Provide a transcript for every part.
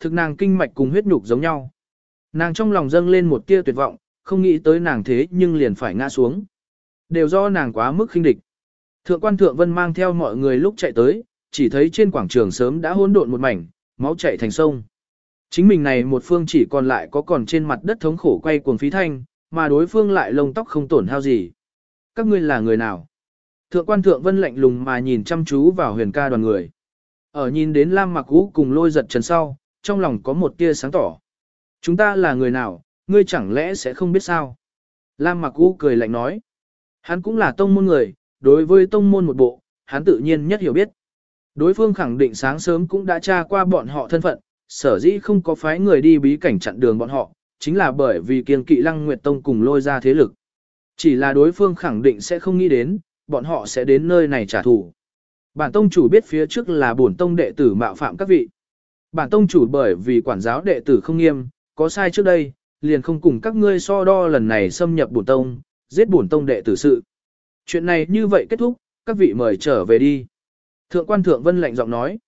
thực nàng kinh mạch cùng huyết nhục giống nhau. Nàng trong lòng dâng lên một tia tuyệt vọng, không nghĩ tới nàng thế nhưng liền phải ngã xuống. Đều do nàng quá mức khinh địch. Thượng quan thượng vân mang theo mọi người lúc chạy tới, chỉ thấy trên quảng trường sớm đã hỗn độn một mảnh, máu chảy thành sông. Chính mình này một phương chỉ còn lại có còn trên mặt đất thống khổ quay cuồng phí thanh, mà đối phương lại lông tóc không tổn hao gì. Các ngươi là người nào? Thượng quan thượng vân lạnh lùng mà nhìn chăm chú vào huyền ca đoàn người. Ở nhìn đến Lam mặc vũ cùng lôi giật trần sau, trong lòng có một tia sáng tỏ. Chúng ta là người nào, ngươi chẳng lẽ sẽ không biết sao? Lam mặc U cười lạnh nói. Hắn cũng là tông môn người, đối với tông môn một bộ, hắn tự nhiên nhất hiểu biết. Đối phương khẳng định sáng sớm cũng đã tra qua bọn họ thân phận, sở dĩ không có phái người đi bí cảnh chặn đường bọn họ, chính là bởi vì kiên kỵ lăng nguyệt tông cùng lôi ra thế lực. Chỉ là đối phương khẳng định sẽ không nghĩ đến, bọn họ sẽ đến nơi này trả thù. Bản tông chủ biết phía trước là bổn tông đệ tử mạo phạm các vị. Bản tông chủ bởi vì quản giáo đệ tử không nghiêm, có sai trước đây, liền không cùng các ngươi so đo lần này xâm nhập bổn tông, giết bổn tông đệ tử sự. Chuyện này như vậy kết thúc, các vị mời trở về đi. Thượng quan thượng vân lạnh giọng nói,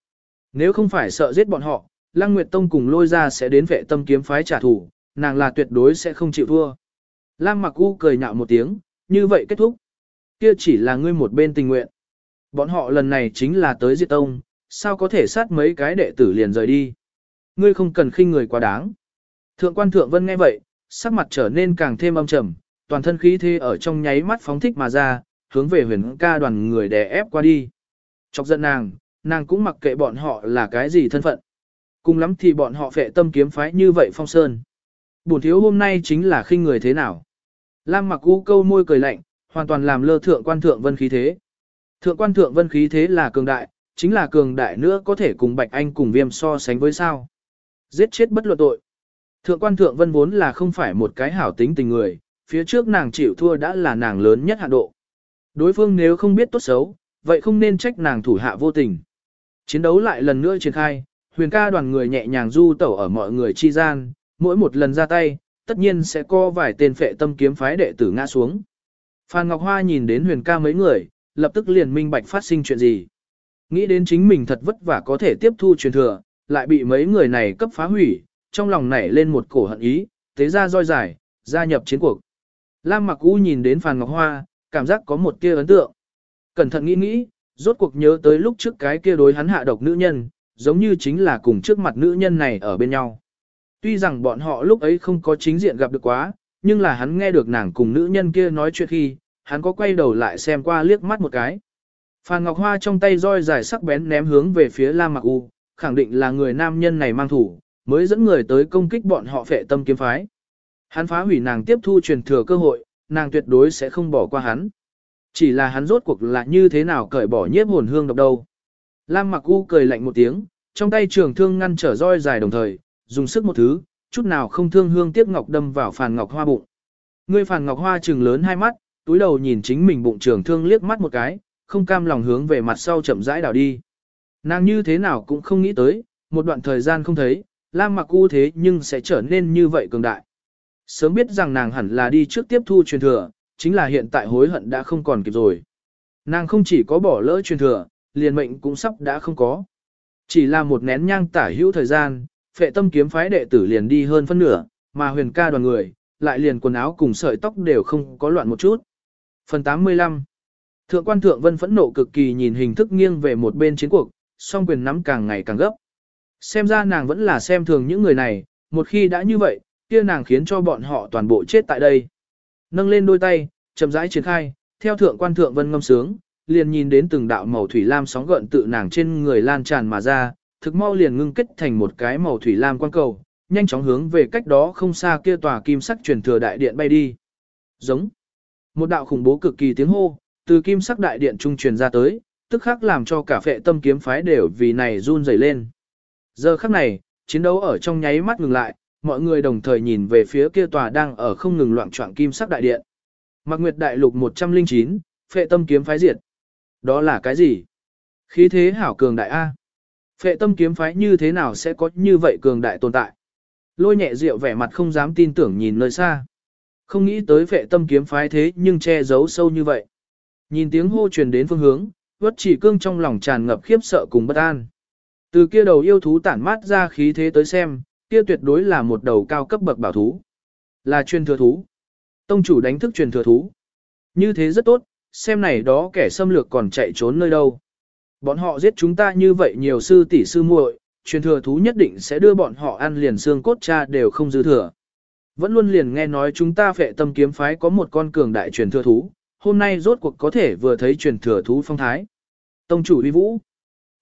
nếu không phải sợ giết bọn họ, Lăng Nguyệt Tông cùng lôi ra sẽ đến vệ tâm kiếm phái trả thù, nàng là tuyệt đối sẽ không chịu thua. Lam Mặc U cười nhạo một tiếng, như vậy kết thúc. Kia chỉ là ngươi một bên tình nguyện. Bọn họ lần này chính là tới diệt tông, sao có thể sát mấy cái đệ tử liền rời đi. Ngươi không cần khinh người quá đáng. Thượng quan thượng vân nghe vậy, sắc mặt trở nên càng thêm âm trầm, toàn thân khí thế ở trong nháy mắt phóng thích mà ra, hướng về huyền ca đoàn người đè ép qua đi. Chọc giận nàng, nàng cũng mặc kệ bọn họ là cái gì thân phận. Cùng lắm thì bọn họ phệ tâm kiếm phái như vậy phong sơn. Bổn thiếu hôm nay chính là khinh người thế nào. Lam mặc u câu môi cười lạnh, hoàn toàn làm lơ thượng quan thượng vân khí thế. Thượng quan thượng vân khí thế là cường đại, chính là cường đại nữa có thể cùng Bạch Anh cùng viêm so sánh với sao. Giết chết bất luận tội. Thượng quan thượng vân vốn là không phải một cái hảo tính tình người, phía trước nàng chịu thua đã là nàng lớn nhất hạ độ. Đối phương nếu không biết tốt xấu, vậy không nên trách nàng thủ hạ vô tình. Chiến đấu lại lần nữa triển khai, huyền ca đoàn người nhẹ nhàng du tẩu ở mọi người chi gian, mỗi một lần ra tay, tất nhiên sẽ có vài tên phệ tâm kiếm phái đệ tử ngã xuống. Phan Ngọc Hoa nhìn đến huyền ca mấy người, lập tức liền minh bạch phát sinh chuyện gì. Nghĩ đến chính mình thật vất vả có thể tiếp thu truyền thừa, lại bị mấy người này cấp phá hủy, trong lòng nảy lên một cổ hận ý, tế ra roi dài, gia nhập chiến cuộc. Lam Mặc U nhìn đến Phan Ngọc Hoa, cảm giác có một tia ấn tượng. Cẩn thận nghĩ nghĩ, rốt cuộc nhớ tới lúc trước cái kia đối hắn hạ độc nữ nhân, giống như chính là cùng trước mặt nữ nhân này ở bên nhau. Tuy rằng bọn họ lúc ấy không có chính diện gặp được quá, nhưng là hắn nghe được nàng cùng nữ nhân kia nói chuyện khi, hắn có quay đầu lại xem qua liếc mắt một cái. Phan Ngọc Hoa trong tay roi dài sắc bén ném hướng về phía Lam Mặc U, khẳng định là người nam nhân này mang thủ, mới dẫn người tới công kích bọn họ phệ tâm kiếm phái. Hắn phá hủy nàng tiếp thu truyền thừa cơ hội, nàng tuyệt đối sẽ không bỏ qua hắn. Chỉ là hắn rốt cuộc là như thế nào cởi bỏ nhiếp hồn hương độc đâu. Lam Mặc U cười lạnh một tiếng, trong tay trường thương ngăn trở roi dài đồng thời, dùng sức một thứ, chút nào không thương hương tiếc ngọc đâm vào Phàn Ngọc Hoa bụng. Ngươi Phàn Ngọc Hoa trừng lớn hai mắt, túi đầu nhìn chính mình bụng trường thương liếc mắt một cái, không cam lòng hướng về mặt sau chậm rãi đảo đi. Nàng như thế nào cũng không nghĩ tới, một đoạn thời gian không thấy, Lam Mặc U thế nhưng sẽ trở nên như vậy cường đại. Sớm biết rằng nàng hẳn là đi trước tiếp thu truyền thừa, chính là hiện tại hối hận đã không còn kịp rồi. Nàng không chỉ có bỏ lỡ truyền thừa, liền mệnh cũng sắp đã không có. Chỉ là một nén nhang tả hữu thời gian, phệ tâm kiếm phái đệ tử liền đi hơn phân nửa, mà huyền ca đoàn người, lại liền quần áo cùng sợi tóc đều không có loạn một chút. Phần 85 Thượng quan thượng vân phẫn nộ cực kỳ nhìn hình thức nghiêng về một bên chiến cuộc, song quyền nắm càng ngày càng gấp. Xem ra nàng vẫn là xem thường những người này, một khi đã như vậy, kia nàng khiến cho bọn họ toàn bộ chết tại đây. Nâng lên đôi tay, chậm rãi triển khai, theo thượng quan thượng vân ngâm sướng, liền nhìn đến từng đạo màu thủy lam sóng gợn tự nàng trên người lan tràn mà ra, thực mau liền ngưng kết thành một cái màu thủy lam quan cầu, nhanh chóng hướng về cách đó không xa kia tòa kim sắc truyền thừa đại điện bay đi. Giống. Một đạo khủng bố cực kỳ tiếng hô, từ kim sắc đại điện trung truyền ra tới, tức khắc làm cho cả phệ tâm kiếm phái đều vì này run rẩy lên. Giờ khắc này, chiến đấu ở trong nháy mắt ngừng lại, mọi người đồng thời nhìn về phía kia tòa đang ở không ngừng loạn trọng kim sắc đại điện. Mạc Nguyệt Đại Lục 109, phệ tâm kiếm phái diệt. Đó là cái gì? Khí thế hảo cường đại A. Phệ tâm kiếm phái như thế nào sẽ có như vậy cường đại tồn tại? Lôi nhẹ rượu vẻ mặt không dám tin tưởng nhìn nơi xa. Không nghĩ tới phệ tâm kiếm phái thế nhưng che giấu sâu như vậy. Nhìn tiếng hô truyền đến phương hướng, vất chỉ cương trong lòng tràn ngập khiếp sợ cùng bất an. Từ kia đầu yêu thú tản mát ra khí thế tới xem, kia tuyệt đối là một đầu cao cấp bậc bảo thú. Là truyền thừa thú. Tông chủ đánh thức truyền thừa thú. Như thế rất tốt, xem này đó kẻ xâm lược còn chạy trốn nơi đâu. Bọn họ giết chúng ta như vậy nhiều sư tỷ sư muội, truyền thừa thú nhất định sẽ đưa bọn họ ăn liền xương cốt cha đều không dư thừa. Vẫn luôn liền nghe nói chúng ta phệ tâm kiếm phái có một con cường đại truyền thừa thú, hôm nay rốt cuộc có thể vừa thấy truyền thừa thú phong thái. Tông chủ uy vũ,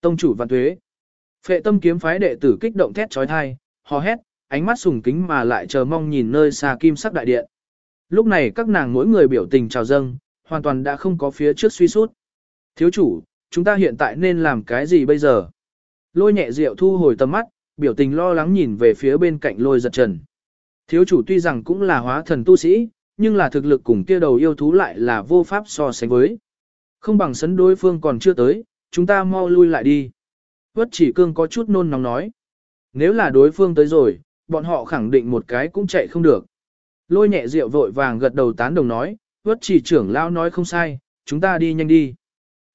tông chủ văn tuế. Phệ tâm kiếm phái đệ tử kích động thét trói thai, hò hét, ánh mắt sùng kính mà lại chờ mong nhìn nơi xa kim sắc đại điện. Lúc này các nàng mỗi người biểu tình chào dâng, hoàn toàn đã không có phía trước suy sút. Thiếu chủ, chúng ta hiện tại nên làm cái gì bây giờ? Lôi nhẹ rượu thu hồi tầm mắt, biểu tình lo lắng nhìn về phía bên cạnh lôi giật trần. Thiếu chủ tuy rằng cũng là hóa thần tu sĩ, nhưng là thực lực cùng kia đầu yêu thú lại là vô pháp so sánh với. Không bằng sấn đối phương còn chưa tới, chúng ta mau lui lại đi. Quất chỉ cương có chút nôn nóng nói. Nếu là đối phương tới rồi, bọn họ khẳng định một cái cũng chạy không được. Lôi nhẹ rượu vội vàng gật đầu tán đồng nói, Quất chỉ trưởng lao nói không sai, chúng ta đi nhanh đi.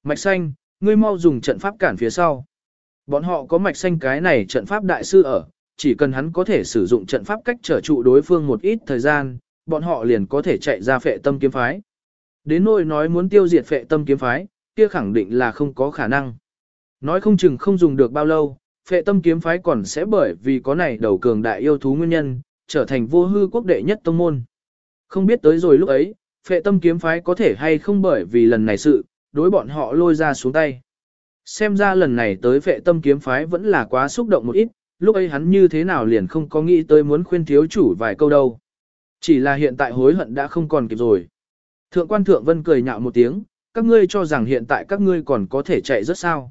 Mạch xanh, ngươi mau dùng trận pháp cản phía sau. Bọn họ có mạch xanh cái này trận pháp đại sư ở, chỉ cần hắn có thể sử dụng trận pháp cách trở trụ đối phương một ít thời gian, bọn họ liền có thể chạy ra phệ tâm kiếm phái. Đến nỗi nói muốn tiêu diệt phệ tâm kiếm phái, kia khẳng định là không có khả năng. Nói không chừng không dùng được bao lâu, phệ tâm kiếm phái còn sẽ bởi vì có này đầu cường đại yêu thú nguyên nhân, trở thành vô hư quốc đệ nhất tông môn. Không biết tới rồi lúc ấy, phệ tâm kiếm phái có thể hay không bởi vì lần này sự, đối bọn họ lôi ra xuống tay. Xem ra lần này tới phệ tâm kiếm phái vẫn là quá xúc động một ít, lúc ấy hắn như thế nào liền không có nghĩ tới muốn khuyên thiếu chủ vài câu đâu. Chỉ là hiện tại hối hận đã không còn kịp rồi. Thượng quan thượng vân cười nhạo một tiếng, các ngươi cho rằng hiện tại các ngươi còn có thể chạy rất sao.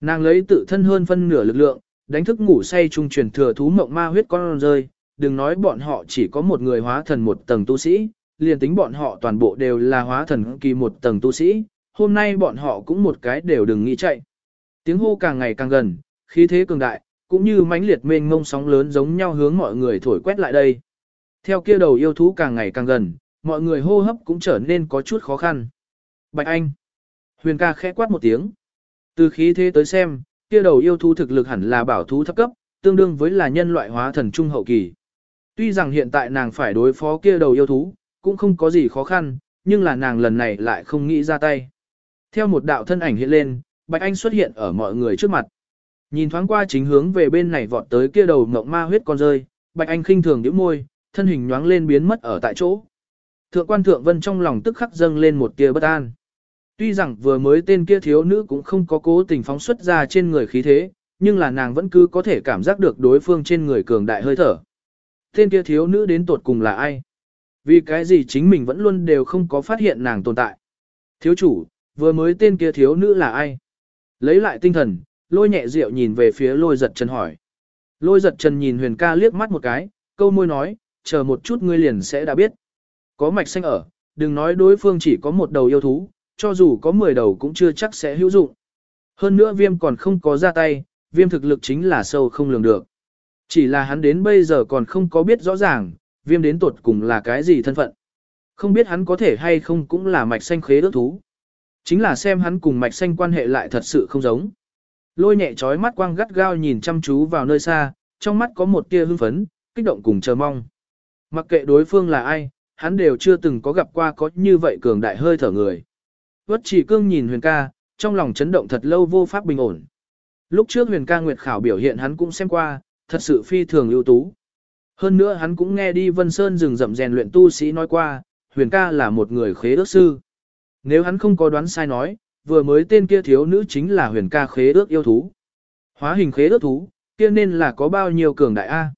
Nàng lấy tự thân hơn phân nửa lực lượng, đánh thức ngủ say trung truyền thừa thú mộng ma huyết con rơi, đừng nói bọn họ chỉ có một người hóa thần một tầng tu sĩ, liền tính bọn họ toàn bộ đều là hóa thần kỳ một tầng tu sĩ, hôm nay bọn họ cũng một cái đều đừng nghĩ chạy. Tiếng hô càng ngày càng gần, khí thế cường đại, cũng như mãnh liệt mênh mông sóng lớn giống nhau hướng mọi người thổi quét lại đây. Theo kia đầu yêu thú càng ngày càng gần, mọi người hô hấp cũng trở nên có chút khó khăn. Bạch Anh. Huyền ca khẽ quát một tiếng. Từ khí thế tới xem, kia đầu yêu thú thực lực hẳn là bảo thú thấp cấp, tương đương với là nhân loại hóa thần trung hậu kỳ. Tuy rằng hiện tại nàng phải đối phó kia đầu yêu thú, cũng không có gì khó khăn, nhưng là nàng lần này lại không nghĩ ra tay. Theo một đạo thân ảnh hiện lên, Bạch Anh xuất hiện ở mọi người trước mặt. Nhìn thoáng qua chính hướng về bên này vọt tới kia đầu ngộng ma huyết con rơi, Bạch Anh khinh thường nhíu môi, thân hình nhoáng lên biến mất ở tại chỗ. Thượng quan thượng vân trong lòng tức khắc dâng lên một tia bất an. Tuy rằng vừa mới tên kia thiếu nữ cũng không có cố tình phóng xuất ra trên người khí thế, nhưng là nàng vẫn cứ có thể cảm giác được đối phương trên người cường đại hơi thở. Tên kia thiếu nữ đến tột cùng là ai? Vì cái gì chính mình vẫn luôn đều không có phát hiện nàng tồn tại. Thiếu chủ, vừa mới tên kia thiếu nữ là ai? Lấy lại tinh thần, lôi nhẹ rượu nhìn về phía lôi giật chân hỏi. Lôi giật chân nhìn huyền ca liếc mắt một cái, câu môi nói, chờ một chút ngươi liền sẽ đã biết. Có mạch xanh ở, đừng nói đối phương chỉ có một đầu yêu thú, cho dù có 10 đầu cũng chưa chắc sẽ hữu dụng. Hơn nữa viêm còn không có ra tay, viêm thực lực chính là sâu không lường được. Chỉ là hắn đến bây giờ còn không có biết rõ ràng, viêm đến tột cùng là cái gì thân phận. Không biết hắn có thể hay không cũng là mạch xanh khế ước thú. Chính là xem hắn cùng mạch xanh quan hệ lại thật sự không giống. Lôi nhẹ trói mắt quang gắt gao nhìn chăm chú vào nơi xa, trong mắt có một tia hưng phấn, kích động cùng chờ mong. Mặc kệ đối phương là ai, hắn đều chưa từng có gặp qua có như vậy cường đại hơi thở người. Vất chỉ cương nhìn huyền ca, trong lòng chấn động thật lâu vô pháp bình ổn. Lúc trước huyền ca nguyệt khảo biểu hiện hắn cũng xem qua, thật sự phi thường ưu tú. Hơn nữa hắn cũng nghe đi Vân Sơn rừng rậm rèn luyện tu sĩ nói qua, huyền ca là một người khế ước sư. Nếu hắn không có đoán sai nói, vừa mới tên kia thiếu nữ chính là huyền ca khế ước yêu thú. Hóa hình khế ước thú, kia nên là có bao nhiêu cường đại A.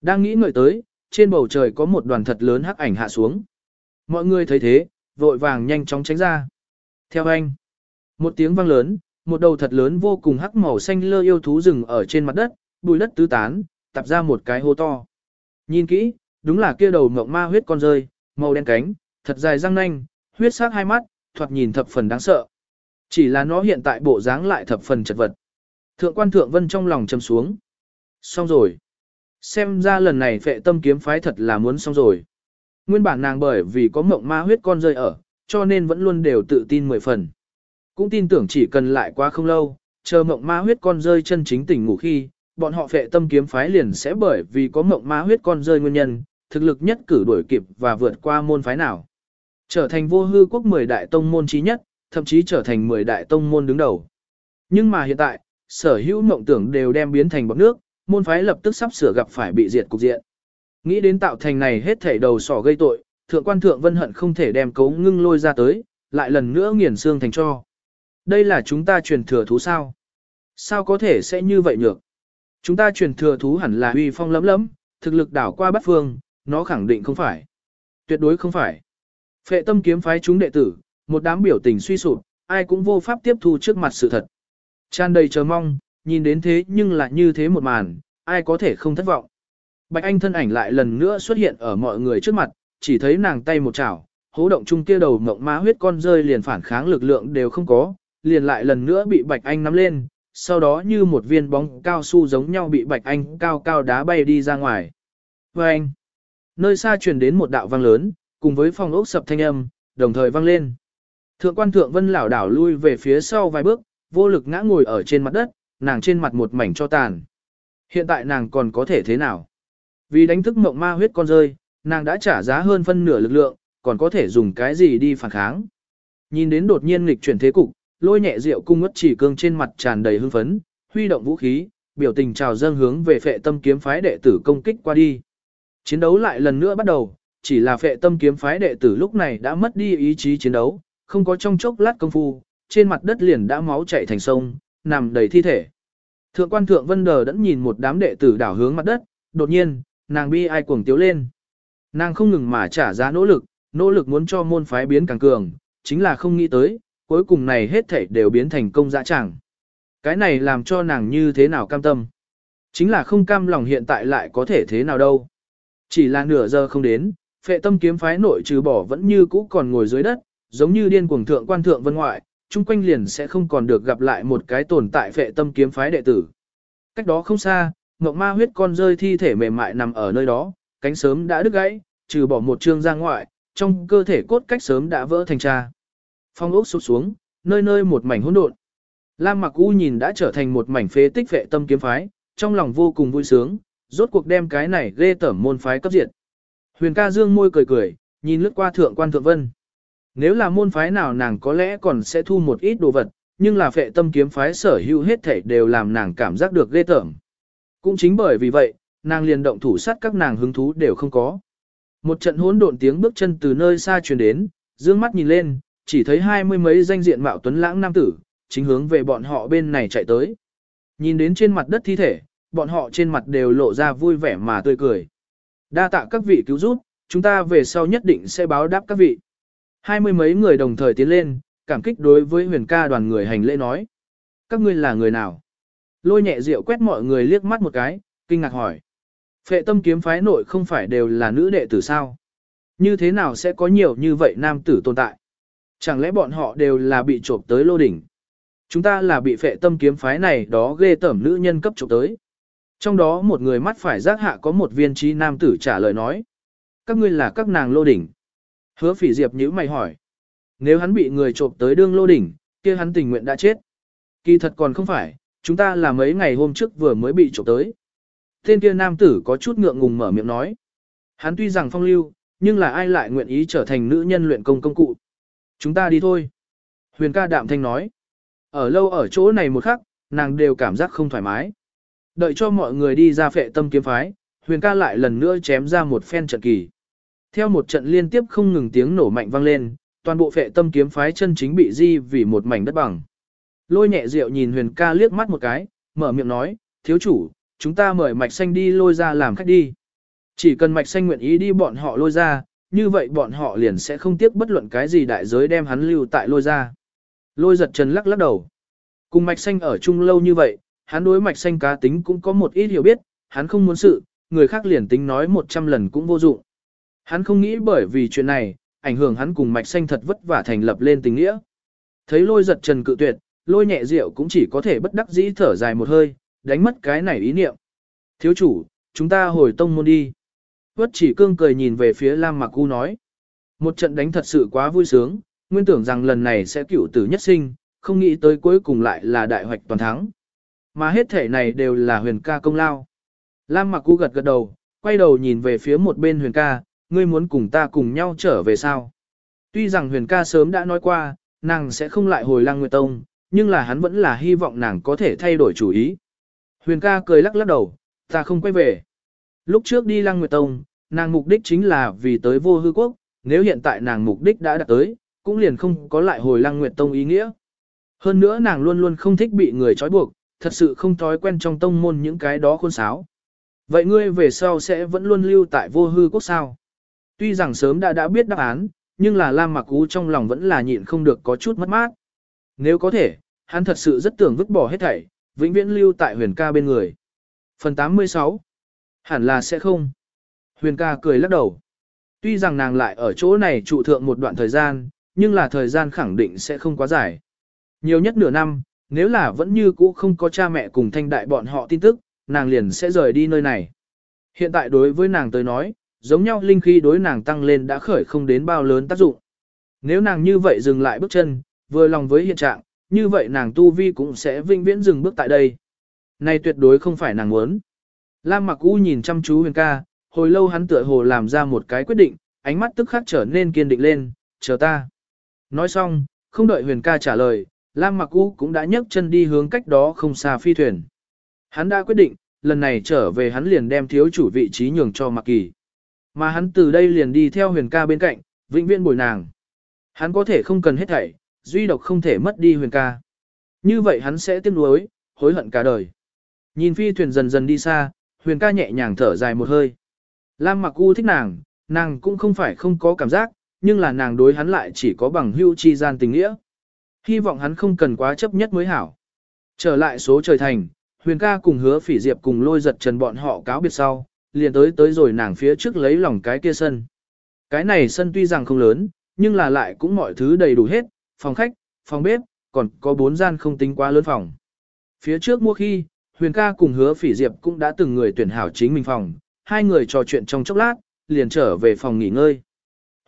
Đang nghĩ ngợi tới, trên bầu trời có một đoàn thật lớn hắc ảnh hạ xuống. Mọi người thấy thế, vội vàng nhanh chóng tránh ra. Theo anh, một tiếng vang lớn, một đầu thật lớn vô cùng hắc màu xanh lơ yêu thú rừng ở trên mặt đất, bùi đất tứ tán, tập ra một cái hố to. Nhìn kỹ, đúng là kia đầu ngộng ma huyết con rơi, màu đen cánh, thật dài răng nanh, huyết sắc hai mắt, thoạt nhìn thập phần đáng sợ. Chỉ là nó hiện tại bộ dáng lại thập phần chật vật. Thượng quan thượng vân trong lòng châm xuống. Xong rồi. Xem ra lần này phệ tâm kiếm phái thật là muốn xong rồi. Nguyên bản nàng bởi vì có mộng ma huyết con rơi ở, cho nên vẫn luôn đều tự tin mười phần. Cũng tin tưởng chỉ cần lại quá không lâu, chờ mộng ma huyết con rơi chân chính tỉnh ngủ khi, bọn họ phệ tâm kiếm phái liền sẽ bởi vì có mộng ma huyết con rơi nguyên nhân, thực lực nhất cử đuổi kịp và vượt qua môn phái nào. Trở thành vô hư quốc 10 đại tông môn trí nhất, thậm chí trở thành 10 đại tông môn đứng đầu. Nhưng mà hiện tại, sở hữu mộng tưởng đều đem biến thành bọt nước, môn phái lập tức sắp sửa gặp phải bị diệt cục diện. Nghĩ đến tạo thành này hết thảy đầu sỏ gây tội, thượng quan thượng vân hận không thể đem cấu ngưng lôi ra tới, lại lần nữa nghiền xương thành cho. Đây là chúng ta truyền thừa thú sao? Sao có thể sẽ như vậy nhược? Chúng ta truyền thừa thú hẳn là uy phong lấm lấm, thực lực đảo qua bắt phương, nó khẳng định không phải. Tuyệt đối không phải. Phệ tâm kiếm phái chúng đệ tử, một đám biểu tình suy sụp, ai cũng vô pháp tiếp thu trước mặt sự thật. Tràn đầy chờ mong, nhìn đến thế nhưng là như thế một màn, ai có thể không thất vọng. Bạch Anh thân ảnh lại lần nữa xuất hiện ở mọi người trước mặt, chỉ thấy nàng tay một chảo, hố động chung kia đầu mộng ma huyết con rơi liền phản kháng lực lượng đều không có, liền lại lần nữa bị Bạch Anh nắm lên, sau đó như một viên bóng cao su giống nhau bị Bạch Anh cao cao đá bay đi ra ngoài. Và anh, nơi xa truyền đến một đạo vang lớn, cùng với phòng ốc sập thanh âm, đồng thời vang lên. Thượng quan thượng vân lảo đảo lui về phía sau vài bước, vô lực ngã ngồi ở trên mặt đất, nàng trên mặt một mảnh cho tàn. Hiện tại nàng còn có thể thế nào? Vì đánh thức mộng ma huyết con rơi, nàng đã trả giá hơn phân nửa lực lượng, còn có thể dùng cái gì đi phản kháng. Nhìn đến đột nhiên nghịch chuyển thế cục, lôi nhẹ rượu cung ngất chỉ cương trên mặt tràn đầy hưng phấn, huy động vũ khí, biểu tình trào dâng hướng về phệ tâm kiếm phái đệ tử công kích qua đi. Chiến đấu lại lần nữa bắt đầu, chỉ là phệ tâm kiếm phái đệ tử lúc này đã mất đi ý chí chiến đấu, không có trong chốc lát công phu, trên mặt đất liền đã máu chảy thành sông, nằm đầy thi thể. Thượng quan thượng vân đờ đẫn nhìn một đám đệ tử đảo hướng mặt đất, đột nhiên, nàng bi ai cuồng tiếu lên. Nàng không ngừng mà trả giá nỗ lực, nỗ lực muốn cho môn phái biến càng cường, chính là không nghĩ tới, cuối cùng này hết thảy đều biến thành công dã chẳng. Cái này làm cho nàng như thế nào cam tâm. Chính là không cam lòng hiện tại lại có thể thế nào đâu. Chỉ là nửa giờ không đến, phệ tâm kiếm phái nội trừ bỏ vẫn như cũ còn ngồi dưới đất, giống như điên cuồng thượng quan thượng vân ngoại, chung quanh liền sẽ không còn được gặp lại một cái tồn tại phệ tâm kiếm phái đệ tử. Cách đó không xa, ngọc ma huyết con rơi thi thể mềm mại nằm ở nơi đó, cánh sớm đã đứt gãy, trừ bỏ một chương ra ngoại, trong cơ thể cốt cách sớm đã vỡ thành cha. Phong ốc sụp xuống, nơi nơi một mảnh hỗn độn. Lam Mặc U nhìn đã trở thành một mảnh phế tích vệ tâm kiếm phái, trong lòng vô cùng vui sướng, rốt cuộc đem cái này ghê tởm môn phái cấp diệt. Huyền ca dương môi cười cười, nhìn lướt qua thượng quan thượng vân. Nếu là môn phái nào nàng có lẽ còn sẽ thu một ít đồ vật, nhưng là phệ tâm kiếm phái sở hữu hết thảy đều làm nàng cảm giác được ghê tởm. Cũng chính bởi vì vậy, nàng liền động thủ sát các nàng hứng thú đều không có. Một trận hỗn độn tiếng bước chân từ nơi xa truyền đến, dương mắt nhìn lên, chỉ thấy hai mươi mấy danh diện mạo tuấn lãng nam tử, chính hướng về bọn họ bên này chạy tới. Nhìn đến trên mặt đất thi thể, bọn họ trên mặt đều lộ ra vui vẻ mà tươi cười. Đa tạ các vị cứu giúp, chúng ta về sau nhất định sẽ báo đáp các vị. Hai mươi mấy người đồng thời tiến lên, cảm kích đối với huyền ca đoàn người hành lễ nói. Các ngươi là người nào? Lôi nhẹ rượu quét mọi người liếc mắt một cái, kinh ngạc hỏi. Phệ tâm kiếm phái nội không phải đều là nữ đệ tử sao? Như thế nào sẽ có nhiều như vậy nam tử tồn tại? Chẳng lẽ bọn họ đều là bị trộm tới lô đỉnh? Chúng ta là bị phệ tâm kiếm phái này đó ghê tẩm nữ nhân cấp trộm tới. Trong đó một người mắt phải giác hạ có một viên trí nam tử trả lời nói. Các ngươi là các nàng lô đỉnh. Hứa phỉ diệp nhữ mày hỏi. Nếu hắn bị người trộm tới đương lô đỉnh, kia hắn tình nguyện đã chết. Kỳ thật còn không phải, chúng ta là mấy ngày hôm trước vừa mới bị trộm tới. Tên kia nam tử có chút ngượng ngùng mở miệng nói. Hắn tuy rằng phong lưu, nhưng là ai lại nguyện ý trở thành nữ nhân luyện công công cụ. Chúng ta đi thôi. Huyền ca đạm thanh nói. Ở lâu ở chỗ này một khắc, nàng đều cảm giác không thoải mái. Đợi cho mọi người đi ra phệ tâm kiếm phái, huyền ca lại lần nữa chém ra một phen trận kỳ. Theo một trận liên tiếp không ngừng tiếng nổ mạnh vang lên, toàn bộ phệ tâm kiếm phái chân chính bị di vì một mảnh đất bằng. Lôi nhẹ rượu nhìn huyền ca liếc mắt một cái, mở miệng nói, thiếu chủ, chúng ta mời mạch xanh đi lôi ra làm khách đi. Chỉ cần mạch xanh nguyện ý đi bọn họ lôi ra, như vậy bọn họ liền sẽ không tiếc bất luận cái gì đại giới đem hắn lưu tại lôi ra. Lôi giật trần lắc lắc đầu. Cùng mạch xanh ở chung lâu như vậy, hắn đối mạch xanh cá tính cũng có một ít hiểu biết, hắn không muốn sự, người khác liền tính nói một trăm lần cũng vô dụng. Hắn không nghĩ bởi vì chuyện này, ảnh hưởng hắn cùng mạch xanh thật vất vả thành lập lên tình nghĩa. Thấy lôi giật trần cự tuyệt, lôi nhẹ rượu cũng chỉ có thể bất đắc dĩ thở dài một hơi, đánh mất cái này ý niệm. Thiếu chủ, chúng ta hồi tông môn đi. Quất chỉ cương cười nhìn về phía Lam Mạc U nói. Một trận đánh thật sự quá vui sướng, nguyên tưởng rằng lần này sẽ cựu tử nhất sinh, không nghĩ tới cuối cùng lại là đại hoạch toàn thắng. Mà hết thể này đều là huyền ca công lao. Lam mặc cú gật gật đầu, quay đầu nhìn về phía một bên huyền ca, ngươi muốn cùng ta cùng nhau trở về sao? Tuy rằng huyền ca sớm đã nói qua, nàng sẽ không lại hồi lăng nguyệt tông, nhưng là hắn vẫn là hy vọng nàng có thể thay đổi chủ ý. Huyền ca cười lắc lắc đầu, ta không quay về. Lúc trước đi lăng nguyệt tông, nàng mục đích chính là vì tới vô hư quốc, nếu hiện tại nàng mục đích đã đạt tới, cũng liền không có lại hồi lăng nguyệt tông ý nghĩa. Hơn nữa nàng luôn luôn không thích bị người trói buộc, thật sự không thói quen trong tông môn những cái đó khôn sáo. Vậy ngươi về sau sẽ vẫn luôn lưu tại vô hư quốc sao? Tuy rằng sớm đã đã biết đáp án, nhưng là Lam Mặc Ú trong lòng vẫn là nhịn không được có chút mất mát. Nếu có thể, hắn thật sự rất tưởng vứt bỏ hết thảy, vĩnh viễn lưu tại huyền ca bên người. Phần 86 Hẳn là sẽ không. Huyền ca cười lắc đầu. Tuy rằng nàng lại ở chỗ này trụ thượng một đoạn thời gian, nhưng là thời gian khẳng định sẽ không quá dài. Nhiều nhất nửa năm, nếu là vẫn như cũ không có cha mẹ cùng thanh đại bọn họ tin tức, nàng liền sẽ rời đi nơi này. Hiện tại đối với nàng tới nói, giống nhau linh khí đối nàng tăng lên đã khởi không đến bao lớn tác dụng. Nếu nàng như vậy dừng lại bước chân, vừa lòng với hiện trạng, như vậy nàng tu vi cũng sẽ vinh viễn dừng bước tại đây. Này tuyệt đối không phải nàng muốn. Lam Mặc U nhìn chăm chú Huyền ca, hồi lâu hắn tựa hồ làm ra một cái quyết định, ánh mắt tức khắc trở nên kiên định lên, chờ ta. Nói xong, không đợi Huyền ca trả lời, Lam Mặc U cũng đã nhấc chân đi hướng cách đó không xa phi thuyền. Hắn đã quyết định, lần này trở về hắn liền đem thiếu chủ vị trí nhường cho Mặc Kỳ. Mà hắn từ đây liền đi theo huyền ca bên cạnh, vĩnh viễn bồi nàng. Hắn có thể không cần hết thảy, duy độc không thể mất đi huyền ca. Như vậy hắn sẽ tiếc nuối, hối hận cả đời. Nhìn phi thuyền dần dần đi xa, huyền ca nhẹ nhàng thở dài một hơi. Lam mặc u thích nàng, nàng cũng không phải không có cảm giác, nhưng là nàng đối hắn lại chỉ có bằng hưu chi gian tình nghĩa. Hy vọng hắn không cần quá chấp nhất mới hảo. Trở lại số trời thành, huyền ca cùng hứa phỉ diệp cùng lôi giật trần bọn họ cáo biệt sau, liền tới tới rồi nàng phía trước lấy lòng cái kia sân. Cái này sân tuy rằng không lớn, nhưng là lại cũng mọi thứ đầy đủ hết, phòng khách, phòng bếp, còn có bốn gian không tính quá lớn phòng. Phía trước mua khi, Huyền ca cùng hứa phỉ diệp cũng đã từng người tuyển hảo chính mình phòng, hai người trò chuyện trong chốc lát, liền trở về phòng nghỉ ngơi.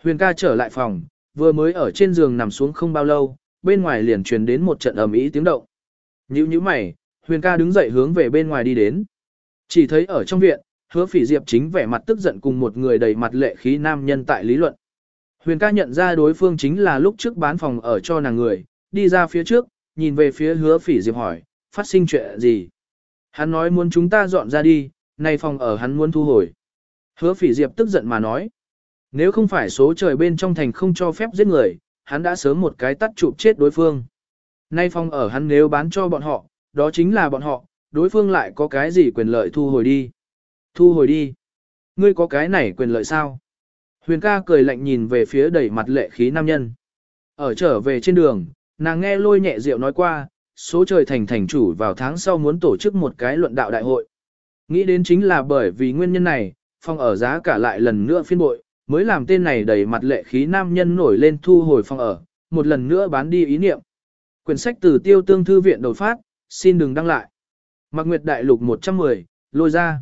Huyền ca trở lại phòng, vừa mới ở trên giường nằm xuống không bao lâu, bên ngoài liền truyền đến một trận ầm ĩ tiếng động. Nhữ như mày, Huyền ca đứng dậy hướng về bên ngoài đi đến. Chỉ thấy ở trong viện, hứa phỉ diệp chính vẻ mặt tức giận cùng một người đầy mặt lệ khí nam nhân tại lý luận. Huyền ca nhận ra đối phương chính là lúc trước bán phòng ở cho nàng người, đi ra phía trước, nhìn về phía hứa phỉ diệp hỏi, phát sinh chuyện gì? Hắn nói muốn chúng ta dọn ra đi, nay phòng ở hắn muốn thu hồi. Hứa phỉ diệp tức giận mà nói, nếu không phải số trời bên trong thành không cho phép giết người, hắn đã sớm một cái tắt chụp chết đối phương. Nay phòng ở hắn nếu bán cho bọn họ, đó chính là bọn họ, đối phương lại có cái gì quyền lợi thu hồi đi. Thu hồi đi. Ngươi có cái này quyền lợi sao? Huyền ca cười lạnh nhìn về phía đầy mặt lệ khí nam nhân. Ở trở về trên đường, nàng nghe lôi nhẹ rượu nói qua, số trời thành thành chủ vào tháng sau muốn tổ chức một cái luận đạo đại hội. Nghĩ đến chính là bởi vì nguyên nhân này, phong ở giá cả lại lần nữa phiên bội, mới làm tên này đầy mặt lệ khí nam nhân nổi lên thu hồi phong ở, một lần nữa bán đi ý niệm. Quyển sách từ tiêu tương thư viện đột phát, xin đừng đăng lại. Mạc Nguyệt Đại Lục 110, lôi ra.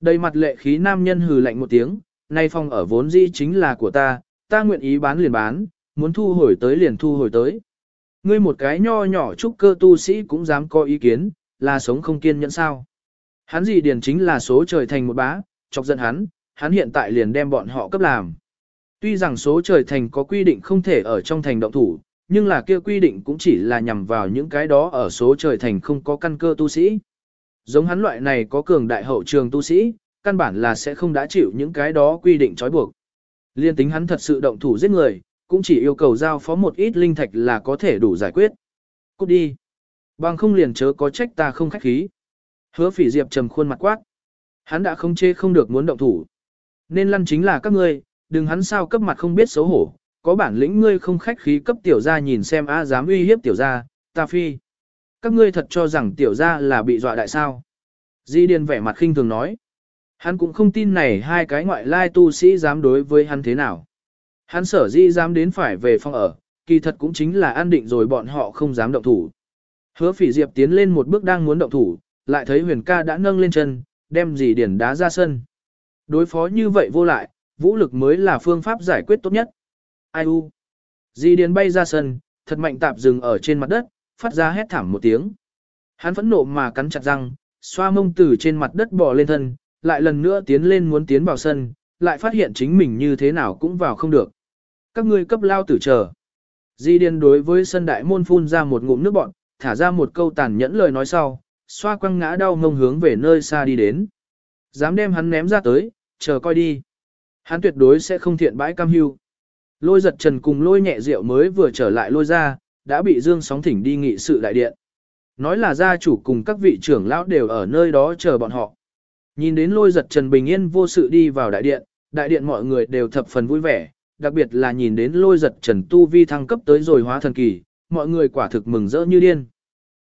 Đầy mặt lệ khí nam nhân hừ lạnh một tiếng, nay phòng ở vốn dĩ chính là của ta, ta nguyện ý bán liền bán, muốn thu hồi tới liền thu hồi tới. Ngươi một cái nho nhỏ trúc cơ tu sĩ cũng dám có ý kiến, là sống không kiên nhẫn sao. Hắn gì điền chính là số trời thành một bá, chọc giận hắn, hắn hiện tại liền đem bọn họ cấp làm. Tuy rằng số trời thành có quy định không thể ở trong thành động thủ, nhưng là kia quy định cũng chỉ là nhằm vào những cái đó ở số trời thành không có căn cơ tu sĩ. Giống hắn loại này có cường đại hậu trường tu sĩ, căn bản là sẽ không đã chịu những cái đó quy định trói buộc. Liên tính hắn thật sự động thủ giết người, cũng chỉ yêu cầu giao phó một ít linh thạch là có thể đủ giải quyết. Cút đi. Bằng không liền chớ có trách ta không khách khí. Hứa phỉ diệp trầm khuôn mặt quát. Hắn đã không chê không được muốn động thủ. Nên lăn chính là các ngươi, đừng hắn sao cấp mặt không biết xấu hổ. Có bản lĩnh ngươi không khách khí cấp tiểu gia nhìn xem a dám uy hiếp tiểu gia, ta phi. Các ngươi thật cho rằng tiểu gia là bị dọa đại sao. Di Điền vẻ mặt khinh thường nói. Hắn cũng không tin này hai cái ngoại lai tu sĩ dám đối với hắn thế nào. Hắn sở di dám đến phải về phòng ở, kỳ thật cũng chính là an định rồi bọn họ không dám động thủ. Hứa phỉ diệp tiến lên một bước đang muốn động thủ, lại thấy huyền ca đã nâng lên chân, đem dì điển đá ra sân. Đối phó như vậy vô lại, vũ lực mới là phương pháp giải quyết tốt nhất. Ai u? Dì điển bay ra sân, thật mạnh tạp dừng ở trên mặt đất, phát ra hét thảm một tiếng. Hắn phẫn nộ mà cắn chặt răng, xoa mông từ trên mặt đất bò lên thân, lại lần nữa tiến lên muốn tiến vào sân, lại phát hiện chính mình như thế nào cũng vào không được. Các ngươi cấp lao tử chờ. Di điên đối với sân đại môn phun ra một ngụm nước bọn, thả ra một câu tàn nhẫn lời nói sau, xoa quăng ngã đau mông hướng về nơi xa đi đến. Dám đem hắn ném ra tới, chờ coi đi. Hắn tuyệt đối sẽ không thiện bãi cam hưu. Lôi giật trần cùng lôi nhẹ rượu mới vừa trở lại lôi ra, đã bị dương sóng thỉnh đi nghị sự đại điện. Nói là gia chủ cùng các vị trưởng lão đều ở nơi đó chờ bọn họ. Nhìn đến lôi giật trần bình yên vô sự đi vào đại điện, đại điện mọi người đều thập phần vui vẻ, đặc biệt là nhìn đến lôi giật trần tu vi thăng cấp tới rồi hóa thần kỳ, mọi người quả thực mừng rỡ như điên.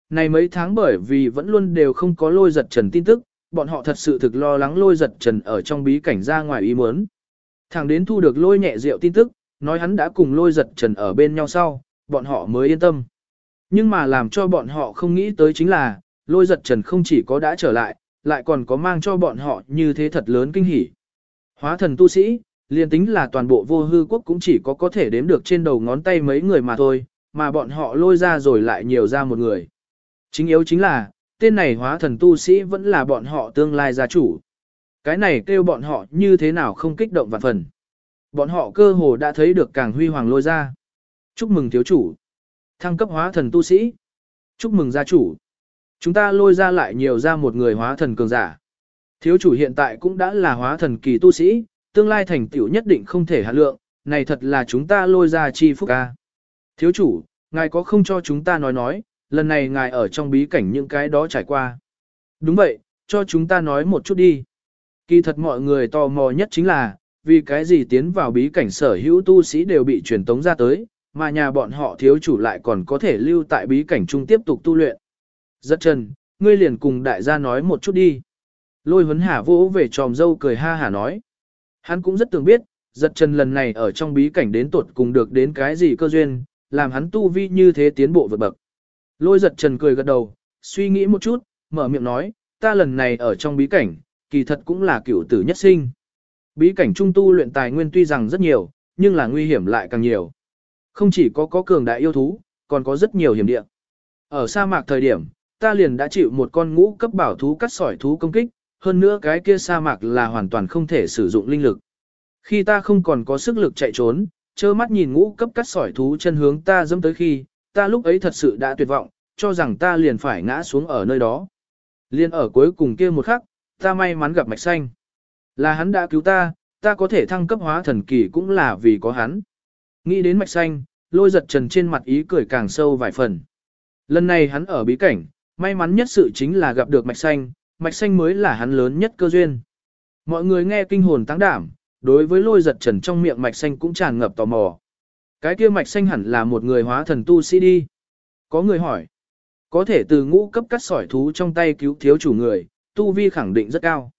Này mấy tháng bởi vì vẫn luôn đều không có lôi giật trần tin tức, bọn họ thật sự thực lo lắng lôi giật trần ở trong bí cảnh ra ngoài ý muốn. Thẳng đến thu được lôi nhẹ rượu tin tức, nói hắn đã cùng lôi giật trần ở bên nhau sau, bọn họ mới yên tâm. Nhưng mà làm cho bọn họ không nghĩ tới chính là, lôi giật trần không chỉ có đã trở lại, lại còn có mang cho bọn họ như thế thật lớn kinh hỉ. Hóa thần tu sĩ, liền tính là toàn bộ vô hư quốc cũng chỉ có có thể đếm được trên đầu ngón tay mấy người mà thôi, mà bọn họ lôi ra rồi lại nhiều ra một người. Chính yếu chính là, tên này hóa thần tu sĩ vẫn là bọn họ tương lai gia chủ. Cái này kêu bọn họ như thế nào không kích động vạn phần. Bọn họ cơ hồ đã thấy được càng huy hoàng lôi ra. Chúc mừng thiếu chủ. Thăng cấp hóa thần tu sĩ. Chúc mừng gia chủ. Chúng ta lôi ra lại nhiều ra một người hóa thần cường giả. Thiếu chủ hiện tại cũng đã là hóa thần kỳ tu sĩ, tương lai thành tựu nhất định không thể hạ lượng, này thật là chúng ta lôi ra chi phúc ca. Thiếu chủ, ngài có không cho chúng ta nói nói, lần này ngài ở trong bí cảnh những cái đó trải qua. Đúng vậy, cho chúng ta nói một chút đi. Kỳ thật mọi người tò mò nhất chính là, vì cái gì tiến vào bí cảnh sở hữu tu sĩ đều bị truyền tống ra tới, mà nhà bọn họ thiếu chủ lại còn có thể lưu tại bí cảnh trung tiếp tục tu luyện. Giật trần, ngươi liền cùng đại gia nói một chút đi. Lôi huấn hà vỗ về tròm dâu cười ha hà nói. Hắn cũng rất tưởng biết, giật trần lần này ở trong bí cảnh đến tuột cùng được đến cái gì cơ duyên, làm hắn tu vi như thế tiến bộ vượt bậc. Lôi giật trần cười gật đầu, suy nghĩ một chút, mở miệng nói, ta lần này ở trong bí cảnh, kỳ thật cũng là cựu tử nhất sinh. Bí cảnh trung tu luyện tài nguyên tuy rằng rất nhiều, nhưng là nguy hiểm lại càng nhiều. Không chỉ có có cường đại yêu thú, còn có rất nhiều hiểm địa. Ở sa mạc thời điểm, ta liền đã chịu một con ngũ cấp bảo thú cắt sỏi thú công kích, hơn nữa cái kia sa mạc là hoàn toàn không thể sử dụng linh lực. Khi ta không còn có sức lực chạy trốn, trơ mắt nhìn ngũ cấp cắt sỏi thú chân hướng ta dâm tới khi, ta lúc ấy thật sự đã tuyệt vọng, cho rằng ta liền phải ngã xuống ở nơi đó. Liên ở cuối cùng kia một khắc, ta may mắn gặp mạch xanh. Là hắn đã cứu ta, ta có thể thăng cấp hóa thần kỳ cũng là vì có hắn. Nghĩ đến mạch xanh, lôi giật trần trên mặt ý cười càng sâu vài phần. Lần này hắn ở bí cảnh, may mắn nhất sự chính là gặp được mạch xanh, mạch xanh mới là hắn lớn nhất cơ duyên. Mọi người nghe kinh hồn tăng đảm, đối với lôi giật trần trong miệng mạch xanh cũng tràn ngập tò mò. Cái kia mạch xanh hẳn là một người hóa thần tu sĩ đi. Có người hỏi, có thể từ ngũ cấp cắt sỏi thú trong tay cứu thiếu chủ người, tu vi khẳng định rất cao.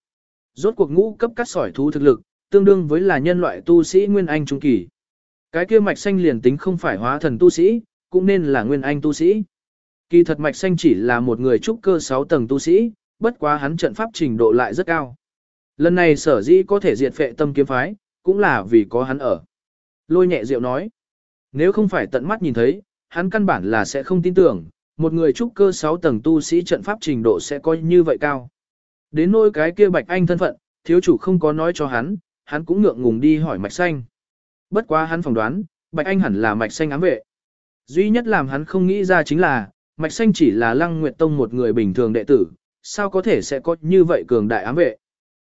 Rốt cuộc ngũ cấp cắt sỏi thú thực lực, tương đương với là nhân loại tu sĩ Nguyên Anh Trung Kỳ. Cái kia mạch xanh liền tính không phải hóa thần tu sĩ, cũng nên là Nguyên Anh tu sĩ. Kỳ thật mạch xanh chỉ là một người trúc cơ 6 tầng tu sĩ, bất quá hắn trận pháp trình độ lại rất cao. Lần này sở dĩ có thể diệt phệ tâm kiếm phái, cũng là vì có hắn ở. Lôi nhẹ rượu nói, nếu không phải tận mắt nhìn thấy, hắn căn bản là sẽ không tin tưởng, một người trúc cơ 6 tầng tu sĩ trận pháp trình độ sẽ coi như vậy cao. Đến nỗi cái kia bạch anh thân phận, thiếu chủ không có nói cho hắn, hắn cũng ngượng ngùng đi hỏi mạch xanh. Bất quá hắn phỏng đoán, bạch anh hẳn là mạch xanh ám vệ. Duy nhất làm hắn không nghĩ ra chính là, mạch xanh chỉ là lăng nguyệt tông một người bình thường đệ tử, sao có thể sẽ có như vậy cường đại ám vệ.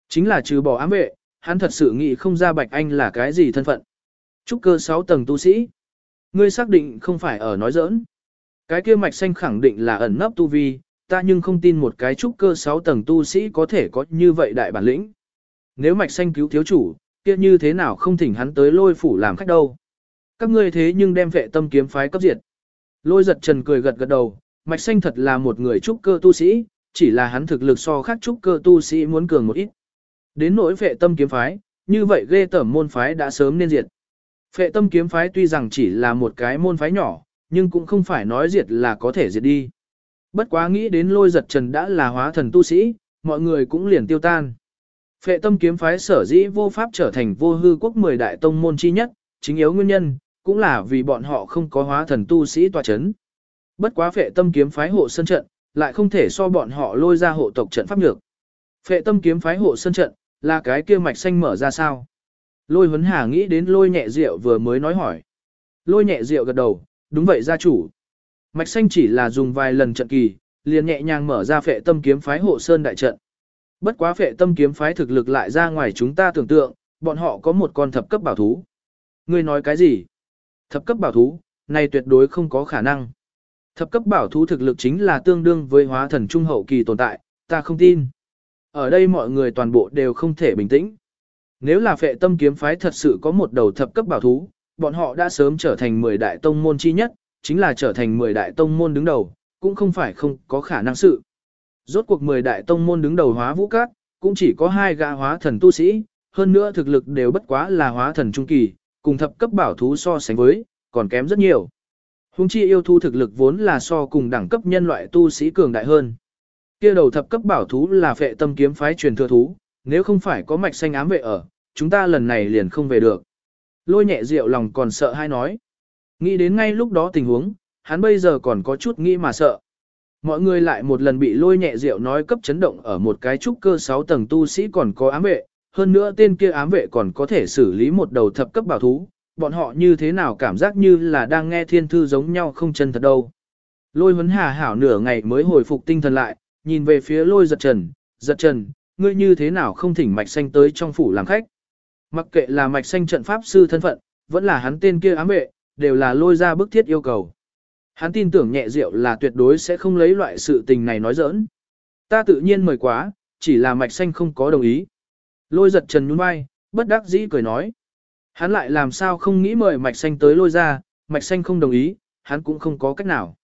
Chính là trừ bỏ ám vệ, hắn thật sự nghĩ không ra bạch anh là cái gì thân phận. Trúc cơ 6 tầng tu sĩ. Ngươi xác định không phải ở nói giỡn. Cái kia mạch xanh khẳng định là ẩn nấp tu vi, ta nhưng không tin một cái trúc cơ 6 tầng tu sĩ có thể có như vậy đại bản lĩnh. Nếu mạch xanh cứu thiếu chủ, kia như thế nào không thỉnh hắn tới lôi phủ làm khách đâu. Các ngươi thế nhưng đem vệ tâm kiếm phái cấp diệt. Lôi giật trần cười gật gật đầu, mạch xanh thật là một người trúc cơ tu sĩ, chỉ là hắn thực lực so khác trúc cơ tu sĩ muốn cường một ít. Đến nỗi vệ tâm kiếm phái, như vậy ghê tởm môn phái đã sớm nên diệt. Phệ tâm kiếm phái tuy rằng chỉ là một cái môn phái nhỏ, nhưng cũng không phải nói diệt là có thể diệt đi. Bất quá nghĩ đến lôi giật trần đã là hóa thần tu sĩ, mọi người cũng liền tiêu tan. Phệ tâm kiếm phái sở dĩ vô pháp trở thành vô hư quốc 10 đại tông môn chi nhất, chính yếu nguyên nhân, cũng là vì bọn họ không có hóa thần tu sĩ tòa chấn. Bất quá phệ tâm kiếm phái hộ sơn trận, lại không thể so bọn họ lôi ra hộ tộc trận pháp nhược. Phệ tâm kiếm phái hộ sơn trận, là cái kia mạch xanh mở ra sao? Lôi huấn hà nghĩ đến lôi nhẹ rượu vừa mới nói hỏi. Lôi nhẹ rượu gật đầu, đúng vậy gia chủ. Mạch xanh chỉ là dùng vài lần trận kỳ, liền nhẹ nhàng mở ra phệ tâm kiếm phái hộ sơn đại trận. Bất quá phệ tâm kiếm phái thực lực lại ra ngoài chúng ta tưởng tượng, bọn họ có một con thập cấp bảo thú. Ngươi nói cái gì? Thập cấp bảo thú, này tuyệt đối không có khả năng. Thập cấp bảo thú thực lực chính là tương đương với hóa thần trung hậu kỳ tồn tại, ta không tin. Ở đây mọi người toàn bộ đều không thể bình tĩnh. Nếu là phệ tâm kiếm phái thật sự có một đầu thập cấp bảo thú, bọn họ đã sớm trở thành 10 đại tông môn chi nhất, chính là trở thành 10 đại tông môn đứng đầu, cũng không phải không có khả năng sự. Rốt cuộc 10 đại tông môn đứng đầu hóa vũ cát, cũng chỉ có hai gã hóa thần tu sĩ, hơn nữa thực lực đều bất quá là hóa thần trung kỳ, cùng thập cấp bảo thú so sánh với, còn kém rất nhiều. Hùng chi yêu thú thực lực vốn là so cùng đẳng cấp nhân loại tu sĩ cường đại hơn. Kia đầu thập cấp bảo thú là phệ tâm kiếm phái truyền thừa thú, nếu không phải có mạch xanh ám vệ ở, chúng ta lần này liền không về được. Lôi nhẹ rượu lòng còn sợ hay nói. Nghĩ đến ngay lúc đó tình huống, hắn bây giờ còn có chút nghĩ mà sợ. Mọi người lại một lần bị lôi nhẹ rượu nói cấp chấn động ở một cái trúc cơ 6 tầng tu sĩ còn có ám vệ, hơn nữa tên kia ám vệ còn có thể xử lý một đầu thập cấp bảo thú, bọn họ như thế nào cảm giác như là đang nghe thiên thư giống nhau không chân thật đâu. Lôi huấn hà hảo nửa ngày mới hồi phục tinh thần lại, nhìn về phía lôi giật trần, giật trần, ngươi như thế nào không thỉnh mạch xanh tới trong phủ làm khách. Mặc kệ là mạch xanh trận pháp sư thân phận, vẫn là hắn tên kia ám vệ, đều là lôi ra bức thiết yêu cầu. Hắn tin tưởng nhẹ rượu là tuyệt đối sẽ không lấy loại sự tình này nói giỡn. Ta tự nhiên mời quá, chỉ là mạch xanh không có đồng ý. Lôi giật trần nhún vai, bất đắc dĩ cười nói. Hắn lại làm sao không nghĩ mời mạch xanh tới lôi ra, mạch xanh không đồng ý, hắn cũng không có cách nào.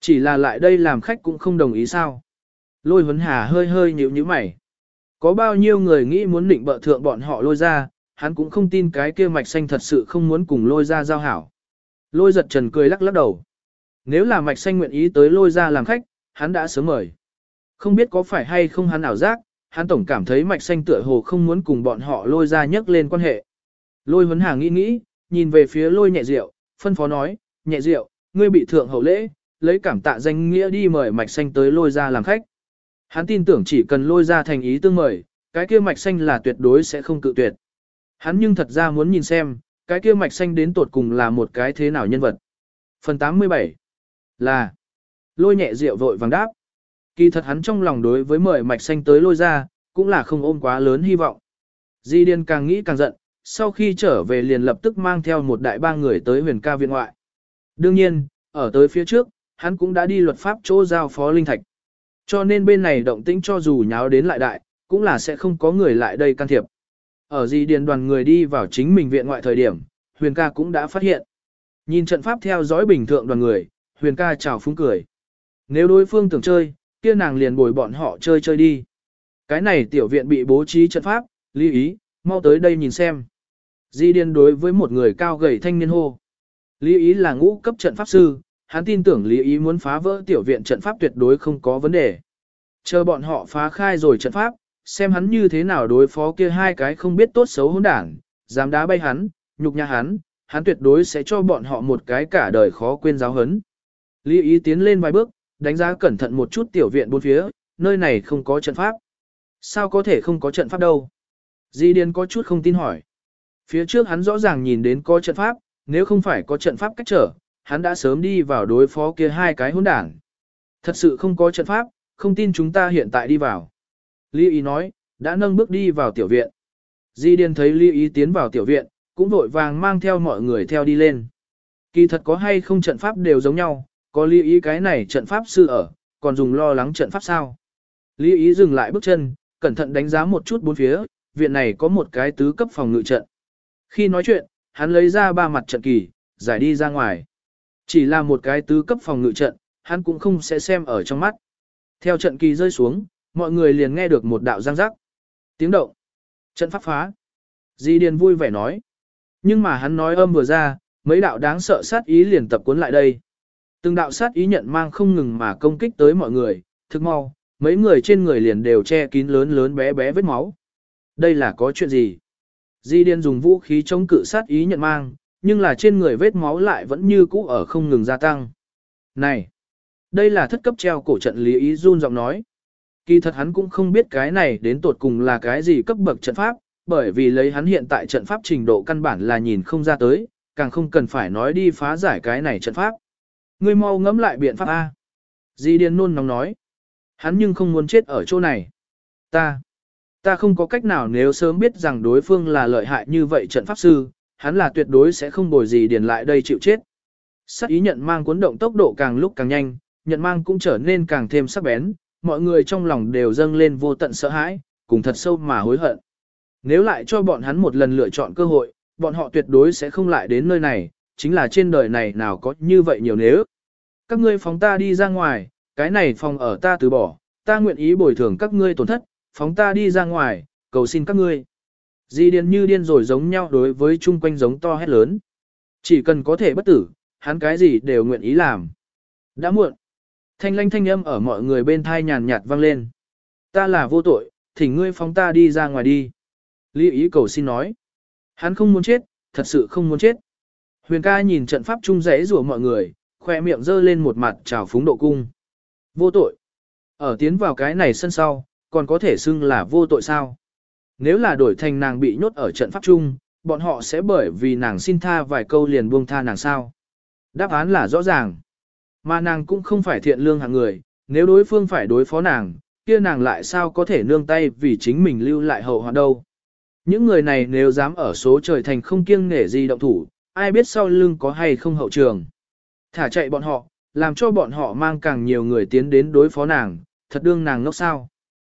Chỉ là lại đây làm khách cũng không đồng ý sao. Lôi huấn hà hơi hơi nhíu nhíu mày. Có bao nhiêu người nghĩ muốn định bợ thượng bọn họ lôi ra, hắn cũng không tin cái kia mạch xanh thật sự không muốn cùng lôi ra giao hảo. Lôi giật trần cười lắc lắc đầu. Nếu là mạch xanh nguyện ý tới lôi ra làm khách, hắn đã sớm mời. Không biết có phải hay không hắn ảo giác, hắn tổng cảm thấy mạch xanh tựa hồ không muốn cùng bọn họ lôi ra nhắc lên quan hệ. Lôi huấn hà nghĩ nghĩ, nhìn về phía lôi nhẹ rượu, phân phó nói, nhẹ rượu, ngươi bị thượng hậu lễ, lấy cảm tạ danh nghĩa đi mời mạch xanh tới lôi ra làm khách. Hắn tin tưởng chỉ cần lôi ra thành ý tương mời, cái kia mạch xanh là tuyệt đối sẽ không cự tuyệt. Hắn nhưng thật ra muốn nhìn xem, cái kia mạch xanh đến tột cùng là một cái thế nào nhân vật. Phần 87 là lôi nhẹ rượu vội vàng đáp. Kỳ thật hắn trong lòng đối với mời mạch xanh tới lôi ra, cũng là không ôm quá lớn hy vọng. Di Điên càng nghĩ càng giận, sau khi trở về liền lập tức mang theo một đại ba người tới huyền ca viện ngoại. Đương nhiên, ở tới phía trước, hắn cũng đã đi luật pháp chỗ giao phó linh thạch. Cho nên bên này động tĩnh cho dù nháo đến lại đại, cũng là sẽ không có người lại đây can thiệp. Ở Di điền đoàn người đi vào chính mình viện ngoại thời điểm, huyền ca cũng đã phát hiện. Nhìn trận pháp theo dõi bình thường đoàn người, huyền ca chào phúng cười. Nếu đối phương tưởng chơi, kia nàng liền bồi bọn họ chơi chơi đi. Cái này tiểu viện bị bố trí trận pháp, Lý ý, mau tới đây nhìn xem. Di điên đối với một người cao gầy thanh niên hô. Lý ý là ngũ cấp trận pháp sư, hắn tin tưởng Lý ý muốn phá vỡ tiểu viện trận pháp tuyệt đối không có vấn đề. Chờ bọn họ phá khai rồi trận pháp, xem hắn như thế nào đối phó kia hai cái không biết tốt xấu hỗn đảng, dám đá bay hắn, nhục nhã hắn, hắn tuyệt đối sẽ cho bọn họ một cái cả đời khó quên giáo hấn. Lý ý tiến lên vài bước, đánh giá cẩn thận một chút tiểu viện bốn phía, nơi này không có trận pháp. Sao có thể không có trận pháp đâu? Di Điền có chút không tin hỏi. Phía trước hắn rõ ràng nhìn đến có trận pháp, nếu không phải có trận pháp cách trở, hắn đã sớm đi vào đối phó kia hai cái hỗn đảng. Thật sự không có trận pháp, không tin chúng ta hiện tại đi vào. Lý ý nói, đã nâng bước đi vào tiểu viện. Di Điền thấy Lý ý tiến vào tiểu viện, cũng vội vàng mang theo mọi người theo đi lên. Kỳ thật có hay không trận pháp đều giống nhau, có Lý ý cái này trận pháp sư ở, còn dùng lo lắng trận pháp sao. Lý ý dừng lại bước chân, cẩn thận đánh giá một chút bốn phía, viện này có một cái tứ cấp phòng ngự trận. Khi nói chuyện, hắn lấy ra ba mặt trận kỳ, giải đi ra ngoài. Chỉ là một cái tứ cấp phòng ngự trận, hắn cũng không sẽ xem ở trong mắt. Theo trận kỳ rơi xuống, mọi người liền nghe được một đạo giang rắc. Tiếng động. Trận pháp phá. Di Điền vui vẻ nói. Nhưng mà hắn nói âm vừa ra, mấy đạo đáng sợ sát ý liền tập cuốn lại đây. Từng đạo sát ý nhận mang không ngừng mà công kích tới mọi người, thực mau, mấy người trên người liền đều che kín lớn lớn bé bé vết máu. Đây là có chuyện gì? Di Điên dùng vũ khí chống cự sát ý nhận mang, nhưng là trên người vết máu lại vẫn như cũ ở không ngừng gia tăng. Này! Đây là thất cấp treo cổ trận Lý Ý run giọng nói. Kỳ thật hắn cũng không biết cái này đến tột cùng là cái gì cấp bậc trận pháp, bởi vì lấy hắn hiện tại trận pháp trình độ căn bản là nhìn không ra tới, càng không cần phải nói đi phá giải cái này trận pháp. Ngươi mau ngẫm lại biện pháp A. Di Điền nôn nóng nói. Hắn nhưng không muốn chết ở chỗ này. Ta, ta không có cách nào nếu sớm biết rằng đối phương là lợi hại như vậy trận pháp sư, hắn là tuyệt đối sẽ không bồi gì điền lại đây chịu chết. Sắc ý nhận mang cuốn động tốc độ càng lúc càng nhanh, nhận mang cũng trở nên càng thêm sắc bén, mọi người trong lòng đều dâng lên vô tận sợ hãi, cùng thật sâu mà hối hận. Nếu lại cho bọn hắn một lần lựa chọn cơ hội, bọn họ tuyệt đối sẽ không lại đến nơi này, chính là trên đời này nào có như vậy nhiều nếu. Các ngươi phóng ta đi ra ngoài, cái này phòng ở ta từ bỏ, ta nguyện ý bồi thường các ngươi tổn thất, phóng ta đi ra ngoài, cầu xin các ngươi. Di điên như điên rồi giống nhau đối với chung quanh giống to hét lớn. Chỉ cần có thể bất tử, hắn cái gì đều nguyện ý làm. Đã muộn. Thanh lanh thanh âm ở mọi người bên thai nhàn nhạt vang lên. Ta là vô tội, thỉnh ngươi phóng ta đi ra ngoài đi. Lý ý cầu xin nói. Hắn không muốn chết, thật sự không muốn chết. Huyền ca nhìn trận pháp trung rẽ rủa mọi người, khoe miệng dơ lên một mặt trào phúng độ cung. Vô tội. Ở tiến vào cái này sân sau, còn có thể xưng là vô tội sao? Nếu là đổi thành nàng bị nhốt ở trận pháp trung, bọn họ sẽ bởi vì nàng xin tha vài câu liền buông tha nàng sao? Đáp án là rõ ràng. Mà nàng cũng không phải thiện lương hạng người, nếu đối phương phải đối phó nàng, kia nàng lại sao có thể nương tay vì chính mình lưu lại hậu hoạn đâu. Những người này nếu dám ở số trời thành không kiêng nể gì động thủ, ai biết sau lưng có hay không hậu trường. Thả chạy bọn họ, làm cho bọn họ mang càng nhiều người tiến đến đối phó nàng, thật đương nàng ngốc sao.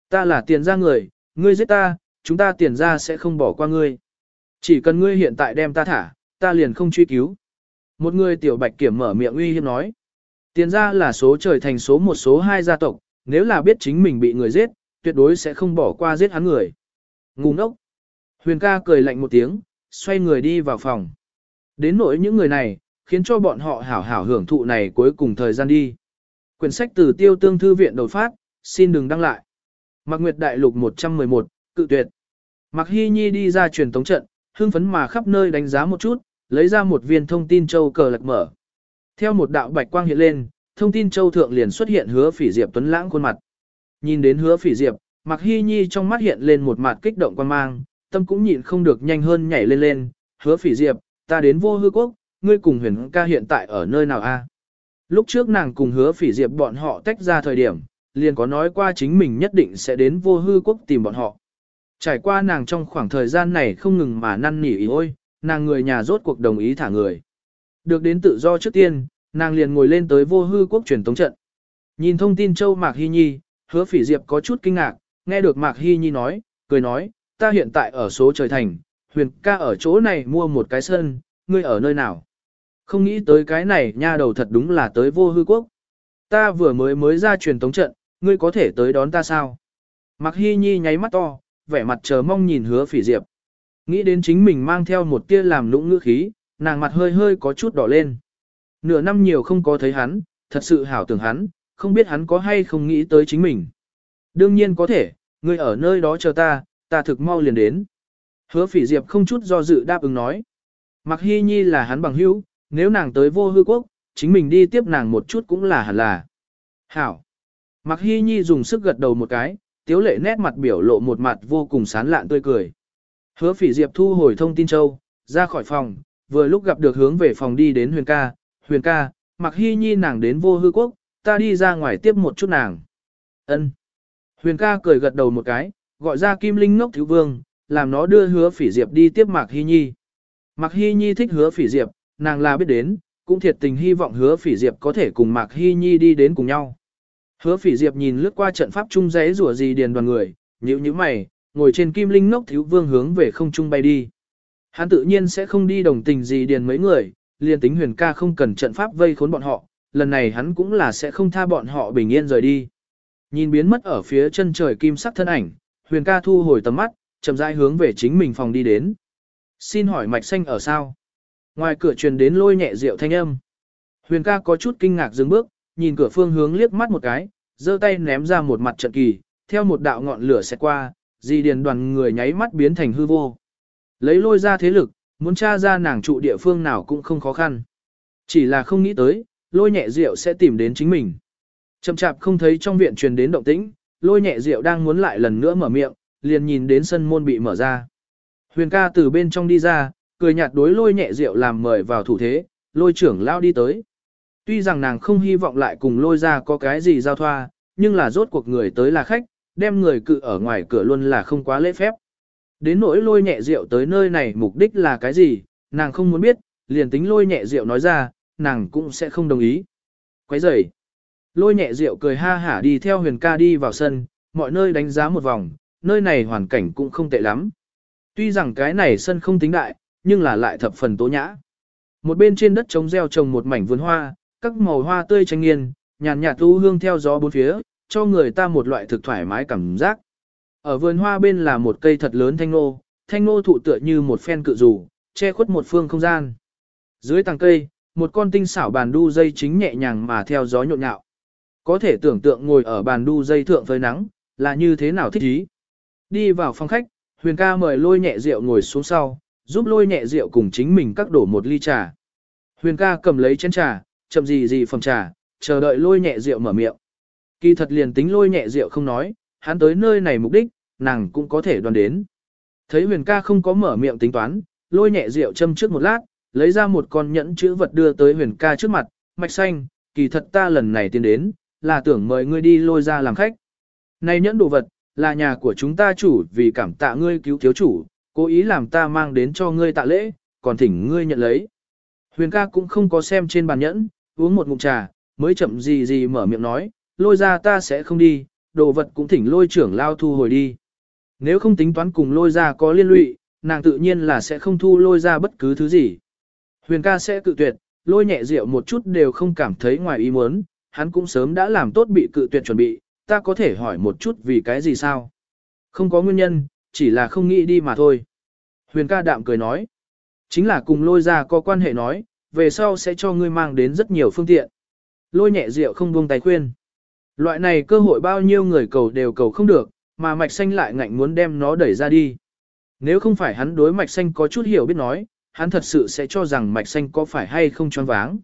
Ta là tiền ra người, ngươi giết ta, chúng ta tiền ra sẽ không bỏ qua ngươi. Chỉ cần ngươi hiện tại đem ta thả, ta liền không truy cứu. Một người tiểu bạch kiểm mở miệng uy hiếp nói. Tiền ra là số trời thành số một số hai gia tộc, nếu là biết chính mình bị người giết, tuyệt đối sẽ không bỏ qua giết hắn người. Ngu ngốc. Huyền ca cười lạnh một tiếng, xoay người đi vào phòng. Đến nỗi những người này, khiến cho bọn họ hảo hảo hưởng thụ này cuối cùng thời gian đi. Quyển sách từ tiêu tương thư viện đột phát, xin đừng đăng lại. Mạc Nguyệt Đại Lục 111, cự tuyệt. Mạc Hy Nhi đi ra truyền tống trận, hưng phấn mà khắp nơi đánh giá một chút, lấy ra một viên thông tin châu cờ lật mở. Theo một đạo bạch quang hiện lên, thông tin châu thượng liền xuất hiện hứa phỉ diệp tuấn lãng khuôn mặt. Nhìn đến hứa phỉ diệp, Mạc Hy Nhi trong mắt hiện lên một mặt kích động quan mang, tâm cũng nhịn không được nhanh hơn nhảy lên lên, hứa phỉ diệp, ta đến vô hư quốc, ngươi cùng huyền ca hiện tại ở nơi nào a? Lúc trước nàng cùng hứa phỉ diệp bọn họ tách ra thời điểm, liền có nói qua chính mình nhất định sẽ đến vô hư quốc tìm bọn họ. Trải qua nàng trong khoảng thời gian này không ngừng mà năn nỉ ý ôi, nàng người nhà rốt cuộc đồng ý thả người. Được đến tự do trước tiên, nàng liền ngồi lên tới vô hư quốc truyền tống trận. Nhìn thông tin châu Mạc Hy Nhi, hứa phỉ diệp có chút kinh ngạc, nghe được Mạc Hy Nhi nói, cười nói, ta hiện tại ở số trời thành, huyền ca ở chỗ này mua một cái sân, ngươi ở nơi nào? Không nghĩ tới cái này nha đầu thật đúng là tới vô hư quốc. Ta vừa mới mới ra truyền tống trận, ngươi có thể tới đón ta sao? Mạc Hy Nhi nháy mắt to, vẻ mặt chờ mong nhìn hứa phỉ diệp. Nghĩ đến chính mình mang theo một tia làm lũng ngữ khí, nàng mặt hơi hơi có chút đỏ lên. Nửa năm nhiều không có thấy hắn, thật sự hảo tưởng hắn, không biết hắn có hay không nghĩ tới chính mình. Đương nhiên có thể, ngươi ở nơi đó chờ ta, ta thực mau liền đến. Hứa phỉ diệp không chút do dự đáp ứng nói. Mặc Hy Nhi là hắn bằng hữu, nếu nàng tới vô hư quốc, chính mình đi tiếp nàng một chút cũng là hẳn là. Hảo. Mặc Hy Nhi dùng sức gật đầu một cái, tiếu lệ nét mặt biểu lộ một mặt vô cùng sán lạn tươi cười. Hứa phỉ diệp thu hồi thông tin châu, ra khỏi phòng, vừa lúc gặp được hướng về phòng đi đến huyền ca, huyền ca, Mặc Hy Nhi nàng đến vô hư quốc, ta đi ra ngoài tiếp một chút nàng. Ân. Huyền ca cười gật đầu một cái, gọi ra Kim Linh ngốc thiếu vương, làm nó đưa hứa phỉ diệp đi tiếp Mạc Hy Nhi. Mạc Hy Nhi thích hứa phỉ diệp, nàng là biết đến, cũng thiệt tình hy vọng hứa phỉ diệp có thể cùng Mạc Hy Nhi đi đến cùng nhau. Hứa phỉ diệp nhìn lướt qua trận pháp trung giấy rủa gì điền đoàn người, nhíu nhíu mày, ngồi trên kim linh ngốc thiếu vương hướng về không trung bay đi. Hắn tự nhiên sẽ không đi đồng tình gì điền mấy người, liền tính huyền ca không cần trận pháp vây khốn bọn họ, lần này hắn cũng là sẽ không tha bọn họ bình yên rời đi. Nhìn biến mất ở phía chân trời kim sắc thân ảnh, huyền ca thu hồi tầm mắt, chậm rãi hướng về chính mình phòng đi đến. Xin hỏi mạch xanh ở sao? Ngoài cửa truyền đến lôi nhẹ rượu thanh âm. Huyền ca có chút kinh ngạc dừng bước, nhìn cửa phương hướng liếc mắt một cái, giơ tay ném ra một mặt trận kỳ, theo một đạo ngọn lửa xẹt qua, di điền đoàn người nháy mắt biến thành hư vô. Lấy lôi ra thế lực, muốn tra ra nàng trụ địa phương nào cũng không khó khăn. Chỉ là không nghĩ tới, lôi nhẹ rượu sẽ tìm đến chính mình. Chậm chạp không thấy trong viện truyền đến động tĩnh, lôi nhẹ rượu đang muốn lại lần nữa mở miệng, liền nhìn đến sân môn bị mở ra. Huyền ca từ bên trong đi ra, cười nhạt đối lôi nhẹ rượu làm mời vào thủ thế, lôi trưởng lao đi tới. Tuy rằng nàng không hy vọng lại cùng lôi ra có cái gì giao thoa, nhưng là rốt cuộc người tới là khách, đem người cự ở ngoài cửa luôn là không quá lễ phép. Đến nỗi lôi nhẹ rượu tới nơi này mục đích là cái gì, nàng không muốn biết, liền tính lôi nhẹ rượu nói ra, nàng cũng sẽ không đồng ý. Quấy rầy. Lôi nhẹ rượu cười ha hả đi theo huyền ca đi vào sân, mọi nơi đánh giá một vòng, nơi này hoàn cảnh cũng không tệ lắm. Tuy rằng cái này sân không tính đại, nhưng là lại thập phần tố nhã. Một bên trên đất trống gieo trồng một mảnh vườn hoa, các màu hoa tươi tranh nghiên, nhàn nhạt thu hương theo gió bốn phía, cho người ta một loại thực thoải mái cảm giác. Ở vườn hoa bên là một cây thật lớn thanh nô, thanh nô thụ tựa như một phen cự rủ, che khuất một phương không gian. Dưới tàng cây, một con tinh xảo bàn đu dây chính nhẹ nhàng mà theo gió nhộn nhạo. Có thể tưởng tượng ngồi ở bàn đu dây thượng với nắng, là như thế nào thích ý. Đi vào phòng khách, Huyền ca mời lôi nhẹ rượu ngồi xuống sau, giúp lôi nhẹ rượu cùng chính mình cắt đổ một ly trà. Huyền ca cầm lấy chén trà, chậm gì gì phòng trà, chờ đợi lôi nhẹ rượu mở miệng. Kỳ thật liền tính lôi nhẹ rượu không nói, hắn tới nơi này mục đích, nàng cũng có thể đoán đến. Thấy huyền ca không có mở miệng tính toán, lôi nhẹ rượu châm trước một lát, lấy ra một con nhẫn chữ vật đưa tới huyền ca trước mặt, mạch xanh, kỳ thật ta lần này tiến đến, là tưởng mời ngươi đi lôi ra làm khách. Này nhẫn đồ vật, là nhà của chúng ta chủ vì cảm tạ ngươi cứu thiếu chủ, cố ý làm ta mang đến cho ngươi tạ lễ, còn thỉnh ngươi nhận lấy. Huyền ca cũng không có xem trên bàn nhẫn, uống một ngụm trà, mới chậm gì gì mở miệng nói, lôi ra ta sẽ không đi, đồ vật cũng thỉnh lôi trưởng lao thu hồi đi. Nếu không tính toán cùng lôi ra có liên lụy, nàng tự nhiên là sẽ không thu lôi ra bất cứ thứ gì. Huyền ca sẽ cự tuyệt, lôi nhẹ rượu một chút đều không cảm thấy ngoài ý muốn, hắn cũng sớm đã làm tốt bị cự tuyệt chuẩn bị, ta có thể hỏi một chút vì cái gì sao? Không có nguyên nhân, chỉ là không nghĩ đi mà thôi. Huyền ca đạm cười nói. Chính là cùng lôi ra có quan hệ nói, về sau sẽ cho ngươi mang đến rất nhiều phương tiện. Lôi nhẹ rượu không buông tay khuyên. Loại này cơ hội bao nhiêu người cầu đều cầu không được, mà mạch xanh lại ngạnh muốn đem nó đẩy ra đi. Nếu không phải hắn đối mạch xanh có chút hiểu biết nói, hắn thật sự sẽ cho rằng mạch xanh có phải hay không choáng váng.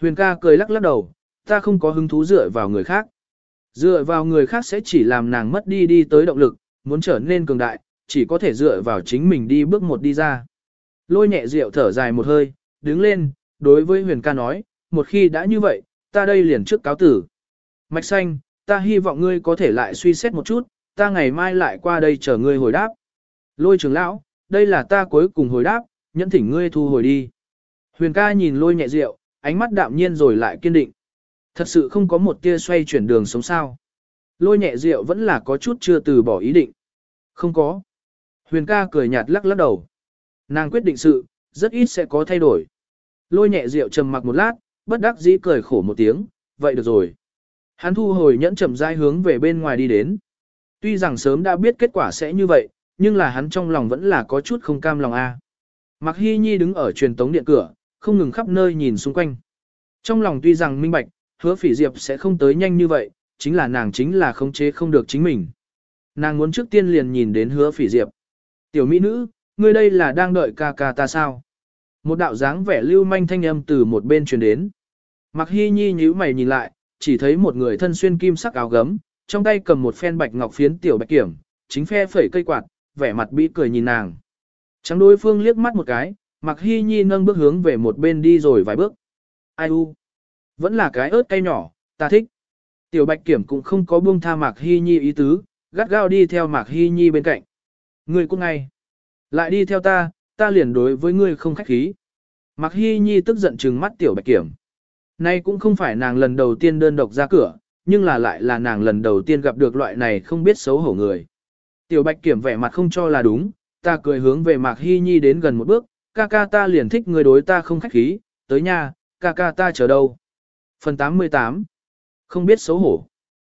Huyền ca cười lắc lắc đầu, ta không có hứng thú dựa vào người khác. Dựa vào người khác sẽ chỉ làm nàng mất đi đi tới động lực, muốn trở nên cường đại, chỉ có thể dựa vào chính mình đi bước một đi ra. Lôi nhẹ rượu thở dài một hơi, đứng lên, đối với huyền ca nói, một khi đã như vậy, ta đây liền trước cáo tử. Mạch xanh, ta hy vọng ngươi có thể lại suy xét một chút, ta ngày mai lại qua đây chờ ngươi hồi đáp. Lôi trưởng lão, đây là ta cuối cùng hồi đáp, nhẫn thỉnh ngươi thu hồi đi. Huyền ca nhìn lôi nhẹ rượu, ánh mắt đạm nhiên rồi lại kiên định. Thật sự không có một tia xoay chuyển đường sống sao. Lôi nhẹ rượu vẫn là có chút chưa từ bỏ ý định. Không có. Huyền ca cười nhạt lắc lắc đầu. Nàng quyết định sự, rất ít sẽ có thay đổi. Lôi nhẹ rượu trầm mặc một lát, bất đắc dĩ cười khổ một tiếng, vậy được rồi. Hắn thu hồi nhẫn chậm rãi hướng về bên ngoài đi đến. Tuy rằng sớm đã biết kết quả sẽ như vậy, nhưng là hắn trong lòng vẫn là có chút không cam lòng a. Mạc Hy Nhi đứng ở truyền tống điện cửa, không ngừng khắp nơi nhìn xung quanh. Trong lòng tuy rằng minh bạch, hứa phỉ diệp sẽ không tới nhanh như vậy, chính là nàng chính là khống chế không được chính mình. Nàng muốn trước tiên liền nhìn đến hứa phỉ diệp. Tiểu mỹ nữ, ngươi đây là đang đợi ca ca ta sao? Một đạo dáng vẻ lưu manh thanh âm từ một bên truyền đến. Mặc hy nhi nhíu mày nhìn lại, chỉ thấy một người thân xuyên kim sắc áo gấm, trong tay cầm một phen bạch ngọc phiến tiểu bạch kiểm, chính phe phẩy cây quạt, vẻ mặt bị cười nhìn nàng. Trắng đối phương liếc mắt một cái, mặc hy nhi nâng bước hướng về một bên đi rồi vài bước. Ai u? Vẫn là cái ớt cay nhỏ, ta thích. Tiểu bạch kiểm cũng không có buông tha Mạc Hy Nhi ý tứ, gắt gao đi theo Mạc Hy Nhi bên cạnh. Ngươi cũng ngay. Lại đi theo ta, ta liền đối với ngươi không khách khí. Mạc Hy Nhi tức giận trừng mắt tiểu bạch kiểm. Nay cũng không phải nàng lần đầu tiên đơn độc ra cửa, nhưng là lại là nàng lần đầu tiên gặp được loại này không biết xấu hổ người. Tiểu bạch kiểm vẻ mặt không cho là đúng, ta cười hướng về Mạc Hy Nhi đến gần một bước, ca ca ta liền thích người đối ta không khách khí, tới nha, ca ca ta chờ đâu. Phần 88 Không biết xấu hổ.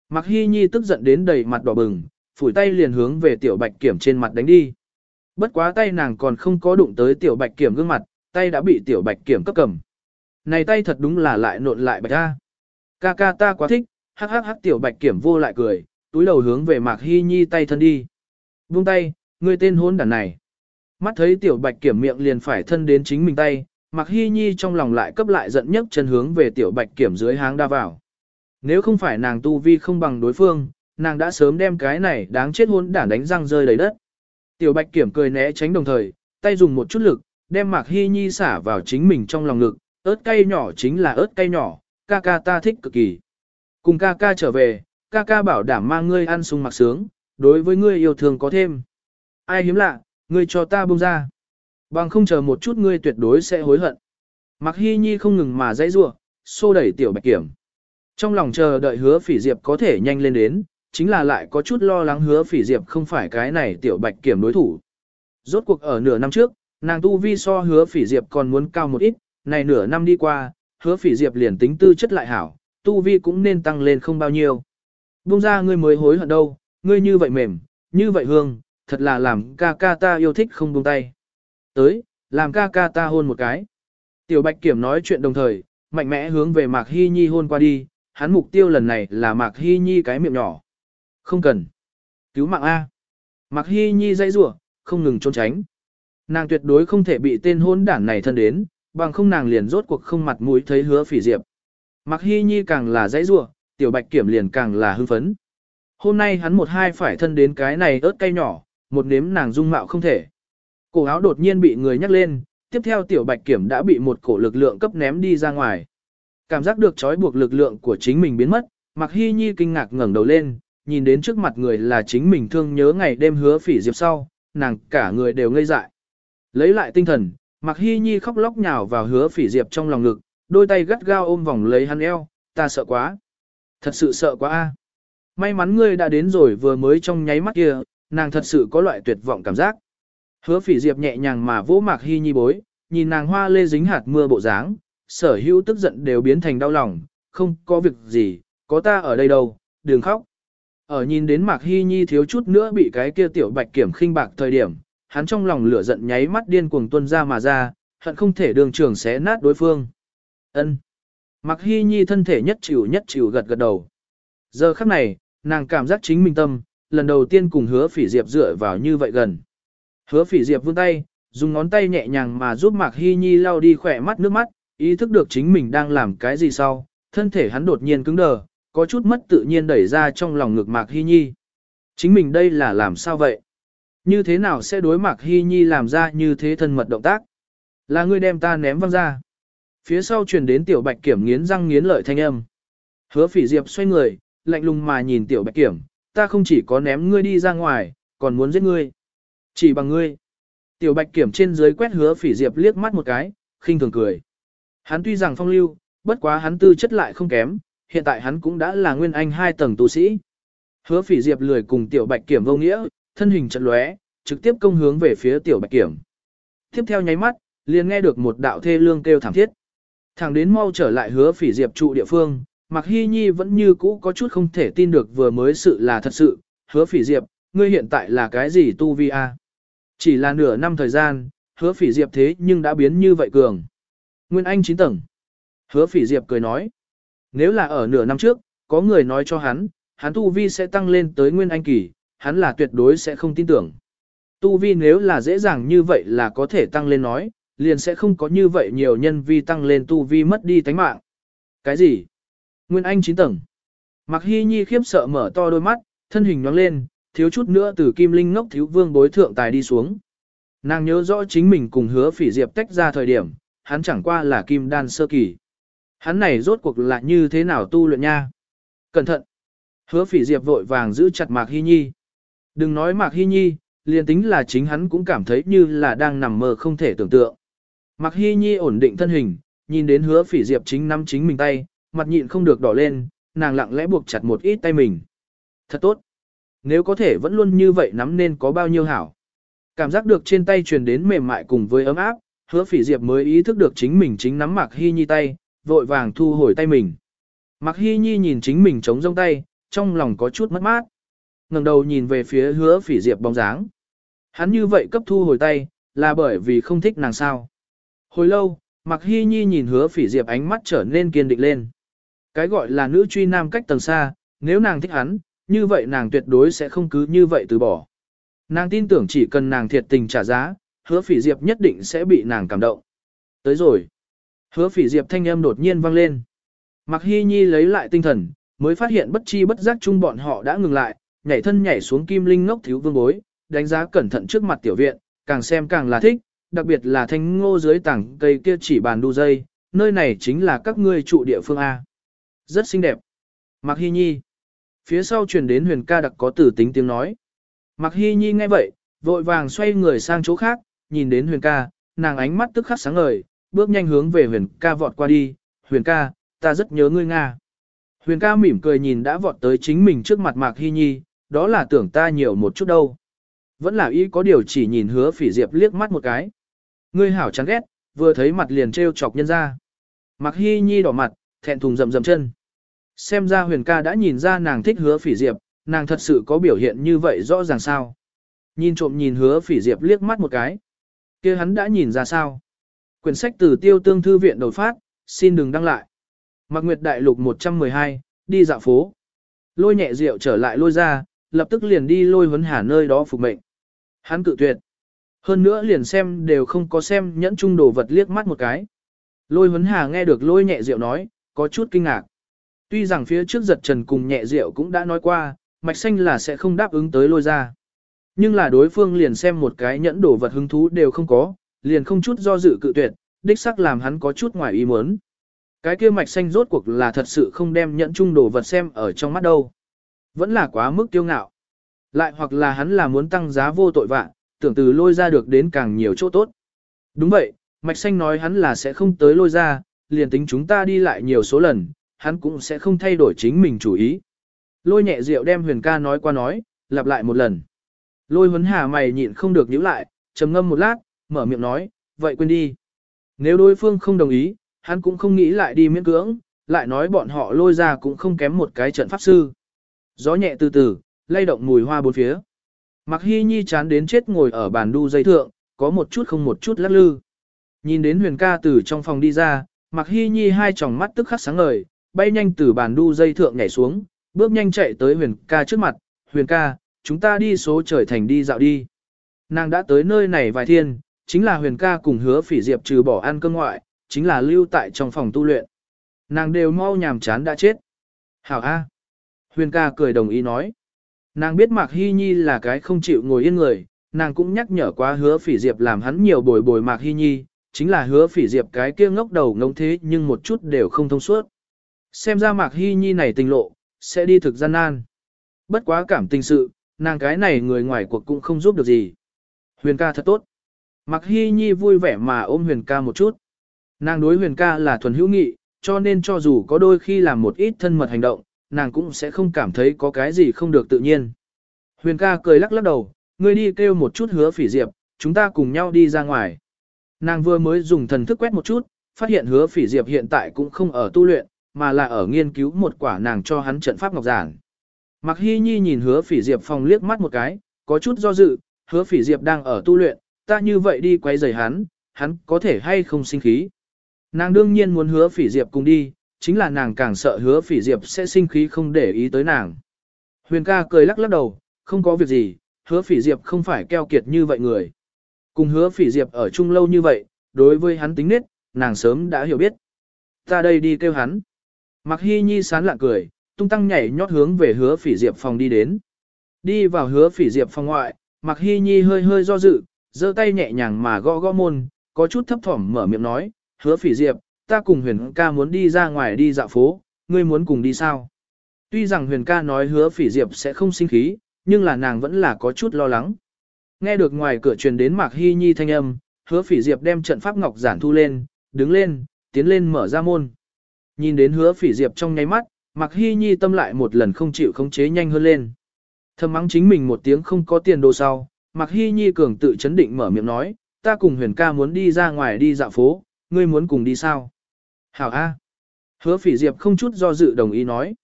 Mạc Hy Nhi tức giận đến đầy mặt đỏ bừng, phủi tay liền hướng về tiểu bạch kiểm trên mặt đánh đi. Bất quá tay nàng còn không có đụng tới tiểu bạch kiểm gương mặt, tay đã bị tiểu bạch kiểm cấp cầm. Này tay thật đúng là lại nộn lại bạch ra. Ca ca ta quá thích, hắc hắc hắc tiểu bạch kiểm vô lại cười, túi đầu hướng về Mạc Hy Nhi tay thân đi. Buông tay, ngươi tên hôn đàn này. Mắt thấy tiểu bạch kiểm miệng liền phải thân đến chính mình tay, Mạc Hi Nhi trong lòng lại cấp lại giận nhất chân hướng về tiểu bạch kiểm dưới háng đa vào. Nếu không phải nàng tu vi không bằng đối phương, nàng đã sớm đem cái này đáng chết hôn đản đánh răng rơi đầy đất. Tiểu Bạch Kiểm cười né tránh đồng thời, tay dùng một chút lực, đem Mạc Hi Nhi xả vào chính mình trong lòng ngực, ớt cay nhỏ chính là ớt cay nhỏ, ca ca ta thích cực kỳ. Cùng ca ca trở về, ca ca bảo đảm mang ngươi ăn sung mặc sướng, đối với ngươi yêu thương có thêm. Ai hiếm lạ, ngươi cho ta buông ra. Bằng không chờ một chút ngươi tuyệt đối sẽ hối hận. Mạc Hy Nhi không ngừng mà dãy rủa, xô đẩy tiểu bạch kiểm. Trong lòng chờ đợi hứa phỉ diệp có thể nhanh lên đến, chính là lại có chút lo lắng hứa phỉ diệp không phải cái này tiểu bạch kiểm đối thủ. Rốt cuộc ở nửa năm trước, nàng tu vi so hứa phỉ diệp còn muốn cao một ít, này nửa năm đi qua, hứa phỉ diệp liền tính tư chất lại hảo, tu vi cũng nên tăng lên không bao nhiêu. Bung ra ngươi mới hối hận đâu, ngươi như vậy mềm, như vậy hương, thật là làm ca ca ta yêu thích không buông tay. Tới, làm ca ca ta hôn một cái. Tiểu Bạch Kiểm nói chuyện đồng thời, mạnh mẽ hướng về Mạc Hy Nhi hôn qua đi, hắn mục tiêu lần này là Mạc Hy Nhi cái miệng nhỏ. Không cần. Cứu mạng A. Mạc Hy Nhi dây rủa không ngừng trốn tránh. Nàng tuyệt đối không thể bị tên hôn đản này thân đến, bằng không nàng liền rốt cuộc không mặt mũi thấy hứa phỉ diệp. Mạc Hy Nhi càng là dãy rủa tiểu bạch kiểm liền càng là hưng phấn. Hôm nay hắn một hai phải thân đến cái này ớt cay nhỏ, một nếm nàng dung mạo không thể. Cổ áo đột nhiên bị người nhắc lên, tiếp theo tiểu bạch kiểm đã bị một cổ lực lượng cấp ném đi ra ngoài. Cảm giác được trói buộc lực lượng của chính mình biến mất, Mạc Hy Nhi kinh ngạc ngẩng đầu lên, nhìn đến trước mặt người là chính mình thương nhớ ngày đêm hứa phỉ diệp sau, nàng cả người đều ngây dại. Lấy lại tinh thần, Mạc Hy Nhi khóc lóc nhào vào hứa phỉ diệp trong lòng ngực, đôi tay gắt gao ôm vòng lấy hắn eo, ta sợ quá. Thật sự sợ quá a. May mắn ngươi đã đến rồi vừa mới trong nháy mắt kia, nàng thật sự có loại tuyệt vọng cảm giác. Hứa phỉ diệp nhẹ nhàng mà vỗ Mạc Hy Nhi bối, nhìn nàng hoa lê dính hạt mưa bộ dáng, sở hữu tức giận đều biến thành đau lòng, không có việc gì, có ta ở đây đâu, đừng khóc. Ở nhìn đến Mạc Hy Nhi thiếu chút nữa bị cái kia tiểu bạch kiểm khinh bạc thời điểm, hắn trong lòng lửa giận nháy mắt điên cuồng tuôn ra mà ra, hận không thể đường trường xé nát đối phương. Ân. Mạc Hy Nhi thân thể nhất chịu nhất chịu gật gật đầu. Giờ khắc này, nàng cảm giác chính mình tâm, lần đầu tiên cùng hứa phỉ diệp dựa vào như vậy gần. Hứa phỉ diệp vươn tay, dùng ngón tay nhẹ nhàng mà giúp Mạc Hy Nhi lau đi khỏe mắt nước mắt, ý thức được chính mình đang làm cái gì sau, thân thể hắn đột nhiên cứng đờ, có chút mất tự nhiên đẩy ra trong lòng ngực Mạc Hy Nhi. Chính mình đây là làm sao vậy? Như thế nào sẽ đối Mạc Hy Nhi làm ra như thế thân mật động tác? Là ngươi đem ta ném văng ra. Phía sau truyền đến tiểu bạch kiểm nghiến răng nghiến lợi thanh âm. Hứa phỉ diệp xoay người, lạnh lùng mà nhìn tiểu bạch kiểm, ta không chỉ có ném ngươi đi ra ngoài, còn muốn giết ngươi. Chỉ bằng ngươi. Tiểu bạch kiểm trên dưới quét hứa phỉ diệp liếc mắt một cái, khinh thường cười. Hắn tuy rằng phong lưu, bất quá hắn tư chất lại không kém, hiện tại hắn cũng đã là nguyên anh hai tầng tu sĩ. Hứa phỉ diệp lười cùng tiểu bạch kiểm vô nghĩa, thân hình chật lóe, trực tiếp công hướng về phía tiểu bạch kiểm. Tiếp theo nháy mắt, liền nghe được một đạo thê lương kêu thảm thiết. Thẳng đến mau trở lại hứa phỉ diệp trụ địa phương, Mạc Hy Nhi vẫn như cũ có chút không thể tin được vừa mới sự là thật sự, hứa phỉ diệp, ngươi hiện tại là cái gì tu vi a? Chỉ là nửa năm thời gian, hứa phỉ diệp thế nhưng đã biến như vậy cường. Nguyên Anh 9 tầng. Hứa phỉ diệp cười nói. Nếu là ở nửa năm trước, có người nói cho hắn, hắn tu vi sẽ tăng lên tới Nguyên Anh kỳ, hắn là tuyệt đối sẽ không tin tưởng. Tu vi nếu là dễ dàng như vậy là có thể tăng lên nói, liền sẽ không có như vậy nhiều nhân vi tăng lên tu vi mất đi tánh mạng. Cái gì? Nguyên Anh 9 tầng. Mạc Hy Nhi khiếp sợ mở to đôi mắt, thân hình nhoáng lên, thiếu chút nữa từ kim linh ngốc thiếu vương bối thượng tài đi xuống. Nàng nhớ rõ chính mình cùng hứa phỉ diệp tách ra thời điểm, hắn chẳng qua là kim đan sơ kỳ. Hắn này rốt cuộc là như thế nào tu luyện nha? Cẩn thận! Hứa phỉ diệp vội vàng giữ chặt Mạc Hy Nhi. Đừng nói Mạc Hy Nhi, liền tính là chính hắn cũng cảm thấy như là đang nằm mơ không thể tưởng tượng. Mạc Hy Nhi ổn định thân hình, nhìn đến hứa phỉ diệp chính nắm chính mình tay, mặt nhịn không được đỏ lên, nàng lặng lẽ buộc chặt một ít tay mình. Thật tốt. Nếu có thể vẫn luôn như vậy nắm nên có bao nhiêu hảo. Cảm giác được trên tay truyền đến mềm mại cùng với ấm áp, hứa phỉ diệp mới ý thức được chính mình chính nắm Mạc Hy Nhi tay, vội vàng thu hồi tay mình. Mạc Hy Nhi nhìn chính mình chống rông tay, trong lòng có chút mất mát. ngẩng đầu nhìn về phía hứa phỉ diệp bóng dáng. Hắn như vậy cấp thu hồi tay, là bởi vì không thích nàng sao. Hồi lâu, Mạc Hy Nhi nhìn hứa phỉ diệp ánh mắt trở nên kiên định lên. Cái gọi là nữ truy nam cách tầng xa, nếu nàng thích hắn, như vậy nàng tuyệt đối sẽ không cứ như vậy từ bỏ. Nàng tin tưởng chỉ cần nàng thiệt tình trả giá, hứa phỉ diệp nhất định sẽ bị nàng cảm động. Tới rồi. Hứa phỉ diệp thanh âm đột nhiên vang lên. Mặc Hy Nhi lấy lại tinh thần, mới phát hiện bất chi bất giác chung bọn họ đã ngừng lại, nhảy thân nhảy xuống kim linh ngốc thiếu vương bối, đánh giá cẩn thận trước mặt tiểu viện, càng xem càng là thích, đặc biệt là thanh ngô dưới tảng cây kia chỉ bàn đu dây, nơi này chính là các ngươi trụ địa phương A. Rất xinh đẹp. Mạc Hy Nhi. Phía sau truyền đến huyền ca đặc có tử tính tiếng nói. Mạc Hy Nhi nghe vậy, vội vàng xoay người sang chỗ khác, nhìn đến huyền ca, nàng ánh mắt tức khắc sáng ngời, bước nhanh hướng về huyền ca vọt qua đi. Huyền ca, ta rất nhớ ngươi Nga. Huyền ca mỉm cười nhìn đã vọt tới chính mình trước mặt Mạc Hy Nhi, đó là tưởng ta nhiều một chút đâu. Vẫn là ý có điều chỉ nhìn hứa phỉ diệp liếc mắt một cái. Ngươi hảo chán ghét, vừa thấy mặt liền trêu chọc nhân ra. Mạc Hy Nhi đỏ mặt, thẹn thùng rầm rầm chân. Xem ra huyền ca đã nhìn ra nàng thích hứa phỉ diệp, nàng thật sự có biểu hiện như vậy rõ ràng sao. Nhìn trộm nhìn hứa phỉ diệp liếc mắt một cái. kia hắn đã nhìn ra sao. Quyển sách từ tiêu tương thư viện đột phát, xin đừng đăng lại. Mạc Nguyệt Đại Lục 112, đi dạo phố. Lôi nhẹ rượu trở lại lôi ra, lập tức liền đi lôi huấn hà nơi đó phục mệnh. Hắn cự tuyệt. Hơn nữa liền xem đều không có xem nhẫn trung đồ vật liếc mắt một cái. Lôi huấn hà nghe được lôi nhẹ rượu nói, có chút kinh ngạc. Tuy rằng phía trước giật trần cùng nhẹ rượu cũng đã nói qua, mạch xanh là sẽ không đáp ứng tới lôi ra. Nhưng là đối phương liền xem một cái nhẫn đồ vật hứng thú đều không có, liền không chút do dự cự tuyệt, đích sắc làm hắn có chút ngoài ý muốn. Cái kia mạch xanh rốt cuộc là thật sự không đem nhẫn trung đồ vật xem ở trong mắt đâu. Vẫn là quá mức tiêu ngạo. Lại hoặc là hắn là muốn tăng giá vô tội vạ, tưởng từ lôi ra được đến càng nhiều chỗ tốt. Đúng vậy, mạch xanh nói hắn là sẽ không tới lôi ra, liền tính chúng ta đi lại nhiều số lần, hắn cũng sẽ không thay đổi chính mình chủ ý. Lôi nhẹ rượu đem huyền ca nói qua nói, lặp lại một lần. Lôi huấn hà mày nhịn không được nhíu lại, trầm ngâm một lát, mở miệng nói, vậy quên đi. Nếu đối phương không đồng ý, hắn cũng không nghĩ lại đi miễn cưỡng, lại nói bọn họ lôi ra cũng không kém một cái trận pháp sư. Gió nhẹ từ từ, lay động mùi hoa bốn phía. Mặc hy nhi chán đến chết ngồi ở bàn đu dây thượng, có một chút không một chút lắc lư. Nhìn đến huyền ca từ trong phòng đi ra, Mặc hy nhi hai tròng mắt tức khắc sáng ngời, bay nhanh từ bàn đu dây thượng nhảy xuống, bước nhanh chạy tới huyền ca trước mặt, huyền ca, chúng ta đi số trời thành đi dạo đi. Nàng đã tới nơi này vài thiên, chính là huyền ca cùng hứa phỉ diệp trừ bỏ ăn cơm ngoại, chính là lưu tại trong phòng tu luyện. Nàng đều mau nhàm chán đã chết. Hảo A. Huyền ca cười đồng ý nói. Nàng biết Mạc Hy Nhi là cái không chịu ngồi yên người, nàng cũng nhắc nhở quá hứa phỉ diệp làm hắn nhiều bồi bồi Mạc Hy Nhi, chính là hứa phỉ diệp cái kia ngốc đầu ngông thế nhưng một chút đều không thông suốt. Xem ra Mạc Hy Nhi này tình lộ, sẽ đi thực gian nan. Bất quá cảm tình sự, nàng cái này người ngoài cuộc cũng không giúp được gì. Huyền ca thật tốt. Mạc Hy Nhi vui vẻ mà ôm huyền ca một chút. Nàng đối huyền ca là thuần hữu nghị, cho nên cho dù có đôi khi làm một ít thân mật hành động, nàng cũng sẽ không cảm thấy có cái gì không được tự nhiên. Huyền ca cười lắc lắc đầu, ngươi đi kêu một chút hứa phỉ diệp, chúng ta cùng nhau đi ra ngoài. Nàng vừa mới dùng thần thức quét một chút, phát hiện hứa phỉ diệp hiện tại cũng không ở tu luyện, mà là ở nghiên cứu một quả nàng cho hắn trận pháp ngọc giản. Mặc Hi nhi nhìn hứa phỉ diệp phòng liếc mắt một cái, có chút do dự, hứa phỉ diệp đang ở tu luyện, ta như vậy đi quay rời hắn, hắn có thể hay không sinh khí. Nàng đương nhiên muốn hứa phỉ diệp cùng đi, chính là nàng càng sợ hứa phỉ diệp sẽ sinh khí không để ý tới nàng. Huyền ca cười lắc lắc đầu, không có việc gì, hứa phỉ diệp không phải keo kiệt như vậy người. Cùng hứa phỉ diệp ở chung lâu như vậy, đối với hắn tính nết, nàng sớm đã hiểu biết. Ta đây đi kêu hắn. Mạc Hi nhi sán lạ cười, tung tăng nhảy nhót hướng về hứa phỉ diệp phòng đi đến. Đi vào hứa phỉ diệp phòng ngoại, Mạc Hi nhi hơi hơi do dự, giơ tay nhẹ nhàng mà gõ gõ môn, có chút thấp thỏm mở miệng nói, hứa phỉ diệp, ta cùng huyền ca muốn đi ra ngoài đi dạo phố, ngươi muốn cùng đi sao? Tuy rằng huyền ca nói hứa phỉ diệp sẽ không sinh khí, nhưng là nàng vẫn là có chút lo lắng. Nghe được ngoài cửa truyền đến Mạc Hi Nhi thanh âm, hứa phỉ diệp đem trận pháp ngọc giản thu lên, đứng lên, tiến lên mở ra môn. Nhìn đến hứa phỉ diệp trong nháy mắt, Mạc Hy Nhi tâm lại một lần không chịu khống chế nhanh hơn lên. Thầm mắng chính mình một tiếng không có tiền đồ sau, Mạc Hy Nhi cường tự chấn định mở miệng nói, ta cùng huyền ca muốn đi ra ngoài đi dạo phố, ngươi muốn cùng đi sao? Hảo A. Hứa phỉ diệp không chút do dự đồng ý nói.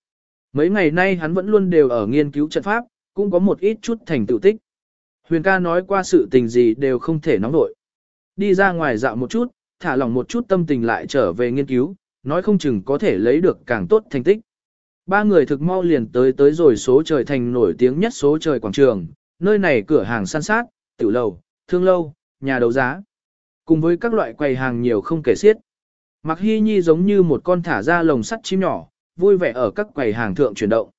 Mấy ngày nay hắn vẫn luôn đều ở nghiên cứu trận pháp, cũng có một ít chút thành tựu tích. Huyền ca nói qua sự tình gì đều không thể nóng nổi. Đi ra ngoài dạo một chút, thả lỏng một chút tâm tình lại trở về nghiên cứu, nói không chừng có thể lấy được càng tốt thành tích. Ba người thực mau liền tới tới rồi số trời thành nổi tiếng nhất số trời quảng trường, nơi này cửa hàng san sát, tiểu lầu, thương lâu, nhà đấu giá. Cùng với các loại quầy hàng nhiều không kể xiết. Mặc hy nhi giống như một con thả ra lồng sắt chim nhỏ, vui vẻ ở các quầy hàng thượng chuyển động.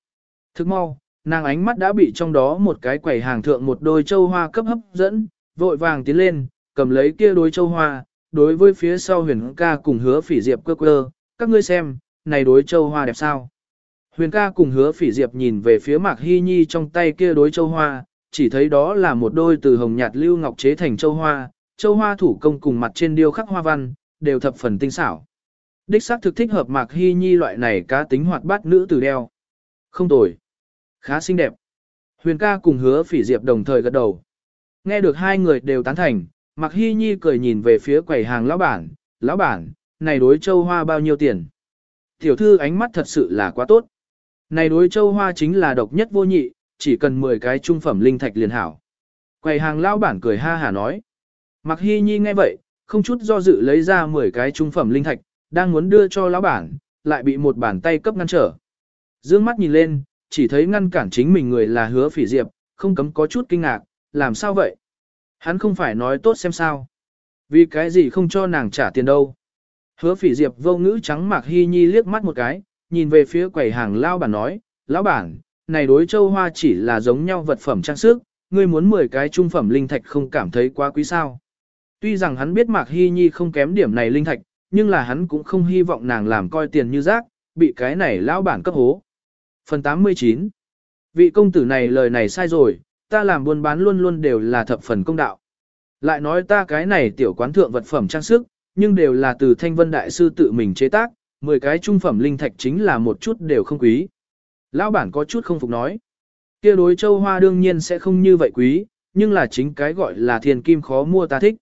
Thức mau, nàng ánh mắt đã bị trong đó một cái quầy hàng thượng một đôi châu hoa cấp hấp dẫn, vội vàng tiến lên, cầm lấy kia đôi châu hoa, đối với phía sau huyền ca cùng hứa phỉ diệp cơ cơ, các ngươi xem, này đối châu hoa đẹp sao. Huyền ca cùng hứa phỉ diệp nhìn về phía mạc hy nhi trong tay kia đối châu hoa, chỉ thấy đó là một đôi từ hồng nhạt lưu ngọc chế thành châu hoa, châu hoa thủ công cùng mặt trên điêu khắc hoa văn, đều thập phần tinh xảo. Đích xác thực thích hợp mạc hy nhi loại này cá tính hoạt bát nữ từ đeo. Không tồi. Khá xinh đẹp. Huyền ca cùng hứa phỉ diệp đồng thời gật đầu. Nghe được hai người đều tán thành, Mạc Hy Nhi cười nhìn về phía quầy hàng lão bản, lão bản, này đối châu hoa bao nhiêu tiền? Tiểu thư ánh mắt thật sự là quá tốt. Này đối châu hoa chính là độc nhất vô nhị, chỉ cần 10 cái trung phẩm linh thạch liền hảo. Quầy hàng lão bản cười ha hà nói. Mạc Hy Nhi nghe vậy, không chút do dự lấy ra 10 cái trung phẩm linh thạch, đang muốn đưa cho lão bản, lại bị một bàn tay cấp ngăn trở. Dương mắt nhìn lên, chỉ thấy ngăn cản chính mình người là hứa phỉ diệp, không cấm có chút kinh ngạc, làm sao vậy? Hắn không phải nói tốt xem sao. Vì cái gì không cho nàng trả tiền đâu. Hứa phỉ diệp vô ngữ trắng mạc hy nhi liếc mắt một cái, nhìn về phía quầy hàng lao bản nói, lão bản, này đối châu hoa chỉ là giống nhau vật phẩm trang sức, ngươi muốn 10 cái trung phẩm linh thạch không cảm thấy quá quý sao. Tuy rằng hắn biết mạc hy nhi không kém điểm này linh thạch, nhưng là hắn cũng không hy vọng nàng làm coi tiền như rác, bị cái này lão bản cấp hố. Phần 89 Vị công tử này lời này sai rồi, ta làm buôn bán luôn luôn đều là thập phần công đạo. Lại nói ta cái này tiểu quán thượng vật phẩm trang sức, nhưng đều là từ thanh vân đại sư tự mình chế tác, 10 cái trung phẩm linh thạch chính là một chút đều không quý. Lão bản có chút không phục nói. kia đối châu hoa đương nhiên sẽ không như vậy quý, nhưng là chính cái gọi là thiền kim khó mua ta thích.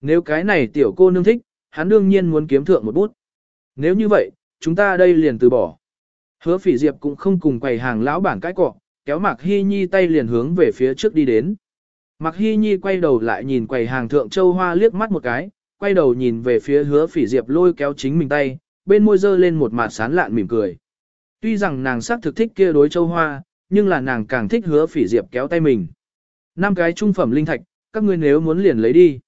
Nếu cái này tiểu cô nương thích, hắn đương nhiên muốn kiếm thượng một bút. Nếu như vậy, chúng ta đây liền từ bỏ. Hứa phỉ diệp cũng không cùng quầy hàng lão bản cái cọ, kéo Mạc Hy Nhi tay liền hướng về phía trước đi đến. Mạc Hy Nhi quay đầu lại nhìn quầy hàng thượng châu hoa liếc mắt một cái, quay đầu nhìn về phía hứa phỉ diệp lôi kéo chính mình tay, bên môi dơ lên một mặt sán lạn mỉm cười. Tuy rằng nàng sắc thực thích kia đối châu hoa, nhưng là nàng càng thích hứa phỉ diệp kéo tay mình. Năm cái trung phẩm linh thạch, các ngươi nếu muốn liền lấy đi.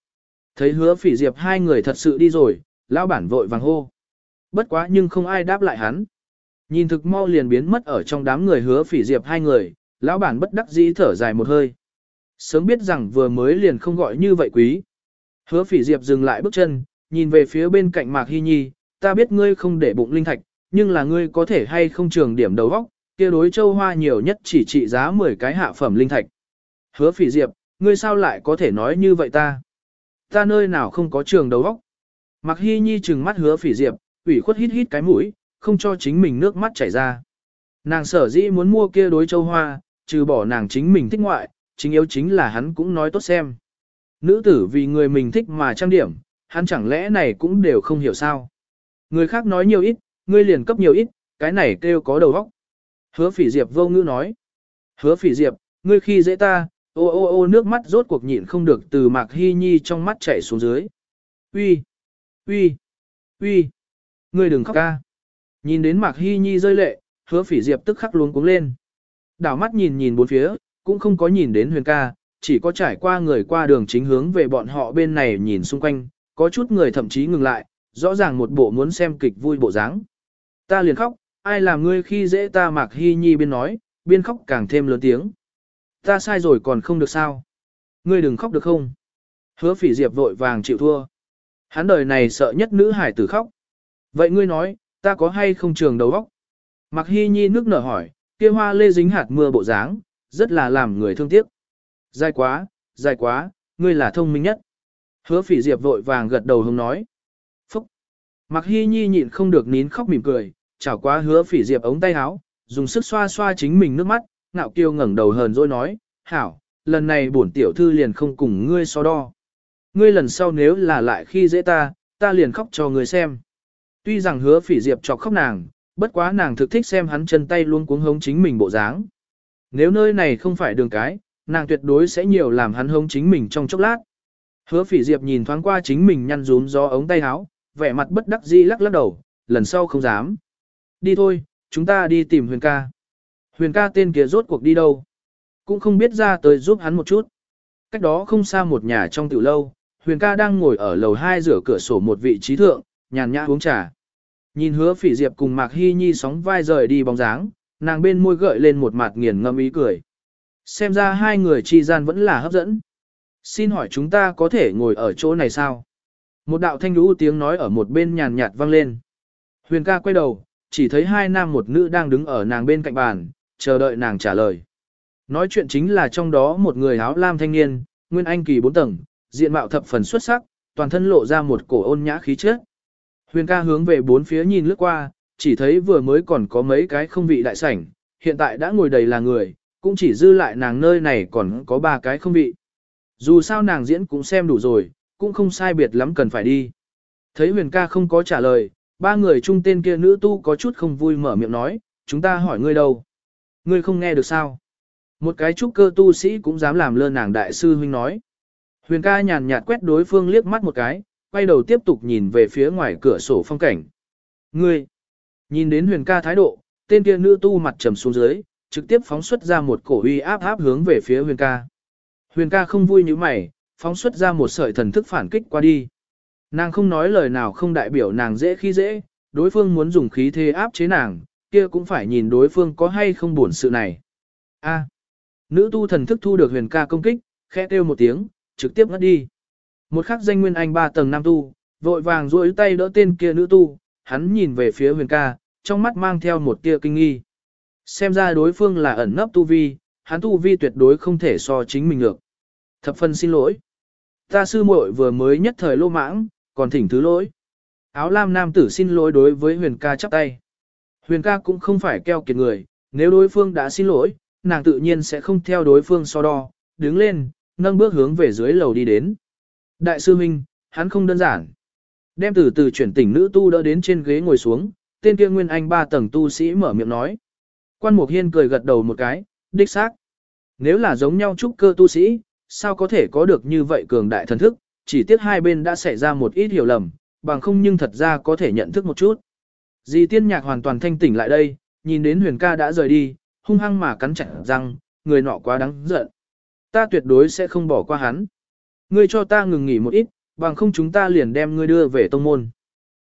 Thấy hứa phỉ diệp hai người thật sự đi rồi, lão bản vội vàng hô. Bất quá nhưng không ai đáp lại hắn. Nhìn thực mau liền biến mất ở trong đám người hứa phỉ diệp hai người, lão bản bất đắc dĩ thở dài một hơi. Sớm biết rằng vừa mới liền không gọi như vậy quý. Hứa phỉ diệp dừng lại bước chân, nhìn về phía bên cạnh Mạc Hy Nhi, ta biết ngươi không để bụng linh thạch, nhưng là ngươi có thể hay không trường điểm đầu óc, kia đối châu hoa nhiều nhất chỉ trị giá 10 cái hạ phẩm linh thạch. Hứa phỉ diệp, ngươi sao lại có thể nói như vậy ta? Ta nơi nào không có trường đầu óc? Mạc Hy Nhi trừng mắt hứa phỉ diệp, ủy khuất hít hít cái mũi, không cho chính mình nước mắt chảy ra. Nàng sở dĩ muốn mua kia đối châu hoa, trừ bỏ nàng chính mình thích ngoại, chính yếu chính là hắn cũng nói tốt xem. Nữ tử vì người mình thích mà trang điểm, hắn chẳng lẽ này cũng đều không hiểu sao. Người khác nói nhiều ít, ngươi liền cấp nhiều ít, cái này kêu có đầu óc. Hứa phỉ diệp vô ngữ nói. Hứa phỉ diệp, ngươi khi dễ ta, ô ô ô nước mắt rốt cuộc nhịn không được từ mạc hy nhi trong mắt chảy xuống dưới. Uy, uy, uy, ngươi đừng khóc ca. Nhìn đến Mạc Hy Nhi rơi lệ, hứa phỉ diệp tức khắc luống cuống lên. Đảo mắt nhìn nhìn bốn phía, cũng không có nhìn đến huyền ca, chỉ có trải qua người qua đường chính hướng về bọn họ bên này nhìn xung quanh, có chút người thậm chí ngừng lại, rõ ràng một bộ muốn xem kịch vui bộ dáng. Ta liền khóc, ai làm ngươi khi dễ ta Mạc Hy Nhi biên nói, biên khóc càng thêm lớn tiếng. Ta sai rồi còn không được sao? Ngươi đừng khóc được không? Hứa phỉ diệp vội vàng chịu thua. Hắn đời này sợ nhất nữ hải tử khóc. Vậy ngươi nói, Ta có hay không trường đầu óc? Mặc hy nhi nước nở hỏi, kia hoa lê dính hạt mưa bộ dáng, rất là làm người thương tiếc. Dài quá, dài quá, ngươi là thông minh nhất. Hứa phỉ diệp vội vàng gật đầu hông nói. Phúc! Mặc hy nhi nhịn không được nín khóc mỉm cười, chảo quá hứa phỉ diệp ống tay áo, dùng sức xoa xoa chính mình nước mắt, ngạo kiêu ngẩng đầu hờn rồi nói, hảo, lần này bổn tiểu thư liền không cùng ngươi so đo. Ngươi lần sau nếu là lại khi dễ ta, ta liền khóc cho ngươi xem. Tuy rằng hứa phỉ diệp chọc khóc nàng, bất quá nàng thực thích xem hắn chân tay luôn cuống hống chính mình bộ dáng. Nếu nơi này không phải đường cái, nàng tuyệt đối sẽ nhiều làm hắn hống chính mình trong chốc lát. Hứa phỉ diệp nhìn thoáng qua chính mình nhăn rún do ống tay áo, vẻ mặt bất đắc dĩ lắc lắc đầu, lần sau không dám. Đi thôi, chúng ta đi tìm huyền ca. Huyền ca tên kia rốt cuộc đi đâu? Cũng không biết ra tới giúp hắn một chút. Cách đó không xa một nhà trong tiểu lâu, huyền ca đang ngồi ở lầu 2 rửa cửa sổ một vị trí thượng, nhàn nhã uống trà. Nhìn hứa phỉ diệp cùng Mạc Hy Nhi sóng vai rời đi bóng dáng, nàng bên môi gợi lên một mặt nghiền ngâm ý cười. Xem ra hai người chi gian vẫn là hấp dẫn. Xin hỏi chúng ta có thể ngồi ở chỗ này sao? Một đạo thanh lũ tiếng nói ở một bên nhàn nhạt vang lên. Huyền ca quay đầu, chỉ thấy hai nam một nữ đang đứng ở nàng bên cạnh bàn, chờ đợi nàng trả lời. Nói chuyện chính là trong đó một người áo lam thanh niên, nguyên anh kỳ bốn tầng, diện mạo thập phần xuất sắc, toàn thân lộ ra một cổ ôn nhã khí chất. Huyền ca hướng về bốn phía nhìn lướt qua, chỉ thấy vừa mới còn có mấy cái không vị đại sảnh, hiện tại đã ngồi đầy là người, cũng chỉ dư lại nàng nơi này còn có ba cái không vị. Dù sao nàng diễn cũng xem đủ rồi, cũng không sai biệt lắm cần phải đi. Thấy huyền ca không có trả lời, ba người chung tên kia nữ tu có chút không vui mở miệng nói, chúng ta hỏi ngươi đâu. Ngươi không nghe được sao? Một cái trúc cơ tu sĩ cũng dám làm lơ nàng đại sư huynh nói. Huyền ca nhàn nhạt quét đối phương liếc mắt một cái, quay đầu tiếp tục nhìn về phía ngoài cửa sổ phong cảnh. Ngươi! Nhìn đến huyền ca thái độ, tên kia nữ tu mặt trầm xuống dưới, trực tiếp phóng xuất ra một cổ uy áp áp hướng về phía huyền ca. Huyền ca không vui như mày, phóng xuất ra một sợi thần thức phản kích qua đi. Nàng không nói lời nào không đại biểu nàng dễ khi dễ, đối phương muốn dùng khí thế áp chế nàng, kia cũng phải nhìn đối phương có hay không buồn sự này. A. nữ tu thần thức thu được huyền ca công kích, khẽ kêu một tiếng, trực tiếp ngất đi. Một khắc danh nguyên anh ba tầng nam tu, vội vàng duỗi tay đỡ tên kia nữ tu, hắn nhìn về phía huyền ca, trong mắt mang theo một tia kinh nghi. Xem ra đối phương là ẩn nấp tu vi, hắn tu vi tuyệt đối không thể so chính mình được. Thập phân xin lỗi. Ta sư muội vừa mới nhất thời lô mãng, còn thỉnh thứ lỗi. Áo lam nam tử xin lỗi đối với huyền ca chắp tay. Huyền ca cũng không phải keo kiệt người, nếu đối phương đã xin lỗi, nàng tự nhiên sẽ không theo đối phương so đo, đứng lên, nâng bước hướng về dưới lầu đi đến. Đại sư Minh, hắn không đơn giản. Đem từ từ chuyển tỉnh nữ tu đỡ đến trên ghế ngồi xuống, tên kia nguyên anh ba tầng tu sĩ mở miệng nói. Quan Mục Hiên cười gật đầu một cái, đích xác. Nếu là giống nhau trúc cơ tu sĩ, sao có thể có được như vậy cường đại thần thức, chỉ tiếc hai bên đã xảy ra một ít hiểu lầm, bằng không nhưng thật ra có thể nhận thức một chút. Dì tiên nhạc hoàn toàn thanh tỉnh lại đây, nhìn đến huyền ca đã rời đi, hung hăng mà cắn chặt răng, người nọ quá đáng giận. Ta tuyệt đối sẽ không bỏ qua hắn. Ngươi cho ta ngừng nghỉ một ít, bằng không chúng ta liền đem ngươi đưa về tông môn.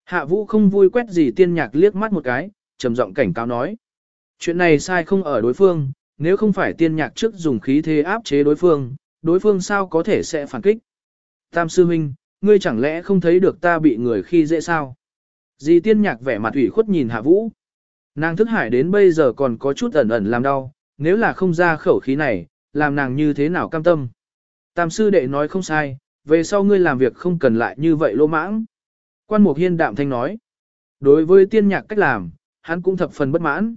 Hạ vũ không vui quét gì tiên nhạc liếc mắt một cái, trầm giọng cảnh cáo nói. Chuyện này sai không ở đối phương, nếu không phải tiên nhạc trước dùng khí thế áp chế đối phương, đối phương sao có thể sẽ phản kích. Tam sư huynh, ngươi chẳng lẽ không thấy được ta bị người khi dễ sao? Dì tiên nhạc vẻ mặt ủy khuất nhìn hạ vũ. Nàng thức hải đến bây giờ còn có chút ẩn ẩn làm đau, nếu là không ra khẩu khí này, làm nàng như thế nào cam tâm. Tam sư đệ nói không sai, về sau ngươi làm việc không cần lại như vậy lô mãng. Quan mục hiên đạm thanh nói. Đối với tiên nhạc cách làm, hắn cũng thập phần bất mãn.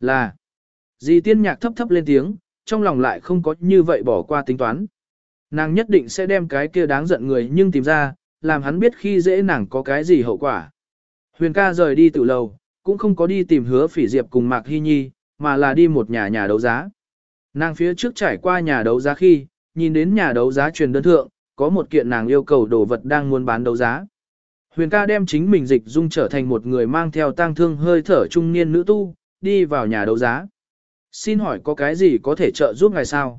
Là, dì tiên nhạc thấp thấp lên tiếng, trong lòng lại không có như vậy bỏ qua tính toán. Nàng nhất định sẽ đem cái kia đáng giận người nhưng tìm ra, làm hắn biết khi dễ nàng có cái gì hậu quả. Huyền ca rời đi từ lầu, cũng không có đi tìm hứa phỉ diệp cùng Mạc Hy Nhi, mà là đi một nhà nhà đấu giá. Nàng phía trước trải qua nhà đấu giá khi, nhìn đến nhà đấu giá truyền đơn thượng, có một kiện nàng yêu cầu đồ vật đang muốn bán đấu giá. Huyền ca đem chính mình dịch dung trở thành một người mang theo tang thương hơi thở trung niên nữ tu, đi vào nhà đấu giá. Xin hỏi có cái gì có thể trợ giúp ngài sao?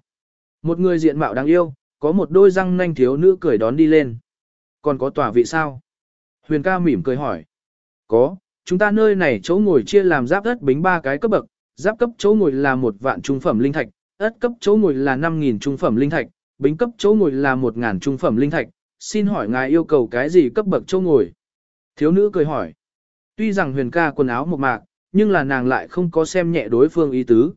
Một người diện mạo đáng yêu, có một đôi răng nanh thiếu nữ cười đón đi lên. Còn có tòa vị sao? Huyền ca mỉm cười hỏi. Có, chúng ta nơi này chỗ ngồi chia làm giáp đất bính ba cái cấp bậc, giáp cấp chỗ ngồi là một vạn trung phẩm linh thạch, ất cấp chỗ ngồi là 5.000 trung phẩm linh thạch, bính cấp chỗ ngồi là 1.000 trung phẩm linh thạch. Xin hỏi ngài yêu cầu cái gì cấp bậc chỗ ngồi? Thiếu nữ cười hỏi. Tuy rằng huyền ca quần áo một mạc, nhưng là nàng lại không có xem nhẹ đối phương ý tứ.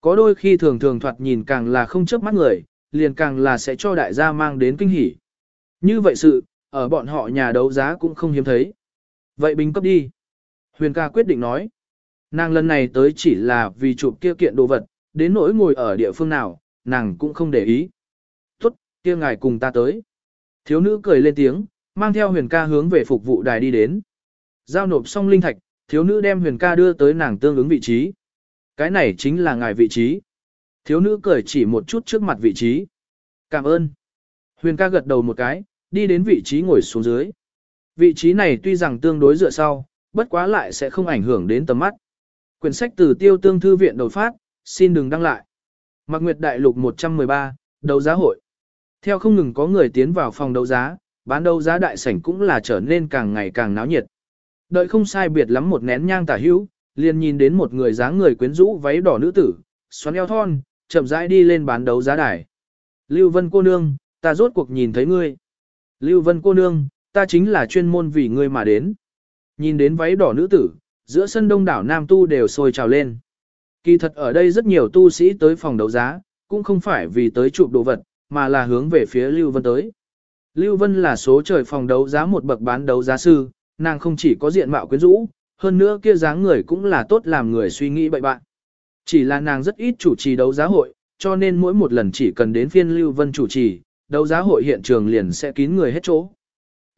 Có đôi khi thường thường thoạt nhìn càng là không chớp mắt người, liền càng là sẽ cho đại gia mang đến kinh hỉ. Như vậy sự, ở bọn họ nhà đấu giá cũng không hiếm thấy. Vậy bình cấp đi. Huyền ca quyết định nói. Nàng lần này tới chỉ là vì chụp kia kiện đồ vật, đến nỗi ngồi ở địa phương nào, nàng cũng không để ý. Tốt, kia ngài cùng ta tới. Thiếu nữ cười lên tiếng, mang theo huyền ca hướng về phục vụ đài đi đến. Giao nộp xong linh thạch, thiếu nữ đem huyền ca đưa tới nàng tương ứng vị trí. Cái này chính là ngài vị trí. Thiếu nữ cười chỉ một chút trước mặt vị trí. Cảm ơn. Huyền ca gật đầu một cái, đi đến vị trí ngồi xuống dưới. Vị trí này tuy rằng tương đối dựa sau, bất quá lại sẽ không ảnh hưởng đến tầm mắt. Quyển sách từ tiêu tương thư viện đột phát, xin đừng đăng lại. Mạc Nguyệt Đại Lục 113, đấu giá hội. Theo không ngừng có người tiến vào phòng đấu giá, bán đấu giá đại sảnh cũng là trở nên càng ngày càng náo nhiệt. Đợi không sai biệt lắm một nén nhang tả hữu, liền nhìn đến một người dáng người quyến rũ váy đỏ nữ tử, xoắn eo thon, chậm rãi đi lên bán đấu giá đài. Lưu Vân cô nương, ta rốt cuộc nhìn thấy ngươi. Lưu Vân cô nương, ta chính là chuyên môn vì ngươi mà đến. Nhìn đến váy đỏ nữ tử, giữa sân đông đảo nam tu đều sôi trào lên. Kỳ thật ở đây rất nhiều tu sĩ tới phòng đấu giá, cũng không phải vì tới chụp đồ vật, mà là hướng về phía Lưu Vân tới. Lưu Vân là số trời phòng đấu giá một bậc bán đấu giá sư, nàng không chỉ có diện mạo quyến rũ, hơn nữa kia dáng người cũng là tốt làm người suy nghĩ bậy bạn. Chỉ là nàng rất ít chủ trì đấu giá hội, cho nên mỗi một lần chỉ cần đến phiên Lưu Vân chủ trì, đấu giá hội hiện trường liền sẽ kín người hết chỗ.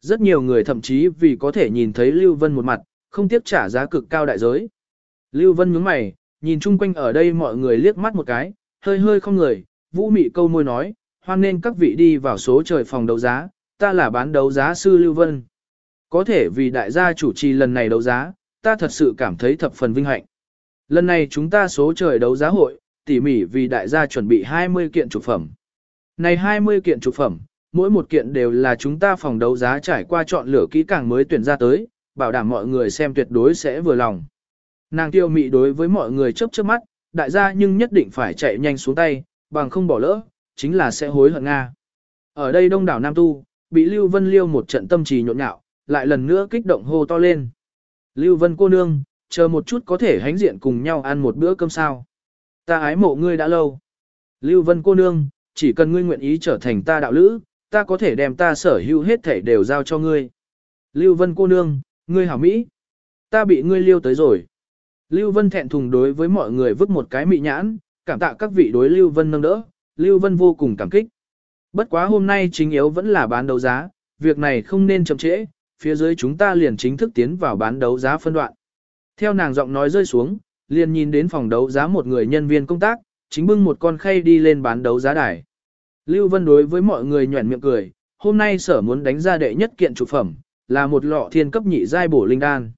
Rất nhiều người thậm chí vì có thể nhìn thấy Lưu Vân một mặt, không tiếc trả giá cực cao đại giới. Lưu Vân nhướng mày, nhìn chung quanh ở đây mọi người liếc mắt một cái, hơi hơi không người, vũ mị câu môi nói, hoan nên các vị đi vào số trời phòng đấu giá, ta là bán đấu giá sư Lưu Vân. Có thể vì đại gia chủ trì lần này đấu giá, ta thật sự cảm thấy thập phần vinh hạnh. Lần này chúng ta số trời đấu giá hội, tỉ mỉ vì đại gia chuẩn bị 20 kiện trục phẩm. Này 20 kiện trục phẩm, mỗi một kiện đều là chúng ta phòng đấu giá trải qua chọn lựa kỹ càng mới tuyển ra tới, bảo đảm mọi người xem tuyệt đối sẽ vừa lòng. Nàng tiêu mị đối với mọi người chớp chớp mắt, đại gia nhưng nhất định phải chạy nhanh xuống tay, bằng không bỏ lỡ, chính là sẽ hối hận Nga. Ở đây đông đảo Nam Tu, bị Lưu Vân Liêu một trận tâm trì nhộn nhạo, lại lần nữa kích động hô to lên. Lưu Vân cô nương, chờ một chút có thể hánh diện cùng nhau ăn một bữa cơm sao. Ta ái mộ ngươi đã lâu. Lưu Vân cô nương, chỉ cần ngươi nguyện ý trở thành ta đạo lữ, ta có thể đem ta sở hữu hết thể đều giao cho ngươi. Lưu Vân cô nương, ngươi hảo Mỹ. Ta bị ngươi liêu tới rồi. Lưu Vân thẹn thùng đối với mọi người vứt một cái mị nhãn, cảm tạ các vị đối Lưu Vân nâng đỡ, Lưu Vân vô cùng cảm kích. Bất quá hôm nay chính yếu vẫn là bán đấu giá, việc này không nên chậm trễ, phía dưới chúng ta liền chính thức tiến vào bán đấu giá phân đoạn. Theo nàng giọng nói rơi xuống, liền nhìn đến phòng đấu giá một người nhân viên công tác, chính bưng một con khay đi lên bán đấu giá đài. Lưu Vân đối với mọi người nhuẩn miệng cười, hôm nay sở muốn đánh ra đệ nhất kiện trụ phẩm, là một lọ thiên cấp nhị giai bổ linh đan.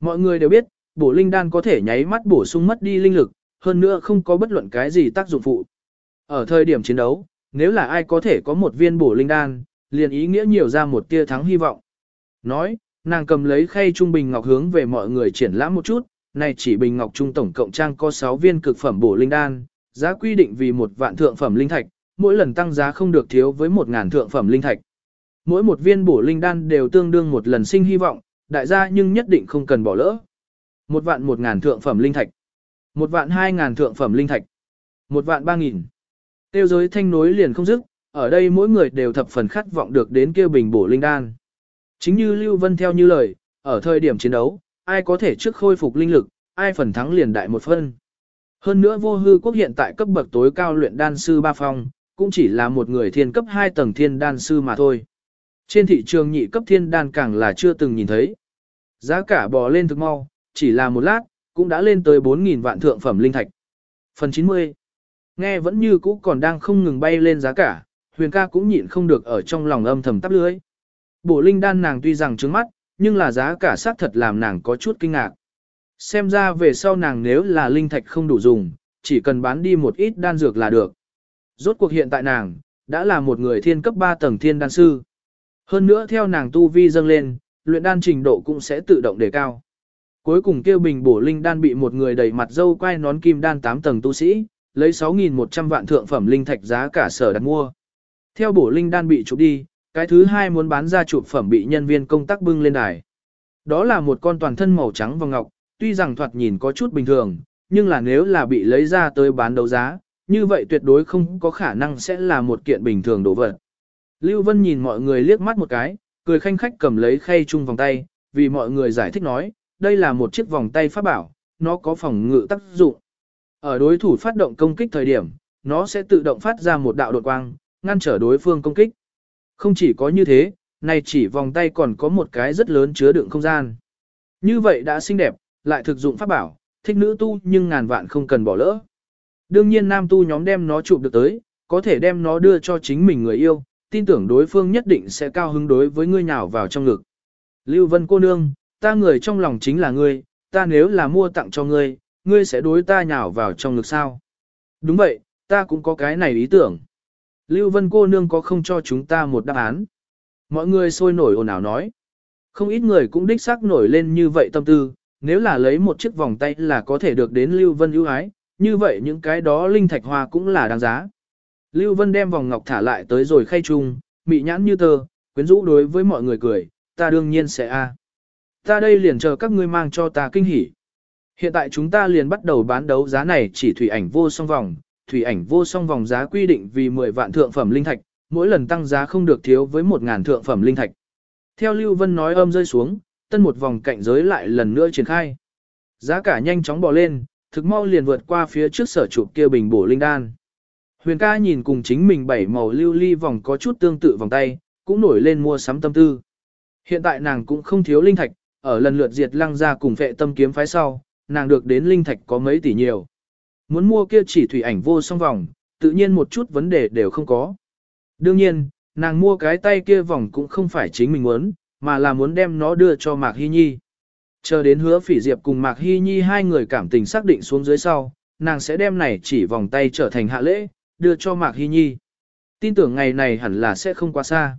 Mọi người đều biết, bổ linh đan có thể nháy mắt bổ sung mất đi linh lực, hơn nữa không có bất luận cái gì tác dụng phụ. Ở thời điểm chiến đấu, nếu là ai có thể có một viên bổ linh đan, liền ý nghĩa nhiều ra một tia thắng hy vọng. Nói, nàng cầm lấy khay trung bình ngọc hướng về mọi người triển lãm một chút, này chỉ bình ngọc trung tổng cộng trang có 6 viên cực phẩm bổ linh đan, giá quy định vì một vạn thượng phẩm linh thạch, mỗi lần tăng giá không được thiếu với một ngàn thượng phẩm linh thạch. Mỗi một viên bổ linh đan đều tương đương một lần sinh hy vọng, đại gia nhưng nhất định không cần bỏ lỡ. Một vạn một ngàn thượng phẩm linh thạch. Một vạn hai ngàn thượng phẩm linh thạch. Một vạn ba nghìn. Tiêu giới thanh nối liền không dứt, ở đây mỗi người đều thập phần khát vọng được đến kia bình bổ linh đan. Chính như Lưu Vân theo như lời, ở thời điểm chiến đấu, ai có thể trước khôi phục linh lực, ai phần thắng liền đại một phân. Hơn nữa vô hư quốc hiện tại cấp bậc tối cao luyện đan sư ba phong, cũng chỉ là một người thiên cấp 2 tầng thiên đan sư mà thôi. Trên thị trường nhị cấp thiên đan càng là chưa từng nhìn thấy. Giá cả bò lên thực mau, chỉ là một lát, cũng đã lên tới 4.000 vạn thượng phẩm linh thạch. Phần 90 Nghe vẫn như cũ còn đang không ngừng bay lên giá cả, huyền ca cũng nhịn không được ở trong lòng âm thầm tắp lưới. bộ linh đan nàng tuy rằng trứng mắt, nhưng là giá cả xác thật làm nàng có chút kinh ngạc. Xem ra về sau nàng nếu là linh thạch không đủ dùng, chỉ cần bán đi một ít đan dược là được. Rốt cuộc hiện tại nàng, đã là một người thiên cấp 3 tầng thiên đan sư. Hơn nữa theo nàng tu vi dâng lên, luyện đan trình độ cũng sẽ tự động đề cao. Cuối cùng kêu bình bổ linh đan bị một người đầy mặt dâu quay nón kim đan 8 tầng tu sĩ, lấy 6.100 vạn thượng phẩm linh thạch giá cả sở đặt mua. Theo bổ linh đan bị chụp đi, cái thứ hai muốn bán ra chụp phẩm bị nhân viên công tác bưng lên đài. Đó là một con toàn thân màu trắng và ngọc, tuy rằng thoạt nhìn có chút bình thường, nhưng là nếu là bị lấy ra tới bán đấu giá, như vậy tuyệt đối không có khả năng sẽ là một kiện bình thường đồ vật. Lưu Vân nhìn mọi người liếc mắt một cái, cười khanh khách cầm lấy khay chung vòng tay, vì mọi người giải thích nói, đây là một chiếc vòng tay pháp bảo, nó có phòng ngự tác dụng. Ở đối thủ phát động công kích thời điểm, nó sẽ tự động phát ra một đạo đột quang, ngăn trở đối phương công kích. Không chỉ có như thế, này chỉ vòng tay còn có một cái rất lớn chứa đựng không gian. Như vậy đã xinh đẹp, lại thực dụng pháp bảo, thích nữ tu nhưng ngàn vạn không cần bỏ lỡ. Đương nhiên nam tu nhóm đem nó chụp được tới, có thể đem nó đưa cho chính mình người yêu, tin tưởng đối phương nhất định sẽ cao hứng đối với ngươi nhào vào trong ngực. Lưu Vân cô nương, ta người trong lòng chính là ngươi, ta nếu là mua tặng cho ngươi, ngươi sẽ đối ta nhào vào trong ngực sao? Đúng vậy, ta cũng có cái này ý tưởng. Lưu Vân cô nương có không cho chúng ta một đáp án? Mọi người sôi nổi ồn ào nói. Không ít người cũng đích xác nổi lên như vậy tâm tư, nếu là lấy một chiếc vòng tay là có thể được đến Lưu Vân ưu ái, như vậy những cái đó linh thạch hoa cũng là đáng giá. Lưu Vân đem vòng ngọc thả lại tới rồi khay chung, mị nhãn như tờ, quyến rũ đối với mọi người cười, ta đương nhiên sẽ a. Ta đây liền chờ các ngươi mang cho ta kinh hỉ. Hiện tại chúng ta liền bắt đầu bán đấu giá này chỉ thủy ảnh vô song vòng, thủy ảnh vô song vòng giá quy định vì 10 vạn thượng phẩm linh thạch, mỗi lần tăng giá không được thiếu với 1000 thượng phẩm linh thạch. Theo Lưu Vân nói âm rơi xuống, tân một vòng cạnh giới lại lần nữa triển khai. Giá cả nhanh chóng bò lên, thực mau liền vượt qua phía trước sở chụp kia bình bổ linh đan. Huyền ca nhìn cùng chính mình bảy màu lưu ly vòng có chút tương tự vòng tay, cũng nổi lên mua sắm tâm tư. Hiện tại nàng cũng không thiếu linh thạch, ở lần lượt diệt lăng ra cùng vệ tâm kiếm phái sau, nàng được đến linh thạch có mấy tỷ nhiều. Muốn mua kia chỉ thủy ảnh vô song vòng, tự nhiên một chút vấn đề đều không có. Đương nhiên, nàng mua cái tay kia vòng cũng không phải chính mình muốn, mà là muốn đem nó đưa cho Mạc Hy Nhi. Chờ đến hứa phỉ diệp cùng Mạc Hy Nhi hai người cảm tình xác định xuống dưới sau, nàng sẽ đem này chỉ vòng tay trở thành hạ lễ, đưa cho Mạc Hy Nhi. Tin tưởng ngày này hẳn là sẽ không quá xa.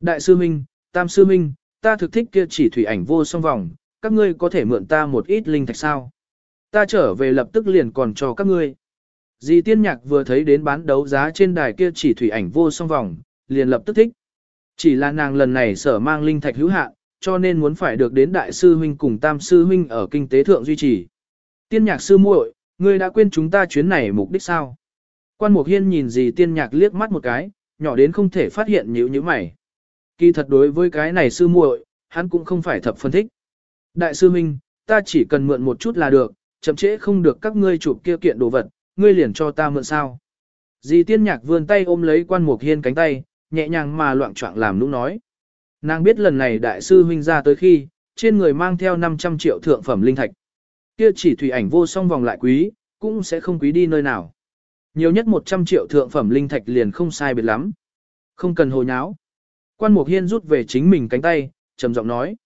Đại sư Minh, Tam sư Minh, ta thực thích kia chỉ thủy ảnh vô song vòng, các ngươi có thể mượn ta một ít linh thạch sao. Ta trở về lập tức liền còn cho các ngươi. Dì tiên nhạc vừa thấy đến bán đấu giá trên đài kia chỉ thủy ảnh vô song vòng, liền lập tức thích. Chỉ là nàng lần này sở mang linh thạch hữu hạn, cho nên muốn phải được đến đại sư huynh cùng tam sư huynh ở kinh tế thượng duy trì. Tiên nhạc sư muội, ngươi đã quên chúng ta chuyến này mục đích sao? Quan Mục Hiên nhìn gì tiên nhạc liếc mắt một cái, nhỏ đến không thể phát hiện nhíu nhíu mày. Kỳ thật đối với cái này sư muội, hắn cũng không phải thập phân thích. Đại sư huynh, ta chỉ cần mượn một chút là được, chậm trễ không được các ngươi chụp kia kiện đồ vật, ngươi liền cho ta mượn sao. Dì tiên nhạc vươn tay ôm lấy quan mục hiên cánh tay, nhẹ nhàng mà loạn trọng làm nũng nói. Nàng biết lần này đại sư huynh ra tới khi, trên người mang theo 500 triệu thượng phẩm linh thạch. Kia chỉ thủy ảnh vô song vòng lại quý, cũng sẽ không quý đi nơi nào. Nhiều nhất 100 triệu thượng phẩm linh thạch liền không sai biệt lắm. Không cần hồ nháo. Quan mục hiên rút về chính mình cánh tay, trầm giọng nói.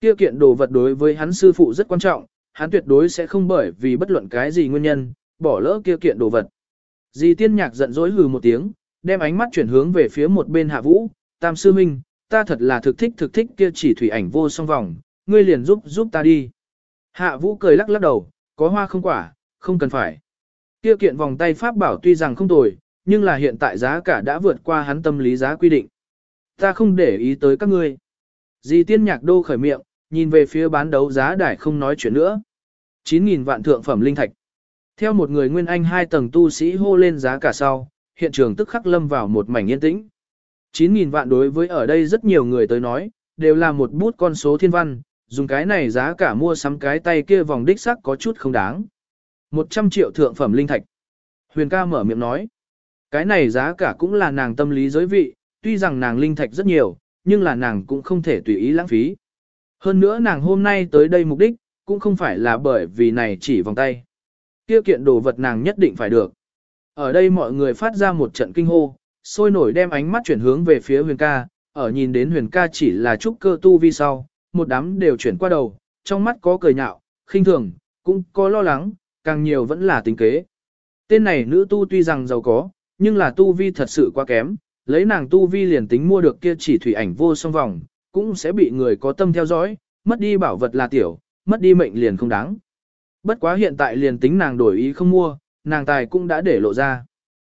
Kia kiện đồ vật đối với hắn sư phụ rất quan trọng, hắn tuyệt đối sẽ không bởi vì bất luận cái gì nguyên nhân, bỏ lỡ kia kiện đồ vật. Dì tiên nhạc giận dỗi hừ một tiếng, đem ánh mắt chuyển hướng về phía một bên hạ vũ, tam sư minh, ta thật là thực thích thực thích kia chỉ thủy ảnh vô song vòng, ngươi liền giúp giúp ta đi. Hạ vũ cười lắc lắc đầu, có hoa không quả, không cần phải. Kia kiện vòng tay pháp bảo tuy rằng không tồi, nhưng là hiện tại giá cả đã vượt qua hắn tâm lý giá quy định. Ta không để ý tới các ngươi. Di tiên nhạc đô khởi miệng, nhìn về phía bán đấu giá đài không nói chuyện nữa. 9.000 vạn thượng phẩm linh thạch. Theo một người nguyên anh hai tầng tu sĩ hô lên giá cả sau, hiện trường tức khắc lâm vào một mảnh yên tĩnh. 9.000 vạn đối với ở đây rất nhiều người tới nói, đều là một bút con số thiên văn, dùng cái này giá cả mua sắm cái tay kia vòng đích sắc có chút không đáng. 100 triệu thượng phẩm linh thạch. Huyền ca mở miệng nói, cái này giá cả cũng là nàng tâm lý giới vị, tuy rằng nàng linh thạch rất nhiều, nhưng là nàng cũng không thể tùy ý lãng phí. Hơn nữa nàng hôm nay tới đây mục đích, cũng không phải là bởi vì này chỉ vòng tay. Kia kiện đồ vật nàng nhất định phải được. Ở đây mọi người phát ra một trận kinh hô, sôi nổi đem ánh mắt chuyển hướng về phía huyền ca, ở nhìn đến huyền ca chỉ là trúc cơ tu vi sau, một đám đều chuyển qua đầu, trong mắt có cười nhạo, khinh thường, cũng có lo lắng, càng nhiều vẫn là tính kế. Tên này nữ tu tuy rằng giàu có, nhưng là tu vi thật sự quá kém, lấy nàng tu vi liền tính mua được kia chỉ thủy ảnh vô song vòng, cũng sẽ bị người có tâm theo dõi, mất đi bảo vật là tiểu, mất đi mệnh liền không đáng. Bất quá hiện tại liền tính nàng đổi ý không mua, nàng tài cũng đã để lộ ra.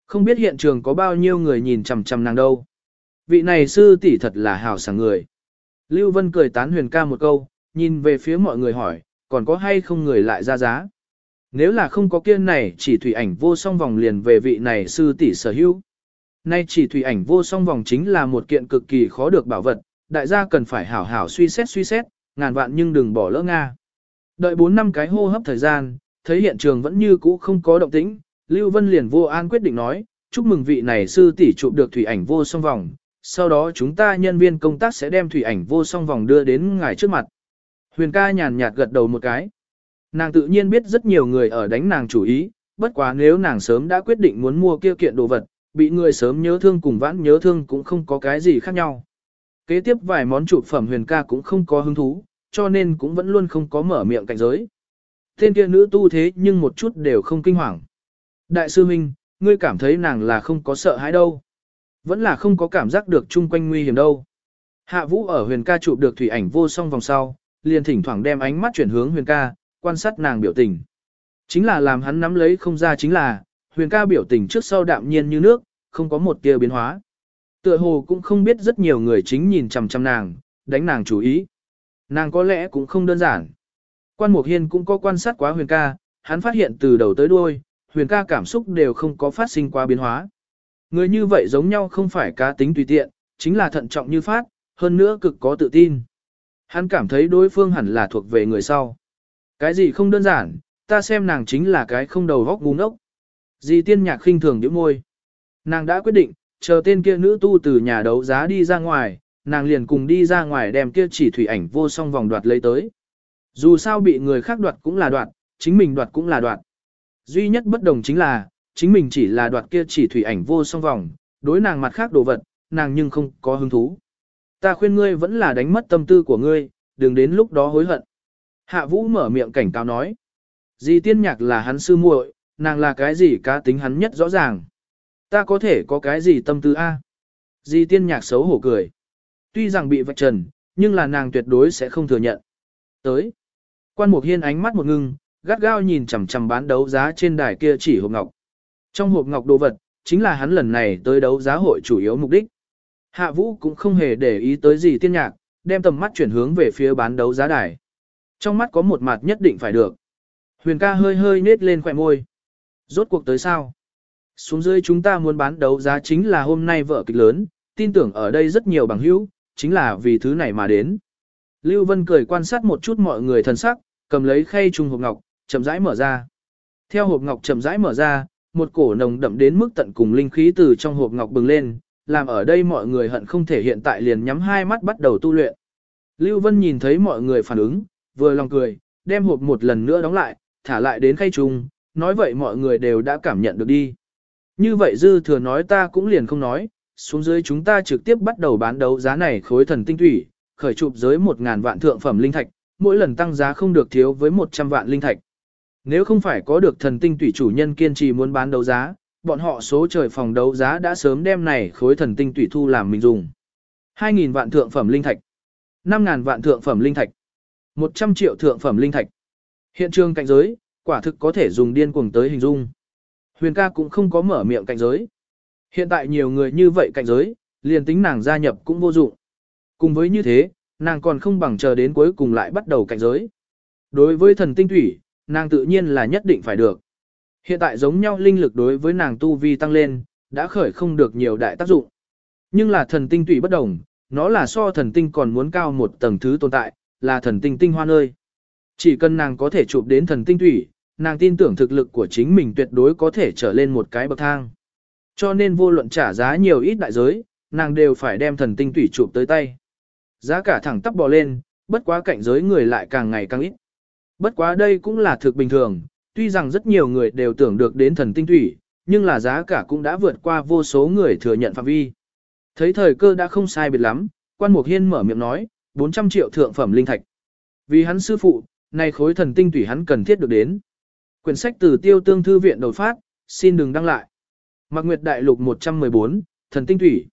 Không biết hiện trường có bao nhiêu người nhìn chằm chằm nàng đâu. Vị này sư tỷ thật là hào sảng người. Lưu Vân cười tán huyền ca một câu, nhìn về phía mọi người hỏi, còn có hay không người lại ra giá. Nếu là không có kiên này chỉ thủy ảnh vô song vòng liền về vị này sư tỷ sở hữu. Nay chỉ thủy ảnh vô song vòng chính là một kiện cực kỳ khó được bảo vật, đại gia cần phải hảo hảo suy xét suy xét, ngàn vạn nhưng đừng bỏ lỡ Nga. Đợi 4 năm cái hô hấp thời gian, thấy hiện trường vẫn như cũ không có động tĩnh, Lưu Vân liền vô an quyết định nói, chúc mừng vị này sư tỷ chụp được thủy ảnh vô song vòng, sau đó chúng ta nhân viên công tác sẽ đem thủy ảnh vô song vòng đưa đến ngài trước mặt. Huyền ca nhàn nhạt gật đầu một cái. Nàng tự nhiên biết rất nhiều người ở đánh nàng chủ ý, bất quá nếu nàng sớm đã quyết định muốn mua kia kiện đồ vật, bị người sớm nhớ thương cùng vãn nhớ thương cũng không có cái gì khác nhau. Kế tiếp vài món chụp phẩm huyền ca cũng không có hứng thú, cho nên cũng vẫn luôn không có mở miệng cạnh giới. Tên kia nữ tu thế nhưng một chút đều không kinh hoàng. Đại sư Minh, ngươi cảm thấy nàng là không có sợ hãi đâu. Vẫn là không có cảm giác được chung quanh nguy hiểm đâu. Hạ Vũ ở huyền ca chụp được thủy ảnh vô song vòng sau, liền thỉnh thoảng đem ánh mắt chuyển hướng huyền ca, quan sát nàng biểu tình. Chính là làm hắn nắm lấy không ra chính là, huyền ca biểu tình trước sau đạm nhiên như nước, không có một tia biến hóa. Tựa hồ cũng không biết rất nhiều người chính nhìn chằm chằm nàng, đánh nàng chú ý. Nàng có lẽ cũng không đơn giản. Quan Mục Hiên cũng có quan sát quá huyền ca, hắn phát hiện từ đầu tới đuôi, huyền ca cảm xúc đều không có phát sinh qua biến hóa. Người như vậy giống nhau không phải cá tính tùy tiện, chính là thận trọng như phát, hơn nữa cực có tự tin. Hắn cảm thấy đối phương hẳn là thuộc về người sau. Cái gì không đơn giản, ta xem nàng chính là cái không đầu góc ngu ngốc. Dì tiên nhạc khinh thường điểm môi. Nàng đã quyết định, chờ tên kia nữ tu từ nhà đấu giá đi ra ngoài, nàng liền cùng đi ra ngoài đem kia chỉ thủy ảnh vô song vòng đoạt lấy tới. Dù sao bị người khác đoạt cũng là đoạt, chính mình đoạt cũng là đoạt. Duy nhất bất đồng chính là, chính mình chỉ là đoạt kia chỉ thủy ảnh vô song vòng, đối nàng mặt khác đồ vật, nàng nhưng không có hứng thú. Ta khuyên ngươi vẫn là đánh mất tâm tư của ngươi, đừng đến lúc đó hối hận. Hạ Vũ mở miệng cảnh cáo nói. Dì tiên nhạc là hắn sư muội, nàng là cái gì cá tính hắn nhất rõ ràng. Ta có thể có cái gì tâm tư a? Dì tiên nhạc xấu hổ cười. Tuy rằng bị vạch trần, nhưng là nàng tuyệt đối sẽ không thừa nhận. Tới. Quan Mục Hiên ánh mắt một ngưng, gắt gao nhìn chằm chằm bán đấu giá trên đài kia chỉ hộp ngọc. Trong hộp ngọc đồ vật, chính là hắn lần này tới đấu giá hội chủ yếu mục đích. Hạ Vũ cũng không hề để ý tới gì tiên nhạc, đem tầm mắt chuyển hướng về phía bán đấu giá đài. Trong mắt có một mặt nhất định phải được. Huyền ca hơi hơi nết lên khỏe môi. Rốt cuộc tới sao? Xuống dưới chúng ta muốn bán đấu giá chính là hôm nay vợ kịch lớn, tin tưởng ở đây rất nhiều bằng hữu, chính là vì thứ này mà đến. Lưu Vân cười quan sát một chút mọi người thần sắc, cầm lấy khay trung hộp ngọc, chậm rãi mở ra. Theo hộp ngọc chậm rãi mở ra, một cổ nồng đậm đến mức tận cùng linh khí từ trong hộp ngọc bừng lên, làm ở đây mọi người hận không thể hiện tại liền nhắm hai mắt bắt đầu tu luyện. Lưu Vân nhìn thấy mọi người phản ứng, vừa lòng cười, đem hộp một lần nữa đóng lại, thả lại đến khay trung, nói vậy mọi người đều đã cảm nhận được đi. Như vậy dư thừa nói ta cũng liền không nói, xuống dưới chúng ta trực tiếp bắt đầu bán đấu giá này khối thần tinh thủy, khởi chụp giới 1.000 vạn thượng phẩm linh thạch, mỗi lần tăng giá không được thiếu với 100 vạn linh thạch. Nếu không phải có được thần tinh thủy chủ nhân kiên trì muốn bán đấu giá, bọn họ số trời phòng đấu giá đã sớm đem này khối thần tinh thủy thu làm mình dùng. 2.000 vạn thượng phẩm linh thạch, 5.000 vạn thượng phẩm linh thạch, 100 triệu thượng phẩm linh thạch. Hiện trường cạnh giới, quả thực có thể dùng điên cuồng tới hình dung. Huyền ca cũng không có mở miệng cạnh giới. Hiện tại nhiều người như vậy cạnh giới, liền tính nàng gia nhập cũng vô dụng. Cùng với như thế, nàng còn không bằng chờ đến cuối cùng lại bắt đầu cạnh giới. Đối với thần tinh thủy, nàng tự nhiên là nhất định phải được. Hiện tại giống nhau linh lực đối với nàng tu vi tăng lên, đã khởi không được nhiều đại tác dụng. Nhưng là thần tinh thủy bất đồng, nó là so thần tinh còn muốn cao một tầng thứ tồn tại, là thần tinh tinh hoa nơi. Chỉ cần nàng có thể chụp đến thần tinh thủy, nàng tin tưởng thực lực của chính mình tuyệt đối có thể trở lên một cái bậc thang. Cho nên vô luận trả giá nhiều ít đại giới, nàng đều phải đem thần tinh thủy chụp tới tay. Giá cả thẳng tắp bò lên, bất quá cạnh giới người lại càng ngày càng ít. Bất quá đây cũng là thực bình thường, tuy rằng rất nhiều người đều tưởng được đến thần tinh thủy, nhưng là giá cả cũng đã vượt qua vô số người thừa nhận phạm vi. Thấy thời cơ đã không sai biệt lắm, quan mục hiên mở miệng nói, 400 triệu thượng phẩm linh thạch. Vì hắn sư phụ, này khối thần tinh thủy hắn cần thiết được đến. Quyển sách từ tiêu tương thư viện đột phát, xin đừng đăng lại. Mạc Nguyệt Đại Lục 114, Thần Tinh Thủy.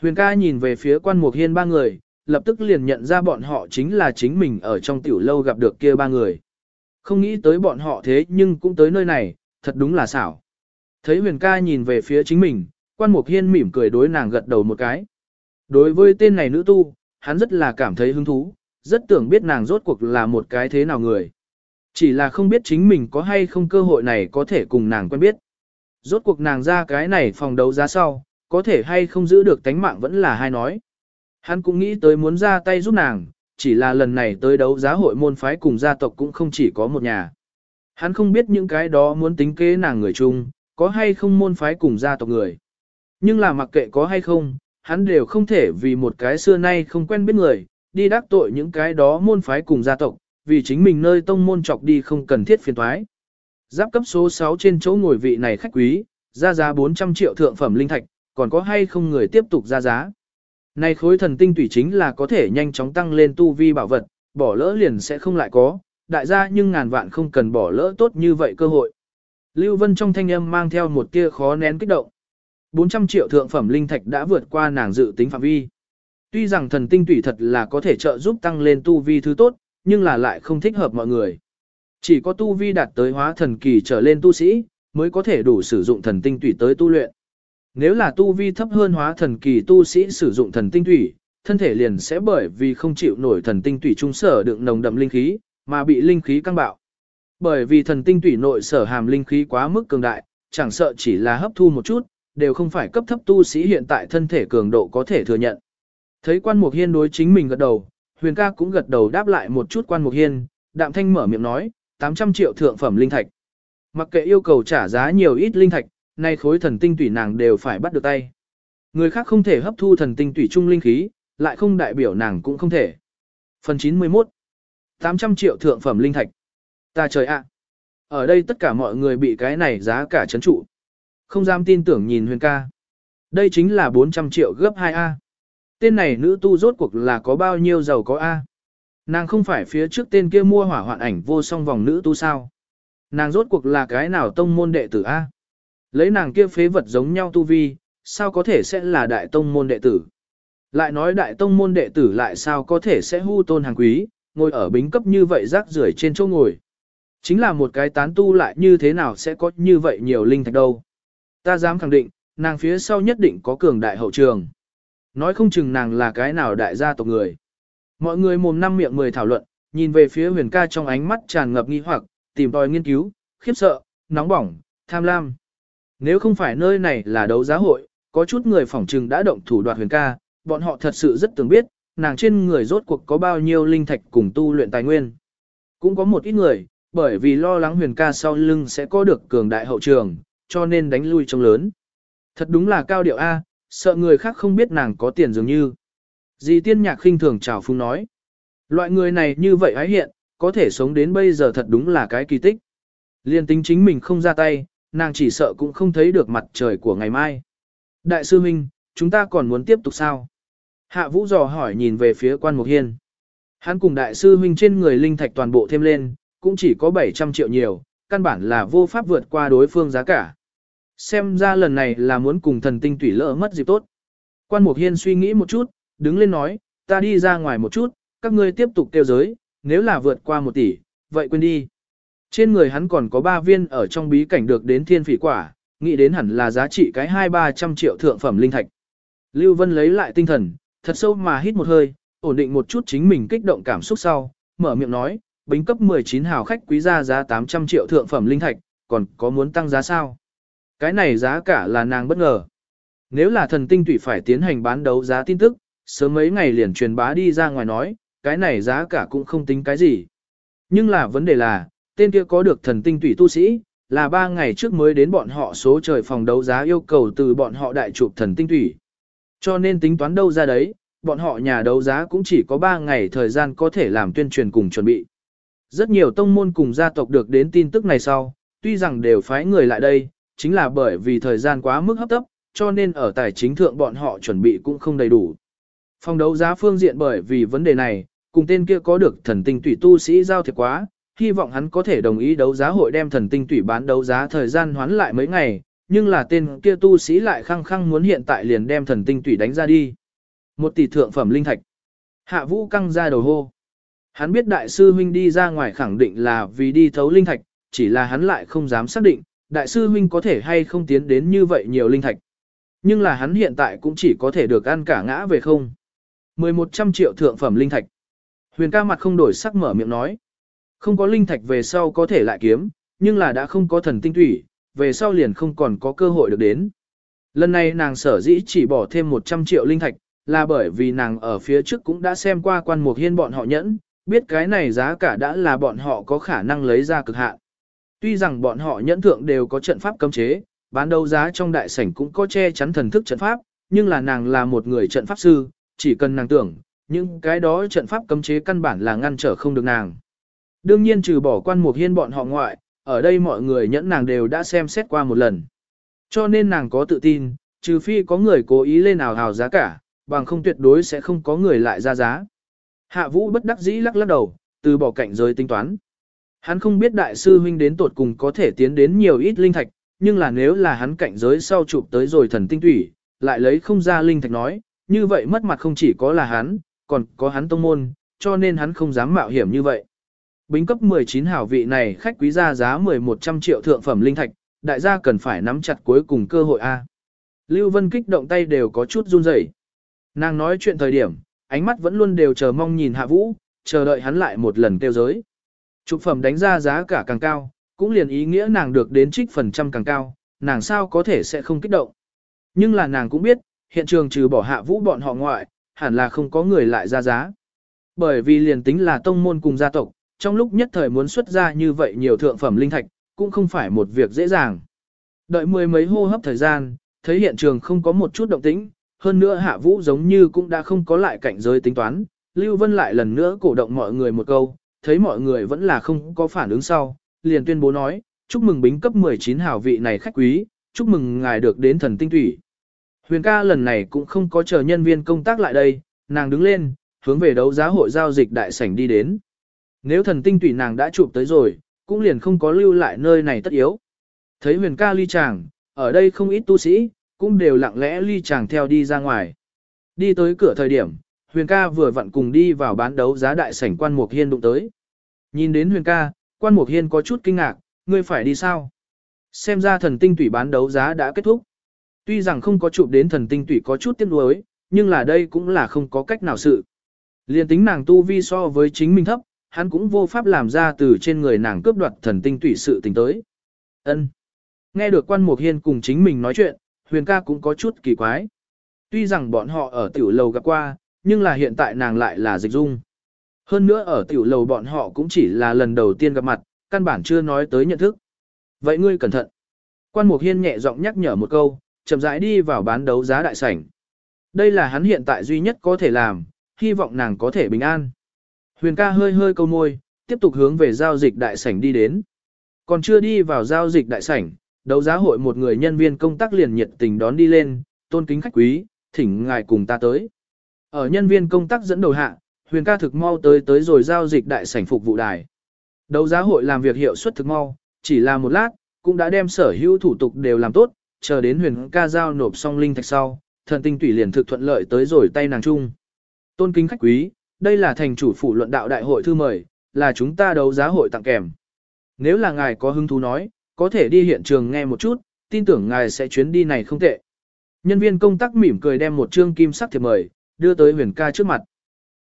Huyền ca nhìn về phía quan mục hiên ba người, lập tức liền nhận ra bọn họ chính là chính mình ở trong tiểu lâu gặp được kia ba người. Không nghĩ tới bọn họ thế nhưng cũng tới nơi này, thật đúng là xảo. Thấy huyền ca nhìn về phía chính mình, quan mục hiên mỉm cười đối nàng gật đầu một cái. Đối với tên này nữ tu, hắn rất là cảm thấy hứng thú, rất tưởng biết nàng rốt cuộc là một cái thế nào người. Chỉ là không biết chính mình có hay không cơ hội này có thể cùng nàng quen biết. Rốt cuộc nàng ra cái này phòng đấu giá sau, có thể hay không giữ được tánh mạng vẫn là hai nói. Hắn cũng nghĩ tới muốn ra tay giúp nàng, chỉ là lần này tới đấu giá hội môn phái cùng gia tộc cũng không chỉ có một nhà. Hắn không biết những cái đó muốn tính kế nàng người chung, có hay không môn phái cùng gia tộc người. Nhưng là mặc kệ có hay không, hắn đều không thể vì một cái xưa nay không quen biết người, đi đắc tội những cái đó môn phái cùng gia tộc, vì chính mình nơi tông môn chọc đi không cần thiết phiền toái. Giáp cấp số 6 trên chỗ ngồi vị này khách quý, ra giá 400 triệu thượng phẩm linh thạch, còn có hay không người tiếp tục ra giá. Này khối thần tinh tủy chính là có thể nhanh chóng tăng lên tu vi bảo vật, bỏ lỡ liền sẽ không lại có, đại gia nhưng ngàn vạn không cần bỏ lỡ tốt như vậy cơ hội. Lưu Vân trong thanh âm mang theo một tia khó nén kích động. 400 triệu thượng phẩm linh thạch đã vượt qua nàng dự tính phạm vi. Tuy rằng thần tinh tủy thật là có thể trợ giúp tăng lên tu vi thứ tốt, nhưng là lại không thích hợp mọi người. Chỉ có tu vi đạt tới hóa thần kỳ trở lên tu sĩ, mới có thể đủ sử dụng thần tinh tủy tới tu luyện. Nếu là tu vi thấp hơn hóa thần kỳ tu sĩ sử dụng thần tinh tủy, thân thể liền sẽ bởi vì không chịu nổi thần tinh tủy trung sở đựng nồng đậm linh khí, mà bị linh khí căng bạo. Bởi vì thần tinh tủy nội sở hàm linh khí quá mức cường đại, chẳng sợ chỉ là hấp thu một chút, đều không phải cấp thấp tu sĩ hiện tại thân thể cường độ có thể thừa nhận. Thấy quan mục hiên đối chính mình gật đầu, huyền ca cũng gật đầu đáp lại một chút quan mục hiên, đạm thanh mở miệng nói, 800 triệu thượng phẩm linh thạch. Mặc kệ yêu cầu trả giá nhiều ít linh thạch, nay khối thần tinh tủy nàng đều phải bắt được tay. Người khác không thể hấp thu thần tinh tủy trung linh khí, lại không đại biểu nàng cũng không thể. Phần 91 800 triệu thượng phẩm linh thạch. Ta trời ạ! Ở đây tất cả mọi người bị cái này giá cả chấn trụ. Không dám tin tưởng nhìn huyền ca. Đây chính là 400 triệu gấp 2A. Tên này nữ tu rốt cuộc là có bao nhiêu giàu có A. Nàng không phải phía trước tên kia mua hỏa hoạn ảnh vô song vòng nữ tu sao. Nàng rốt cuộc là cái nào tông môn đệ tử A. Lấy nàng kia phế vật giống nhau tu vi, sao có thể sẽ là đại tông môn đệ tử. Lại nói đại tông môn đệ tử lại sao có thể sẽ hưu tôn hàng quý, ngồi ở bính cấp như vậy rác rưởi trên chỗ ngồi. Chính là một cái tán tu lại như thế nào sẽ có như vậy nhiều linh thạch đâu. Ta dám khẳng định, nàng phía sau nhất định có cường đại hậu trường. Nói không chừng nàng là cái nào đại gia tộc người. Mọi người mồm năm miệng mười thảo luận, nhìn về phía huyền ca trong ánh mắt tràn ngập nghi hoặc, tìm tòi nghiên cứu, khiếp sợ, nóng bỏng, tham lam. Nếu không phải nơi này là đấu giá hội, có chút người phỏng trừng đã động thủ đoạt huyền ca, bọn họ thật sự rất tưởng biết, nàng trên người rốt cuộc có bao nhiêu linh thạch cùng tu luyện tài nguyên. Cũng có một ít người, bởi vì lo lắng huyền ca sau lưng sẽ có được cường đại hậu trường, cho nên đánh lui trông lớn. Thật đúng là cao điệu A, sợ người khác không biết nàng có tiền dường như. Dì tiên nhạc khinh thường chào phung nói. Loại người này như vậy hái hiện, có thể sống đến bây giờ thật đúng là cái kỳ tích. Liên tính chính mình không ra tay, nàng chỉ sợ cũng không thấy được mặt trời của ngày mai. Đại sư Minh, chúng ta còn muốn tiếp tục sao? Hạ vũ dò hỏi nhìn về phía quan mục hiên. Hắn cùng đại sư huynh trên người linh thạch toàn bộ thêm lên, cũng chỉ có 700 triệu nhiều, căn bản là vô pháp vượt qua đối phương giá cả. Xem ra lần này là muốn cùng thần tinh tủy lỡ mất dịp tốt. Quan mục hiên suy nghĩ một chút, đứng lên nói, ta đi ra ngoài một chút, các ngươi tiếp tục tiêu giới, nếu là vượt qua một tỷ, vậy quên đi. Trên người hắn còn có ba viên ở trong bí cảnh được đến thiên phỉ quả, nghĩ đến hẳn là giá trị cái hai ba trăm triệu thượng phẩm linh thạch. Lưu Vân lấy lại tinh thần, thật sâu mà hít một hơi, ổn định một chút chính mình kích động cảm xúc sau, mở miệng nói, bính cấp 19 hào khách quý gia giá 800 triệu thượng phẩm linh thạch, còn có muốn tăng giá sao? Cái này giá cả là nàng bất ngờ. Nếu là thần tinh tủy phải tiến hành bán đấu giá tin tức, sớm mấy ngày liền truyền bá đi ra ngoài nói, cái này giá cả cũng không tính cái gì. Nhưng là vấn đề là, tên kia có được thần tinh tủy tu sĩ, là ba ngày trước mới đến bọn họ số trời phòng đấu giá yêu cầu từ bọn họ đại chụp thần tinh tủy. Cho nên tính toán đâu ra đấy, bọn họ nhà đấu giá cũng chỉ có 3 ngày thời gian có thể làm tuyên truyền cùng chuẩn bị. Rất nhiều tông môn cùng gia tộc được đến tin tức này sau, tuy rằng đều phái người lại đây, chính là bởi vì thời gian quá mức hấp tấp, cho nên ở tài chính thượng bọn họ chuẩn bị cũng không đầy đủ. Phòng đấu giá phương diện bởi vì vấn đề này, cùng tên kia có được thần tinh tủy tu sĩ giao thiệp quá, hy vọng hắn có thể đồng ý đấu giá hội đem thần tinh tủy bán đấu giá thời gian hoán lại mấy ngày, nhưng là tên kia tu sĩ lại khăng khăng muốn hiện tại liền đem thần tinh tủy đánh ra đi. Một tỷ thượng phẩm linh thạch. Hạ vũ căng ra đầu hô. Hắn biết đại sư huynh đi ra ngoài khẳng định là vì đi thấu linh thạch, chỉ là hắn lại không dám xác định, đại sư huynh có thể hay không tiến đến như vậy nhiều linh thạch. Nhưng là hắn hiện tại cũng chỉ có thể được ăn cả ngã về không. 1100 triệu thượng phẩm linh thạch. Huyền ca mặt không đổi sắc mở miệng nói. Không có linh thạch về sau có thể lại kiếm, nhưng là đã không có thần tinh thủy, về sau liền không còn có cơ hội được đến. Lần này nàng sở dĩ chỉ bỏ thêm 100 triệu linh thạch, là bởi vì nàng ở phía trước cũng đã xem qua quan mục hiên bọn họ nhẫn, biết cái này giá cả đã là bọn họ có khả năng lấy ra cực hạn. Tuy rằng bọn họ nhẫn thượng đều có trận pháp cấm chế, bán đấu giá trong đại sảnh cũng có che chắn thần thức trận pháp, nhưng là nàng là một người trận pháp sư, chỉ cần nàng tưởng, những cái đó trận pháp cấm chế căn bản là ngăn trở không được nàng. Đương nhiên trừ bỏ quan mục hiên bọn họ ngoại, ở đây mọi người nhẫn nàng đều đã xem xét qua một lần. Cho nên nàng có tự tin, trừ phi có người cố ý lên nào hào giá cả, bằng không tuyệt đối sẽ không có người lại ra giá. Hạ vũ bất đắc dĩ lắc lắc đầu, từ bỏ cạnh giới tính toán. Hắn không biết đại sư huynh đến tột cùng có thể tiến đến nhiều ít linh thạch, nhưng là nếu là hắn cạnh giới sau chụp tới rồi thần tinh thủy, lại lấy không ra linh thạch nói, như vậy mất mặt không chỉ có là hắn, còn có hắn tông môn, cho nên hắn không dám mạo hiểm như vậy. Bính cấp 19 hảo vị này khách quý ra giá 1100 triệu thượng phẩm linh thạch, đại gia cần phải nắm chặt cuối cùng cơ hội A. Lưu Vân kích động tay đều có chút run rẩy. Nàng nói chuyện thời điểm, ánh mắt vẫn luôn đều chờ mong nhìn Hạ Vũ, chờ đợi hắn lại một lần tiêu giới. Trục phẩm đánh ra giá cả càng cao, cũng liền ý nghĩa nàng được đến trích phần trăm càng cao, nàng sao có thể sẽ không kích động. Nhưng là nàng cũng biết, hiện trường trừ bỏ Hạ Vũ bọn họ ngoại, hẳn là không có người lại ra giá. Bởi vì liền tính là tông môn cùng gia tộc, trong lúc nhất thời muốn xuất ra như vậy nhiều thượng phẩm linh thạch, cũng không phải một việc dễ dàng. Đợi mười mấy hô hấp thời gian, thấy hiện trường không có một chút động tĩnh, hơn nữa hạ vũ giống như cũng đã không có lại cảnh giới tính toán, Lưu Vân lại lần nữa cổ động mọi người một câu, thấy mọi người vẫn là không có phản ứng sau, liền tuyên bố nói, chúc mừng bính cấp 19 hảo vị này khách quý, chúc mừng ngài được đến thần tinh thủy. Huyền ca lần này cũng không có chờ nhân viên công tác lại đây, nàng đứng lên, hướng về đấu giá hội giao dịch đại sảnh đi đến. Nếu thần tinh thủy nàng đã chụp tới rồi, cũng liền không có lưu lại nơi này tất yếu. Thấy huyền ca ly chàng, ở đây không ít tu sĩ, cũng đều lặng lẽ ly chàng theo đi ra ngoài. Đi tới cửa thời điểm, huyền ca vừa vặn cùng đi vào bán đấu giá đại sảnh quan mục hiên đụng tới. Nhìn đến huyền ca, quan mục hiên có chút kinh ngạc, ngươi phải đi sao? Xem ra thần tinh tủy bán đấu giá đã kết thúc. Tuy rằng không có chụp đến thần tinh tủy có chút tiếc nuối, nhưng là đây cũng là không có cách nào sự. Liên tính nàng tu vi so với chính mình thấp, hắn cũng vô pháp làm ra từ trên người nàng cướp đoạt thần tinh tủy sự tình tới. Ân. Nghe được quan mục hiên cùng chính mình nói chuyện, huyền ca cũng có chút kỳ quái. Tuy rằng bọn họ ở tiểu lầu gặp qua, nhưng là hiện tại nàng lại là dịch dung. Hơn nữa ở tiểu lầu bọn họ cũng chỉ là lần đầu tiên gặp mặt, căn bản chưa nói tới nhận thức. Vậy ngươi cẩn thận. Quan mục hiên nhẹ giọng nhắc nhở một câu, chậm rãi đi vào bán đấu giá đại sảnh. Đây là hắn hiện tại duy nhất có thể làm, hy vọng nàng có thể bình an. Huyền ca hơi hơi câu môi, tiếp tục hướng về giao dịch đại sảnh đi đến. Còn chưa đi vào giao dịch đại sảnh, đấu giá hội một người nhân viên công tác liền nhiệt tình đón đi lên, tôn kính khách quý, thỉnh ngài cùng ta tới. Ở nhân viên công tác dẫn đầu hạ, huyền ca thực mau tới tới rồi giao dịch đại sảnh phục vụ đài. Đấu giá hội làm việc hiệu suất thực mau, chỉ là một lát, cũng đã đem sở hữu thủ tục đều làm tốt, chờ đến huyền ca giao nộp xong linh thạch sau, thần tinh tủy liền thực thuận lợi tới rồi tay nàng chung. Tôn kính khách quý, đây là thành chủ phủ luận đạo đại hội thư mời, là chúng ta đấu giá hội tặng kèm. Nếu là ngài có hứng thú nói, có thể đi hiện trường nghe một chút, tin tưởng ngài sẽ chuyến đi này không tệ. Nhân viên công tác mỉm cười đem một trương kim sắc thiệp mời, đưa tới huyền ca trước mặt.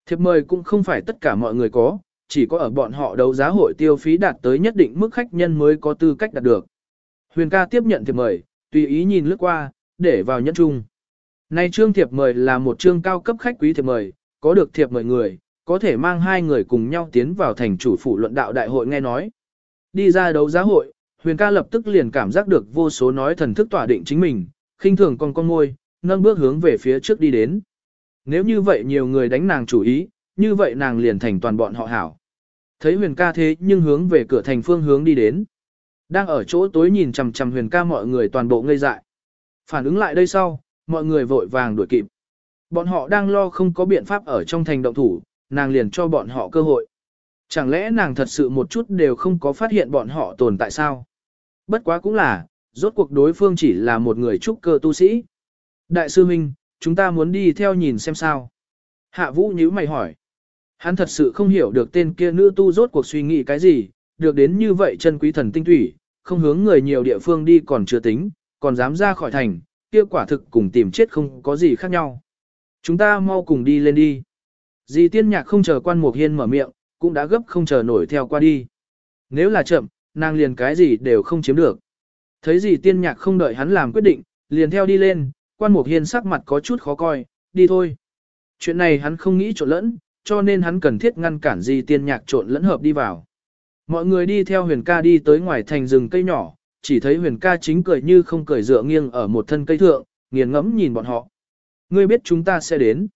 Thiệp mời cũng không phải tất cả mọi người có, chỉ có ở bọn họ đấu giá hội tiêu phí đạt tới nhất định mức khách nhân mới có tư cách đạt được. Huyền ca tiếp nhận thiệp mời, tùy ý nhìn lướt qua, để vào nhẫn chung. Nay trương thiệp mời là một trương cao cấp khách quý thiệp mời, có được thiệp mời người, có thể mang hai người cùng nhau tiến vào thành chủ phủ luận đạo đại hội nghe nói. Đi ra đấu giá hội, huyền ca lập tức liền cảm giác được vô số nói thần thức tỏa định chính mình, khinh thường con con môi, nâng bước hướng về phía trước đi đến. Nếu như vậy nhiều người đánh nàng chủ ý, như vậy nàng liền thành toàn bọn họ hảo. Thấy huyền ca thế nhưng hướng về cửa thành phương hướng đi đến. Đang ở chỗ tối nhìn chằm chằm huyền ca mọi người toàn bộ ngây dại. Phản ứng lại đây sau, mọi người vội vàng đuổi kịp. Bọn họ đang lo không có biện pháp ở trong thành động thủ, nàng liền cho bọn họ cơ hội. Chẳng lẽ nàng thật sự một chút đều không có phát hiện bọn họ tồn tại sao? Bất quá cũng là, rốt cuộc đối phương chỉ là một người trúc cơ tu sĩ. Đại sư Minh, chúng ta muốn đi theo nhìn xem sao. Hạ vũ nhíu mày hỏi. Hắn thật sự không hiểu được tên kia nữ tu rốt cuộc suy nghĩ cái gì, được đến như vậy chân quý thần tinh thủy, không hướng người nhiều địa phương đi còn chưa tính, còn dám ra khỏi thành, kia quả thực cùng tìm chết không có gì khác nhau. Chúng ta mau cùng đi lên đi. Dì tiên nhạc không chờ quan mục hiên mở miệng, cũng đã gấp không chờ nổi theo qua đi. Nếu là chậm, nàng liền cái gì đều không chiếm được. Thấy dì tiên nhạc không đợi hắn làm quyết định, liền theo đi lên, quan mục hiên sắc mặt có chút khó coi, đi thôi. Chuyện này hắn không nghĩ trộn lẫn, cho nên hắn cần thiết ngăn cản gì tiên nhạc trộn lẫn hợp đi vào. Mọi người đi theo huyền ca đi tới ngoài thành rừng cây nhỏ, chỉ thấy huyền ca chính cười như không cười dựa nghiêng ở một thân cây thượng, nghiền ngẫm nhìn bọn họ. Ngươi biết chúng ta sẽ đến.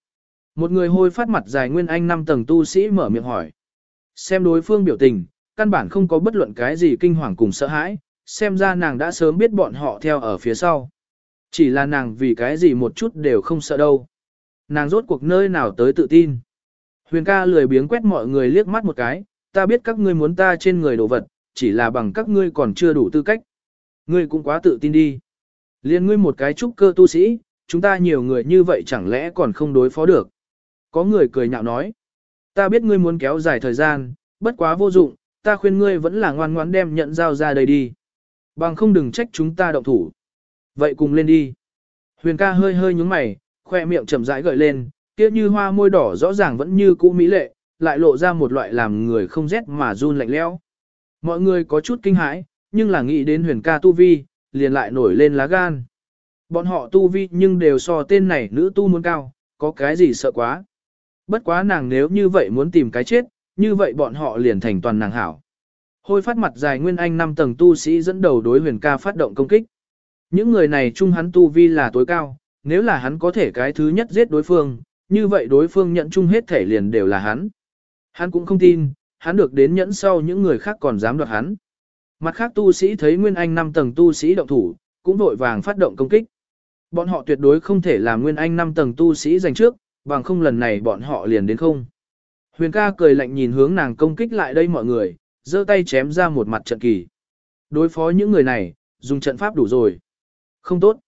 Một người hôi phát mặt dài nguyên anh năm tầng tu sĩ mở miệng hỏi. Xem đối phương biểu tình, căn bản không có bất luận cái gì kinh hoàng cùng sợ hãi, xem ra nàng đã sớm biết bọn họ theo ở phía sau. Chỉ là nàng vì cái gì một chút đều không sợ đâu. Nàng rốt cuộc nơi nào tới tự tin. Huyền ca lười biếng quét mọi người liếc mắt một cái, ta biết các ngươi muốn ta trên người đồ vật, chỉ là bằng các ngươi còn chưa đủ tư cách. Ngươi cũng quá tự tin đi. Liên ngươi một cái trúc cơ tu sĩ, chúng ta nhiều người như vậy chẳng lẽ còn không đối phó được. Có người cười nhạo nói, ta biết ngươi muốn kéo dài thời gian, bất quá vô dụng, ta khuyên ngươi vẫn là ngoan ngoãn đem nhận giao ra đây đi. Bằng không đừng trách chúng ta động thủ. Vậy cùng lên đi. Huyền ca hơi hơi nhúng mày, khoe miệng chậm rãi gợi lên, kia như hoa môi đỏ rõ ràng vẫn như cũ mỹ lệ, lại lộ ra một loại làm người không rét mà run lạnh lẽo. Mọi người có chút kinh hãi, nhưng là nghĩ đến huyền ca tu vi, liền lại nổi lên lá gan. Bọn họ tu vi nhưng đều so tên này nữ tu muốn cao, có cái gì sợ quá. Bất quá nàng nếu như vậy muốn tìm cái chết, như vậy bọn họ liền thành toàn nàng hảo. Hôi phát mặt dài nguyên anh 5 tầng tu sĩ dẫn đầu đối huyền ca phát động công kích. Những người này chung hắn tu vi là tối cao, nếu là hắn có thể cái thứ nhất giết đối phương, như vậy đối phương nhận chung hết thể liền đều là hắn. Hắn cũng không tin, hắn được đến nhẫn sau những người khác còn dám đoạt hắn. Mặt khác tu sĩ thấy Nguyên Anh 5 tầng tu sĩ động thủ, cũng vội vàng phát động công kích. Bọn họ tuyệt đối không thể làm Nguyên Anh 5 tầng tu sĩ giành trước, bằng không lần này bọn họ liền đến không. Huyền ca cười lạnh nhìn hướng nàng công kích lại đây mọi người, giơ tay chém ra một mặt trận kỳ. Đối phó những người này, dùng trận pháp đủ rồi. Không tốt.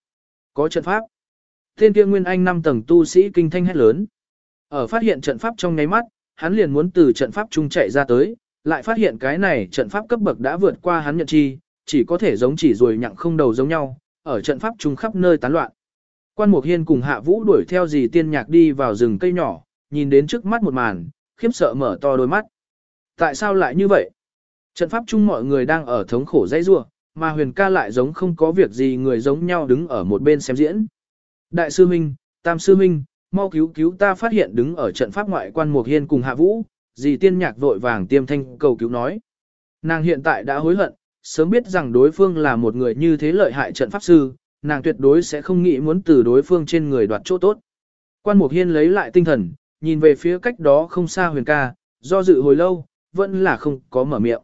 Có trận pháp. Thiên kia Nguyên Anh 5 tầng tu sĩ kinh thanh hét lớn. Ở phát hiện trận pháp trong nháy mắt, hắn liền muốn từ trận pháp trung chạy ra tới, lại phát hiện cái này trận pháp cấp bậc đã vượt qua hắn nhận chi, chỉ có thể giống chỉ rồi nhặng không đầu giống nhau, ở trận pháp trung khắp nơi tán loạn. Quan Mục Hiên cùng Hạ Vũ đuổi theo dì tiên nhạc đi vào rừng cây nhỏ, nhìn đến trước mắt một màn, khiếp sợ mở to đôi mắt. Tại sao lại như vậy? Trận pháp chung mọi người đang ở thống khổ dãy rua, mà huyền ca lại giống không có việc gì người giống nhau đứng ở một bên xem diễn. Đại sư Minh, Tam sư Minh, mau cứu cứu ta phát hiện đứng ở trận pháp ngoại quan Mục Hiên cùng Hạ Vũ, dì tiên nhạc vội vàng tiêm thanh cầu cứu nói. Nàng hiện tại đã hối hận, sớm biết rằng đối phương là một người như thế lợi hại trận pháp sư, nàng tuyệt đối sẽ không nghĩ muốn từ đối phương trên người đoạt chỗ tốt. Quan Mục Hiên lấy lại tinh thần, nhìn về phía cách đó không xa huyền ca, do dự hồi lâu, vẫn là không có mở miệng.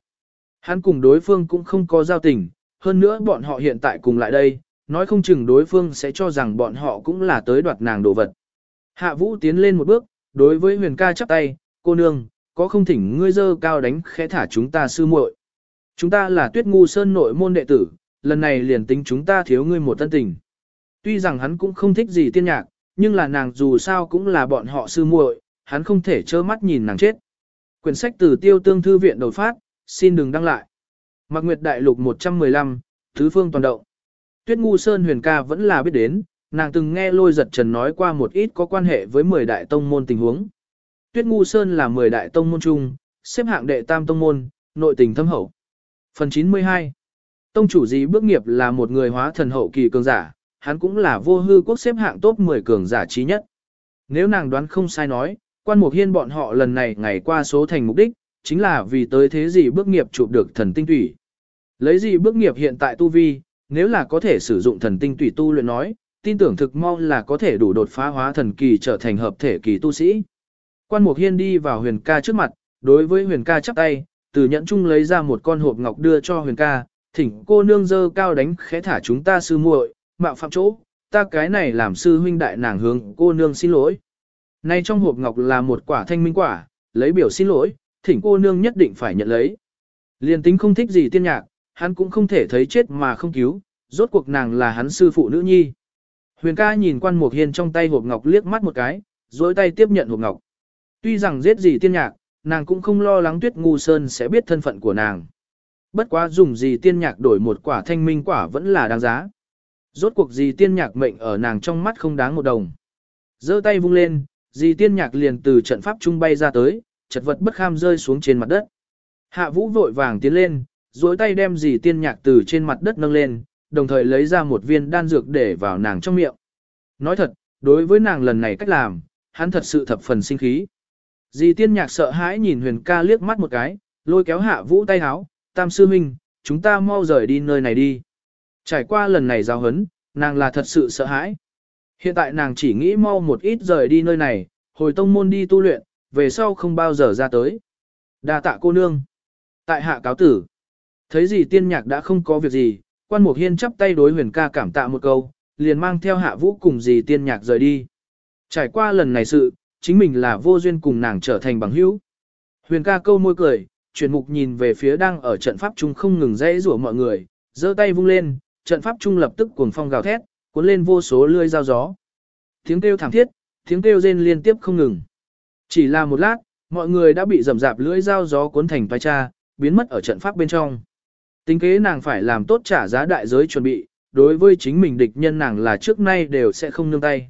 Hắn cùng đối phương cũng không có giao tình, hơn nữa bọn họ hiện tại cùng lại đây, nói không chừng đối phương sẽ cho rằng bọn họ cũng là tới đoạt nàng đồ vật. Hạ Vũ tiến lên một bước, đối với huyền ca chắp tay, cô nương, có không thỉnh ngươi dơ cao đánh khẽ thả chúng ta sư muội. Chúng ta là tuyết ngu sơn nội môn đệ tử, lần này liền tính chúng ta thiếu ngươi một tân tình. Tuy rằng hắn cũng không thích gì tiên nhạc, nhưng là nàng dù sao cũng là bọn họ sư muội, hắn không thể trơ mắt nhìn nàng chết. Quyển sách từ tiêu tương thư viện đột phát, xin đừng đăng lại. Mạc Nguyệt Đại Lục 115, Thứ Phương Toàn Động. Tuyết Ngu Sơn huyền ca vẫn là biết đến, nàng từng nghe lôi giật trần nói qua một ít có quan hệ với 10 đại tông môn tình huống. Tuyết Ngu Sơn là 10 đại tông môn chung, xếp hạng đệ tam tông môn, nội tình thâm hậu. Phần 92 Tông chủ gì bước nghiệp là một người hóa thần hậu kỳ cường giả, hắn cũng là vô hư quốc xếp hạng top 10 cường giả trí nhất. Nếu nàng đoán không sai nói, quan mục hiên bọn họ lần này ngày qua số thành mục đích, chính là vì tới thế gì bước nghiệp chụp được thần tinh tủy. Lấy gì bước nghiệp hiện tại tu vi, nếu là có thể sử dụng thần tinh tủy tu luyện nói, tin tưởng thực mong là có thể đủ đột phá hóa thần kỳ trở thành hợp thể kỳ tu sĩ. Quan Mục Hiên đi vào huyền ca trước mặt, đối với huyền ca chắp tay, từ nhẫn chung lấy ra một con hộp ngọc đưa cho huyền ca, thỉnh cô nương dơ cao đánh khẽ thả chúng ta sư muội, mạo phạm chỗ, ta cái này làm sư huynh đại nàng hướng cô nương xin lỗi. Nay trong hộp ngọc là một quả thanh minh quả, lấy biểu xin lỗi, thỉnh cô nương nhất định phải nhận lấy. Liên tính không thích gì tiên nhạc, hắn cũng không thể thấy chết mà không cứu, rốt cuộc nàng là hắn sư phụ nữ nhi. Huyền ca nhìn quan mục hiên trong tay hộp ngọc liếc mắt một cái, dối tay tiếp nhận hộp ngọc. Tuy rằng giết gì tiên nhạc, nàng cũng không lo lắng tuyết ngu sơn sẽ biết thân phận của nàng. Bất quá dùng gì tiên nhạc đổi một quả thanh minh quả vẫn là đáng giá. Rốt cuộc gì tiên nhạc mệnh ở nàng trong mắt không đáng một đồng. giơ tay vung lên, gì tiên nhạc liền từ trận pháp trung bay ra tới, chật vật bất kham rơi xuống trên mặt đất. Hạ vũ vội vàng tiến lên, duỗi tay đem dì tiên nhạc từ trên mặt đất nâng lên, đồng thời lấy ra một viên đan dược để vào nàng trong miệng. Nói thật, đối với nàng lần này cách làm, hắn thật sự thập phần sinh khí. Dì tiên nhạc sợ hãi nhìn huyền ca liếc mắt một cái, lôi kéo hạ vũ tay háo, tam sư minh, chúng ta mau rời đi nơi này đi. Trải qua lần này giao hấn, nàng là thật sự sợ hãi. Hiện tại nàng chỉ nghĩ mau một ít rời đi nơi này, hồi tông môn đi tu luyện, về sau không bao giờ ra tới. đa tạ cô nương. Tại hạ cáo tử. Thấy gì tiên nhạc đã không có việc gì, quan mục hiên chắp tay đối huyền ca cảm tạ một câu, liền mang theo hạ vũ cùng gì tiên nhạc rời đi. Trải qua lần này sự, chính mình là vô duyên cùng nàng trở thành bằng hữu. Huyền ca câu môi cười, chuyển mục nhìn về phía đang ở trận pháp trung không ngừng dãy rủa mọi người, giơ tay vung lên, trận pháp trung lập tức cuồng phong gào thét, cuốn lên vô số lươi dao gió. Tiếng kêu thảm thiết, tiếng kêu rên liên tiếp không ngừng. Chỉ là một lát, mọi người đã bị rầm rạp lưỡi dao gió cuốn thành toái cha, biến mất ở trận pháp bên trong. Tính kế nàng phải làm tốt trả giá đại giới chuẩn bị, đối với chính mình địch nhân nàng là trước nay đều sẽ không nương tay.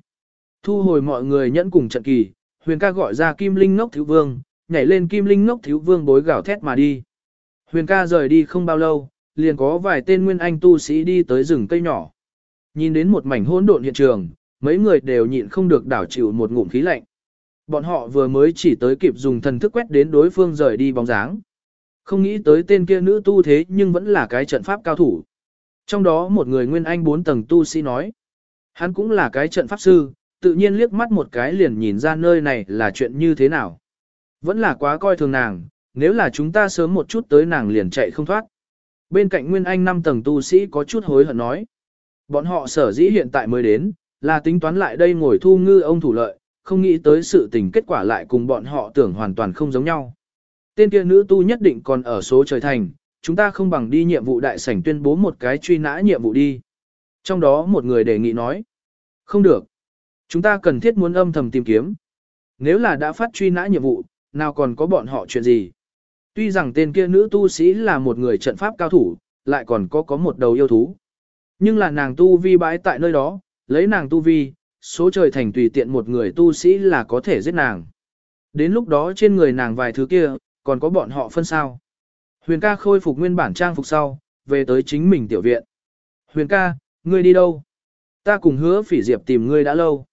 Thu hồi mọi người nhẫn cùng trận kỳ, huyền ca gọi ra kim linh ngốc thiếu vương, nhảy lên kim linh ngốc thiếu vương bối gào thét mà đi. Huyền ca rời đi không bao lâu, liền có vài tên nguyên anh tu sĩ đi tới rừng cây nhỏ. Nhìn đến một mảnh hỗn độn hiện trường, mấy người đều nhịn không được đảo chịu một ngụm khí lạnh. Bọn họ vừa mới chỉ tới kịp dùng thần thức quét đến đối phương rời đi bóng dáng. Không nghĩ tới tên kia nữ tu thế nhưng vẫn là cái trận pháp cao thủ. Trong đó một người nguyên anh bốn tầng tu sĩ nói. Hắn cũng là cái trận pháp sư, tự nhiên liếc mắt một cái liền nhìn ra nơi này là chuyện như thế nào. Vẫn là quá coi thường nàng, nếu là chúng ta sớm một chút tới nàng liền chạy không thoát. Bên cạnh Nguyên Anh năm tầng tu sĩ có chút hối hận nói. Bọn họ sở dĩ hiện tại mới đến, là tính toán lại đây ngồi thu ngư ông thủ lợi, không nghĩ tới sự tình kết quả lại cùng bọn họ tưởng hoàn toàn không giống nhau. Tên kia nữ tu nhất định còn ở số trời thành, chúng ta không bằng đi nhiệm vụ đại sảnh tuyên bố một cái truy nã nhiệm vụ đi. Trong đó một người đề nghị nói, không được. Chúng ta cần thiết muốn âm thầm tìm kiếm. Nếu là đã phát truy nã nhiệm vụ, nào còn có bọn họ chuyện gì. Tuy rằng tên kia nữ tu sĩ là một người trận pháp cao thủ, lại còn có có một đầu yêu thú. Nhưng là nàng tu vi bãi tại nơi đó, lấy nàng tu vi, số trời thành tùy tiện một người tu sĩ là có thể giết nàng. Đến lúc đó trên người nàng vài thứ kia, còn có bọn họ phân sao. Huyền ca khôi phục nguyên bản trang phục sau, về tới chính mình tiểu viện. Huyền ca, ngươi đi đâu? Ta cùng hứa phỉ diệp tìm ngươi đã lâu.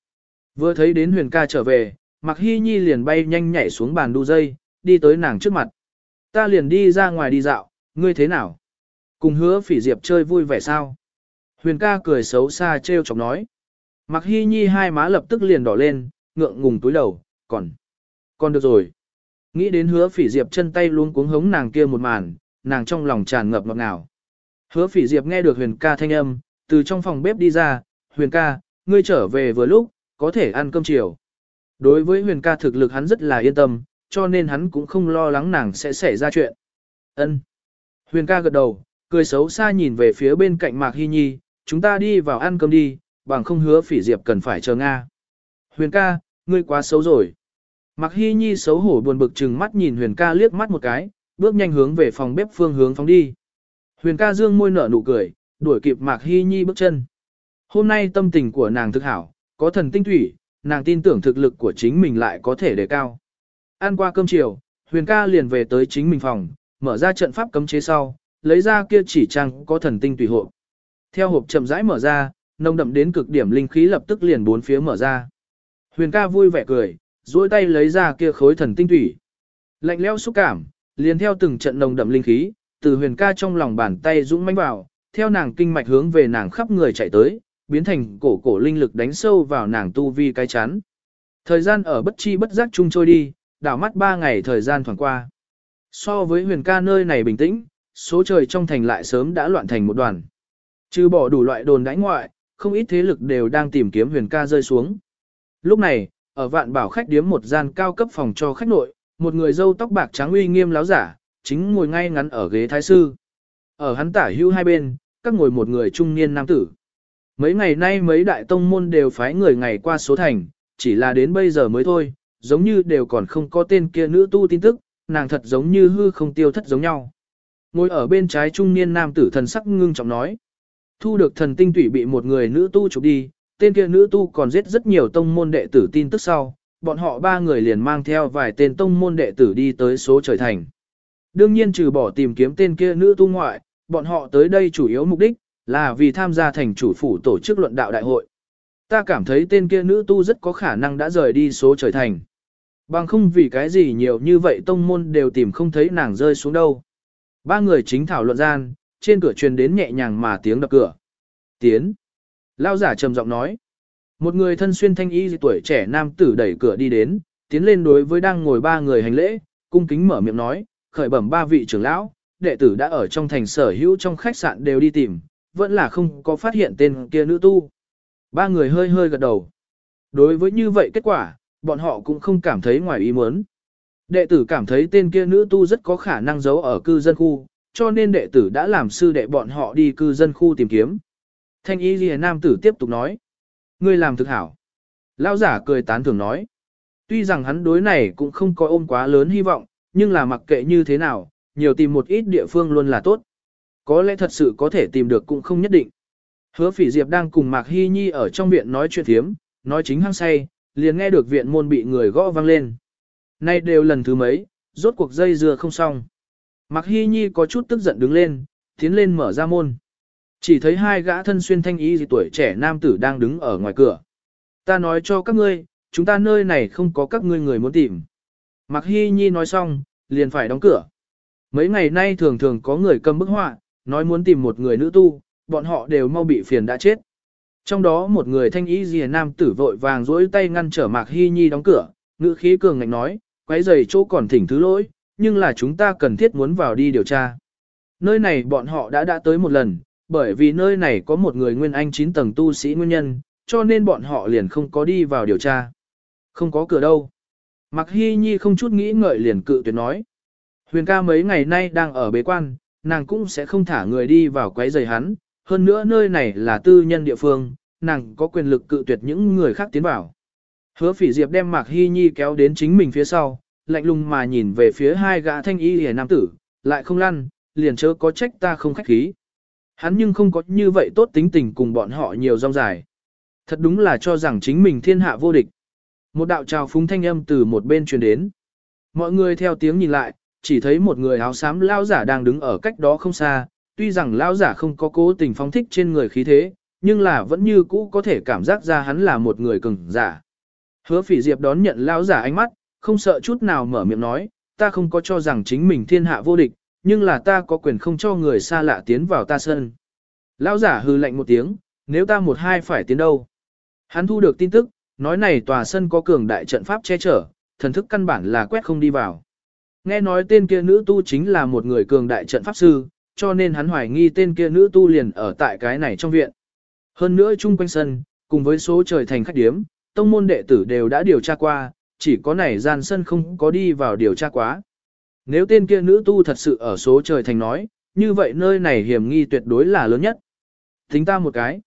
Vừa thấy đến huyền ca trở về, Mạc Hy Nhi liền bay nhanh nhảy xuống bàn đu dây, đi tới nàng trước mặt. Ta liền đi ra ngoài đi dạo, ngươi thế nào? Cùng hứa phỉ diệp chơi vui vẻ sao? Huyền ca cười xấu xa trêu chọc nói. Mạc Hy Nhi hai má lập tức liền đỏ lên, ngượng ngùng túi đầu, còn, còn được rồi. Nghĩ đến hứa phỉ diệp chân tay luôn cuống hống nàng kia một màn, nàng trong lòng tràn ngập ngọt ngào. Hứa phỉ diệp nghe được huyền ca thanh âm, từ trong phòng bếp đi ra, huyền ca, ngươi trở về vừa lúc, có thể ăn cơm chiều. Đối với huyền ca thực lực hắn rất là yên tâm, cho nên hắn cũng không lo lắng nàng sẽ xảy ra chuyện. Ân. Huyền ca gật đầu, cười xấu xa nhìn về phía bên cạnh Mạc Hy Nhi, chúng ta đi vào ăn cơm đi, bằng không hứa phỉ diệp cần phải chờ Nga. Huyền ca, ngươi quá xấu rồi. Mạc Hy Nhi xấu hổ buồn bực chừng mắt nhìn Huyền ca liếc mắt một cái, bước nhanh hướng về phòng bếp phương hướng phóng đi. Huyền ca dương môi nở nụ cười, đuổi kịp Mạc Hy Nhi bước chân. Hôm nay tâm tình của nàng thực hảo, có thần tinh thủy, nàng tin tưởng thực lực của chính mình lại có thể đề cao. Ăn qua cơm chiều, Huyền ca liền về tới chính mình phòng, mở ra trận pháp cấm chế sau, lấy ra kia chỉ trang có thần tinh tùy hộp. Theo hộp chậm rãi mở ra, nồng đậm đến cực điểm linh khí lập tức liền bốn phía mở ra. Huyền ca vui vẻ cười, duỗi tay lấy ra kia khối thần tinh thủy. Lạnh lẽo xúc cảm, liền theo từng trận nồng đậm linh khí, từ huyền ca trong lòng bàn tay dũng mãnh vào, theo nàng kinh mạch hướng về nàng khắp người chạy tới, biến thành cổ cổ linh lực đánh sâu vào nàng tu vi cái chắn. Thời gian ở bất chi bất giác chung trôi đi, đảo mắt ba ngày thời gian thoảng qua. So với huyền ca nơi này bình tĩnh, số trời trong thành lại sớm đã loạn thành một đoàn. Trừ bỏ đủ loại đồn đãi ngoại, không ít thế lực đều đang tìm kiếm huyền ca rơi xuống. Lúc này, ở vạn bảo khách điếm một gian cao cấp phòng cho khách nội, một người dâu tóc bạc trắng uy nghiêm láo giả, chính ngồi ngay ngắn ở ghế thái sư. Ở hắn tả hưu hai bên, các ngồi một người trung niên nam tử. Mấy ngày nay mấy đại tông môn đều phái người ngày qua số thành, chỉ là đến bây giờ mới thôi, giống như đều còn không có tên kia nữ tu tin tức, nàng thật giống như hư không tiêu thất giống nhau. Ngồi ở bên trái trung niên nam tử thần sắc ngưng trọng nói. Thu được thần tinh tủy bị một người nữ tu chụp đi, tên kia nữ tu còn giết rất nhiều tông môn đệ tử tin tức sau, bọn họ ba người liền mang theo vài tên tông môn đệ tử đi tới số trời thành. Đương nhiên trừ bỏ tìm kiếm tên kia nữ tu ngoại, bọn họ tới đây chủ yếu mục đích, là vì tham gia thành chủ phủ tổ chức luận đạo đại hội. Ta cảm thấy tên kia nữ tu rất có khả năng đã rời đi số trời thành. Bằng không vì cái gì nhiều như vậy tông môn đều tìm không thấy nàng rơi xuống đâu. Ba người chính thảo luận gian, trên cửa truyền đến nhẹ nhàng mà tiếng đập cửa. Tiến. Lao giả trầm giọng nói. Một người thân xuyên thanh y tuổi trẻ nam tử đẩy cửa đi đến, tiến lên đối với đang ngồi ba người hành lễ, cung kính mở miệng nói, khởi bẩm ba vị trưởng lão, đệ tử đã ở trong thành sở hữu trong khách sạn đều đi tìm, vẫn là không có phát hiện tên kia nữ tu. Ba người hơi hơi gật đầu. Đối với như vậy kết quả, bọn họ cũng không cảm thấy ngoài ý muốn. Đệ tử cảm thấy tên kia nữ tu rất có khả năng giấu ở cư dân khu, cho nên đệ tử đã làm sư đệ bọn họ đi cư dân khu tìm kiếm. Thanh y ghi nam tử tiếp tục nói. Ngươi làm thực hảo. Lão giả cười tán thưởng nói. Tuy rằng hắn đối này cũng không có ôm quá lớn hy vọng, nhưng là mặc kệ như thế nào, nhiều tìm một ít địa phương luôn là tốt. Có lẽ thật sự có thể tìm được cũng không nhất định. Hứa phỉ diệp đang cùng Mạc Hy Nhi ở trong viện nói chuyện thiếm, nói chính hăng say, liền nghe được viện môn bị người gõ vang lên. Nay đều lần thứ mấy, rốt cuộc dây dưa không xong. Mạc Hi Nhi có chút tức giận đứng lên, tiến lên mở ra môn. Chỉ thấy hai gã thân xuyên thanh y gì tuổi trẻ nam tử đang đứng ở ngoài cửa. Ta nói cho các ngươi, chúng ta nơi này không có các ngươi người muốn tìm. Mạc Hi Nhi nói xong, liền phải đóng cửa. Mấy ngày nay thường thường có người cầm bức họa, nói muốn tìm một người nữ tu, bọn họ đều mau bị phiền đã chết. Trong đó một người thanh y gì nam tử vội vàng duỗi tay ngăn trở Mạc Hi Nhi đóng cửa, ngữ khí cường ngạnh nói, quấy giày chỗ còn thỉnh thứ lỗi, nhưng là chúng ta cần thiết muốn vào đi điều tra. Nơi này bọn họ đã đã tới một lần, bởi vì nơi này có một người nguyên anh 9 tầng tu sĩ nguyên nhân, cho nên bọn họ liền không có đi vào điều tra. Không có cửa đâu. Mặc Hy Nhi không chút nghĩ ngợi liền cự tuyệt nói. Huyền ca mấy ngày nay đang ở bế quan, nàng cũng sẽ không thả người đi vào quấy rầy hắn, hơn nữa nơi này là tư nhân địa phương, nàng có quyền lực cự tuyệt những người khác tiến vào. Hứa phỉ diệp đem Mạc Hy Nhi kéo đến chính mình phía sau, lạnh lùng mà nhìn về phía hai gã thanh y hề nam tử, lại không lăn, liền chớ có trách ta không khách khí. Hắn nhưng không có như vậy tốt tính tình cùng bọn họ nhiều rong dài. Thật đúng là cho rằng chính mình thiên hạ vô địch. Một đạo trào phúng thanh âm từ một bên truyền đến. Mọi người theo tiếng nhìn lại, chỉ thấy một người áo xám lao giả đang đứng ở cách đó không xa, tuy rằng lao giả không có cố tình phóng thích trên người khí thế, nhưng là vẫn như cũ có thể cảm giác ra hắn là một người cường giả. Hứa phỉ diệp đón nhận lao giả ánh mắt, không sợ chút nào mở miệng nói, ta không có cho rằng chính mình thiên hạ vô địch, nhưng là ta có quyền không cho người xa lạ tiến vào ta sân. Lão giả hư lạnh một tiếng, nếu ta một hai phải tiến đâu. Hắn thu được tin tức, nói này tòa sân có cường đại trận pháp che chở, thần thức căn bản là quét không đi vào. Nghe nói tên kia nữ tu chính là một người cường đại trận pháp sư, cho nên hắn hoài nghi tên kia nữ tu liền ở tại cái này trong viện. Hơn nữa chung quanh sân, cùng với số trời thành khách điếm, tông môn đệ tử đều đã điều tra qua, chỉ có này gian sân không có đi vào điều tra quá. Nếu tên kia nữ tu thật sự ở số trời thành nói, như vậy nơi này hiểm nghi tuyệt đối là lớn nhất. Tính ta một cái.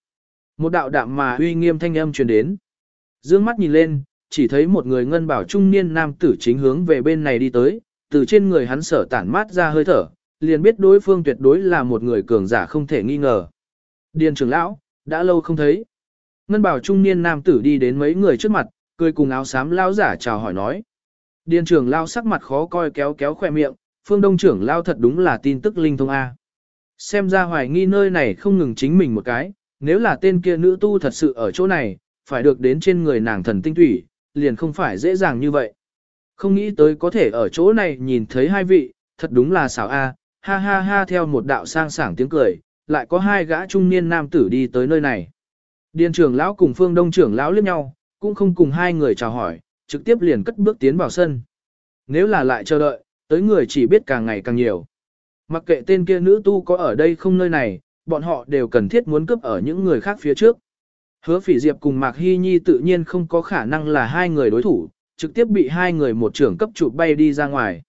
Một đạo đạm mà uy nghiêm thanh âm truyền đến. Dương mắt nhìn lên, chỉ thấy một người ngân bảo trung niên nam tử chính hướng về bên này đi tới, từ trên người hắn sở tản mát ra hơi thở, liền biết đối phương tuyệt đối là một người cường giả không thể nghi ngờ. Điền trưởng lão, đã lâu không thấy. Ngân bảo trung niên nam tử đi đến mấy người trước mặt, cười cùng áo xám lão giả chào hỏi nói. Điền trưởng lão sắc mặt khó coi kéo kéo khoe miệng, phương đông trưởng lão thật đúng là tin tức linh thông A. Xem ra hoài nghi nơi này không ngừng chính mình một cái, nếu là tên kia nữ tu thật sự ở chỗ này, phải được đến trên người nàng thần tinh thủy, liền không phải dễ dàng như vậy. Không nghĩ tới có thể ở chỗ này nhìn thấy hai vị, thật đúng là xảo a, ha ha ha theo một đạo sang sảng tiếng cười, lại có hai gã trung niên nam tử đi tới nơi này. Điền trưởng lão cùng phương đông trưởng lão liếc nhau, cũng không cùng hai người chào hỏi, trực tiếp liền cất bước tiến vào sân. Nếu là lại chờ đợi, tới người chỉ biết càng ngày càng nhiều. Mặc kệ tên kia nữ tu có ở đây không nơi này, bọn họ đều cần thiết muốn cướp ở những người khác phía trước. Hứa phỉ diệp cùng Mạc Hy Nhi tự nhiên không có khả năng là hai người đối thủ, trực tiếp bị hai người một trưởng cấp chụp bay đi ra ngoài.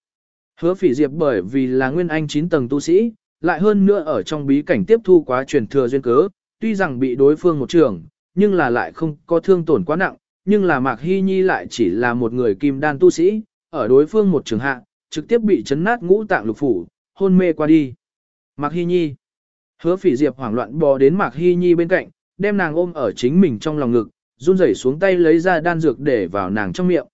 Hứa phỉ diệp bởi vì là nguyên anh 9 tầng tu sĩ, lại hơn nữa ở trong bí cảnh tiếp thu quá truyền thừa duyên cớ, tuy rằng bị đối phương một trưởng, nhưng là lại không có thương tổn quá nặng, nhưng là Mạc Hy Nhi lại chỉ là một người kim đan tu sĩ, ở đối phương một trường hạ, trực tiếp bị chấn nát ngũ tạng lục phủ, hôn mê qua đi. Mạc Hy Nhi Hứa phỉ diệp hoảng loạn bò đến Mạc Hy Nhi bên cạnh, đem nàng ôm ở chính mình trong lòng ngực, run rẩy xuống tay lấy ra đan dược để vào nàng trong miệng.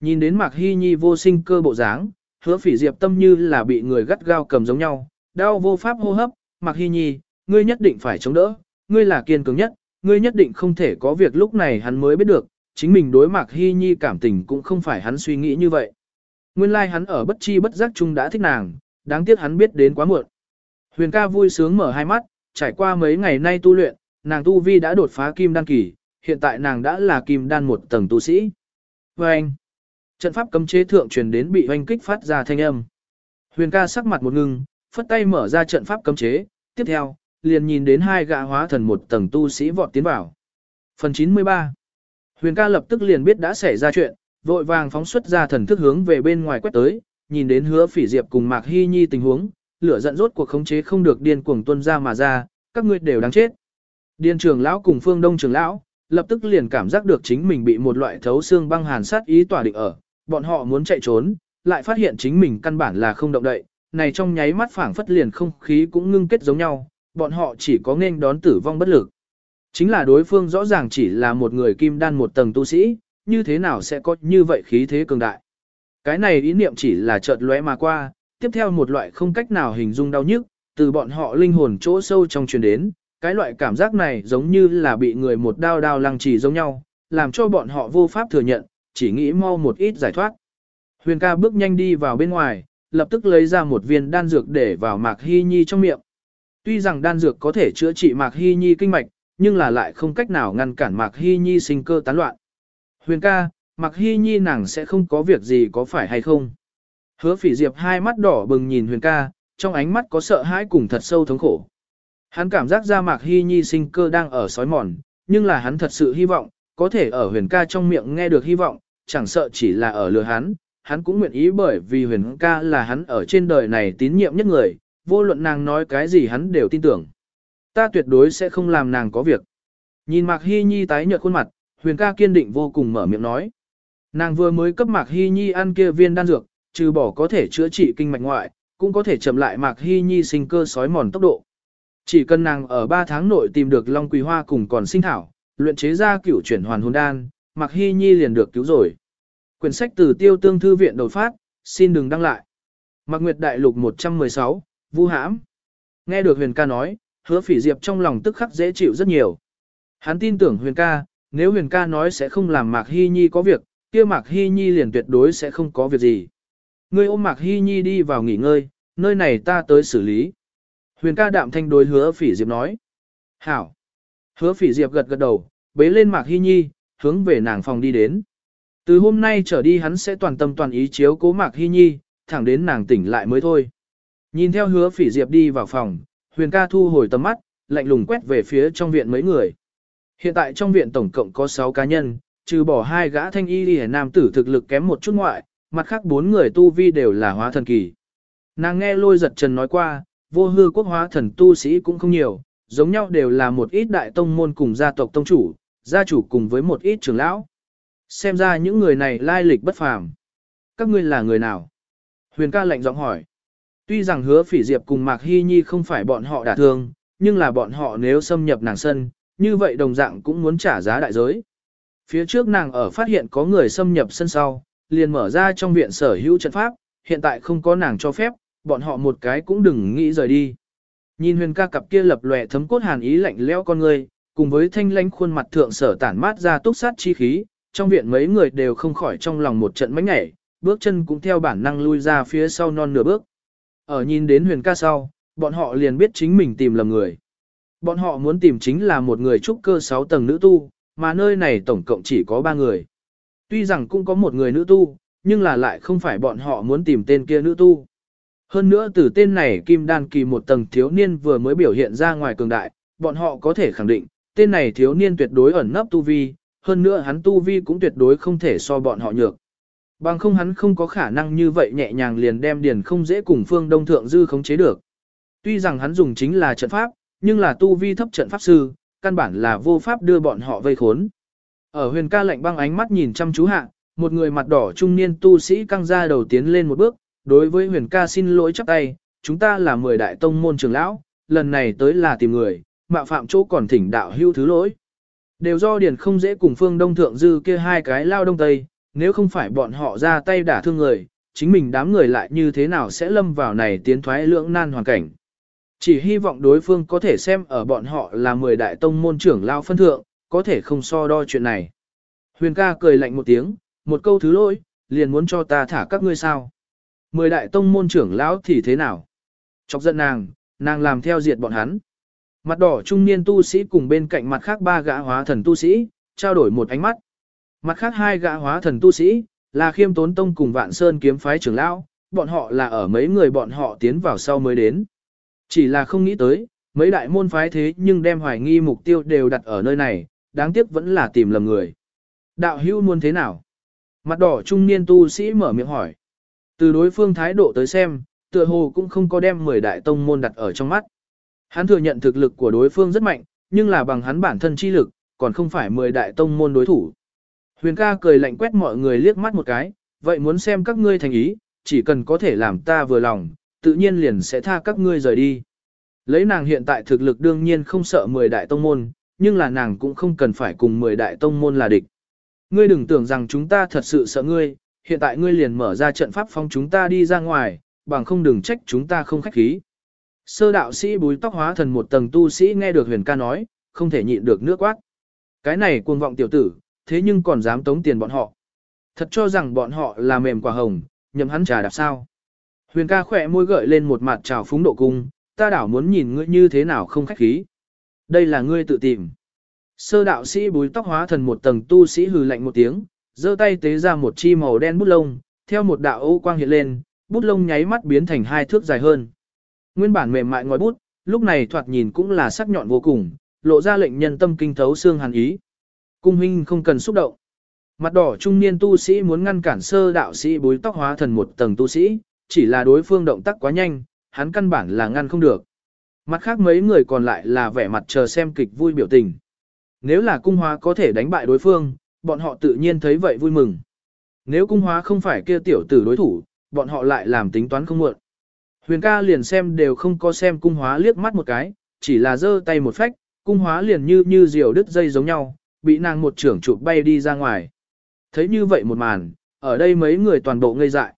Nhìn đến Mạc Hy Nhi vô sinh cơ bộ dáng, hứa phỉ diệp tâm như là bị người gắt gao cầm giống nhau, đau vô pháp hô hấp, Mạc Hy Nhi, ngươi nhất định phải chống đỡ, ngươi là kiên cường nhất, ngươi nhất định không thể có việc lúc này hắn mới biết được, chính mình đối Mạc Hy Nhi cảm tình cũng không phải hắn suy nghĩ như vậy. Nguyên lai like hắn ở bất chi bất giác chung đã thích nàng, đáng tiếc hắn biết đến quá muộn. Huyền ca vui sướng mở hai mắt, trải qua mấy ngày nay tu luyện, nàng tu vi đã đột phá kim đan kỳ, hiện tại nàng đã là kim đan một tầng tu sĩ. Và anh, trận pháp cấm chế thượng truyền đến bị hoanh kích phát ra thanh âm. Huyền ca sắc mặt một ngưng, phất tay mở ra trận pháp cấm chế, tiếp theo, liền nhìn đến hai gã hóa thần một tầng tu sĩ vọt tiến vào. Phần 93 Huyền ca lập tức liền biết đã xảy ra chuyện, vội vàng phóng xuất ra thần thức hướng về bên ngoài quét tới, nhìn đến hứa phỉ diệp cùng Mạc Hy Nhi tình huống, lửa giận rốt cuộc khống chế không được điên cuồng tuân ra mà ra, các ngươi đều đáng chết. Điên trưởng lão cùng phương đông trưởng lão, lập tức liền cảm giác được chính mình bị một loại thấu xương băng hàn sát ý tỏa định ở, bọn họ muốn chạy trốn, lại phát hiện chính mình căn bản là không động đậy, này trong nháy mắt phảng phất liền không khí cũng ngưng kết giống nhau, bọn họ chỉ có nên đón tử vong bất lực. Chính là đối phương rõ ràng chỉ là một người kim đan một tầng tu sĩ, như thế nào sẽ có như vậy khí thế cường đại. Cái này ý niệm chỉ là chợt lóe mà qua, tiếp theo một loại không cách nào hình dung đau nhức, từ bọn họ linh hồn chỗ sâu trong truyền đến, cái loại cảm giác này giống như là bị người một đao đao lăng trì giống nhau, làm cho bọn họ vô pháp thừa nhận, chỉ nghĩ mau một ít giải thoát. Huyền ca bước nhanh đi vào bên ngoài, lập tức lấy ra một viên đan dược để vào Mạc Hy Nhi trong miệng. Tuy rằng đan dược có thể chữa trị Mạc Hy Nhi kinh mạch, nhưng là lại không cách nào ngăn cản Mạc Hy Nhi sinh cơ tán loạn. Huyền ca, Mạc Hy Nhi nàng sẽ không có việc gì có phải hay không? Hứa phỉ diệp hai mắt đỏ bừng nhìn huyền ca, trong ánh mắt có sợ hãi cùng thật sâu thống khổ. Hắn cảm giác ra Mạc Hy Nhi sinh cơ đang ở sói mòn, nhưng là hắn thật sự hy vọng, có thể ở huyền ca trong miệng nghe được hy vọng, chẳng sợ chỉ là ở lừa hắn, hắn cũng nguyện ý bởi vì huyền ca là hắn ở trên đời này tín nhiệm nhất người, vô luận nàng nói cái gì hắn đều tin tưởng. Ta tuyệt đối sẽ không làm nàng có việc. Nhìn Mạc Hy Nhi tái nhợt khuôn mặt, huyền ca kiên định vô cùng mở miệng nói. Nàng vừa mới cấp Mạc Hy Nhi ăn kia viên đan dược, trừ bỏ có thể chữa trị kinh mạch ngoại, cũng có thể chậm lại Mạc Hy Nhi sinh cơ sói mòn tốc độ. Chỉ cần nàng ở 3 tháng nội tìm được Long Quỳ Hoa cùng còn sinh thảo, luyện chế ra cửu chuyển hoàn hồn đan, Mạc Hy Nhi liền được cứu rồi. Quyển sách từ Tiêu Tương thư viện đột phát, xin đừng đăng lại. Mạc Nguyệt Đại Lục 116, Vu Hãm. Nghe được Huyền ca nói, Hứa Phỉ Diệp trong lòng tức khắc dễ chịu rất nhiều. Hắn tin tưởng Huyền ca, nếu Huyền ca nói sẽ không làm Mạc Hy Nhi có việc, kia Mạc Hy Nhi liền tuyệt đối sẽ không có việc gì. Ngươi ôm Mạc Hy Nhi đi vào nghỉ ngơi, nơi này ta tới xử lý. Huyền ca đạm thanh đối hứa phỉ diệp nói. Hảo. Hứa phỉ diệp gật gật đầu, bế lên Mạc Hy Nhi, hướng về nàng phòng đi đến. Từ hôm nay trở đi hắn sẽ toàn tâm toàn ý chiếu cố Mạc Hy Nhi, thẳng đến nàng tỉnh lại mới thôi. Nhìn theo hứa phỉ diệp đi vào phòng, huyền ca thu hồi tầm mắt, lạnh lùng quét về phía trong viện mấy người. Hiện tại trong viện tổng cộng có 6 cá nhân, trừ bỏ hai gã thanh y đi nam tử thực lực kém một chút ngoại, mặt khác bốn người tu vi đều là hóa thần kỳ. Nàng nghe lôi giật trần nói qua, vô hư quốc hóa thần tu sĩ cũng không nhiều, giống nhau đều là một ít đại tông môn cùng gia tộc tông chủ, gia chủ cùng với một ít trưởng lão. Xem ra những người này lai lịch bất phàm. Các ngươi là người nào? Huyền ca lạnh giọng hỏi. Tuy rằng hứa phỉ diệp cùng Mạc Hy Nhi không phải bọn họ đả thương, nhưng là bọn họ nếu xâm nhập nàng sân, như vậy đồng dạng cũng muốn trả giá đại giới. Phía trước nàng ở phát hiện có người xâm nhập sân sau, liền mở ra trong viện sở hữu trận pháp, hiện tại không có nàng cho phép, bọn họ một cái cũng đừng nghĩ rời đi. Nhìn huyền ca cặp kia lập lòe thấm cốt hàn ý lạnh lẽo con người, cùng với thanh lãnh khuôn mặt thượng sở tản mát ra túc sát chi khí, trong viện mấy người đều không khỏi trong lòng một trận mánh nhảy, bước chân cũng theo bản năng lui ra phía sau non nửa bước. Ở nhìn đến huyền ca sau, bọn họ liền biết chính mình tìm lầm người. Bọn họ muốn tìm chính là một người trúc cơ 6 tầng nữ tu, mà nơi này tổng cộng chỉ có 3 người. Tuy rằng cũng có một người nữ tu, nhưng là lại không phải bọn họ muốn tìm tên kia nữ tu. Hơn nữa từ tên này Kim Đan kỳ một tầng thiếu niên vừa mới biểu hiện ra ngoài cường đại, bọn họ có thể khẳng định, tên này thiếu niên tuyệt đối ẩn nấp tu vi, hơn nữa hắn tu vi cũng tuyệt đối không thể so bọn họ nhược. Bằng không hắn không có khả năng như vậy nhẹ nhàng liền đem điền không dễ cùng phương đông thượng dư khống chế được. Tuy rằng hắn dùng chính là trận pháp, nhưng là tu vi thấp trận pháp sư, căn bản là vô pháp đưa bọn họ vây khốn. Ở huyền ca lạnh băng ánh mắt nhìn chăm chú hạ, một người mặt đỏ trung niên tu sĩ căng ra đầu tiến lên một bước, đối với huyền ca xin lỗi chắp tay, chúng ta là mười đại tông môn trưởng lão, lần này tới là tìm người, mạo phạm chỗ còn thỉnh đạo hưu thứ lỗi. Đều do điền không dễ cùng phương đông thượng dư kia hai cái lao đông tây, nếu không phải bọn họ ra tay đả thương người, chính mình đám người lại như thế nào sẽ lâm vào này tiến thoái lưỡng nan hoàn cảnh. Chỉ hy vọng đối phương có thể xem ở bọn họ là mười đại tông môn trưởng lao phân thượng, có thể không so đo chuyện này. Huyền ca cười lạnh một tiếng, một câu thứ lỗi, liền muốn cho ta thả các ngươi sao. Mười đại tông môn trưởng lão thì thế nào? Chọc giận nàng, nàng làm theo diệt bọn hắn. Mặt đỏ trung niên tu sĩ cùng bên cạnh mặt khác ba gã hóa thần tu sĩ, trao đổi một ánh mắt. Mặt khác hai gã hóa thần tu sĩ, là khiêm tốn tông cùng vạn sơn kiếm phái trưởng lão, bọn họ là ở mấy người bọn họ tiến vào sau mới đến. Chỉ là không nghĩ tới, mấy đại môn phái thế nhưng đem hoài nghi mục tiêu đều đặt ở nơi này, đáng tiếc vẫn là tìm lầm người. Đạo hữu muốn thế nào? Mặt đỏ trung niên tu sĩ mở miệng hỏi. Từ đối phương thái độ tới xem, tựa hồ cũng không có đem 10 đại tông môn đặt ở trong mắt. Hắn thừa nhận thực lực của đối phương rất mạnh, nhưng là bằng hắn bản thân chi lực, còn không phải 10 đại tông môn đối thủ. Huyền ca cười lạnh quét mọi người liếc mắt một cái, vậy muốn xem các ngươi thành ý, chỉ cần có thể làm ta vừa lòng, tự nhiên liền sẽ tha các ngươi rời đi. Lấy nàng hiện tại thực lực đương nhiên không sợ 10 đại tông môn, nhưng là nàng cũng không cần phải cùng 10 đại tông môn là địch. Ngươi đừng tưởng rằng chúng ta thật sự sợ ngươi, hiện tại ngươi liền mở ra trận pháp phong chúng ta đi ra ngoài, bằng không đừng trách chúng ta không khách khí. Sơ đạo sĩ búi tóc hóa thần một tầng tu sĩ nghe được huyền ca nói, không thể nhịn được nước quát. Cái này cuồng vọng tiểu tử, thế nhưng còn dám tống tiền bọn họ. Thật cho rằng bọn họ là mềm quả hồng, nhầm hắn trà đạp sao. Huyền ca khỏe môi gợi lên một mặt trào phúng độ cung, ta đảo muốn nhìn ngươi như thế nào không khách khí. Đây là ngươi tự tìm. Sơ đạo sĩ búi tóc hóa thần một tầng tu sĩ hừ lạnh một tiếng, giơ tay tế ra một chi màu đen bút lông, theo một đạo ô quang hiện lên, bút lông nháy mắt biến thành hai thước dài hơn. Nguyên bản mềm mại ngòi bút, lúc này thoạt nhìn cũng là sắc nhọn vô cùng, lộ ra lệnh nhân tâm kinh thấu xương hàn ý. Cung huynh không cần xúc động. Mặt đỏ trung niên tu sĩ muốn ngăn cản sơ đạo sĩ bối tóc hóa thần một tầng tu sĩ, chỉ là đối phương động tác quá nhanh, hắn căn bản là ngăn không được. Mặt khác mấy người còn lại là vẻ mặt chờ xem kịch vui biểu tình. Nếu là cung hóa có thể đánh bại đối phương, bọn họ tự nhiên thấy vậy vui mừng. Nếu cung hóa không phải kia tiểu tử đối thủ, bọn họ lại làm tính toán không muộn. Huyền ca liền xem đều không có xem cung hóa liếc mắt một cái, chỉ là giơ tay một phách, cung hóa liền như như diều đứt dây giống nhau, bị nàng một trưởng chụp bay đi ra ngoài. Thấy như vậy một màn, ở đây mấy người toàn bộ ngây dại.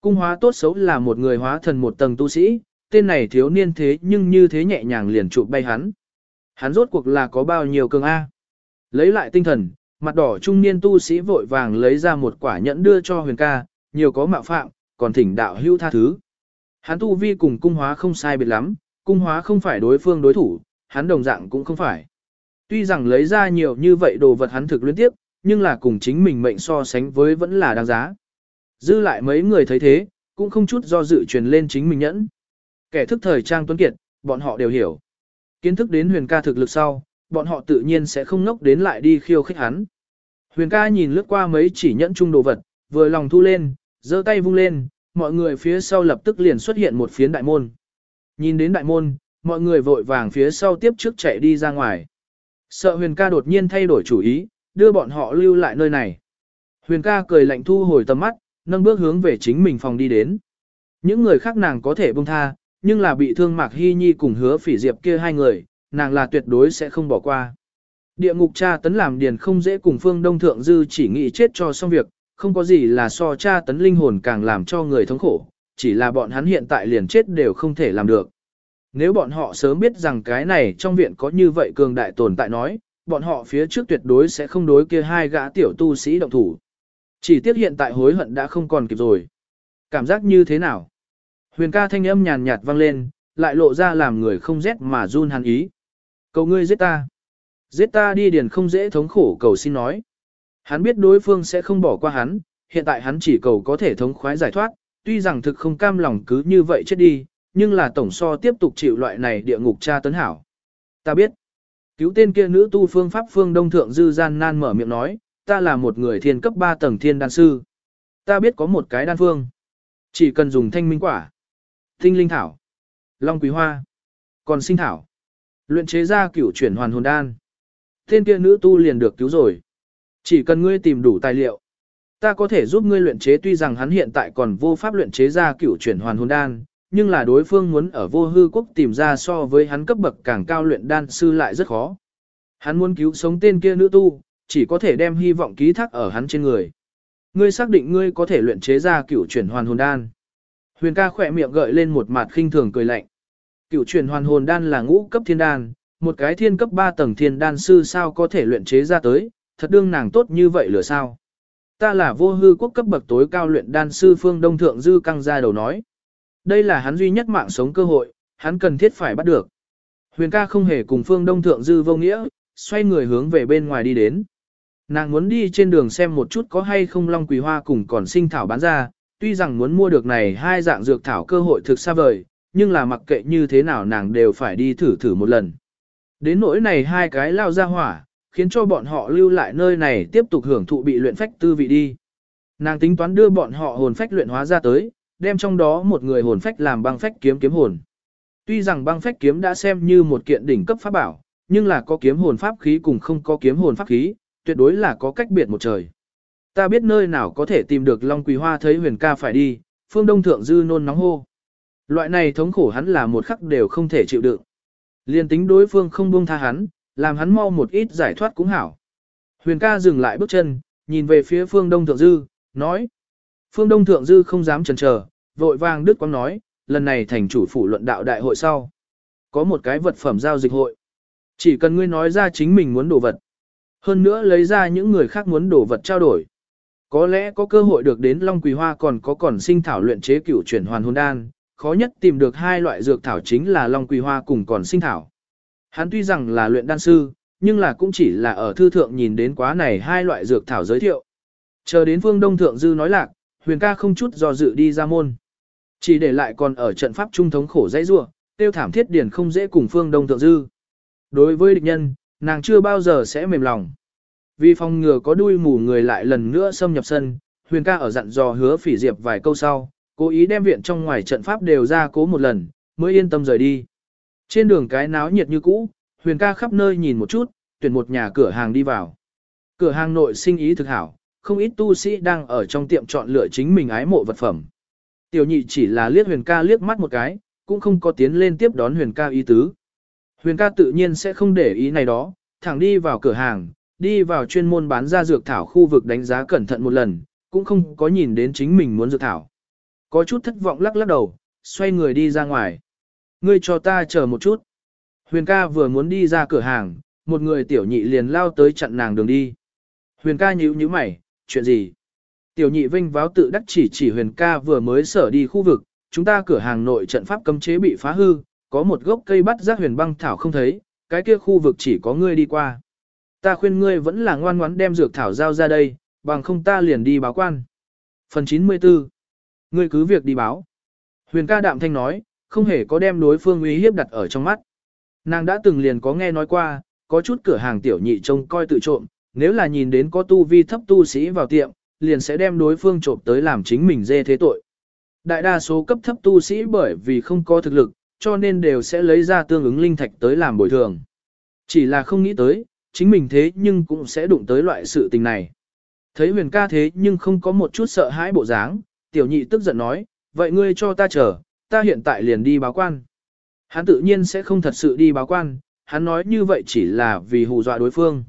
Cung hóa tốt xấu là một người hóa thần một tầng tu sĩ, tên này thiếu niên thế nhưng như thế nhẹ nhàng liền chụp bay hắn. Hắn rốt cuộc là có bao nhiêu cường A. Lấy lại tinh thần, mặt đỏ trung niên tu sĩ vội vàng lấy ra một quả nhẫn đưa cho huyền ca, nhiều có mạo phạm, còn thỉnh đạo hưu tha thứ. Hắn tu vi cùng cung hóa không sai biệt lắm, cung hóa không phải đối phương đối thủ, hắn đồng dạng cũng không phải. Tuy rằng lấy ra nhiều như vậy đồ vật hắn thực liên tiếp, nhưng là cùng chính mình mệnh so sánh với vẫn là đáng giá. Dư lại mấy người thấy thế, cũng không chút do dự truyền lên chính mình nhẫn. Kẻ thức thời trang tuấn kiệt, bọn họ đều hiểu. Kiến thức đến huyền ca thực lực sau, bọn họ tự nhiên sẽ không ngốc đến lại đi khiêu khích hắn. Huyền ca nhìn lướt qua mấy chỉ nhẫn chung đồ vật, vừa lòng thu lên, giơ tay vung lên, mọi người phía sau lập tức liền xuất hiện một phiến đại môn. Nhìn đến đại môn, mọi người vội vàng phía sau tiếp trước chạy đi ra ngoài. Sợ huyền ca đột nhiên thay đổi chủ ý, đưa bọn họ lưu lại nơi này. Huyền ca cười lạnh thu hồi tầm mắt, nâng bước hướng về chính mình phòng đi đến. Những người khác nàng có thể buông tha, nhưng là bị thương Mạc Hy Nhi cùng hứa phỉ diệp kia hai người, nàng là tuyệt đối sẽ không bỏ qua. Địa ngục cha tấn làm điền không dễ cùng phương đông thượng dư chỉ nghĩ chết cho xong việc, không có gì là so cha tấn linh hồn càng làm cho người thống khổ, chỉ là bọn hắn hiện tại liền chết đều không thể làm được. Nếu bọn họ sớm biết rằng cái này trong viện có như vậy cường đại tồn tại nói, bọn họ phía trước tuyệt đối sẽ không đối kia hai gã tiểu tu sĩ động thủ. Chỉ tiếc hiện tại hối hận đã không còn kịp rồi. Cảm giác như thế nào? Huyền ca thanh âm nhàn nhạt vang lên, lại lộ ra làm người không rét mà run hắn ý. Cầu ngươi giết ta. Giết ta đi điền không dễ thống khổ cầu xin nói. Hắn biết đối phương sẽ không bỏ qua hắn, hiện tại hắn chỉ cầu có thể thống khoái giải thoát, tuy rằng thực không cam lòng cứ như vậy chết đi, nhưng là tổng so tiếp tục chịu loại này địa ngục tra tấn hảo. Ta biết. Cứu tên kia nữ tu phương pháp phương đông thượng dư gian nan mở miệng nói, ta là một người thiên cấp 3 tầng thiên đan sư. Ta biết có một cái đan phương. Chỉ cần dùng thanh minh quả, tinh linh thảo, long quý hoa, còn sinh thảo. Luyện chế ra cửu chuyển hoàn hồn đan. Tên kia nữ tu liền được cứu rồi. Chỉ cần ngươi tìm đủ tài liệu, ta có thể giúp ngươi luyện chế tuy rằng hắn hiện tại còn vô pháp luyện chế ra cửu chuyển hoàn hồn đan, nhưng là đối phương muốn ở vô hư quốc tìm ra so với hắn cấp bậc càng cao luyện đan sư lại rất khó. Hắn muốn cứu sống tên kia nữ tu, chỉ có thể đem hy vọng ký thác ở hắn trên người. Ngươi xác định ngươi có thể luyện chế ra cửu chuyển hoàn hồn đan. Huyền ca khỏe miệng gợi lên một mặt khinh thường cười lạnh. Cửu chuyển hoàn hồn đan là ngũ cấp thiên đan, một cái thiên cấp 3 tầng thiên đan sư sao có thể luyện chế ra tới, thật đương nàng tốt như vậy lửa sao. Ta là vô hư quốc cấp bậc tối cao luyện đan sư phương Đông Thượng Dư căng ra đầu nói. Đây là hắn duy nhất mạng sống cơ hội, hắn cần thiết phải bắt được. Huyền ca không hề cùng phương Đông Thượng Dư vô nghĩa, xoay người hướng về bên ngoài đi đến. Nàng muốn đi trên đường xem một chút có hay không long quỳ hoa cùng còn sinh thảo bán ra, tuy rằng muốn mua được này hai dạng dược thảo cơ hội thực xa vời, nhưng là mặc kệ như thế nào nàng đều phải đi thử thử một lần. Đến nỗi này hai cái lao ra hỏa, khiến cho bọn họ lưu lại nơi này tiếp tục hưởng thụ bị luyện phách tư vị đi. Nàng tính toán đưa bọn họ hồn phách luyện hóa ra tới, đem trong đó một người hồn phách làm băng phách kiếm kiếm hồn. Tuy rằng băng phách kiếm đã xem như một kiện đỉnh cấp pháp bảo, nhưng là có kiếm hồn pháp khí cùng không có kiếm hồn pháp khí, tuyệt đối là có cách biệt một trời. Ta biết nơi nào có thể tìm được Long Quỳ Hoa thấy huyền ca phải đi, phương đông thượng dư nôn nóng hô. Loại này thống khổ hắn là một khắc đều không thể chịu đựng. Liên tính đối phương không buông tha hắn, làm hắn mau một ít giải thoát cũng hảo. Huyền ca dừng lại bước chân, nhìn về phía phương đông thượng dư, nói. Phương đông thượng dư không dám chần chờ, vội vàng đức quang nói, lần này thành chủ phủ luận đạo đại hội sau. Có một cái vật phẩm giao dịch hội. Chỉ cần ngươi nói ra chính mình muốn đồ vật. Hơn nữa lấy ra những người khác muốn đồ vật trao đổi. Có lẽ có cơ hội được đến Long Quỳ Hoa còn có còn sinh thảo luyện chế cửu chuyển hoàn hồn đan, khó nhất tìm được hai loại dược thảo chính là Long Quỳ Hoa cùng còn sinh thảo. Hắn tuy rằng là luyện đan sư, nhưng là cũng chỉ là ở thư thượng nhìn đến quá này hai loại dược thảo giới thiệu. Chờ đến phương Đông Thượng Dư nói lạc, huyền ca không chút do dự đi ra môn. Chỉ để lại còn ở trận pháp trung thống khổ dãy rua, tiêu thảm thiết điển không dễ cùng phương Đông Thượng Dư. Đối với địch nhân, nàng chưa bao giờ sẽ mềm lòng. Vì phòng ngừa có đuôi mù người lại lần nữa xâm nhập sân, huyền ca ở dặn dò hứa phỉ diệp vài câu sau, cố ý đem viện trong ngoài trận pháp đều ra cố một lần, mới yên tâm rời đi. Trên đường cái náo nhiệt như cũ, huyền ca khắp nơi nhìn một chút, tuyển một nhà cửa hàng đi vào. Cửa hàng nội sinh ý thực hảo, không ít tu sĩ đang ở trong tiệm chọn lựa chính mình ái mộ vật phẩm. Tiểu nhị chỉ là liếc huyền ca liếc mắt một cái, cũng không có tiến lên tiếp đón huyền ca ý tứ. Huyền ca tự nhiên sẽ không để ý này đó, thẳng đi vào cửa hàng, đi vào chuyên môn bán ra dược thảo khu vực đánh giá cẩn thận một lần, cũng không có nhìn đến chính mình muốn dược thảo. Có chút thất vọng lắc lắc đầu, xoay người đi ra ngoài. Ngươi cho ta chờ một chút. Huyền ca vừa muốn đi ra cửa hàng, một người tiểu nhị liền lao tới chặn nàng đường đi. Huyền ca nhíu nhíu mày, chuyện gì? Tiểu nhị vinh váo tự đắc chỉ chỉ huyền ca vừa mới sở đi khu vực, chúng ta cửa hàng nội trận pháp cấm chế bị phá hư, có một gốc cây bắt giác huyền băng thảo không thấy, cái kia khu vực chỉ có ngươi đi qua. Ta khuyên ngươi vẫn là ngoan ngoãn đem dược thảo giao ra đây, bằng không ta liền đi báo quan. Phần 94 Ngươi cứ việc đi báo. Huyền ca đạm thanh nói, không hề có đem đối phương uy hiếp đặt ở trong mắt. Nàng đã từng liền có nghe nói qua, có chút cửa hàng tiểu nhị trông coi tự trộm, nếu là nhìn đến có tu vi thấp tu sĩ vào tiệm, liền sẽ đem đối phương trộm tới làm chính mình dê thế tội. Đại đa số cấp thấp tu sĩ bởi vì không có thực lực, cho nên đều sẽ lấy ra tương ứng linh thạch tới làm bồi thường. Chỉ là không nghĩ tới, chính mình thế nhưng cũng sẽ đụng tới loại sự tình này. Thấy huyền ca thế nhưng không có một chút sợ hãi bộ dáng, tiểu nhị tức giận nói, vậy ngươi cho ta chờ, ta hiện tại liền đi báo quan. Hắn tự nhiên sẽ không thật sự đi báo quan, hắn nói như vậy chỉ là vì hù dọa đối phương.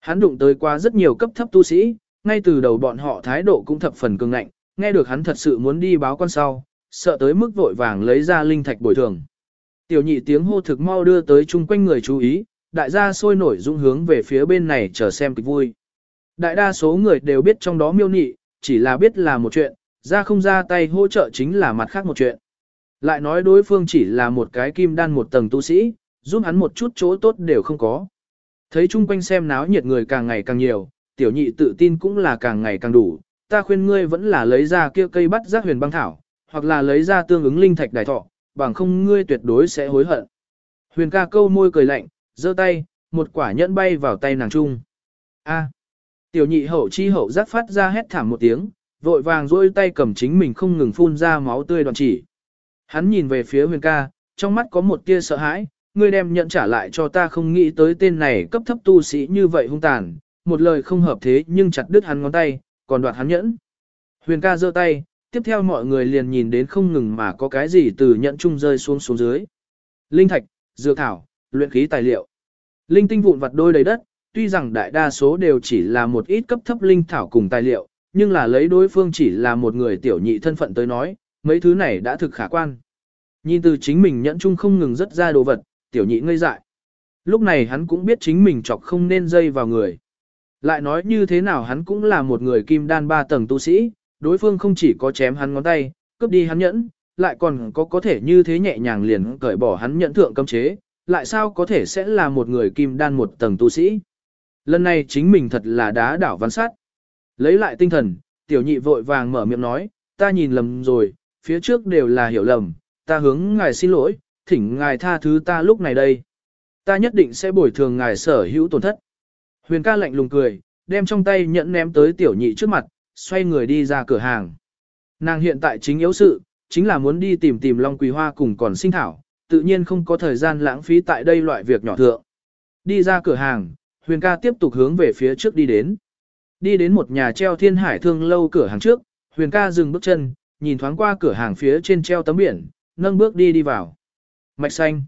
Hắn đụng tới qua rất nhiều cấp thấp tu sĩ, ngay từ đầu bọn họ thái độ cũng thập phần cường ngạnh, nghe được hắn thật sự muốn đi báo quan sau, sợ tới mức vội vàng lấy ra linh thạch bồi thường. Tiểu nhị tiếng hô thực mau đưa tới chung quanh người chú ý, đại gia sôi nổi dung hướng về phía bên này chờ xem kịch vui. Đại đa số người đều biết trong đó miêu nị, chỉ là biết là một chuyện, ra không ra tay hỗ trợ chính là mặt khác một chuyện. Lại nói đối phương chỉ là một cái kim đan một tầng tu sĩ, giúp hắn một chút chỗ tốt đều không có. Thấy chung quanh xem náo nhiệt người càng ngày càng nhiều, tiểu nhị tự tin cũng là càng ngày càng đủ, ta khuyên ngươi vẫn là lấy ra kia cây bắt giác huyền băng thảo, hoặc là lấy ra tương ứng linh thạch đại thọ, bằng không ngươi tuyệt đối sẽ hối hận. Huyền ca câu môi cười lạnh, giơ tay, một quả nhẫn bay vào tay nàng trung. A. Tiểu nhị hậu chi hậu giác phát ra hét thảm một tiếng, vội vàng duỗi tay cầm chính mình không ngừng phun ra máu tươi đoạn chỉ. Hắn nhìn về phía huyền ca, trong mắt có một tia sợ hãi, ngươi đem nhận trả lại cho ta không nghĩ tới tên này cấp thấp tu sĩ như vậy hung tàn, một lời không hợp thế nhưng chặt đứt hắn ngón tay, còn đoạt hắn nhẫn. Huyền ca giơ tay, tiếp theo mọi người liền nhìn đến không ngừng mà có cái gì từ nhẫn trung rơi xuống xuống dưới. Linh thạch, dược thảo, luyện khí tài liệu. Linh tinh vụn vặt đôi đầy đất, tuy rằng đại đa số đều chỉ là một ít cấp thấp linh thảo cùng tài liệu, nhưng là lấy đối phương chỉ là một người tiểu nhị thân phận tới nói, mấy thứ này đã thực khả quan. Nhìn từ chính mình nhẫn chung không ngừng rất ra đồ vật, tiểu nhị ngây dại. Lúc này hắn cũng biết chính mình chọc không nên dây vào người. Lại nói như thế nào hắn cũng là một người kim đan ba tầng tu sĩ, đối phương không chỉ có chém hắn ngón tay, cướp đi hắn nhẫn, lại còn có có thể như thế nhẹ nhàng liền cởi bỏ hắn nhẫn thượng cấm chế, lại sao có thể sẽ là một người kim đan một tầng tu sĩ. Lần này chính mình thật là đá đảo văn sát. Lấy lại tinh thần, tiểu nhị vội vàng mở miệng nói, ta nhìn lầm rồi, phía trước đều là hiểu lầm, ta hướng ngài xin lỗi, thỉnh ngài tha thứ ta lúc này đây. Ta nhất định sẽ bồi thường ngài sở hữu tổn thất. Huyền ca lạnh lùng cười, đem trong tay nhẫn ném tới tiểu nhị trước mặt, xoay người đi ra cửa hàng. Nàng hiện tại chính yếu sự, chính là muốn đi tìm tìm Long Quỳ Hoa cùng còn sinh thảo, tự nhiên không có thời gian lãng phí tại đây loại việc nhỏ thượng. Đi ra cửa hàng, huyền ca tiếp tục hướng về phía trước đi đến. Đi đến một nhà treo thiên hải thương lâu cửa hàng trước, huyền ca dừng bước chân, nhìn thoáng qua cửa hàng phía trên treo tấm biển, nâng bước đi đi vào. Mạch xanh.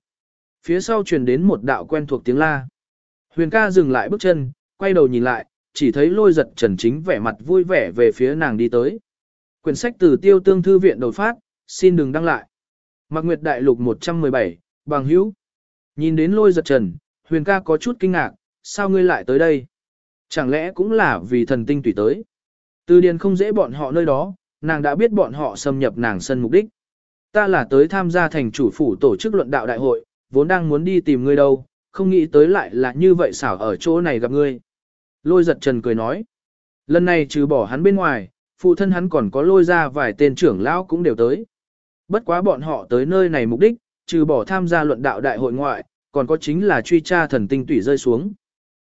Phía sau truyền đến một đạo quen thuộc tiếng la. Huyền ca dừng lại bước chân, quay đầu nhìn lại, chỉ thấy lôi giật trần chính vẻ mặt vui vẻ về phía nàng đi tới. Quyển sách từ tiêu tương thư viện đột phát, xin đừng đăng lại. Mạc Nguyệt Đại Lục 117, bằng hữu. Nhìn đến lôi giật trần, huyền ca có chút kinh ngạc, sao ngươi lại tới đây? Chẳng lẽ cũng là vì thần tinh tùy tới? Từ điền không dễ bọn họ nơi đó, nàng đã biết bọn họ xâm nhập nàng sân mục đích. Ta là tới tham gia thành chủ phủ tổ chức luận đạo đại hội, vốn đang muốn đi tìm ngươi đâu, không nghĩ tới lại là như vậy xảo ở chỗ này gặp ngươi. Lôi giật trần cười nói. Lần này trừ bỏ hắn bên ngoài, phụ thân hắn còn có lôi ra vài tên trưởng lão cũng đều tới. Bất quá bọn họ tới nơi này mục đích, trừ bỏ tham gia luận đạo đại hội ngoại, còn có chính là truy tra thần tinh tủy rơi xuống.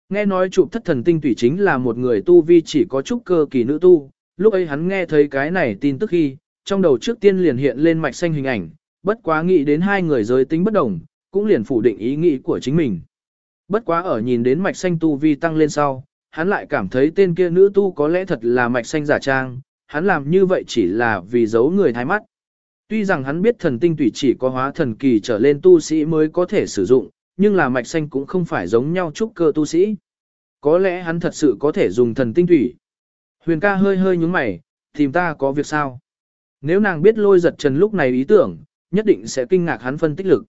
Nghe nói chụp thất thần tinh tủy chính là một người tu vi chỉ có chút cơ kỳ nữ tu, lúc ấy hắn nghe thấy cái này tin tức khi, trong đầu trước tiên liền hiện lên mạch xanh hình ảnh, bất quá nghĩ đến hai người giới tính bất đồng, cũng liền phủ định ý nghĩ của chính mình. Bất quá ở nhìn đến mạch xanh tu vi tăng lên sau, hắn lại cảm thấy tên kia nữ tu có lẽ thật là mạch xanh giả trang, hắn làm như vậy chỉ là vì giấu người thái mắt. Tuy rằng hắn biết thần tinh tủy chỉ có hóa thần kỳ trở lên tu sĩ mới có thể sử dụng, nhưng là mạch xanh cũng không phải giống nhau trúc cơ tu sĩ. Có lẽ hắn thật sự có thể dùng thần tinh thủy. Huyền ca hơi hơi nhúng mày, tìm ta có việc sao? Nếu nàng biết lôi giật trần lúc này ý tưởng, nhất định sẽ kinh ngạc hắn phân tích lực.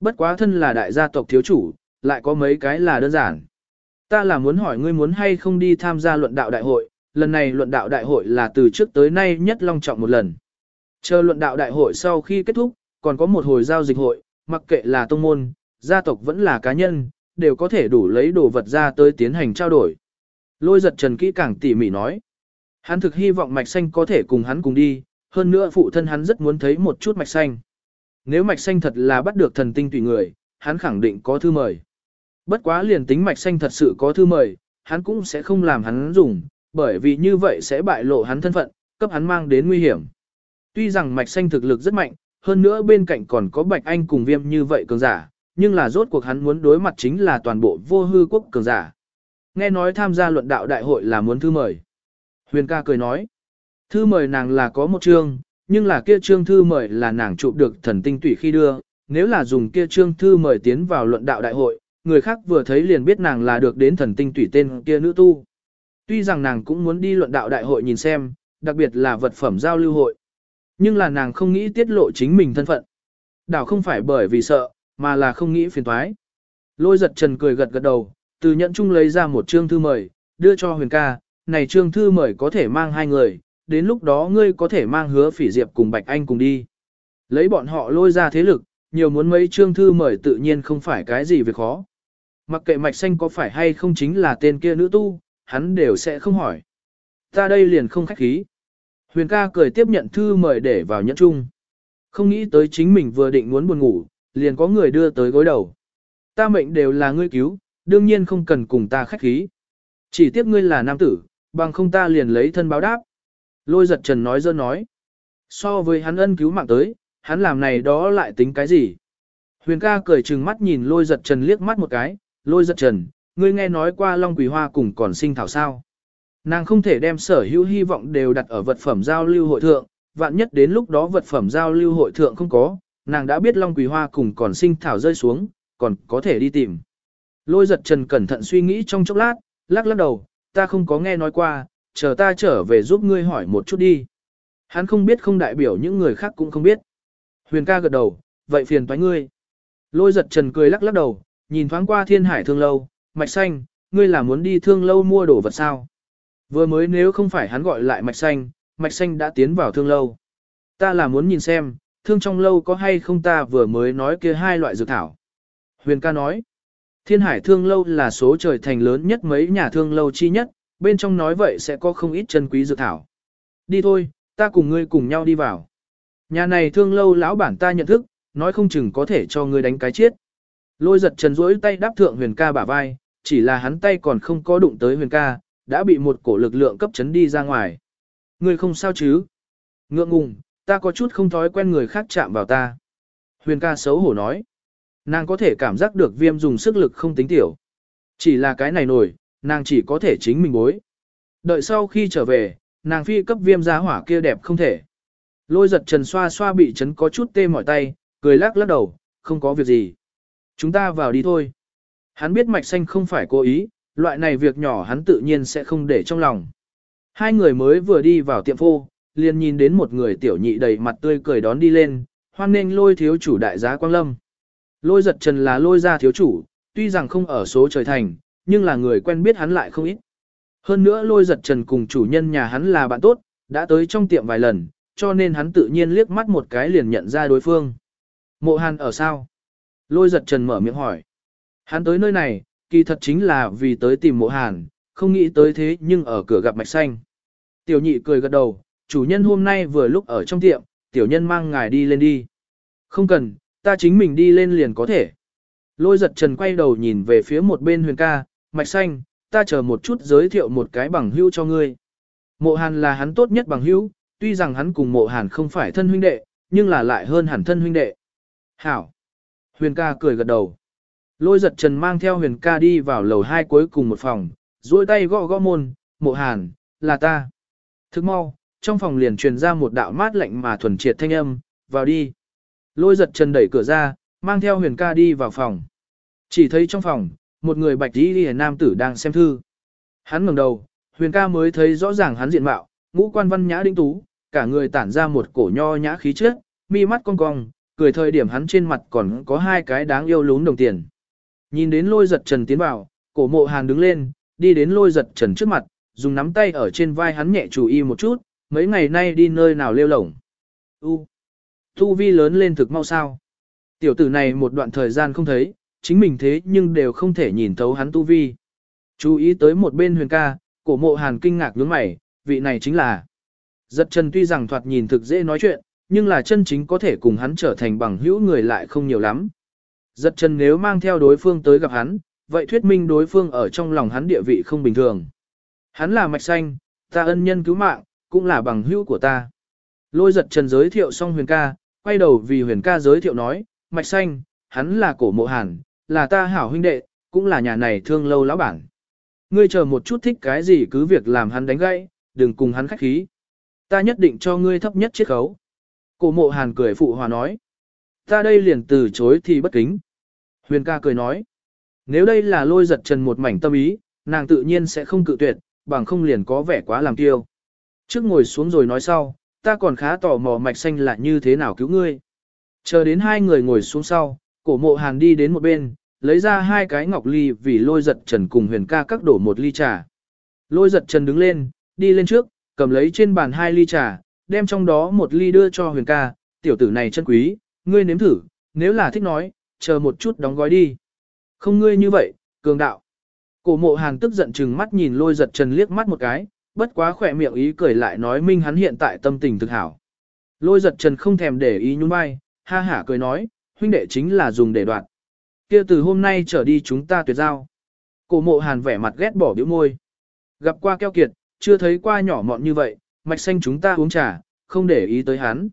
Bất quá thân là đại gia tộc thiếu chủ, lại có mấy cái là đơn giản. Ta là muốn hỏi ngươi muốn hay không đi tham gia luận đạo đại hội, lần này luận đạo đại hội là từ trước tới nay nhất long trọng một lần. Chờ luận đạo đại hội sau khi kết thúc, còn có một hồi giao dịch hội, mặc kệ là tông môn, gia tộc vẫn là cá nhân, đều có thể đủ lấy đồ vật ra tới tiến hành trao đổi. Lôi giật trần kỹ càng tỉ mỉ nói. Hắn thực hy vọng mạch xanh có thể cùng hắn cùng đi, hơn nữa phụ thân hắn rất muốn thấy một chút mạch xanh. Nếu mạch xanh thật là bắt được thần tinh tùy người, hắn khẳng định có thư mời. Bất quá liền tính mạch xanh thật sự có thư mời, hắn cũng sẽ không làm hắn dùng, bởi vì như vậy sẽ bại lộ hắn thân phận, cấp hắn mang đến nguy hiểm. Tuy rằng mạch xanh thực lực rất mạnh, hơn nữa bên cạnh còn có bạch anh cùng viêm như vậy cường giả, nhưng là rốt cuộc hắn muốn đối mặt chính là toàn bộ vô hư quốc cường giả. Nghe nói tham gia luận đạo đại hội là muốn thư mời. Huyền ca cười nói, thư mời nàng là có một chương, nhưng là kia chương thư mời là nàng chụp được thần tinh tủy khi đưa, nếu là dùng kia chương thư mời tiến vào luận đạo đại hội, người khác vừa thấy liền biết nàng là được đến thần tinh tủy tên kia nữ tu. Tuy rằng nàng cũng muốn đi luận đạo đại hội nhìn xem, đặc biệt là vật phẩm giao lưu hội. Nhưng là nàng không nghĩ tiết lộ chính mình thân phận. Đảo không phải bởi vì sợ, mà là không nghĩ phiền toái. Lôi giật trần cười gật gật đầu, từ nhận chung lấy ra một chương thư mời, đưa cho huyền ca, này chương thư mời có thể mang hai người, đến lúc đó ngươi có thể mang hứa phỉ diệp cùng Bạch Anh cùng đi. Lấy bọn họ lôi ra thế lực, nhiều muốn mấy chương thư mời tự nhiên không phải cái gì việc khó. Mặc kệ mạch xanh có phải hay không chính là tên kia nữ tu, hắn đều sẽ không hỏi. Ta đây liền không khách khí. Huyền ca cười tiếp nhận thư mời để vào nhẫn chung. Không nghĩ tới chính mình vừa định muốn buồn ngủ, liền có người đưa tới gối đầu. Ta mệnh đều là ngươi cứu, đương nhiên không cần cùng ta khách khí. Chỉ tiếc ngươi là nam tử, bằng không ta liền lấy thân báo đáp. Lôi giật trần nói dơ nói. So với hắn ân cứu mạng tới, hắn làm này đó lại tính cái gì? Huyền ca cười trừng mắt nhìn lôi giật trần liếc mắt một cái, lôi giật trần, ngươi nghe nói qua Long Quỳ Hoa cùng còn sinh thảo sao. Nàng không thể đem sở hữu hy vọng đều đặt ở vật phẩm giao lưu hội thượng, vạn nhất đến lúc đó vật phẩm giao lưu hội thượng không có, nàng đã biết Long Quỳ Hoa cùng còn sinh thảo rơi xuống, còn có thể đi tìm. Lôi giật trần cẩn thận suy nghĩ trong chốc lát, lắc lắc đầu, ta không có nghe nói qua, chờ ta trở về giúp ngươi hỏi một chút đi. Hắn không biết không đại biểu những người khác cũng không biết. Huyền ca gật đầu, vậy phiền toái ngươi. Lôi giật trần cười lắc lắc đầu, nhìn thoáng qua thiên hải thương lâu, mạch xanh, ngươi là muốn đi thương lâu mua đồ vật sao? Vừa mới nếu không phải hắn gọi lại mạch xanh, mạch xanh đã tiến vào thương lâu. Ta là muốn nhìn xem, thương trong lâu có hay không ta vừa mới nói kia hai loại dược thảo. Huyền ca nói, thiên hải thương lâu là số trời thành lớn nhất mấy nhà thương lâu chi nhất, bên trong nói vậy sẽ có không ít chân quý dược thảo. Đi thôi, ta cùng ngươi cùng nhau đi vào. Nhà này thương lâu lão bản ta nhận thức, nói không chừng có thể cho ngươi đánh cái chết. Lôi giật trần rỗi tay đáp thượng huyền ca bả vai, chỉ là hắn tay còn không có đụng tới huyền ca, đã bị một cổ lực lượng cấp chấn đi ra ngoài. Ngươi không sao chứ? Ngượng ngùng, ta có chút không thói quen người khác chạm vào ta. Huyền ca xấu hổ nói. Nàng có thể cảm giác được viêm dùng sức lực không tính tiểu, Chỉ là cái này nổi, nàng chỉ có thể chính mình bối. Đợi sau khi trở về, nàng phi cấp viêm giá hỏa kia đẹp không thể. Lôi giật trần xoa xoa bị chấn có chút tê mỏi tay, cười lắc lắc đầu, không có việc gì. Chúng ta vào đi thôi. Hắn biết mạch xanh không phải cố ý, loại này việc nhỏ hắn tự nhiên sẽ không để trong lòng. Hai người mới vừa đi vào tiệm phô, liền nhìn đến một người tiểu nhị đầy mặt tươi cười đón đi lên, hoan nghênh lôi thiếu chủ đại giá Quang Lâm. Lôi giật trần là lôi gia thiếu chủ, tuy rằng không ở số trời thành, nhưng là người quen biết hắn lại không ít. Hơn nữa lôi giật trần cùng chủ nhân nhà hắn là bạn tốt, đã tới trong tiệm vài lần, cho nên hắn tự nhiên liếc mắt một cái liền nhận ra đối phương. Mộ hàn ở sao? Lôi giật trần mở miệng hỏi. Hắn tới nơi này, kỳ thật chính là vì tới tìm mộ hàn, không nghĩ tới thế nhưng ở cửa gặp mạch xanh. Tiểu nhị cười gật đầu, chủ nhân hôm nay vừa lúc ở trong tiệm, tiểu nhân mang ngài đi lên đi. Không cần, ta chính mình đi lên liền có thể. Lôi giật trần quay đầu nhìn về phía một bên huyền ca, mạch xanh, ta chờ một chút giới thiệu một cái bằng hữu cho ngươi. Mộ hàn là hắn tốt nhất bằng hữu, tuy rằng hắn cùng mộ hàn không phải thân huynh đệ, nhưng là lại hơn hẳn thân huynh đệ. Hảo! Huyền ca cười gật đầu. Lôi giật trần mang theo huyền ca đi vào lầu hai cuối cùng một phòng, duỗi tay gõ gõ môn, mộ hàn, là ta. Thức mau, trong phòng liền truyền ra một đạo mát lạnh mà thuần triệt thanh âm, vào đi. Lôi giật trần đẩy cửa ra, mang theo huyền ca đi vào phòng. Chỉ thấy trong phòng, một người bạch y lìa nam tử đang xem thư. Hắn ngẩng đầu, huyền ca mới thấy rõ ràng hắn diện mạo, ngũ quan văn nhã đinh tú, cả người tản ra một cổ nho nhã khí chất, mi mắt cong cong, cười thời điểm hắn trên mặt còn có hai cái đáng yêu lún đồng tiền. Nhìn đến lôi giật trần tiến vào, cổ mộ hàn đứng lên, đi đến lôi giật trần trước mặt, dùng nắm tay ở trên vai hắn nhẹ chủ y một chút, mấy ngày nay đi nơi nào lêu lổng. U. Tu vi lớn lên thực mau sao. Tiểu tử này một đoạn thời gian không thấy, chính mình thế nhưng đều không thể nhìn thấu hắn tu vi. Chú ý tới một bên huyền ca, cổ mộ hàn kinh ngạc nhướng mày, vị này chính là. Giật chân tuy rằng thoạt nhìn thực dễ nói chuyện, nhưng là chân chính có thể cùng hắn trở thành bằng hữu người lại không nhiều lắm. Giật chân nếu mang theo đối phương tới gặp hắn, vậy thuyết minh đối phương ở trong lòng hắn địa vị không bình thường. Hắn là mạch xanh, ta ân nhân cứu mạng, cũng là bằng hữu của ta. Lôi giật trần giới thiệu xong huyền ca, quay đầu vì huyền ca giới thiệu nói, mạch xanh, hắn là cổ mộ hàn, là ta hảo huynh đệ, cũng là nhà này thương lâu lão bản. Ngươi chờ một chút thích cái gì cứ việc làm hắn đánh gãy, đừng cùng hắn khách khí. Ta nhất định cho ngươi thấp nhất chiết khấu. Cổ mộ hàn cười phụ hòa nói. Ta đây liền từ chối thì bất kính. Huyền ca cười nói. Nếu đây là lôi giật trần một mảnh tâm ý, nàng tự nhiên sẽ không cự tuyệt, bằng không liền có vẻ quá làm tiêu. Trước ngồi xuống rồi nói sau, ta còn khá tò mò mạch xanh là như thế nào cứu ngươi. Chờ đến hai người ngồi xuống sau, cổ mộ hàn đi đến một bên, lấy ra hai cái ngọc ly vì lôi giật trần cùng huyền ca các đổ một ly trà. Lôi giật trần đứng lên, đi lên trước, cầm lấy trên bàn hai ly trà, đem trong đó một ly đưa cho huyền ca, tiểu tử này chân quý, ngươi nếm thử, nếu là thích nói, chờ một chút đóng gói đi. Không ngươi như vậy, cường đạo. Cổ mộ hàn tức giận chừng mắt nhìn lôi giật trần liếc mắt một cái, bất quá khỏe miệng ý cười lại nói minh hắn hiện tại tâm tình thực hảo. Lôi giật trần không thèm để ý nhún vai, ha hả cười nói, huynh đệ chính là dùng để đoạt. kia từ hôm nay trở đi chúng ta tuyệt giao. Cổ mộ hàn vẻ mặt ghét bỏ biểu môi. Gặp qua keo kiệt, chưa thấy qua nhỏ mọn như vậy, mạch xanh chúng ta uống trà, không để ý tới hắn.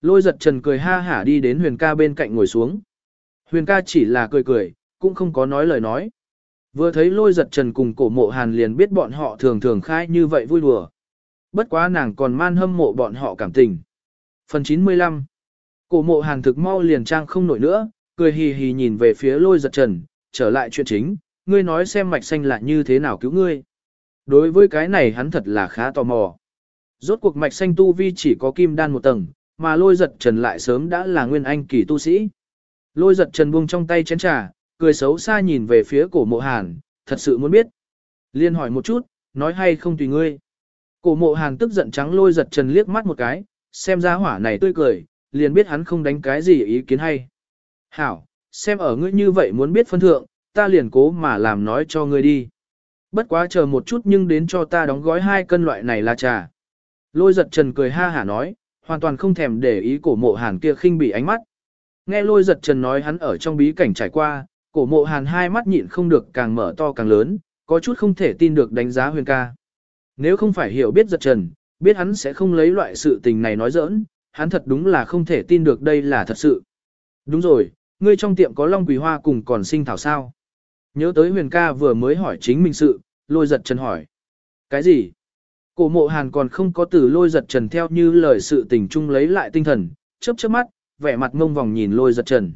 Lôi giật trần cười ha hả đi đến huyền ca bên cạnh ngồi xuống. Huyền ca chỉ là cười cười, cũng không có nói lời nói. Vừa thấy lôi giật trần cùng cổ mộ hàn liền biết bọn họ thường thường khai như vậy vui đùa. Bất quá nàng còn man hâm mộ bọn họ cảm tình. Phần 95 Cổ mộ hàn thực mau liền trang không nổi nữa, cười hì hì nhìn về phía lôi giật trần, trở lại chuyện chính, ngươi nói xem mạch xanh là như thế nào cứu ngươi. Đối với cái này hắn thật là khá tò mò. Rốt cuộc mạch xanh tu vi chỉ có kim đan một tầng, mà lôi giật trần lại sớm đã là nguyên anh kỳ tu sĩ. Lôi giật trần buông trong tay chén trà, cười xấu xa nhìn về phía cổ mộ hàn, thật sự muốn biết. Liên hỏi một chút, nói hay không tùy ngươi. Cổ mộ hàn tức giận trắng lôi giật trần liếc mắt một cái, xem ra hỏa này tươi cười, liền biết hắn không đánh cái gì ý kiến hay. Hảo, xem ở ngươi như vậy muốn biết phân thượng, ta liền cố mà làm nói cho ngươi đi. Bất quá chờ một chút nhưng đến cho ta đóng gói hai cân loại này là trà. Lôi giật trần cười ha hả nói, hoàn toàn không thèm để ý cổ mộ hàn kia khinh bị ánh mắt. Nghe lôi giật trần nói hắn ở trong bí cảnh trải qua, cổ mộ hàn hai mắt nhịn không được càng mở to càng lớn, có chút không thể tin được đánh giá huyền ca. Nếu không phải hiểu biết giật trần, biết hắn sẽ không lấy loại sự tình này nói giỡn, hắn thật đúng là không thể tin được đây là thật sự. Đúng rồi, ngươi trong tiệm có long quỳ hoa cùng còn sinh thảo sao. Nhớ tới huyền ca vừa mới hỏi chính mình sự, lôi giật trần hỏi. Cái gì? Cổ mộ hàn còn không có từ lôi giật trần theo như lời sự tình chung lấy lại tinh thần, chớp chớp mắt, vẻ mặt ngông vòng nhìn lôi giật trần.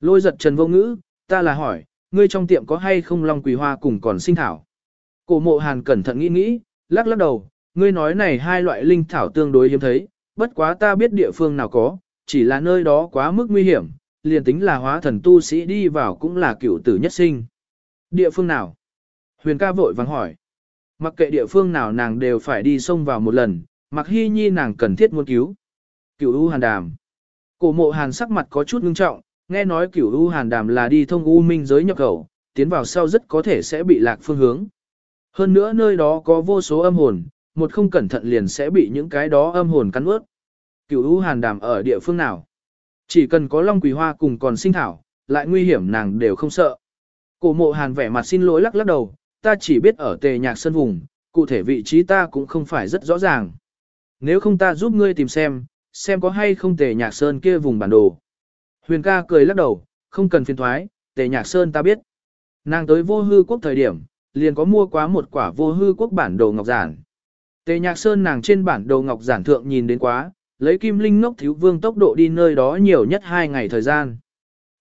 Lôi giật trần vô ngữ, ta là hỏi, ngươi trong tiệm có hay không long quỳ hoa cùng còn sinh thảo? Cổ mộ hàn cẩn thận nghĩ nghĩ, lắc lắc đầu, ngươi nói này hai loại linh thảo tương đối hiếm thấy, bất quá ta biết địa phương nào có, chỉ là nơi đó quá mức nguy hiểm, liền tính là hóa thần tu sĩ đi vào cũng là cựu tử nhất sinh. Địa phương nào? Huyền ca vội vắng hỏi. Mặc kệ địa phương nào nàng đều phải đi sông vào một lần, mặc hy nhi nàng cần thiết muốn cứu. Cửu U Hàn Đàm. Cổ mộ hàn sắc mặt có chút ngưng trọng, nghe nói cửu U Hàn Đàm là đi thông U Minh giới nhập khẩu, tiến vào sau rất có thể sẽ bị lạc phương hướng. Hơn nữa nơi đó có vô số âm hồn, một không cẩn thận liền sẽ bị những cái đó âm hồn cắn ướt. Cửu U Hàn Đàm ở địa phương nào? Chỉ cần có Long Quỳ Hoa cùng còn sinh thảo, lại nguy hiểm nàng đều không sợ. Cổ mộ hàn vẻ mặt xin lỗi lắc lắc đầu, ta chỉ biết ở tề nhạc sơn vùng, cụ thể vị trí ta cũng không phải rất rõ ràng. Nếu không ta giúp ngươi tìm xem, xem có hay không tề nhạc sơn kia vùng bản đồ. Huyền ca cười lắc đầu, không cần phiền thoái, tề nhạc sơn ta biết. Nàng tới vô hư quốc thời điểm, liền có mua quá một quả vô hư quốc bản đồ ngọc giản. Tề nhạc sơn nàng trên bản đồ ngọc giản thượng nhìn đến quá, lấy kim linh ngốc thiếu vương tốc độ đi nơi đó nhiều nhất hai ngày thời gian.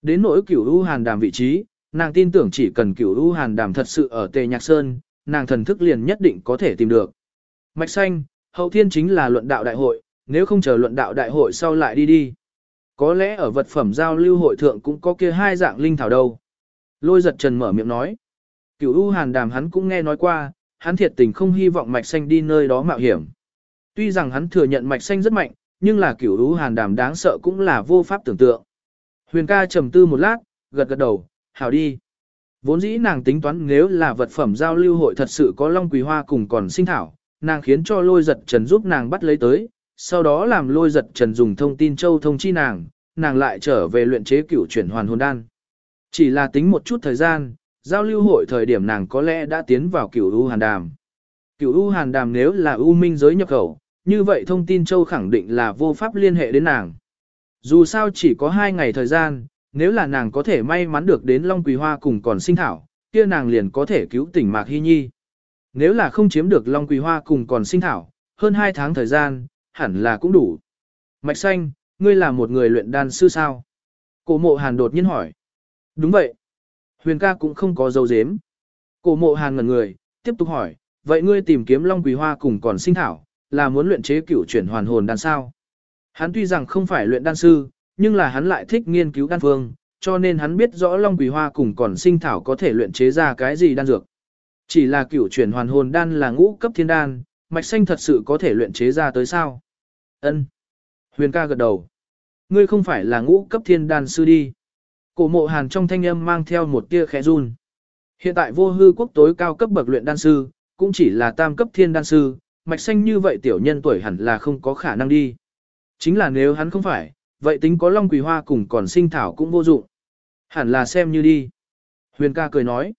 Đến nỗi cửu u hàn đàm vị trí, nàng tin tưởng chỉ cần cửu u hàn đàm thật sự ở tề nhạc sơn, nàng thần thức liền nhất định có thể tìm được. Mạch xanh, hậu thiên chính là luận đạo đại hội, nếu không chờ luận đạo đại hội sau lại đi đi. Có lẽ ở vật phẩm giao lưu hội thượng cũng có kia hai dạng linh thảo đâu. Lôi giật trần mở miệng nói. Cửu u hàn đàm hắn cũng nghe nói qua, hắn thiệt tình không hy vọng mạch xanh đi nơi đó mạo hiểm. Tuy rằng hắn thừa nhận mạch xanh rất mạnh, nhưng là cửu u hàn đàm đáng sợ cũng là vô pháp tưởng tượng. Huyền ca trầm tư một lát, gật gật đầu, hảo đi. Vốn dĩ nàng tính toán nếu là vật phẩm giao lưu hội thật sự có long quỳ hoa cùng còn sinh thảo, nàng khiến cho lôi giật trần giúp nàng bắt lấy tới, sau đó làm lôi giật trần dùng thông tin châu thông chi nàng, nàng lại trở về luyện chế cửu chuyển hoàn hồn đan. Chỉ là tính một chút thời gian, giao lưu hội thời điểm nàng có lẽ đã tiến vào cửu u hàn đàm. Cửu u hàn đàm nếu là u minh giới nhập khẩu, như vậy thông tin châu khẳng định là vô pháp liên hệ đến nàng. Dù sao chỉ có hai ngày thời gian, nếu là nàng có thể may mắn được đến Long Quỳ Hoa cùng còn sinh thảo, kia nàng liền có thể cứu tỉnh Mạc Hy Nhi. Nếu là không chiếm được Long Quỳ Hoa cùng còn sinh thảo, hơn hai tháng thời gian, hẳn là cũng đủ. Mạch Xanh, ngươi là một người luyện đan sư sao? Cổ mộ hàn đột nhiên hỏi. Đúng vậy. Huyền ca cũng không có dấu dếm. Cổ mộ hàn ngẩn người, tiếp tục hỏi, vậy ngươi tìm kiếm Long Quỳ Hoa cùng còn sinh thảo, là muốn luyện chế cửu chuyển hoàn hồn đan sao? Hắn tuy rằng không phải luyện đan sư, nhưng là hắn lại thích nghiên cứu đan phương, cho nên hắn biết rõ Long Quỳ Hoa cùng còn sinh thảo có thể luyện chế ra cái gì đan dược. Chỉ là cửu chuyển hoàn hồn đan là ngũ cấp thiên đan, mạch xanh thật sự có thể luyện chế ra tới sao? Ân. Huyền ca gật đầu. Ngươi không phải là ngũ cấp thiên đan sư đi. Cổ mộ hàn trong thanh âm mang theo một tia khẽ run. Hiện tại vô hư quốc tối cao cấp bậc luyện đan sư, cũng chỉ là tam cấp thiên đan sư, mạch xanh như vậy tiểu nhân tuổi hẳn là không có khả năng đi. Chính là nếu hắn không phải, vậy tính có long quỳ hoa cùng còn sinh thảo cũng vô dụng. Hẳn là xem như đi. Huyền ca cười nói.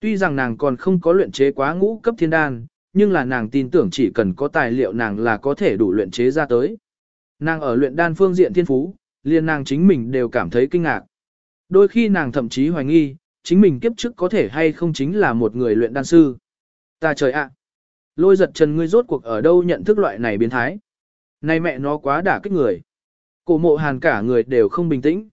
Tuy rằng nàng còn không có luyện chế quá ngũ cấp thiên đan, nhưng là nàng tin tưởng chỉ cần có tài liệu nàng là có thể đủ luyện chế ra tới. Nàng ở luyện đan phương diện thiên phú, liền nàng chính mình đều cảm thấy kinh ngạc. Đôi khi nàng thậm chí hoài nghi, chính mình kiếp trước có thể hay không chính là một người luyện đan sư. Ta trời ạ! Lôi giật trần ngươi rốt cuộc ở đâu nhận thức loại này biến thái. Này mẹ nó quá đả kích người. Cổ mộ hàn cả người đều không bình tĩnh.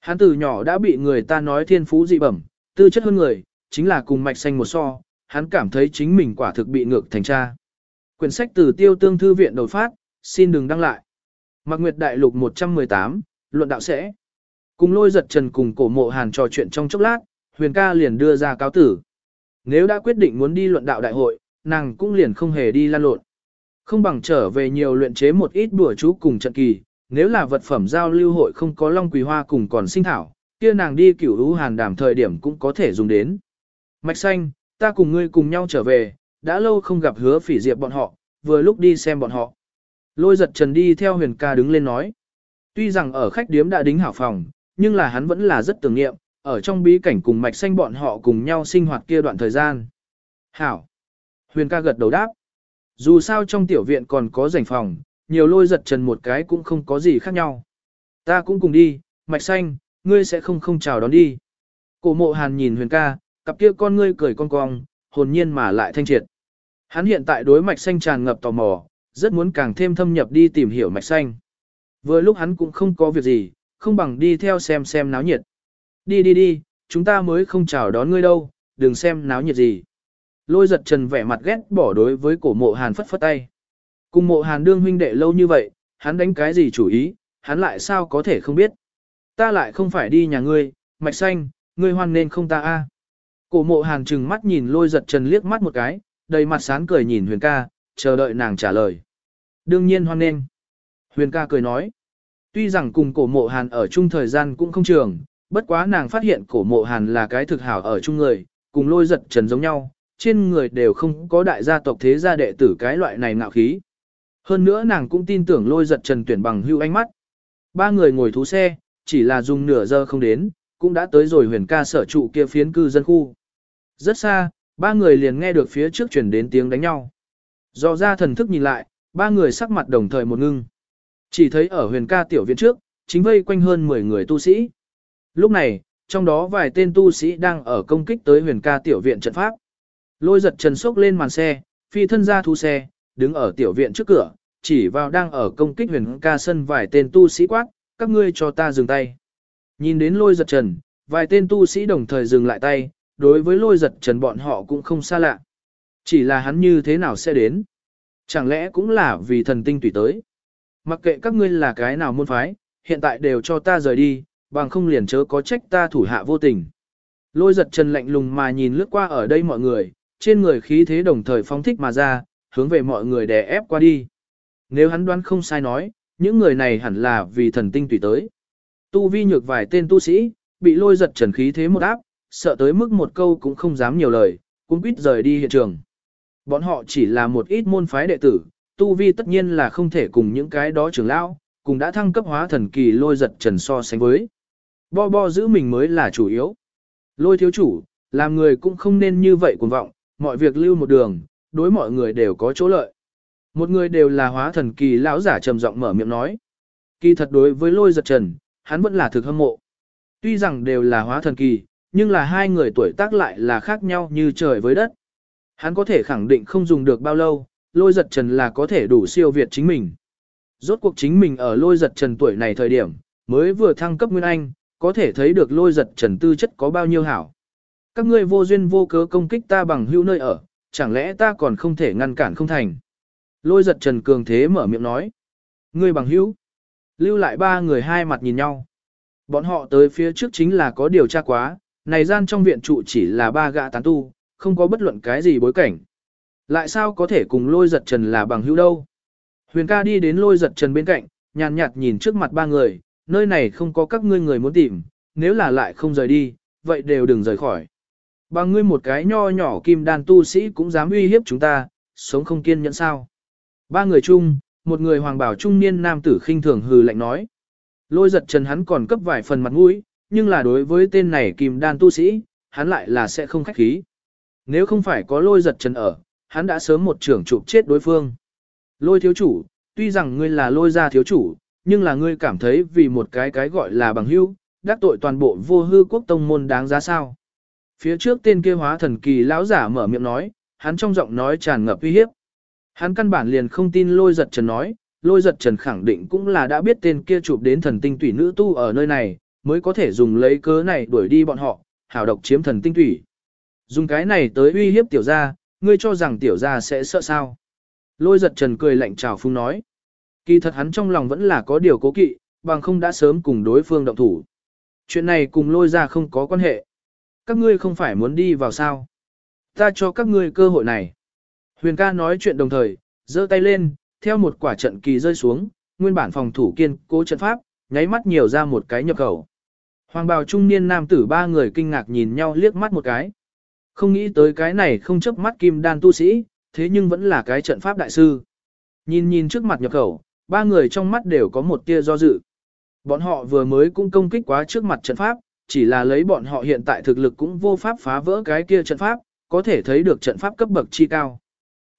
Hắn từ nhỏ đã bị người ta nói thiên phú dị bẩm, tư chất hơn người, chính là cùng mạch xanh một so, hắn cảm thấy chính mình quả thực bị ngược thành cha. Quyển sách từ tiêu tương thư viện đột phát, xin đừng đăng lại. Mạc Nguyệt Đại Lục 118, Luận Đạo Sẽ. Cùng lôi giật trần cùng cổ mộ hàn trò chuyện trong chốc lát, huyền ca liền đưa ra cáo tử. Nếu đã quyết định muốn đi luận đạo đại hội, nàng cũng liền không hề đi lan lộn. Không bằng trở về nhiều luyện chế một ít bùa chú cùng trận kỳ, nếu là vật phẩm giao lưu hội không có long quỳ hoa cùng còn sinh thảo, kia nàng đi cửu hữu hàn đảm thời điểm cũng có thể dùng đến. Mạch xanh, ta cùng ngươi cùng nhau trở về, đã lâu không gặp hứa phỉ diệp bọn họ, vừa lúc đi xem bọn họ. Lôi giật trần đi theo huyền ca đứng lên nói. Tuy rằng ở khách điếm đã đính hảo phòng, nhưng là hắn vẫn là rất tưởng niệm, ở trong bí cảnh cùng mạch xanh bọn họ cùng nhau sinh hoạt kia đoạn thời gian. Hảo. Huyền ca gật đầu đáp. Dù sao trong tiểu viện còn có rảnh phòng, nhiều lôi giật trần một cái cũng không có gì khác nhau. Ta cũng cùng đi, mạch xanh, ngươi sẽ không không chào đón đi. Cổ mộ hàn nhìn huyền ca, cặp kia con ngươi cười cong cong, hồn nhiên mà lại thanh triệt. Hắn hiện tại đối mạch xanh tràn ngập tò mò, rất muốn càng thêm thâm nhập đi tìm hiểu mạch xanh. Vừa lúc hắn cũng không có việc gì, không bằng đi theo xem xem náo nhiệt. Đi đi đi, chúng ta mới không chào đón ngươi đâu, đừng xem náo nhiệt gì. Lôi giật trần vẻ mặt ghét bỏ đối với cổ mộ hàn phất phất tay. Cùng mộ hàn đương huynh đệ lâu như vậy, hắn đánh cái gì chủ ý, hắn lại sao có thể không biết. Ta lại không phải đi nhà ngươi, mạch xanh, ngươi hoan nên không ta a. Cổ mộ hàn trừng mắt nhìn lôi giật trần liếc mắt một cái, đầy mặt sán cười nhìn huyền ca, chờ đợi nàng trả lời. Đương nhiên hoan nên. Huyền ca cười nói. Tuy rằng cùng cổ mộ hàn ở chung thời gian cũng không trường, bất quá nàng phát hiện cổ mộ hàn là cái thực hảo ở chung người, cùng lôi giật trần giống nhau, trên người đều không có đại gia tộc thế gia đệ tử cái loại này ngạo khí. Hơn nữa nàng cũng tin tưởng lôi giật trần tuyển bằng hưu ánh mắt. Ba người ngồi thú xe, chỉ là dùng nửa giờ không đến, cũng đã tới rồi huyền ca sở trụ kia phiến cư dân khu. Rất xa, ba người liền nghe được phía trước chuyển đến tiếng đánh nhau. Do ra thần thức nhìn lại, ba người sắc mặt đồng thời một ngưng. Chỉ thấy ở huyền ca tiểu viện trước, chính vây quanh hơn 10 người tu sĩ. Lúc này, trong đó vài tên tu sĩ đang ở công kích tới huyền ca tiểu viện trận pháp. Lôi giật trần sốc lên màn xe, phi thân ra thu xe, đứng ở tiểu viện trước cửa, chỉ vào đang ở công kích huyền ca sân vài tên tu sĩ quát, các ngươi cho ta dừng tay. Nhìn đến lôi giật trần, vài tên tu sĩ đồng thời dừng lại tay, đối với lôi giật trần bọn họ cũng không xa lạ. Chỉ là hắn như thế nào sẽ đến? Chẳng lẽ cũng là vì thần tinh tùy tới? Mặc kệ các ngươi là cái nào môn phái, hiện tại đều cho ta rời đi, bằng không liền chớ có trách ta thủ hạ vô tình. Lôi giật trần lạnh lùng mà nhìn lướt qua ở đây mọi người, trên người khí thế đồng thời phóng thích mà ra, hướng về mọi người đè ép qua đi. Nếu hắn đoán không sai nói, những người này hẳn là vì thần tinh tùy tới. Tu vi nhược vài tên tu sĩ, bị lôi giật trần khí thế một áp, sợ tới mức một câu cũng không dám nhiều lời, cũng quýt rời đi hiện trường. Bọn họ chỉ là một ít môn phái đệ tử, tu vi tất nhiên là không thể cùng những cái đó trưởng lão, cùng đã thăng cấp hóa thần kỳ lôi giật trần so sánh với. Bo bo giữ mình mới là chủ yếu. Lôi thiếu chủ, làm người cũng không nên như vậy cuồng vọng, mọi việc lưu một đường, đối mọi người đều có chỗ lợi. Một người đều là hóa thần kỳ lão giả trầm giọng mở miệng nói. Kỳ thật đối với lôi giật trần, hắn vẫn là thực hâm mộ. Tuy rằng đều là hóa thần kỳ, nhưng là hai người tuổi tác lại là khác nhau như trời với đất. Hắn có thể khẳng định không dùng được bao lâu, lôi giật trần là có thể đủ siêu việt chính mình. Rốt cuộc chính mình ở lôi giật trần tuổi này thời điểm, mới vừa thăng cấp Nguyên Anh, có thể thấy được lôi giật trần tư chất có bao nhiêu hảo. Các ngươi vô duyên vô cớ công kích ta bằng hữu nơi ở, chẳng lẽ ta còn không thể ngăn cản không thành. Lôi giật trần cường thế mở miệng nói. Ngươi bằng hữu. Lưu lại ba người hai mặt nhìn nhau. Bọn họ tới phía trước chính là có điều tra quá, này gian trong viện trụ chỉ là ba gã tán tu, không có bất luận cái gì bối cảnh. Lại sao có thể cùng lôi giật trần là bằng hữu đâu? Huyền ca đi đến lôi giật trần bên cạnh, nhàn nhạt nhìn trước mặt ba người, nơi này không có các ngươi người muốn tìm, nếu là lại không rời đi, vậy đều đừng rời khỏi. Bằng ngươi một cái nho nhỏ kim đàn tu sĩ cũng dám uy hiếp chúng ta, sống không kiên nhẫn sao. Ba người chung, một người hoàng bảo trung niên nam tử khinh thường hừ lạnh nói. Lôi giật trần hắn còn cấp vài phần mặt mũi, nhưng là đối với tên này kim đan tu sĩ, hắn lại là sẽ không khách khí. Nếu không phải có lôi giật trần ở, hắn đã sớm một trưởng chụp chết đối phương. Lôi thiếu chủ, tuy rằng ngươi là lôi gia thiếu chủ, nhưng là ngươi cảm thấy vì một cái cái gọi là bằng hữu, đắc tội toàn bộ vô hư quốc tông môn đáng giá sao. Phía trước tên kia hóa thần kỳ lão giả mở miệng nói, hắn trong giọng nói tràn ngập uy hiếp. Hắn căn bản liền không tin lôi giật trần nói, lôi giật trần khẳng định cũng là đã biết tên kia chụp đến thần tinh tủy nữ tu ở nơi này, mới có thể dùng lấy cớ này đuổi đi bọn họ, hảo độc chiếm thần tinh tủy. Dùng cái này tới uy hiếp tiểu gia, ngươi cho rằng tiểu gia sẽ sợ sao. Lôi giật trần cười lạnh chào phung nói. Kỳ thật hắn trong lòng vẫn là có điều cố kỵ, bằng không đã sớm cùng đối phương động thủ. Chuyện này cùng lôi ra không có quan hệ. Các ngươi không phải muốn đi vào sao. Ta cho các ngươi cơ hội này. Huyền ca nói chuyện đồng thời, giơ tay lên, theo một quả trận kỳ rơi xuống, nguyên bản phòng thủ kiên cố trận pháp, nháy mắt nhiều ra một cái nhập khẩu. Hoàng bào trung niên nam tử ba người kinh ngạc nhìn nhau liếc mắt một cái. Không nghĩ tới cái này không chấp mắt kim đan tu sĩ, thế nhưng vẫn là cái trận pháp đại sư. Nhìn nhìn trước mặt nhập khẩu, ba người trong mắt đều có một tia do dự. Bọn họ vừa mới cũng công kích quá trước mặt trận pháp, chỉ là lấy bọn họ hiện tại thực lực cũng vô pháp phá vỡ cái kia trận pháp, có thể thấy được trận pháp cấp bậc chi cao.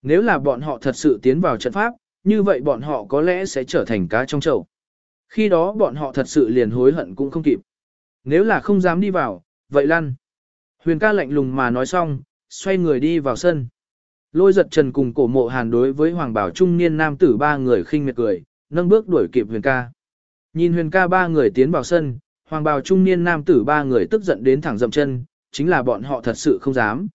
Nếu là bọn họ thật sự tiến vào trận pháp, như vậy bọn họ có lẽ sẽ trở thành cá trong chậu. Khi đó bọn họ thật sự liền hối hận cũng không kịp. Nếu là không dám đi vào, vậy lăn. Huyền ca lạnh lùng mà nói xong, xoay người đi vào sân. Lôi giật trần cùng cổ mộ hàn đối với hoàng bảo trung niên nam tử ba người khinh miệt cười, nâng bước đuổi kịp huyền ca. Nhìn huyền ca ba người tiến vào sân, hoàng bào trung niên nam tử ba người tức giận đến thẳng dậm chân, chính là bọn họ thật sự không dám.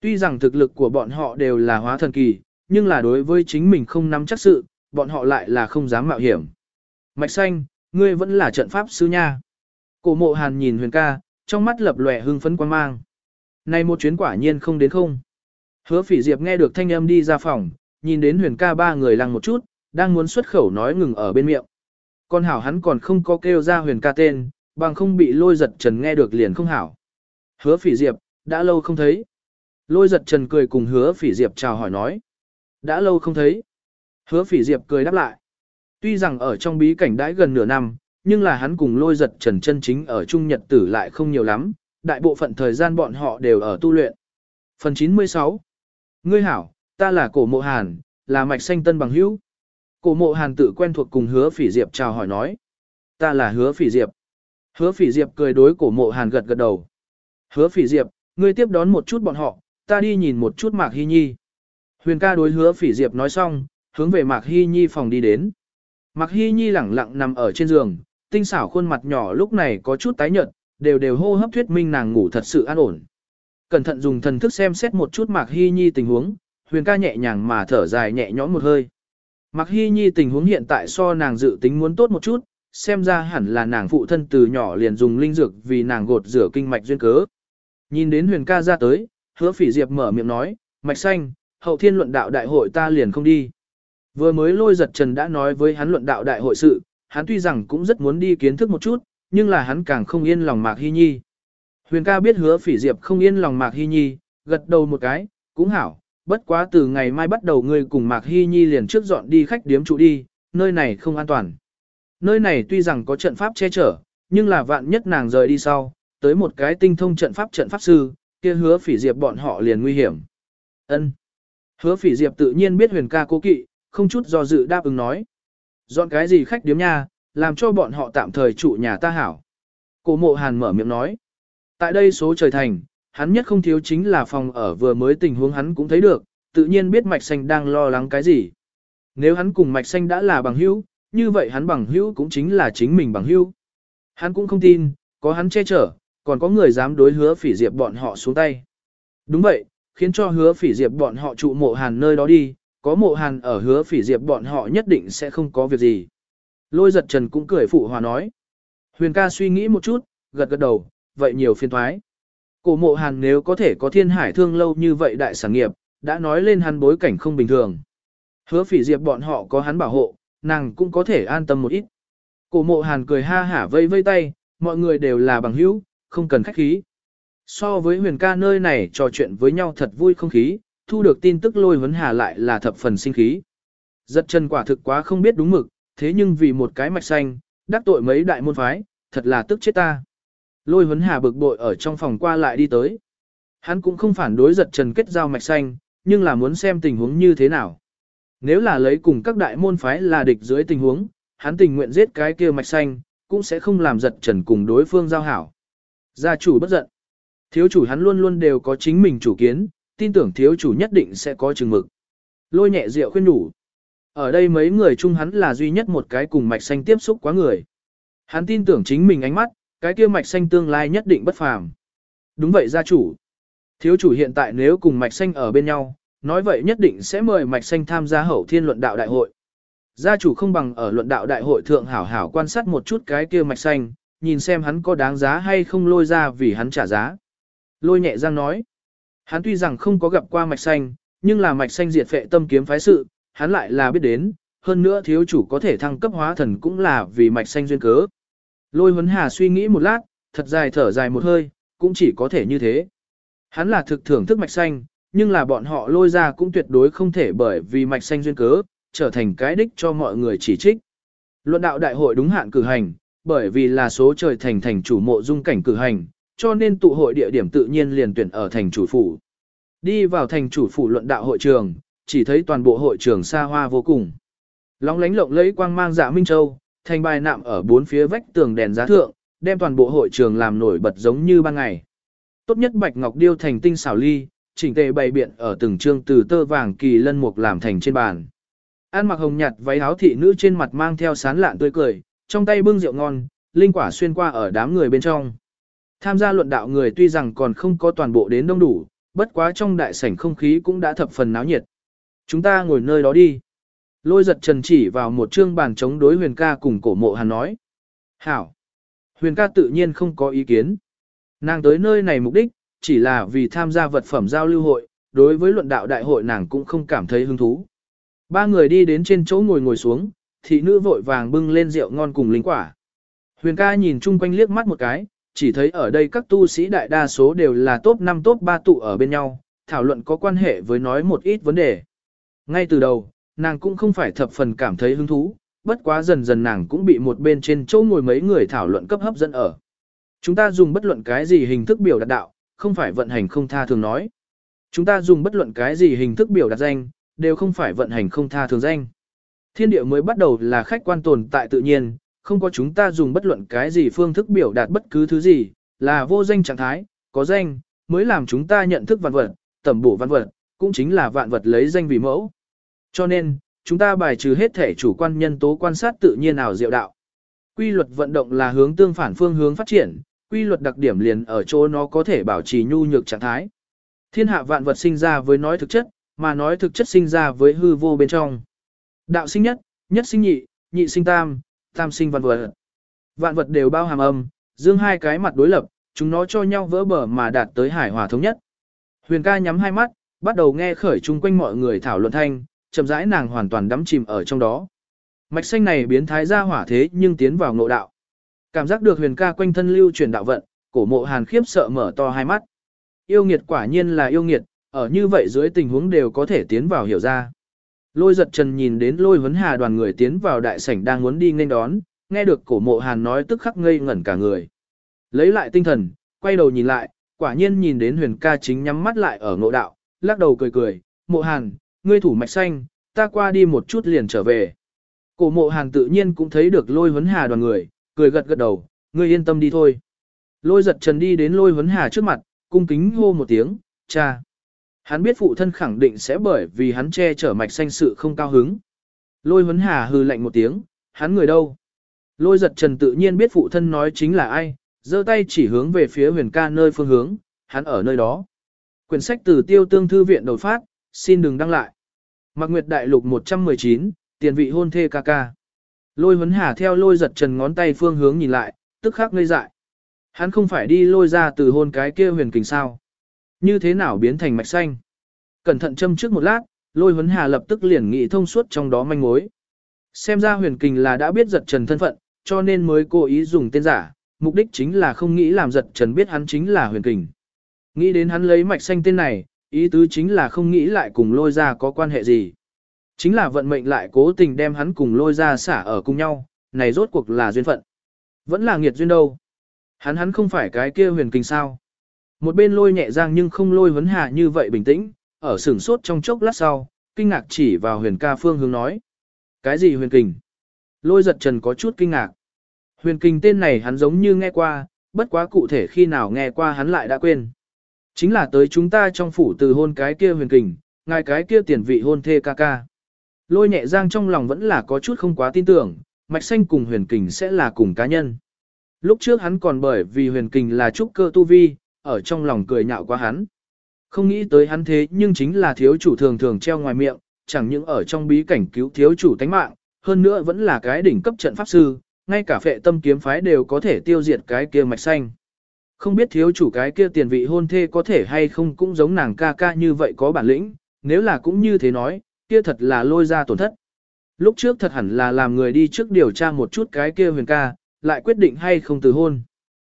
Tuy rằng thực lực của bọn họ đều là hóa thần kỳ, nhưng là đối với chính mình không nắm chắc sự, bọn họ lại là không dám mạo hiểm. Mạch xanh, ngươi vẫn là trận pháp sư nha. Cổ mộ hàn nhìn huyền ca, trong mắt lập lòe hưng phấn quan mang. Này một chuyến quả nhiên không đến không. Hứa phỉ diệp nghe được thanh âm đi ra phòng, nhìn đến huyền ca ba người lăng một chút, đang muốn xuất khẩu nói ngừng ở bên miệng. Con hảo hắn còn không có kêu ra huyền ca tên, bằng không bị lôi giật trần nghe được liền không hảo. Hứa phỉ diệp, đã lâu không thấy. Lôi giật trần cười cùng hứa phỉ diệp chào hỏi nói. Đã lâu không thấy. Hứa phỉ diệp cười đáp lại. Tuy rằng ở trong bí cảnh đãi gần nửa năm, nhưng là hắn cùng lôi giật trần chân chính ở Trung Nhật tử lại không nhiều lắm, đại bộ phận thời gian bọn họ đều ở tu luyện. Phần 96 Ngươi hảo, ta là cổ mộ hàn, là mạch xanh tân bằng hữu. Cổ mộ hàn tự quen thuộc cùng hứa phỉ diệp chào hỏi nói. Ta là hứa phỉ diệp. Hứa phỉ diệp cười đối cổ mộ hàn gật gật đầu. Hứa phỉ diệp, ngươi tiếp đón một chút bọn họ, ta đi nhìn một chút mạc hy nhi. Huyền ca đối hứa phỉ diệp nói xong, hướng về mạc hy nhi phòng đi đến. Mạc hy nhi lẳng lặng nằm ở trên giường, tinh xảo khuôn mặt nhỏ lúc này có chút tái nhợt, đều đều hô hấp thuyết minh nàng ngủ thật sự an ổn. Cẩn thận dùng thần thức xem xét một chút Mạc Hy Nhi tình huống, Huyền ca nhẹ nhàng mà thở dài nhẹ nhõm một hơi. Mạc Hy Nhi tình huống hiện tại so nàng dự tính muốn tốt một chút, xem ra hẳn là nàng phụ thân từ nhỏ liền dùng linh dược vì nàng gột rửa kinh mạch duyên cớ. Nhìn đến Huyền ca ra tới, hứa phỉ diệp mở miệng nói, mạch xanh, hậu thiên luận đạo đại hội ta liền không đi. Vừa mới lôi giật trần đã nói với hắn luận đạo đại hội sự, hắn tuy rằng cũng rất muốn đi kiến thức một chút, nhưng là hắn càng không yên lòng Mạc Hy Nhi. Huyền ca biết hứa phỉ diệp không yên lòng Mạc Hy Nhi, gật đầu một cái, cũng hảo, bất quá từ ngày mai bắt đầu ngươi cùng Mạc Hy Nhi liền trước dọn đi khách điếm trụ đi, nơi này không an toàn. Nơi này tuy rằng có trận pháp che chở, nhưng là vạn nhất nàng rời đi sau, tới một cái tinh thông trận pháp trận pháp sư, kia hứa phỉ diệp bọn họ liền nguy hiểm. Ân. Hứa phỉ diệp tự nhiên biết huyền ca cố kỵ, không chút do dự đáp ứng nói. Dọn cái gì khách điếm nha, làm cho bọn họ tạm thời trụ nhà ta hảo. Cổ mộ hàn mở miệng nói. Tại đây số trời thành, hắn nhất không thiếu chính là phòng ở vừa mới tình huống hắn cũng thấy được, tự nhiên biết mạch xanh đang lo lắng cái gì. Nếu hắn cùng mạch xanh đã là bằng hữu, như vậy hắn bằng hữu cũng chính là chính mình bằng hữu. Hắn cũng không tin, có hắn che chở, còn có người dám đối hứa phỉ diệp bọn họ xuống tay. Đúng vậy, khiến cho hứa phỉ diệp bọn họ trụ mộ hàn nơi đó đi, có mộ hàn ở hứa phỉ diệp bọn họ nhất định sẽ không có việc gì. Lôi giật trần cũng cười phụ hòa nói. Huyền ca suy nghĩ một chút, gật gật đầu, vậy nhiều phiên thoái. Cổ mộ hàn nếu có thể có thiên hải thương lâu như vậy đại sản nghiệp, đã nói lên hắn bối cảnh không bình thường. Hứa phỉ diệp bọn họ có hắn bảo hộ, nàng cũng có thể an tâm một ít. Cổ mộ hàn cười ha hả vây vây tay, mọi người đều là bằng hữu, không cần khách khí. So với huyền ca nơi này trò chuyện với nhau thật vui không khí, thu được tin tức lôi vấn hà lại là thập phần sinh khí. Giật chân quả thực quá không biết đúng mực, thế nhưng vì một cái mạch xanh, đắc tội mấy đại môn phái, thật là tức chết ta. Lôi huấn hà bực bội ở trong phòng qua lại đi tới. Hắn cũng không phản đối giật trần kết giao mạch xanh, nhưng là muốn xem tình huống như thế nào. Nếu là lấy cùng các đại môn phái là địch dưới tình huống, hắn tình nguyện giết cái kia mạch xanh, cũng sẽ không làm giật trần cùng đối phương giao hảo. Gia chủ bất giận. Thiếu chủ hắn luôn luôn đều có chính mình chủ kiến, tin tưởng thiếu chủ nhất định sẽ có chừng mực. Lôi nhẹ rượu khuyên đủ. Ở đây mấy người chung hắn là duy nhất một cái cùng mạch xanh tiếp xúc quá người. Hắn tin tưởng chính mình ánh mắt, cái kia mạch xanh tương lai nhất định bất phàm. Đúng vậy gia chủ. Thiếu chủ hiện tại nếu cùng mạch xanh ở bên nhau, nói vậy nhất định sẽ mời mạch xanh tham gia hậu thiên luận đạo đại hội. Gia chủ không bằng ở luận đạo đại hội thượng hảo hảo quan sát một chút cái kia mạch xanh, nhìn xem hắn có đáng giá hay không lôi ra vì hắn trả giá. Lôi nhẹ giang nói, hắn tuy rằng không có gặp qua mạch xanh, nhưng là mạch xanh diệt phệ tâm kiếm phái sự, hắn lại là biết đến, hơn nữa thiếu chủ có thể thăng cấp hóa thần cũng là vì mạch xanh duyên cớ. Lôi huấn hà suy nghĩ một lát, thật dài thở dài một hơi, cũng chỉ có thể như thế. Hắn là thực thưởng thức mạch xanh, nhưng là bọn họ lôi ra cũng tuyệt đối không thể bởi vì mạch xanh duyên cớ, trở thành cái đích cho mọi người chỉ trích. Luận đạo đại hội đúng hạn cử hành, bởi vì là số trời thành thành chủ mộ dung cảnh cử hành, cho nên tụ hội địa điểm tự nhiên liền tuyển ở thành chủ phủ. Đi vào thành chủ phủ luận đạo hội trường, chỉ thấy toàn bộ hội trường xa hoa vô cùng. Lóng lánh lộng lẫy quang mang dạ minh châu, thành bài nạm ở bốn phía vách tường đèn giá thượng, đem toàn bộ hội trường làm nổi bật giống như ban ngày. Tốt nhất bạch ngọc điêu thành tinh xảo ly, chỉnh tề bày biện ở từng trương từ tơ vàng kỳ lân mục làm thành trên bàn. An mặc hồng nhạt váy áo thị nữ trên mặt mang theo sán lạn tươi cười, trong tay bưng rượu ngon, linh quả xuyên qua ở đám người bên trong. Tham gia luận đạo người tuy rằng còn không có toàn bộ đến đông đủ, bất quá trong đại sảnh không khí cũng đã thập phần náo nhiệt. Chúng ta ngồi nơi đó đi. Lôi giật trần chỉ vào một trương bàn chống đối huyền ca cùng cổ mộ hàn nói. Hảo. Huyền ca tự nhiên không có ý kiến. Nàng tới nơi này mục đích, chỉ là vì tham gia vật phẩm giao lưu hội, đối với luận đạo đại hội nàng cũng không cảm thấy hứng thú. Ba người đi đến trên chỗ ngồi ngồi xuống, thị nữ vội vàng bưng lên rượu ngon cùng linh quả. Huyền ca nhìn chung quanh liếc mắt một cái, chỉ thấy ở đây các tu sĩ đại đa số đều là top 5 top 3 tụ ở bên nhau, thảo luận có quan hệ với nói một ít vấn đề. Ngay từ đầu, nàng cũng không phải thập phần cảm thấy hứng thú, bất quá dần dần nàng cũng bị một bên trên chỗ ngồi mấy người thảo luận cấp hấp dẫn ở. Chúng ta dùng bất luận cái gì hình thức biểu đạt đạo, không phải vận hành không tha thường nói. Chúng ta dùng bất luận cái gì hình thức biểu đạt danh, đều không phải vận hành không tha thường danh. Thiên địa mới bắt đầu là khách quan tồn tại tự nhiên, không có chúng ta dùng bất luận cái gì phương thức biểu đạt bất cứ thứ gì, là vô danh trạng thái, có danh, mới làm chúng ta nhận thức văn vật, tẩm bổ văn vật, cũng chính là vạn vật lấy danh vì mẫu. Cho nên, chúng ta bài trừ hết thể chủ quan nhân tố quan sát tự nhiên ảo diệu đạo. Quy luật vận động là hướng tương phản phương hướng phát triển, quy luật đặc điểm liền ở chỗ nó có thể bảo trì nhu nhược trạng thái. Thiên hạ vạn vật sinh ra với nói thực chất, mà nói thực chất sinh ra với hư vô bên trong. Đạo sinh nhất, nhất sinh nhị, nhị sinh tam, tam sinh vạn vật. Vạn vật đều bao hàm âm, dương hai cái mặt đối lập, chúng nó cho nhau vỡ bờ mà đạt tới hải hòa thống nhất. Huyền ca nhắm hai mắt, bắt đầu nghe khởi chung quanh mọi người thảo luận thanh, chậm rãi nàng hoàn toàn đắm chìm ở trong đó. Mạch xanh này biến thái ra hỏa thế nhưng tiến vào ngộ đạo. Cảm giác được huyền ca quanh thân lưu truyền đạo vận, cổ mộ hàn khiếp sợ mở to hai mắt. Yêu nghiệt quả nhiên là yêu nghiệt, ở như vậy dưới tình huống đều có thể tiến vào hiểu ra. Lôi giật trần nhìn đến lôi vấn hà đoàn người tiến vào đại sảnh đang muốn đi nên đón, nghe được cổ mộ hàn nói tức khắc ngây ngẩn cả người. Lấy lại tinh thần, quay đầu nhìn lại, quả nhiên nhìn đến huyền ca chính nhắm mắt lại ở ngộ đạo, lắc đầu cười cười, mộ hàn, ngươi thủ mạch xanh, ta qua đi một chút liền trở về. Cổ mộ hàn tự nhiên cũng thấy được lôi huấn hà đoàn người, cười gật gật đầu, ngươi yên tâm đi thôi. Lôi giật trần đi đến lôi huấn hà trước mặt, cung kính hô một tiếng, cha. Hắn biết phụ thân khẳng định sẽ bởi vì hắn che chở mạch xanh sự không cao hứng. Lôi huấn hà hư lạnh một tiếng, hắn người đâu? Lôi giật trần tự nhiên biết phụ thân nói chính là ai, giơ tay chỉ hướng về phía huyền ca nơi phương hướng, hắn ở nơi đó. Quyển sách từ tiêu tương thư viện đột phát, xin đừng đăng lại. Mạc Nguyệt Đại Lục 119, tiền vị hôn thê ca ca. Lôi huấn hà theo lôi giật trần ngón tay phương hướng nhìn lại, tức khắc ngây dại. Hắn không phải đi lôi ra từ hôn cái kia huyền kình sao. Như thế nào biến thành mạch xanh? Cẩn thận châm trước một lát, lôi huấn hà lập tức liền nghĩ thông suốt trong đó manh mối. Xem ra huyền kình là đã biết giật trần thân phận, cho nên mới cố ý dùng tên giả, mục đích chính là không nghĩ làm giật trần biết hắn chính là huyền kình. Nghĩ đến hắn lấy mạch xanh tên này, ý tứ chính là không nghĩ lại cùng lôi ra có quan hệ gì. Chính là vận mệnh lại cố tình đem hắn cùng lôi ra xả ở cùng nhau, này rốt cuộc là duyên phận. Vẫn là nghiệt duyên đâu. Hắn hắn không phải cái kia huyền kình sao. Một bên lôi nhẹ giang nhưng không lôi vấn hạ như vậy bình tĩnh, ở sửng sốt trong chốc lát sau, kinh ngạc chỉ vào huyền ca phương hướng nói. Cái gì huyền kình? Lôi giật trần có chút kinh ngạc. Huyền kình tên này hắn giống như nghe qua, bất quá cụ thể khi nào nghe qua hắn lại đã quên. Chính là tới chúng ta trong phủ từ hôn cái kia huyền kình, ngài cái kia tiền vị hôn thê ca ca. Lôi nhẹ giang trong lòng vẫn là có chút không quá tin tưởng, mạch xanh cùng huyền kình sẽ là cùng cá nhân. Lúc trước hắn còn bởi vì huyền kình là trúc cơ tu vi, ở trong lòng cười nhạo quá hắn. Không nghĩ tới hắn thế nhưng chính là thiếu chủ thường thường treo ngoài miệng, chẳng những ở trong bí cảnh cứu thiếu chủ tánh mạng, hơn nữa vẫn là cái đỉnh cấp trận pháp sư, ngay cả phệ tâm kiếm phái đều có thể tiêu diệt cái kia mạch xanh. Không biết thiếu chủ cái kia tiền vị hôn thê có thể hay không cũng giống nàng ca ca như vậy có bản lĩnh, nếu là cũng như thế nói, kia thật là lôi ra tổn thất. Lúc trước thật hẳn là làm người đi trước điều tra một chút cái kia huyền ca, lại quyết định hay không từ hôn.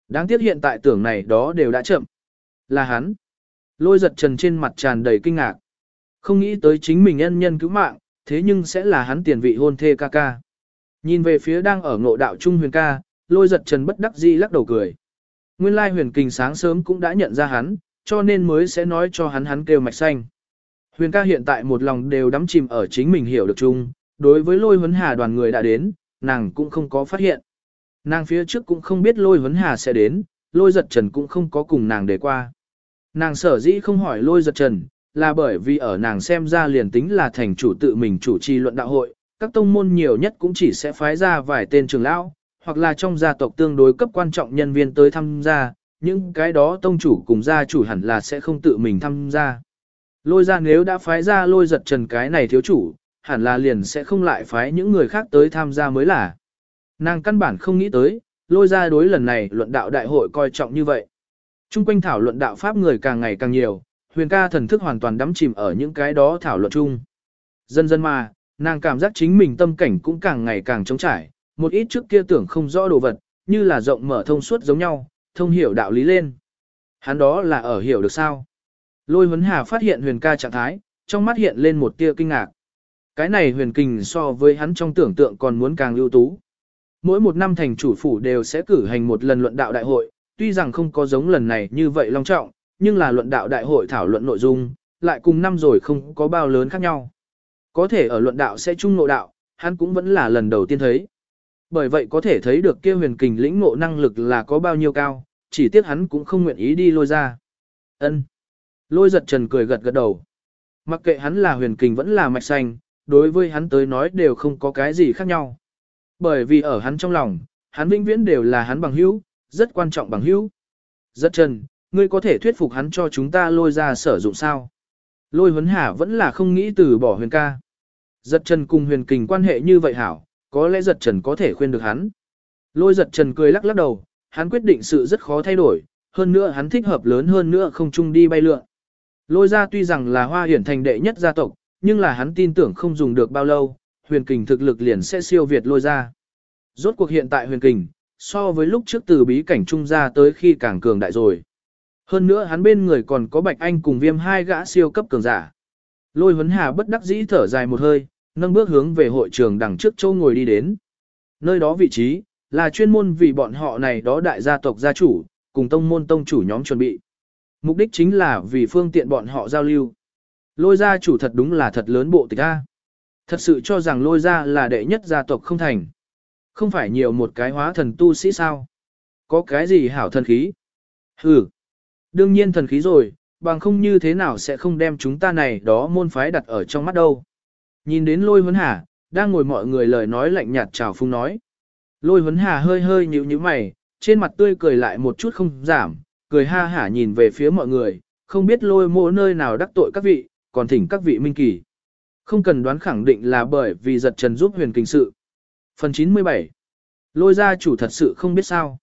Đáng tiếc hiện tại tưởng này đó đều đã chậm. Là hắn. Lôi giật trần trên mặt tràn đầy kinh ngạc. Không nghĩ tới chính mình nhân nhân cứu mạng, thế nhưng sẽ là hắn tiền vị hôn thê ca ca. Nhìn về phía đang ở ngộ đạo trung huyền ca, lôi giật trần bất đắc dĩ lắc đầu cười. Nguyên lai huyền kình sáng sớm cũng đã nhận ra hắn, cho nên mới sẽ nói cho hắn hắn kêu mạch xanh. Huyền ca hiện tại một lòng đều đắm chìm ở chính mình hiểu được chung, đối với lôi huấn hà đoàn người đã đến, nàng cũng không có phát hiện. Nàng phía trước cũng không biết lôi huấn hà sẽ đến, lôi giật trần cũng không có cùng nàng để qua. Nàng sở dĩ không hỏi lôi giật trần, là bởi vì ở nàng xem ra liền tính là thành chủ tự mình chủ trì luận đạo hội, các tông môn nhiều nhất cũng chỉ sẽ phái ra vài tên trưởng lão, hoặc là trong gia tộc tương đối cấp quan trọng nhân viên tới tham gia, những cái đó tông chủ cùng gia chủ hẳn là sẽ không tự mình tham gia. Lôi ra nếu đã phái ra lôi giật trần cái này thiếu chủ, hẳn là liền sẽ không lại phái những người khác tới tham gia mới là. Nàng căn bản không nghĩ tới, lôi ra đối lần này luận đạo đại hội coi trọng như vậy. Trung quanh thảo luận đạo pháp người càng ngày càng nhiều, huyền ca thần thức hoàn toàn đắm chìm ở những cái đó thảo luận chung. Dần dần mà, nàng cảm giác chính mình tâm cảnh cũng càng ngày càng trống trải, một ít trước kia tưởng không rõ đồ vật, như là rộng mở thông suốt giống nhau, thông hiểu đạo lý lên. Hắn đó là ở hiểu được sao. Lôi huấn hà phát hiện huyền ca trạng thái, trong mắt hiện lên một tia kinh ngạc. Cái này huyền kình so với hắn trong tưởng tượng còn muốn càng ưu tú. Mỗi một năm thành chủ phủ đều sẽ cử hành một lần luận đạo đại hội, tuy rằng không có giống lần này như vậy long trọng, nhưng là luận đạo đại hội thảo luận nội dung, lại cùng năm rồi không có bao lớn khác nhau. Có thể ở luận đạo sẽ chung nội đạo, hắn cũng vẫn là lần đầu tiên thấy. Bởi vậy có thể thấy được kia huyền kình lĩnh ngộ năng lực là có bao nhiêu cao, chỉ tiếc hắn cũng không nguyện ý đi lôi ra. ân Lôi giật trần cười gật gật đầu. Mặc kệ hắn là huyền kình vẫn là mạch xanh, đối với hắn tới nói đều không có cái gì khác nhau. Bởi vì ở hắn trong lòng, hắn vĩnh viễn đều là hắn bằng hữu, rất quan trọng bằng hữu. Giật trần, ngươi có thể thuyết phục hắn cho chúng ta lôi ra sử dụng sao? Lôi huấn hà vẫn là không nghĩ từ bỏ huyền ca. Giật trần cùng huyền kình quan hệ như vậy hảo, có lẽ giật trần có thể khuyên được hắn. Lôi giật trần cười lắc lắc đầu, hắn quyết định sự rất khó thay đổi, hơn nữa hắn thích hợp lớn hơn nữa không chung đi bay lượn. Lôi ra tuy rằng là hoa hiển thành đệ nhất gia tộc, nhưng là hắn tin tưởng không dùng được bao lâu, huyền kình thực lực liền sẽ siêu việt lôi ra. Rốt cuộc hiện tại huyền kình, so với lúc trước từ bí cảnh trung ra tới khi càng cường đại rồi. Hơn nữa hắn bên người còn có Bạch Anh cùng viêm hai gã siêu cấp cường giả. Lôi huấn hà bất đắc dĩ thở dài một hơi, nâng bước hướng về hội trường đằng trước châu ngồi đi đến. Nơi đó vị trí, là chuyên môn vì bọn họ này đó đại gia tộc gia chủ, cùng tông môn tông chủ nhóm chuẩn bị. Mục đích chính là vì phương tiện bọn họ giao lưu. Lôi gia chủ thật đúng là thật lớn bộ tịch A. Thật sự cho rằng lôi gia là đệ nhất gia tộc không thành. Không phải nhiều một cái hóa thần tu sĩ sao. Có cái gì hảo thần khí? ừ Đương nhiên thần khí rồi, bằng không như thế nào sẽ không đem chúng ta này đó môn phái đặt ở trong mắt đâu. Nhìn đến lôi huấn hà, đang ngồi mọi người lời nói lạnh nhạt chào phung nói. Lôi huấn hà hơi hơi nhíu nhíu mày, trên mặt tươi cười lại một chút không giảm, cười ha hả nhìn về phía mọi người, không biết lôi mộ nơi nào đắc tội các vị, còn thỉnh các vị minh kỳ. Không cần đoán khẳng định là bởi vì giật trần giúp huyền kinh sự. Phần 97 Lôi gia chủ thật sự không biết sao.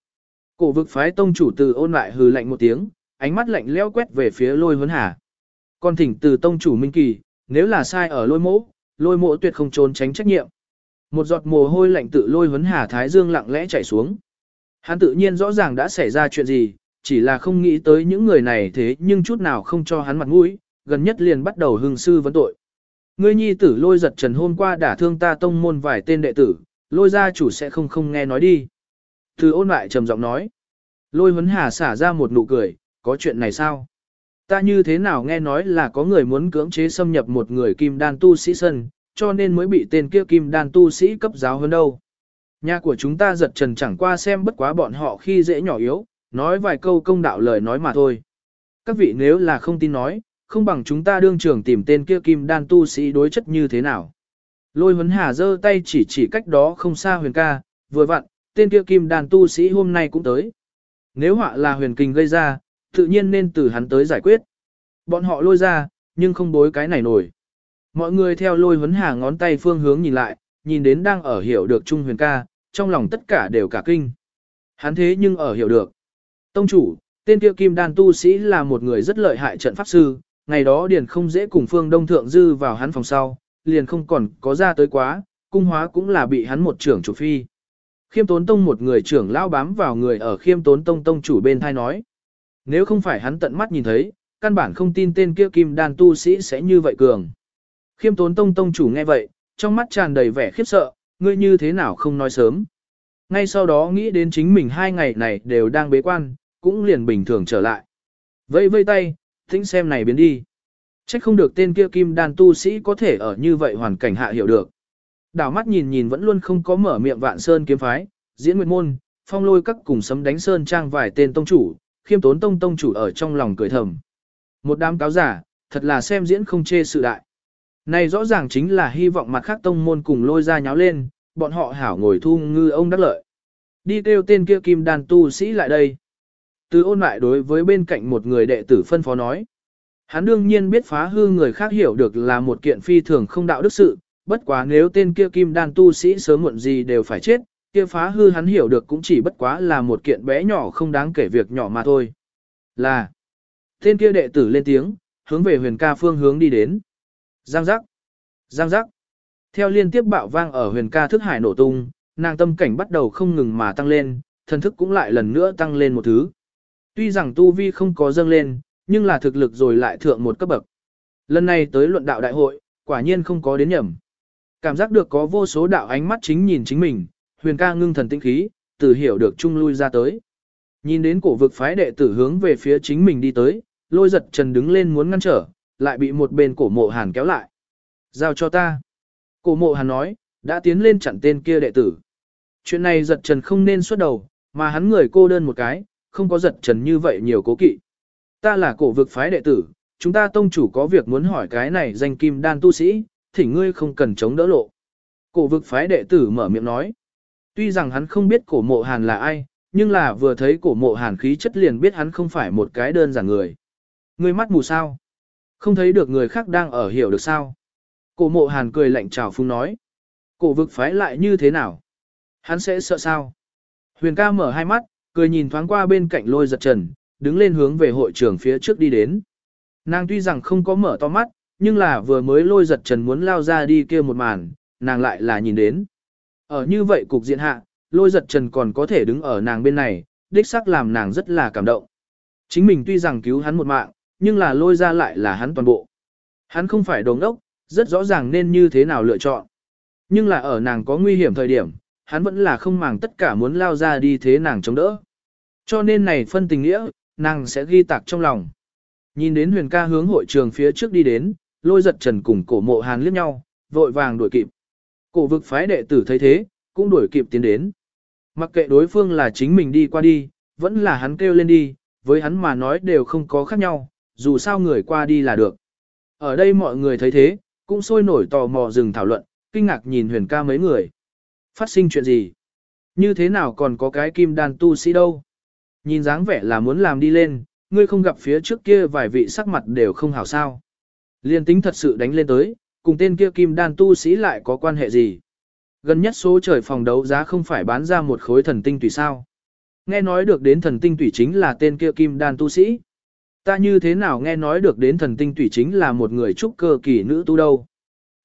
Cổ vực phái tông chủ từ ôn lại hừ lạnh một tiếng, ánh mắt lạnh lẽo quét về phía lôi huấn hà. Còn thỉnh từ tông chủ minh kỳ, nếu là sai ở lôi mộ, lôi mộ tuyệt không trốn tránh trách nhiệm. Một giọt mồ hôi lạnh tự lôi huấn hà thái dương lặng lẽ chảy xuống. Hắn tự nhiên rõ ràng đã xảy ra chuyện gì, chỉ là không nghĩ tới những người này thế nhưng chút nào không cho hắn mặt mũi, gần nhất liền bắt đầu hưng sư vấn tội. Ngươi nhi tử lôi giật trần hôm qua đã thương ta tông môn vài tên đệ tử, lôi gia chủ sẽ không không nghe nói đi. Từ ôn lại trầm giọng nói. Lôi huấn hà xả ra một nụ cười, có chuyện này sao? Ta như thế nào nghe nói là có người muốn cưỡng chế xâm nhập một người kim đan tu sĩ sân, cho nên mới bị tên kia kim đan tu sĩ cấp giáo hơn đâu. Nhà của chúng ta giật trần chẳng qua xem bất quá bọn họ khi dễ nhỏ yếu, nói vài câu công đạo lời nói mà thôi. Các vị nếu là không tin nói, không bằng chúng ta đương trường tìm tên kia kim đan tu sĩ đối chất như thế nào. Lôi huấn hà giơ tay chỉ chỉ cách đó không xa huyền ca, vừa vặn, tên kia kim đan tu sĩ hôm nay cũng tới. Nếu họa là huyền kinh gây ra, tự nhiên nên từ hắn tới giải quyết. Bọn họ lôi ra, nhưng không bối cái này nổi. Mọi người theo lôi huấn hà ngón tay phương hướng nhìn lại, nhìn đến đang ở hiểu được Trung huyền ca, trong lòng tất cả đều cả kinh. Hắn thế nhưng ở hiểu được. Tông chủ, tên kia kim đan tu sĩ là một người rất lợi hại trận pháp sư, ngày đó điền không dễ cùng phương đông thượng dư vào hắn phòng sau, liền không còn có ra tới quá, cung hóa cũng là bị hắn một trưởng chủ phi. Khiêm tốn tông một người trưởng lao bám vào người ở khiêm tốn tông tông chủ bên thai nói. Nếu không phải hắn tận mắt nhìn thấy, căn bản không tin tên kia kim đan tu sĩ sẽ như vậy cường. Khiêm tốn tông tông chủ nghe vậy, trong mắt tràn đầy vẻ khiếp sợ, ngươi như thế nào không nói sớm. Ngay sau đó nghĩ đến chính mình hai ngày này đều đang bế quan, cũng liền bình thường trở lại. Vây vây tay, thính xem này biến đi. Chắc không được tên kia kim đan tu sĩ có thể ở như vậy hoàn cảnh hạ hiểu được. Đảo mắt nhìn nhìn vẫn luôn không có mở miệng vạn sơn kiếm phái, diễn nguyệt môn, phong lôi các cùng sấm đánh sơn trang vài tên tông chủ, khiêm tốn tông tông chủ ở trong lòng cười thầm. Một đám cáo giả, thật là xem diễn không chê sự đại. Này rõ ràng chính là hy vọng mặt khác tông môn cùng lôi ra nháo lên, bọn họ hảo ngồi thu ngư ông đắc lợi. Đi kêu tên kia kim đàn tu sĩ lại đây. Từ ôn lại đối với bên cạnh một người đệ tử phân phó nói. Hắn đương nhiên biết phá hư người khác hiểu được là một kiện phi thường không đạo đức sự, bất quá nếu tên kia kim đan tu sĩ sớm muộn gì đều phải chết, kia phá hư hắn hiểu được cũng chỉ bất quá là một kiện bé nhỏ không đáng kể việc nhỏ mà thôi. Là, tên kia đệ tử lên tiếng, hướng về huyền ca phương hướng đi đến. Giang giác, giang giác. Theo liên tiếp bạo vang ở huyền ca thức hải nổ tung, nàng tâm cảnh bắt đầu không ngừng mà tăng lên, thần thức cũng lại lần nữa tăng lên một thứ. Tuy rằng tu vi không có dâng lên, nhưng là thực lực rồi lại thượng một cấp bậc. Lần này tới luận đạo đại hội, quả nhiên không có đến nhầm. Cảm giác được có vô số đạo ánh mắt chính nhìn chính mình, huyền ca ngưng thần tinh khí, từ hiểu được trung lui ra tới. Nhìn đến cổ vực phái đệ tử hướng về phía chính mình đi tới, lôi giật trần đứng lên muốn ngăn trở, lại bị một bên cổ mộ hàn kéo lại. Giao cho ta. Cổ mộ hàn nói, đã tiến lên chặn tên kia đệ tử. Chuyện này giật trần không nên xuất đầu, mà hắn người cô đơn một cái, không có giật trần như vậy nhiều cố kỵ. Ta là cổ vực phái đệ tử, chúng ta tông chủ có việc muốn hỏi cái này danh kim đan tu sĩ, thỉnh ngươi không cần chống đỡ lộ. Cổ vực phái đệ tử mở miệng nói. Tuy rằng hắn không biết cổ mộ hàn là ai, nhưng là vừa thấy cổ mộ hàn khí chất liền biết hắn không phải một cái đơn giản người. Ngươi mắt mù sao? Không thấy được người khác đang ở hiểu được sao? Cổ mộ hàn cười lạnh trào phung nói. Cổ vực phái lại như thế nào? Hắn sẽ sợ sao? Huyền ca mở hai mắt, cười nhìn thoáng qua bên cạnh lôi giật trần, đứng lên hướng về hội trường phía trước đi đến. Nàng tuy rằng không có mở to mắt, nhưng là vừa mới lôi giật trần muốn lao ra đi kia một màn, nàng lại là nhìn đến. Ở như vậy cục diện hạ, lôi giật trần còn có thể đứng ở nàng bên này, đích xác làm nàng rất là cảm động. Chính mình tuy rằng cứu hắn một mạng, nhưng là lôi ra lại là hắn toàn bộ. Hắn không phải đồng đốc, rất rõ ràng nên như thế nào lựa chọn. Nhưng là ở nàng có nguy hiểm thời điểm, hắn vẫn là không màng tất cả muốn lao ra đi thế nàng chống đỡ. Cho nên này phân tình nghĩa, nàng sẽ ghi tạc trong lòng. Nhìn đến huyền ca hướng hội trường phía trước đi đến, lôi giật trần cùng cổ mộ hàn liếc nhau, vội vàng đuổi kịp. Cổ vực phái đệ tử thấy thế, cũng đuổi kịp tiến đến. Mặc kệ đối phương là chính mình đi qua đi, vẫn là hắn kêu lên đi, với hắn mà nói đều không có khác nhau, dù sao người qua đi là được. Ở đây mọi người thấy thế, cũng sôi nổi tò mò dừng thảo luận, kinh ngạc nhìn huyền ca mấy người. Phát sinh chuyện gì? Như thế nào còn có cái kim đàn tu sĩ đâu? Nhìn dáng vẻ là muốn làm đi lên, ngươi không gặp phía trước kia vài vị sắc mặt đều không hảo sao. Liên tính thật sự đánh lên tới, cùng tên kia kim đan tu sĩ lại có quan hệ gì? Gần nhất số trời phòng đấu giá không phải bán ra một khối thần tinh tùy sao. Nghe nói được đến thần tinh tùy chính là tên kia kim đan tu sĩ. Ta như thế nào nghe nói được đến thần tinh tùy chính là một người trúc cơ kỳ nữ tu đâu.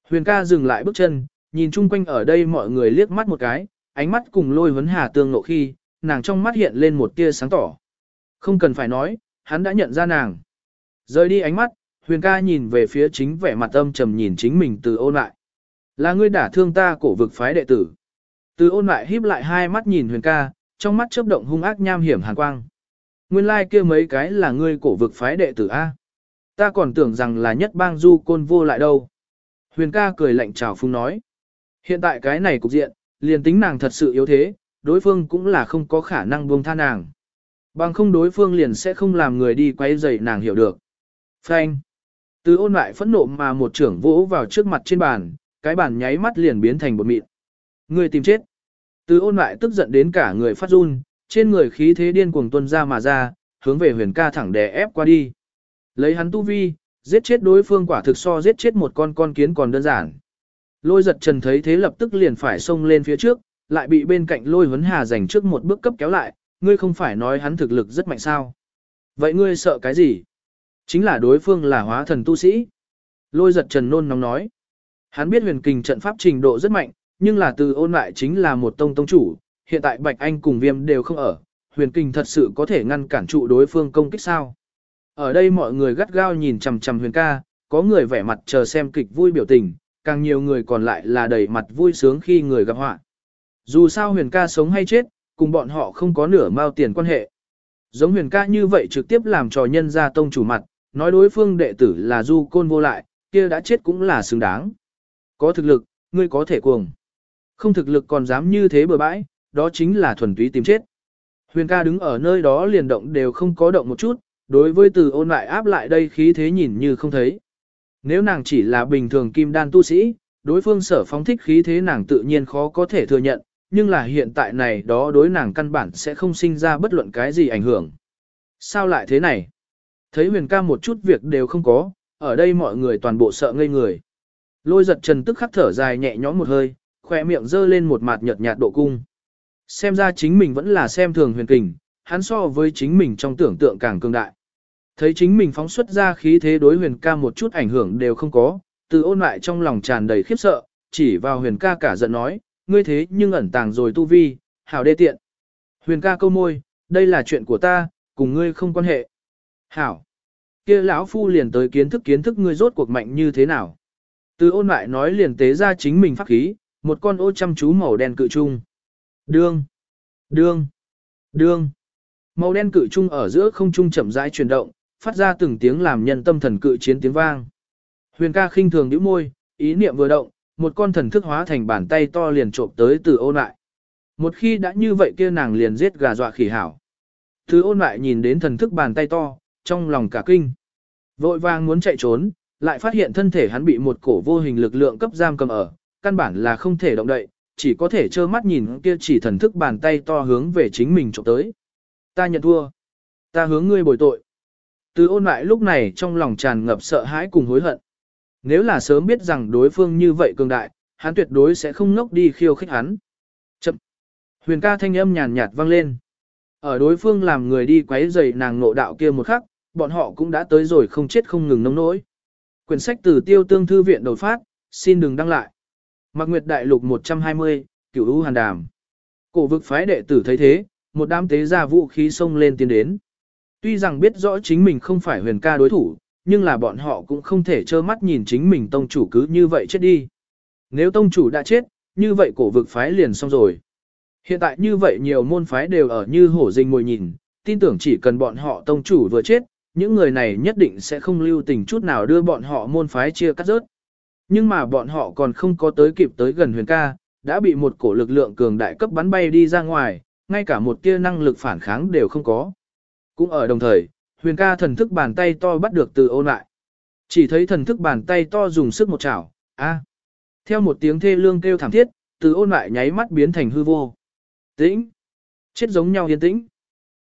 Huyền ca dừng lại bước chân, nhìn chung quanh ở đây mọi người liếc mắt một cái, ánh mắt cùng lôi vấn hà tương nộ khi, nàng trong mắt hiện lên một tia sáng tỏ. Không cần phải nói, hắn đã nhận ra nàng. Rời đi ánh mắt, huyền ca nhìn về phía chính vẻ mặt âm trầm nhìn chính mình từ ôn lại. Là ngươi đả thương ta cổ vực phái đệ tử. Từ ôn lại híp lại hai mắt nhìn huyền ca, trong mắt chớp động hung ác nham hiểm hàn quang. Nguyên lai like kia mấy cái là ngươi cổ vực phái đệ tử A. Ta còn tưởng rằng là nhất bang du côn vô lại đâu. Huyền ca cười lạnh chào phung nói. Hiện tại cái này cục diện, liền tính nàng thật sự yếu thế, đối phương cũng là không có khả năng buông tha nàng. Bằng không đối phương liền sẽ không làm người đi quay dậy nàng hiểu được. Phanh. Từ ôn lại phẫn nộ mà một trưởng vỗ vào trước mặt trên bàn, cái bàn nháy mắt liền biến thành bột mịn. Người tìm chết. Từ ôn lại tức giận đến cả người phát run, trên người khí thế điên cuồng tuân ra mà ra, hướng về huyền ca thẳng đè ép qua đi. Lấy hắn tu vi, giết chết đối phương quả thực so giết chết một con con kiến còn đơn giản. Lôi giật trần thấy thế lập tức liền phải xông lên phía trước, lại bị bên cạnh lôi huấn hà giành trước một bước cấp kéo lại, ngươi không phải nói hắn thực lực rất mạnh sao. Vậy ngươi sợ cái gì? Chính là đối phương là hóa thần tu sĩ. Lôi giật trần nôn nóng nói. Hắn biết huyền kình trận pháp trình độ rất mạnh, nhưng là từ ôn lại chính là một tông tông chủ, hiện tại Bạch Anh cùng viêm đều không ở, huyền kình thật sự có thể ngăn cản trụ đối phương công kích sao. Ở đây mọi người gắt gao nhìn chằm chằm huyền ca, có người vẻ mặt chờ xem kịch vui biểu tình, càng nhiều người còn lại là đầy mặt vui sướng khi người gặp họa. Dù sao huyền ca sống hay chết, cùng bọn họ không có nửa mao tiền quan hệ. Giống huyền ca như vậy trực tiếp làm trò nhân ra tông chủ mặt, nói đối phương đệ tử là du côn vô lại, kia đã chết cũng là xứng đáng. Có thực lực, ngươi có thể cuồng. Không thực lực còn dám như thế bừa bãi, đó chính là thuần túy tìm chết. Huyền ca đứng ở nơi đó liền động đều không có động một chút, đối với từ ôn lại áp lại đây khí thế nhìn như không thấy. Nếu nàng chỉ là bình thường kim đan tu sĩ, đối phương sở phóng thích khí thế nàng tự nhiên khó có thể thừa nhận, nhưng là hiện tại này đó đối nàng căn bản sẽ không sinh ra bất luận cái gì ảnh hưởng. Sao lại thế này? Thấy huyền ca một chút việc đều không có, ở đây mọi người toàn bộ sợ ngây người. Lôi giật trần tức khắc thở dài nhẹ nhõm một hơi, khỏe miệng dơ lên một mặt nhợt nhạt độ cung. Xem ra chính mình vẫn là xem thường huyền kình, hắn so với chính mình trong tưởng tượng càng cường đại. Thấy chính mình phóng xuất ra khí thế đối huyền ca một chút ảnh hưởng đều không có, từ ôn lại trong lòng tràn đầy khiếp sợ, chỉ vào huyền ca cả giận nói, ngươi thế nhưng ẩn tàng rồi tu vi, hảo đê tiện. Huyền ca câu môi, đây là chuyện của ta, cùng ngươi không quan hệ. Hảo. kia lão phu liền tới kiến thức kiến thức ngươi rốt cuộc mạnh như thế nào. Từ ôn lại nói liền tế ra chính mình pháp khí, một con ô chăm chú màu đen cự trung. Đương, đương, đương. Màu đen cự trung ở giữa không trung chậm rãi chuyển động, phát ra từng tiếng làm nhân tâm thần cự chiến tiếng vang. Huyền ca khinh thường nhíu môi, ý niệm vừa động, một con thần thức hóa thành bàn tay to liền trộm tới từ ôn lại. Một khi đã như vậy kia nàng liền giết gà dọa khỉ hảo. Từ ôn lại nhìn đến thần thức bàn tay to, trong lòng cả kinh. Vội vàng muốn chạy trốn, lại phát hiện thân thể hắn bị một cổ vô hình lực lượng cấp giam cầm ở, căn bản là không thể động đậy, chỉ có thể trơ mắt nhìn kia chỉ thần thức bàn tay to hướng về chính mình trộm tới. Ta nhận thua. Ta hướng ngươi bồi tội. Từ ôn lại lúc này trong lòng tràn ngập sợ hãi cùng hối hận. Nếu là sớm biết rằng đối phương như vậy cường đại, hắn tuyệt đối sẽ không ngốc đi khiêu khích hắn. Chậm. Huyền ca thanh âm nhàn nhạt vang lên. Ở đối phương làm người đi quấy rầy nàng nộ đạo kia một khắc, bọn họ cũng đã tới rồi không chết không ngừng nông nỗi. Quyển sách từ tiêu tương thư viện đột phát, xin đừng đăng lại. Mạc Nguyệt Đại Lục 120, Cửu U Hàn Đàm. Cổ vực phái đệ tử thấy thế, một đám tế gia vũ khí xông lên tiến đến. Tuy rằng biết rõ chính mình không phải huyền ca đối thủ, nhưng là bọn họ cũng không thể trơ mắt nhìn chính mình tông chủ cứ như vậy chết đi. Nếu tông chủ đã chết, như vậy cổ vực phái liền xong rồi. Hiện tại như vậy nhiều môn phái đều ở như hổ rình ngồi nhìn, tin tưởng chỉ cần bọn họ tông chủ vừa chết, những người này nhất định sẽ không lưu tình chút nào đưa bọn họ môn phái chia cắt rớt. Nhưng mà bọn họ còn không có tới kịp tới gần huyền ca, đã bị một cổ lực lượng cường đại cấp bắn bay đi ra ngoài, ngay cả một tia năng lực phản kháng đều không có. Cũng ở đồng thời, huyền ca thần thức bàn tay to bắt được từ ôn lại. Chỉ thấy thần thức bàn tay to dùng sức một chảo, a. Theo một tiếng thê lương kêu thảm thiết, từ ôn lại nháy mắt biến thành hư vô. Tĩnh. Chết giống nhau yên tĩnh.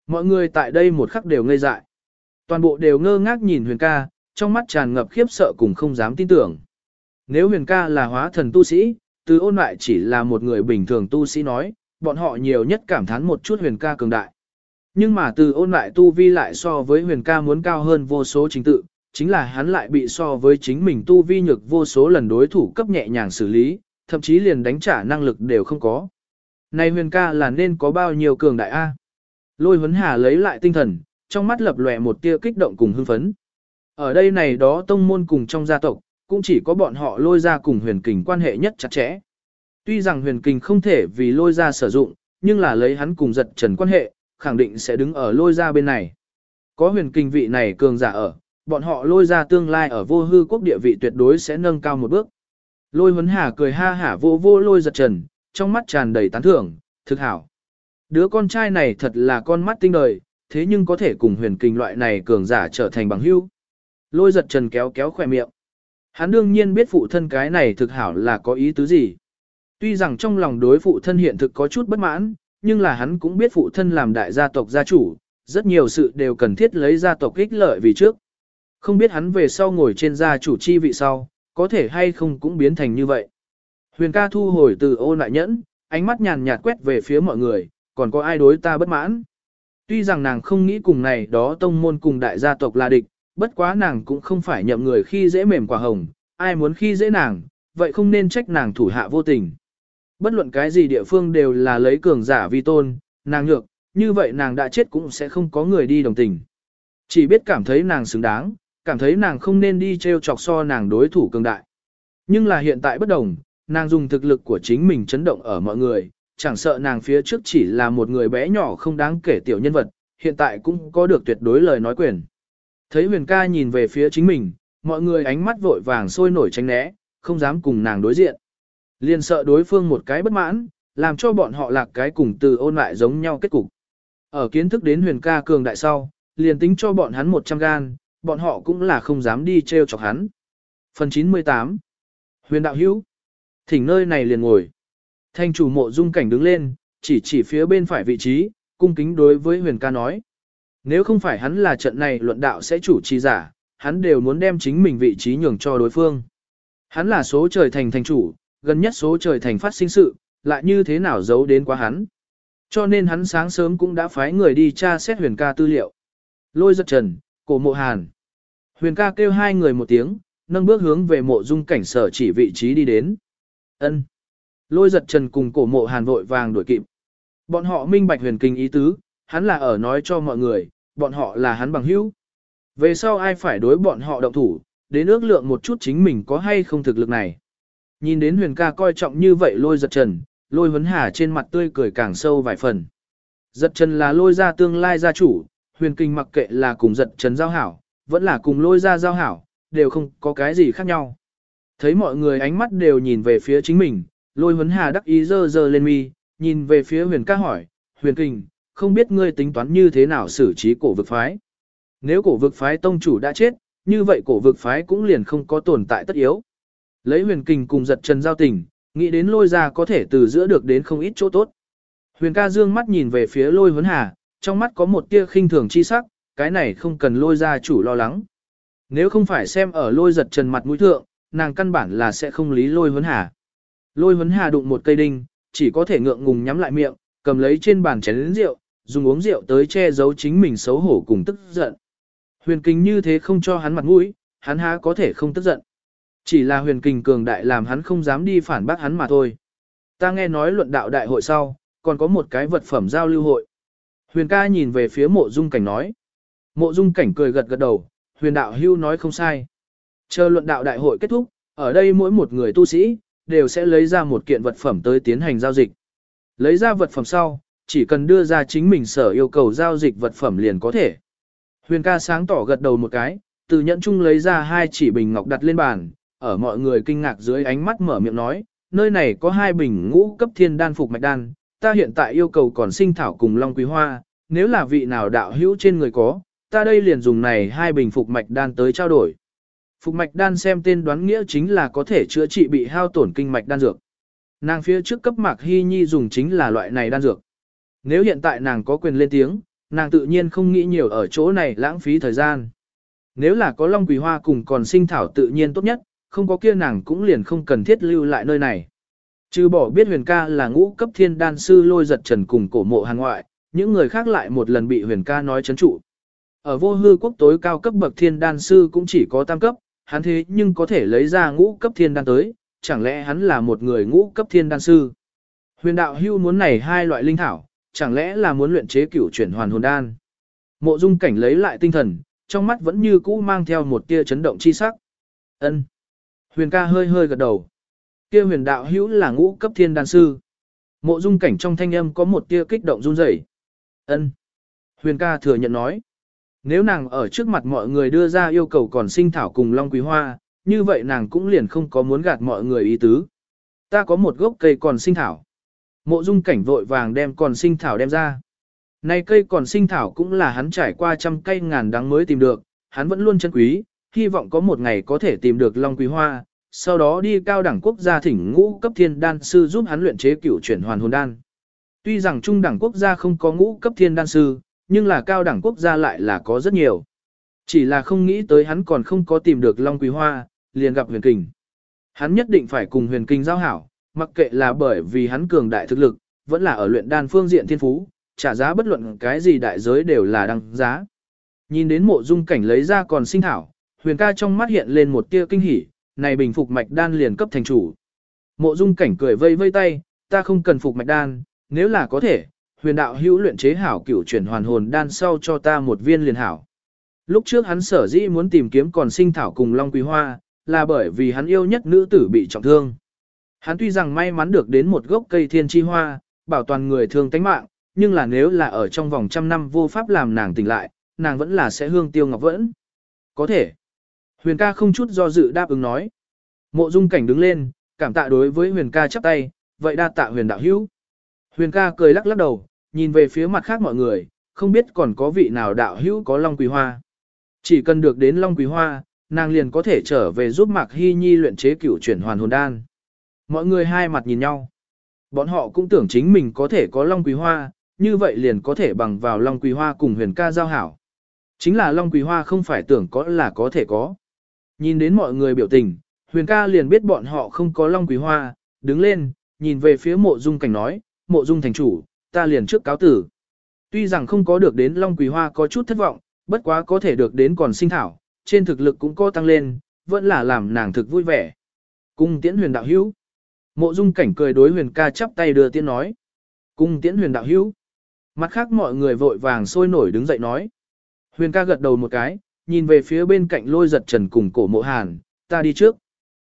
Mọi người tại đây một khắc đều ngây dại. Toàn bộ đều ngơ ngác nhìn huyền ca, trong mắt tràn ngập khiếp sợ cùng không dám tin tưởng. Nếu huyền ca là hóa thần tu sĩ, từ ôn lại chỉ là một người bình thường tu sĩ nói, bọn họ nhiều nhất cảm thán một chút huyền ca cường đại. Nhưng mà từ ôn lại tu vi lại so với huyền ca muốn cao hơn vô số chính tự, chính là hắn lại bị so với chính mình tu vi nhược vô số lần đối thủ cấp nhẹ nhàng xử lý, thậm chí liền đánh trả năng lực đều không có. Này huyền ca là nên có bao nhiêu cường đại A. Lôi huấn hà lấy lại tinh thần, trong mắt lập lòe một tia kích động cùng hưng phấn. Ở đây này đó tông môn cùng trong gia tộc, cũng chỉ có bọn họ lôi ra cùng huyền kình quan hệ nhất chặt chẽ. Tuy rằng huyền kình không thể vì lôi ra sử dụng, nhưng là lấy hắn cùng giật trần quan hệ, khẳng định sẽ đứng ở lôi ra bên này. Có huyền kình vị này cường giả ở, bọn họ lôi ra tương lai ở vô hư quốc địa vị tuyệt đối sẽ nâng cao một bước. Lôi huấn hà cười ha hả vô vô lôi giật trần, trong mắt tràn đầy tán thưởng, thực hảo. Đứa con trai này thật là con mắt tinh đời, thế nhưng có thể cùng huyền kình loại này cường giả trở thành bằng hữu. Lôi giật trần kéo kéo khỏe miệng. Hắn đương nhiên biết phụ thân cái này thực hảo là có ý tứ gì. Tuy rằng trong lòng đối phụ thân hiện thực có chút bất mãn, nhưng là hắn cũng biết phụ thân làm đại gia tộc gia chủ, rất nhiều sự đều cần thiết lấy gia tộc ích lợi vì trước. Không biết hắn về sau ngồi trên gia chủ chi vị sau, có thể hay không cũng biến thành như vậy. Huyền ca thu hồi từ ô lại nhẫn, ánh mắt nhàn nhạt quét về phía mọi người, còn có ai đối ta bất mãn. Tuy rằng nàng không nghĩ cùng này đó tông môn cùng đại gia tộc là địch, bất quá nàng cũng không phải nhậm người khi dễ mềm quả hồng, ai muốn khi dễ nàng, vậy không nên trách nàng thủ hạ vô tình. Bất luận cái gì địa phương đều là lấy cường giả vi tôn, nàng nhược, như vậy nàng đã chết cũng sẽ không có người đi đồng tình. Chỉ biết cảm thấy nàng xứng đáng, cảm thấy nàng không nên đi treo chọc so nàng đối thủ cường đại. Nhưng là hiện tại bất đồng, nàng dùng thực lực của chính mình chấn động ở mọi người, chẳng sợ nàng phía trước chỉ là một người bé nhỏ không đáng kể tiểu nhân vật, hiện tại cũng có được tuyệt đối lời nói quyền. Thấy huyền ca nhìn về phía chính mình, mọi người ánh mắt vội vàng sôi nổi tránh né, không dám cùng nàng đối diện. Liền sợ đối phương một cái bất mãn, làm cho bọn họ lạc cái cùng từ ôn lại giống nhau kết cục. Ở kiến thức đến huyền ca cường đại sau, liền tính cho bọn hắn 100 gan, bọn họ cũng là không dám đi treo chọc hắn. Phần 98 Huyền đạo hữu Thỉnh nơi này liền ngồi. Thanh chủ mộ dung cảnh đứng lên, chỉ chỉ phía bên phải vị trí, cung kính đối với huyền ca nói. Nếu không phải hắn là trận này luận đạo sẽ chủ trì giả, hắn đều muốn đem chính mình vị trí nhường cho đối phương. Hắn là số trời thành thành chủ, gần nhất số trời thành phát sinh sự, lại như thế nào giấu đến quá hắn. Cho nên hắn sáng sớm cũng đã phái người đi tra xét huyền ca tư liệu. Lôi giật trần, cổ mộ hàn. Huyền ca kêu hai người một tiếng, nâng bước hướng về mộ dung cảnh sở chỉ vị trí đi đến ân Lôi giật trần cùng cổ mộ hàn vội vàng đuổi kịp. Bọn họ minh bạch huyền kinh ý tứ, hắn là ở nói cho mọi người, bọn họ là hắn bằng hữu. Về sau ai phải đối bọn họ động thủ, đến ước lượng một chút chính mình có hay không thực lực này. Nhìn đến huyền ca coi trọng như vậy lôi giật trần, lôi huấn hà trên mặt tươi cười càng sâu vài phần. Giật trần là lôi ra tương lai gia chủ, huyền kinh mặc kệ là cùng giật trần giao hảo, vẫn là cùng lôi ra giao hảo, đều không có cái gì khác nhau. Thấy mọi người ánh mắt đều nhìn về phía chính mình, lôi huấn hà đắc ý dơ dơ lên mi, nhìn về phía huyền ca hỏi, huyền kinh, không biết ngươi tính toán như thế nào xử trí cổ vực phái. Nếu cổ vực phái tông chủ đã chết, như vậy cổ vực phái cũng liền không có tồn tại tất yếu. Lấy huyền kinh cùng giật trần giao tình, nghĩ đến lôi ra có thể từ giữa được đến không ít chỗ tốt. Huyền ca dương mắt nhìn về phía lôi huấn hà, trong mắt có một tia khinh thường chi sắc, cái này không cần lôi ra chủ lo lắng. Nếu không phải xem ở lôi giật trần mặt mũi thượng, nàng căn bản là sẽ không lý lôi huấn hà. Lôi huấn hà đụng một cây đinh, chỉ có thể ngượng ngùng nhắm lại miệng, cầm lấy trên bàn chén rượu, dùng uống rượu tới che giấu chính mình xấu hổ cùng tức giận. Huyền kinh như thế không cho hắn mặt mũi, hắn há có thể không tức giận. Chỉ là huyền kinh cường đại làm hắn không dám đi phản bác hắn mà thôi. Ta nghe nói luận đạo đại hội sau, còn có một cái vật phẩm giao lưu hội. Huyền ca nhìn về phía mộ dung cảnh nói. Mộ dung cảnh cười gật gật đầu, huyền đạo hưu nói không sai. Chờ luận đạo đại hội kết thúc, ở đây mỗi một người tu sĩ, đều sẽ lấy ra một kiện vật phẩm tới tiến hành giao dịch. Lấy ra vật phẩm sau, chỉ cần đưa ra chính mình sở yêu cầu giao dịch vật phẩm liền có thể. Huyền ca sáng tỏ gật đầu một cái, từ nhẫn chung lấy ra hai chỉ bình ngọc đặt lên bàn, ở mọi người kinh ngạc dưới ánh mắt mở miệng nói, nơi này có hai bình ngũ cấp thiên đan phục mạch đan, ta hiện tại yêu cầu còn sinh thảo cùng long quý hoa, nếu là vị nào đạo hữu trên người có, ta đây liền dùng này hai bình phục mạch đan tới trao đổi. Phục mạch đan xem tên đoán nghĩa chính là có thể chữa trị bị hao tổn kinh mạch đan dược. Nàng phía trước cấp mạc hy nhi dùng chính là loại này đan dược. Nếu hiện tại nàng có quyền lên tiếng, nàng tự nhiên không nghĩ nhiều ở chỗ này lãng phí thời gian. Nếu là có long quỳ hoa cùng còn sinh thảo tự nhiên tốt nhất, không có kia nàng cũng liền không cần thiết lưu lại nơi này. Trừ bỏ biết huyền ca là ngũ cấp thiên đan sư lôi giật trần cùng cổ mộ hàng ngoại, những người khác lại một lần bị huyền ca nói chấn trụ. Ở vô hư quốc tối cao cấp bậc thiên đan sư cũng chỉ có tam cấp, hắn thế nhưng có thể lấy ra ngũ cấp thiên đan tới, chẳng lẽ hắn là một người ngũ cấp thiên đan sư. Huyền đạo hưu muốn này hai loại linh thảo, chẳng lẽ là muốn luyện chế cửu chuyển hoàn hồn đan. Mộ dung cảnh lấy lại tinh thần, trong mắt vẫn như cũ mang theo một tia chấn động chi sắc. Ân. Huyền ca hơi hơi gật đầu. Kia huyền đạo hữu là ngũ cấp thiên đan sư. Mộ dung cảnh trong thanh âm có một tia kích động run rẩy. Ân. Huyền ca thừa nhận nói. Nếu nàng ở trước mặt mọi người đưa ra yêu cầu còn sinh thảo cùng long quý hoa, như vậy nàng cũng liền không có muốn gạt mọi người ý tứ. Ta có một gốc cây còn sinh thảo. Mộ dung cảnh vội vàng đem còn sinh thảo đem ra. Này cây còn sinh thảo cũng là hắn trải qua trăm cây ngàn đắng mới tìm được, hắn vẫn luôn chân quý, hy vọng có một ngày có thể tìm được long quý hoa, sau đó đi cao đẳng quốc gia thỉnh ngũ cấp thiên đan sư giúp hắn luyện chế cửu chuyển hoàn hồn đan. Tuy rằng trung đẳng quốc gia không có ngũ cấp thiên đan sư, nhưng là cao đẳng quốc gia lại là có rất nhiều. Chỉ là không nghĩ tới hắn còn không có tìm được long quý hoa, liền gặp huyền kình. Hắn nhất định phải cùng huyền kình giao hảo, mặc kệ là bởi vì hắn cường đại thực lực, vẫn là ở luyện đan phương diện thiên phú, trả giá bất luận cái gì đại giới đều là đăng giá. Nhìn đến mộ dung cảnh lấy ra còn sinh thảo, huyền ca trong mắt hiện lên một tia kinh hỉ, này bình phục mạch đan liền cấp thành chủ. Mộ dung cảnh cười vây vây tay, ta không cần phục mạch đan, nếu là có thể, huyền đạo hữu luyện chế hảo cửu chuyển hoàn hồn đan sau cho ta một viên liền hảo. Lúc trước hắn sở dĩ muốn tìm kiếm còn sinh thảo cùng Long Quý Hoa, là bởi vì hắn yêu nhất nữ tử bị trọng thương. Hắn tuy rằng may mắn được đến một gốc cây thiên chi hoa, bảo toàn người thương tánh mạng, nhưng là nếu là ở trong vòng trăm năm vô pháp làm nàng tỉnh lại, nàng vẫn là sẽ hương tiêu ngọc vẫn. Có thể. Huyền ca không chút do dự đáp ứng nói. Mộ dung cảnh đứng lên, cảm tạ đối với huyền ca chắp tay, vậy đa tạ huyền đạo hữu. Huyền ca cười lắc lắc đầu, nhìn về phía mặt khác mọi người, không biết còn có vị nào đạo hữu có Long Quỳ Hoa. Chỉ cần được đến Long Quỳ Hoa, nàng liền có thể trở về giúp Mạc Hy Nhi luyện chế cửu chuyển hoàn hồn đan. Mọi người hai mặt nhìn nhau. Bọn họ cũng tưởng chính mình có thể có Long Quỳ Hoa, như vậy liền có thể bằng vào Long Quỳ Hoa cùng huyền ca giao hảo. Chính là Long Quỳ Hoa không phải tưởng có là có thể có. Nhìn đến mọi người biểu tình, huyền ca liền biết bọn họ không có Long Quỳ Hoa, đứng lên, nhìn về phía mộ dung cảnh nói, mộ dung thành chủ, ta liền trước cáo tử. Tuy rằng không có được đến Long Quỳ Hoa có chút thất vọng, bất quá có thể được đến còn sinh thảo, trên thực lực cũng có tăng lên, vẫn là làm nàng thực vui vẻ. Cung tiễn huyền đạo hữu. Mộ dung cảnh cười đối huyền ca chắp tay đưa tiễn nói. Cung tiễn huyền đạo hữu. Mặt khác mọi người vội vàng sôi nổi đứng dậy nói. Huyền ca gật đầu một cái, nhìn về phía bên cạnh lôi giật trần cùng cổ mộ hàn, ta đi trước.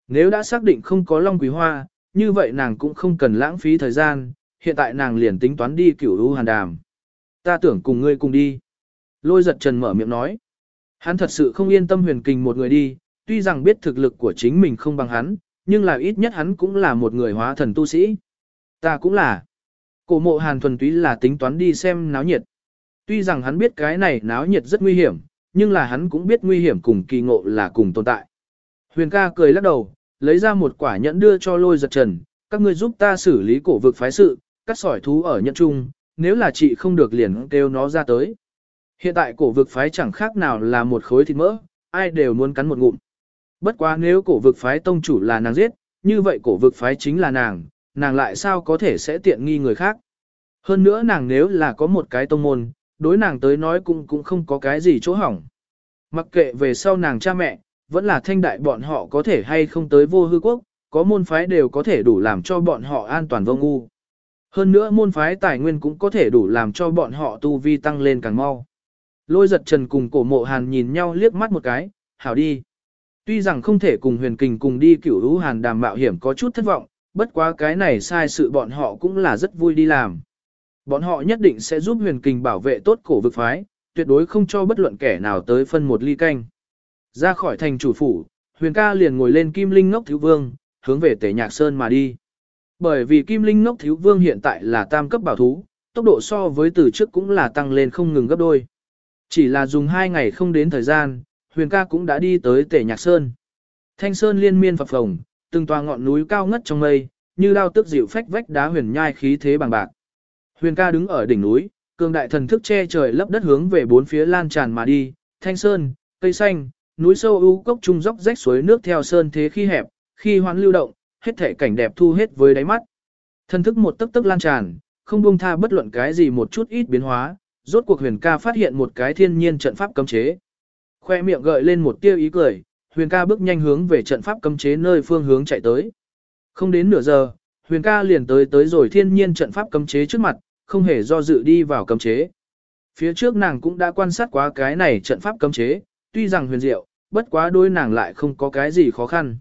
Nếu đã xác định không có long quý hoa, như vậy nàng cũng không cần lãng phí thời gian, hiện tại nàng liền tính toán đi cửu U hàn đàm. Ta tưởng cùng ngươi cùng đi. Lôi giật trần mở miệng nói. Hắn thật sự không yên tâm huyền kình một người đi, tuy rằng biết thực lực của chính mình không bằng hắn, nhưng là ít nhất hắn cũng là một người hóa thần tu sĩ. Ta cũng là. Cổ mộ hàn thuần túy là tính toán đi xem náo nhiệt. Tuy rằng hắn biết cái này náo nhiệt rất nguy hiểm, nhưng là hắn cũng biết nguy hiểm cùng kỳ ngộ là cùng tồn tại. Huyền ca cười lắc đầu, lấy ra một quả nhẫn đưa cho lôi giật trần, các ngươi giúp ta xử lý cổ vực phái sự, cắt sỏi thú ở nhận trung, nếu là chị không được liền kêu nó ra tới. Hiện tại cổ vực phái chẳng khác nào là một khối thịt mỡ, ai đều muốn cắn một ngụm. Bất quá nếu cổ vực phái tông chủ là nàng giết, như vậy cổ vực phái chính là nàng, nàng lại sao có thể sẽ tiện nghi người khác. Hơn nữa nàng nếu là có một cái tông môn, đối nàng tới nói cũng cũng không có cái gì chỗ hỏng. Mặc kệ về sau nàng cha mẹ, vẫn là thanh đại bọn họ có thể hay không tới vô hư quốc, có môn phái đều có thể đủ làm cho bọn họ an toàn vô ngu. Hơn nữa môn phái tài nguyên cũng có thể đủ làm cho bọn họ tu vi tăng lên càng mau. Lôi giật trần cùng cổ mộ hàn nhìn nhau liếc mắt một cái, hảo đi. Tuy rằng không thể cùng huyền kình cùng đi cửu hữu hàn đàm mạo hiểm có chút thất vọng, bất quá cái này sai sự bọn họ cũng là rất vui đi làm. Bọn họ nhất định sẽ giúp huyền kình bảo vệ tốt cổ vực phái, tuyệt đối không cho bất luận kẻ nào tới phân một ly canh. Ra khỏi thành chủ phủ, huyền ca liền ngồi lên kim linh ngốc thiếu vương, hướng về tể nhạc sơn mà đi. Bởi vì kim linh ngốc thiếu vương hiện tại là tam cấp bảo thú, tốc độ so với từ trước cũng là tăng lên không ngừng gấp đôi. Chỉ là dùng hai ngày không đến thời gian, huyền ca cũng đã đi tới tể nhạc sơn. Thanh sơn liên miên phập phồng, từng tòa ngọn núi cao ngất trong mây, như lao tức dịu phách vách đá huyền nhai khí thế bằng bạc. Huyền ca đứng ở đỉnh núi, cường đại thần thức che trời lấp đất hướng về bốn phía lan tràn mà đi, thanh sơn, cây xanh, núi sâu u cốc trung dốc rách suối nước theo sơn thế khi hẹp, khi hoán lưu động, hết thể cảnh đẹp thu hết với đáy mắt. thân thức một tức tức lan tràn, không buông tha bất luận cái gì một chút ít biến hóa, rốt cuộc huyền ca phát hiện một cái thiên nhiên trận pháp cấm chế. Khoe miệng gợi lên một tia ý cười, huyền ca bước nhanh hướng về trận pháp cấm chế nơi phương hướng chạy tới. Không đến nửa giờ, huyền ca liền tới tới rồi thiên nhiên trận pháp cấm chế trước mặt, không hề do dự đi vào cấm chế. Phía trước nàng cũng đã quan sát quá cái này trận pháp cấm chế, tuy rằng huyền diệu, bất quá đôi nàng lại không có cái gì khó khăn.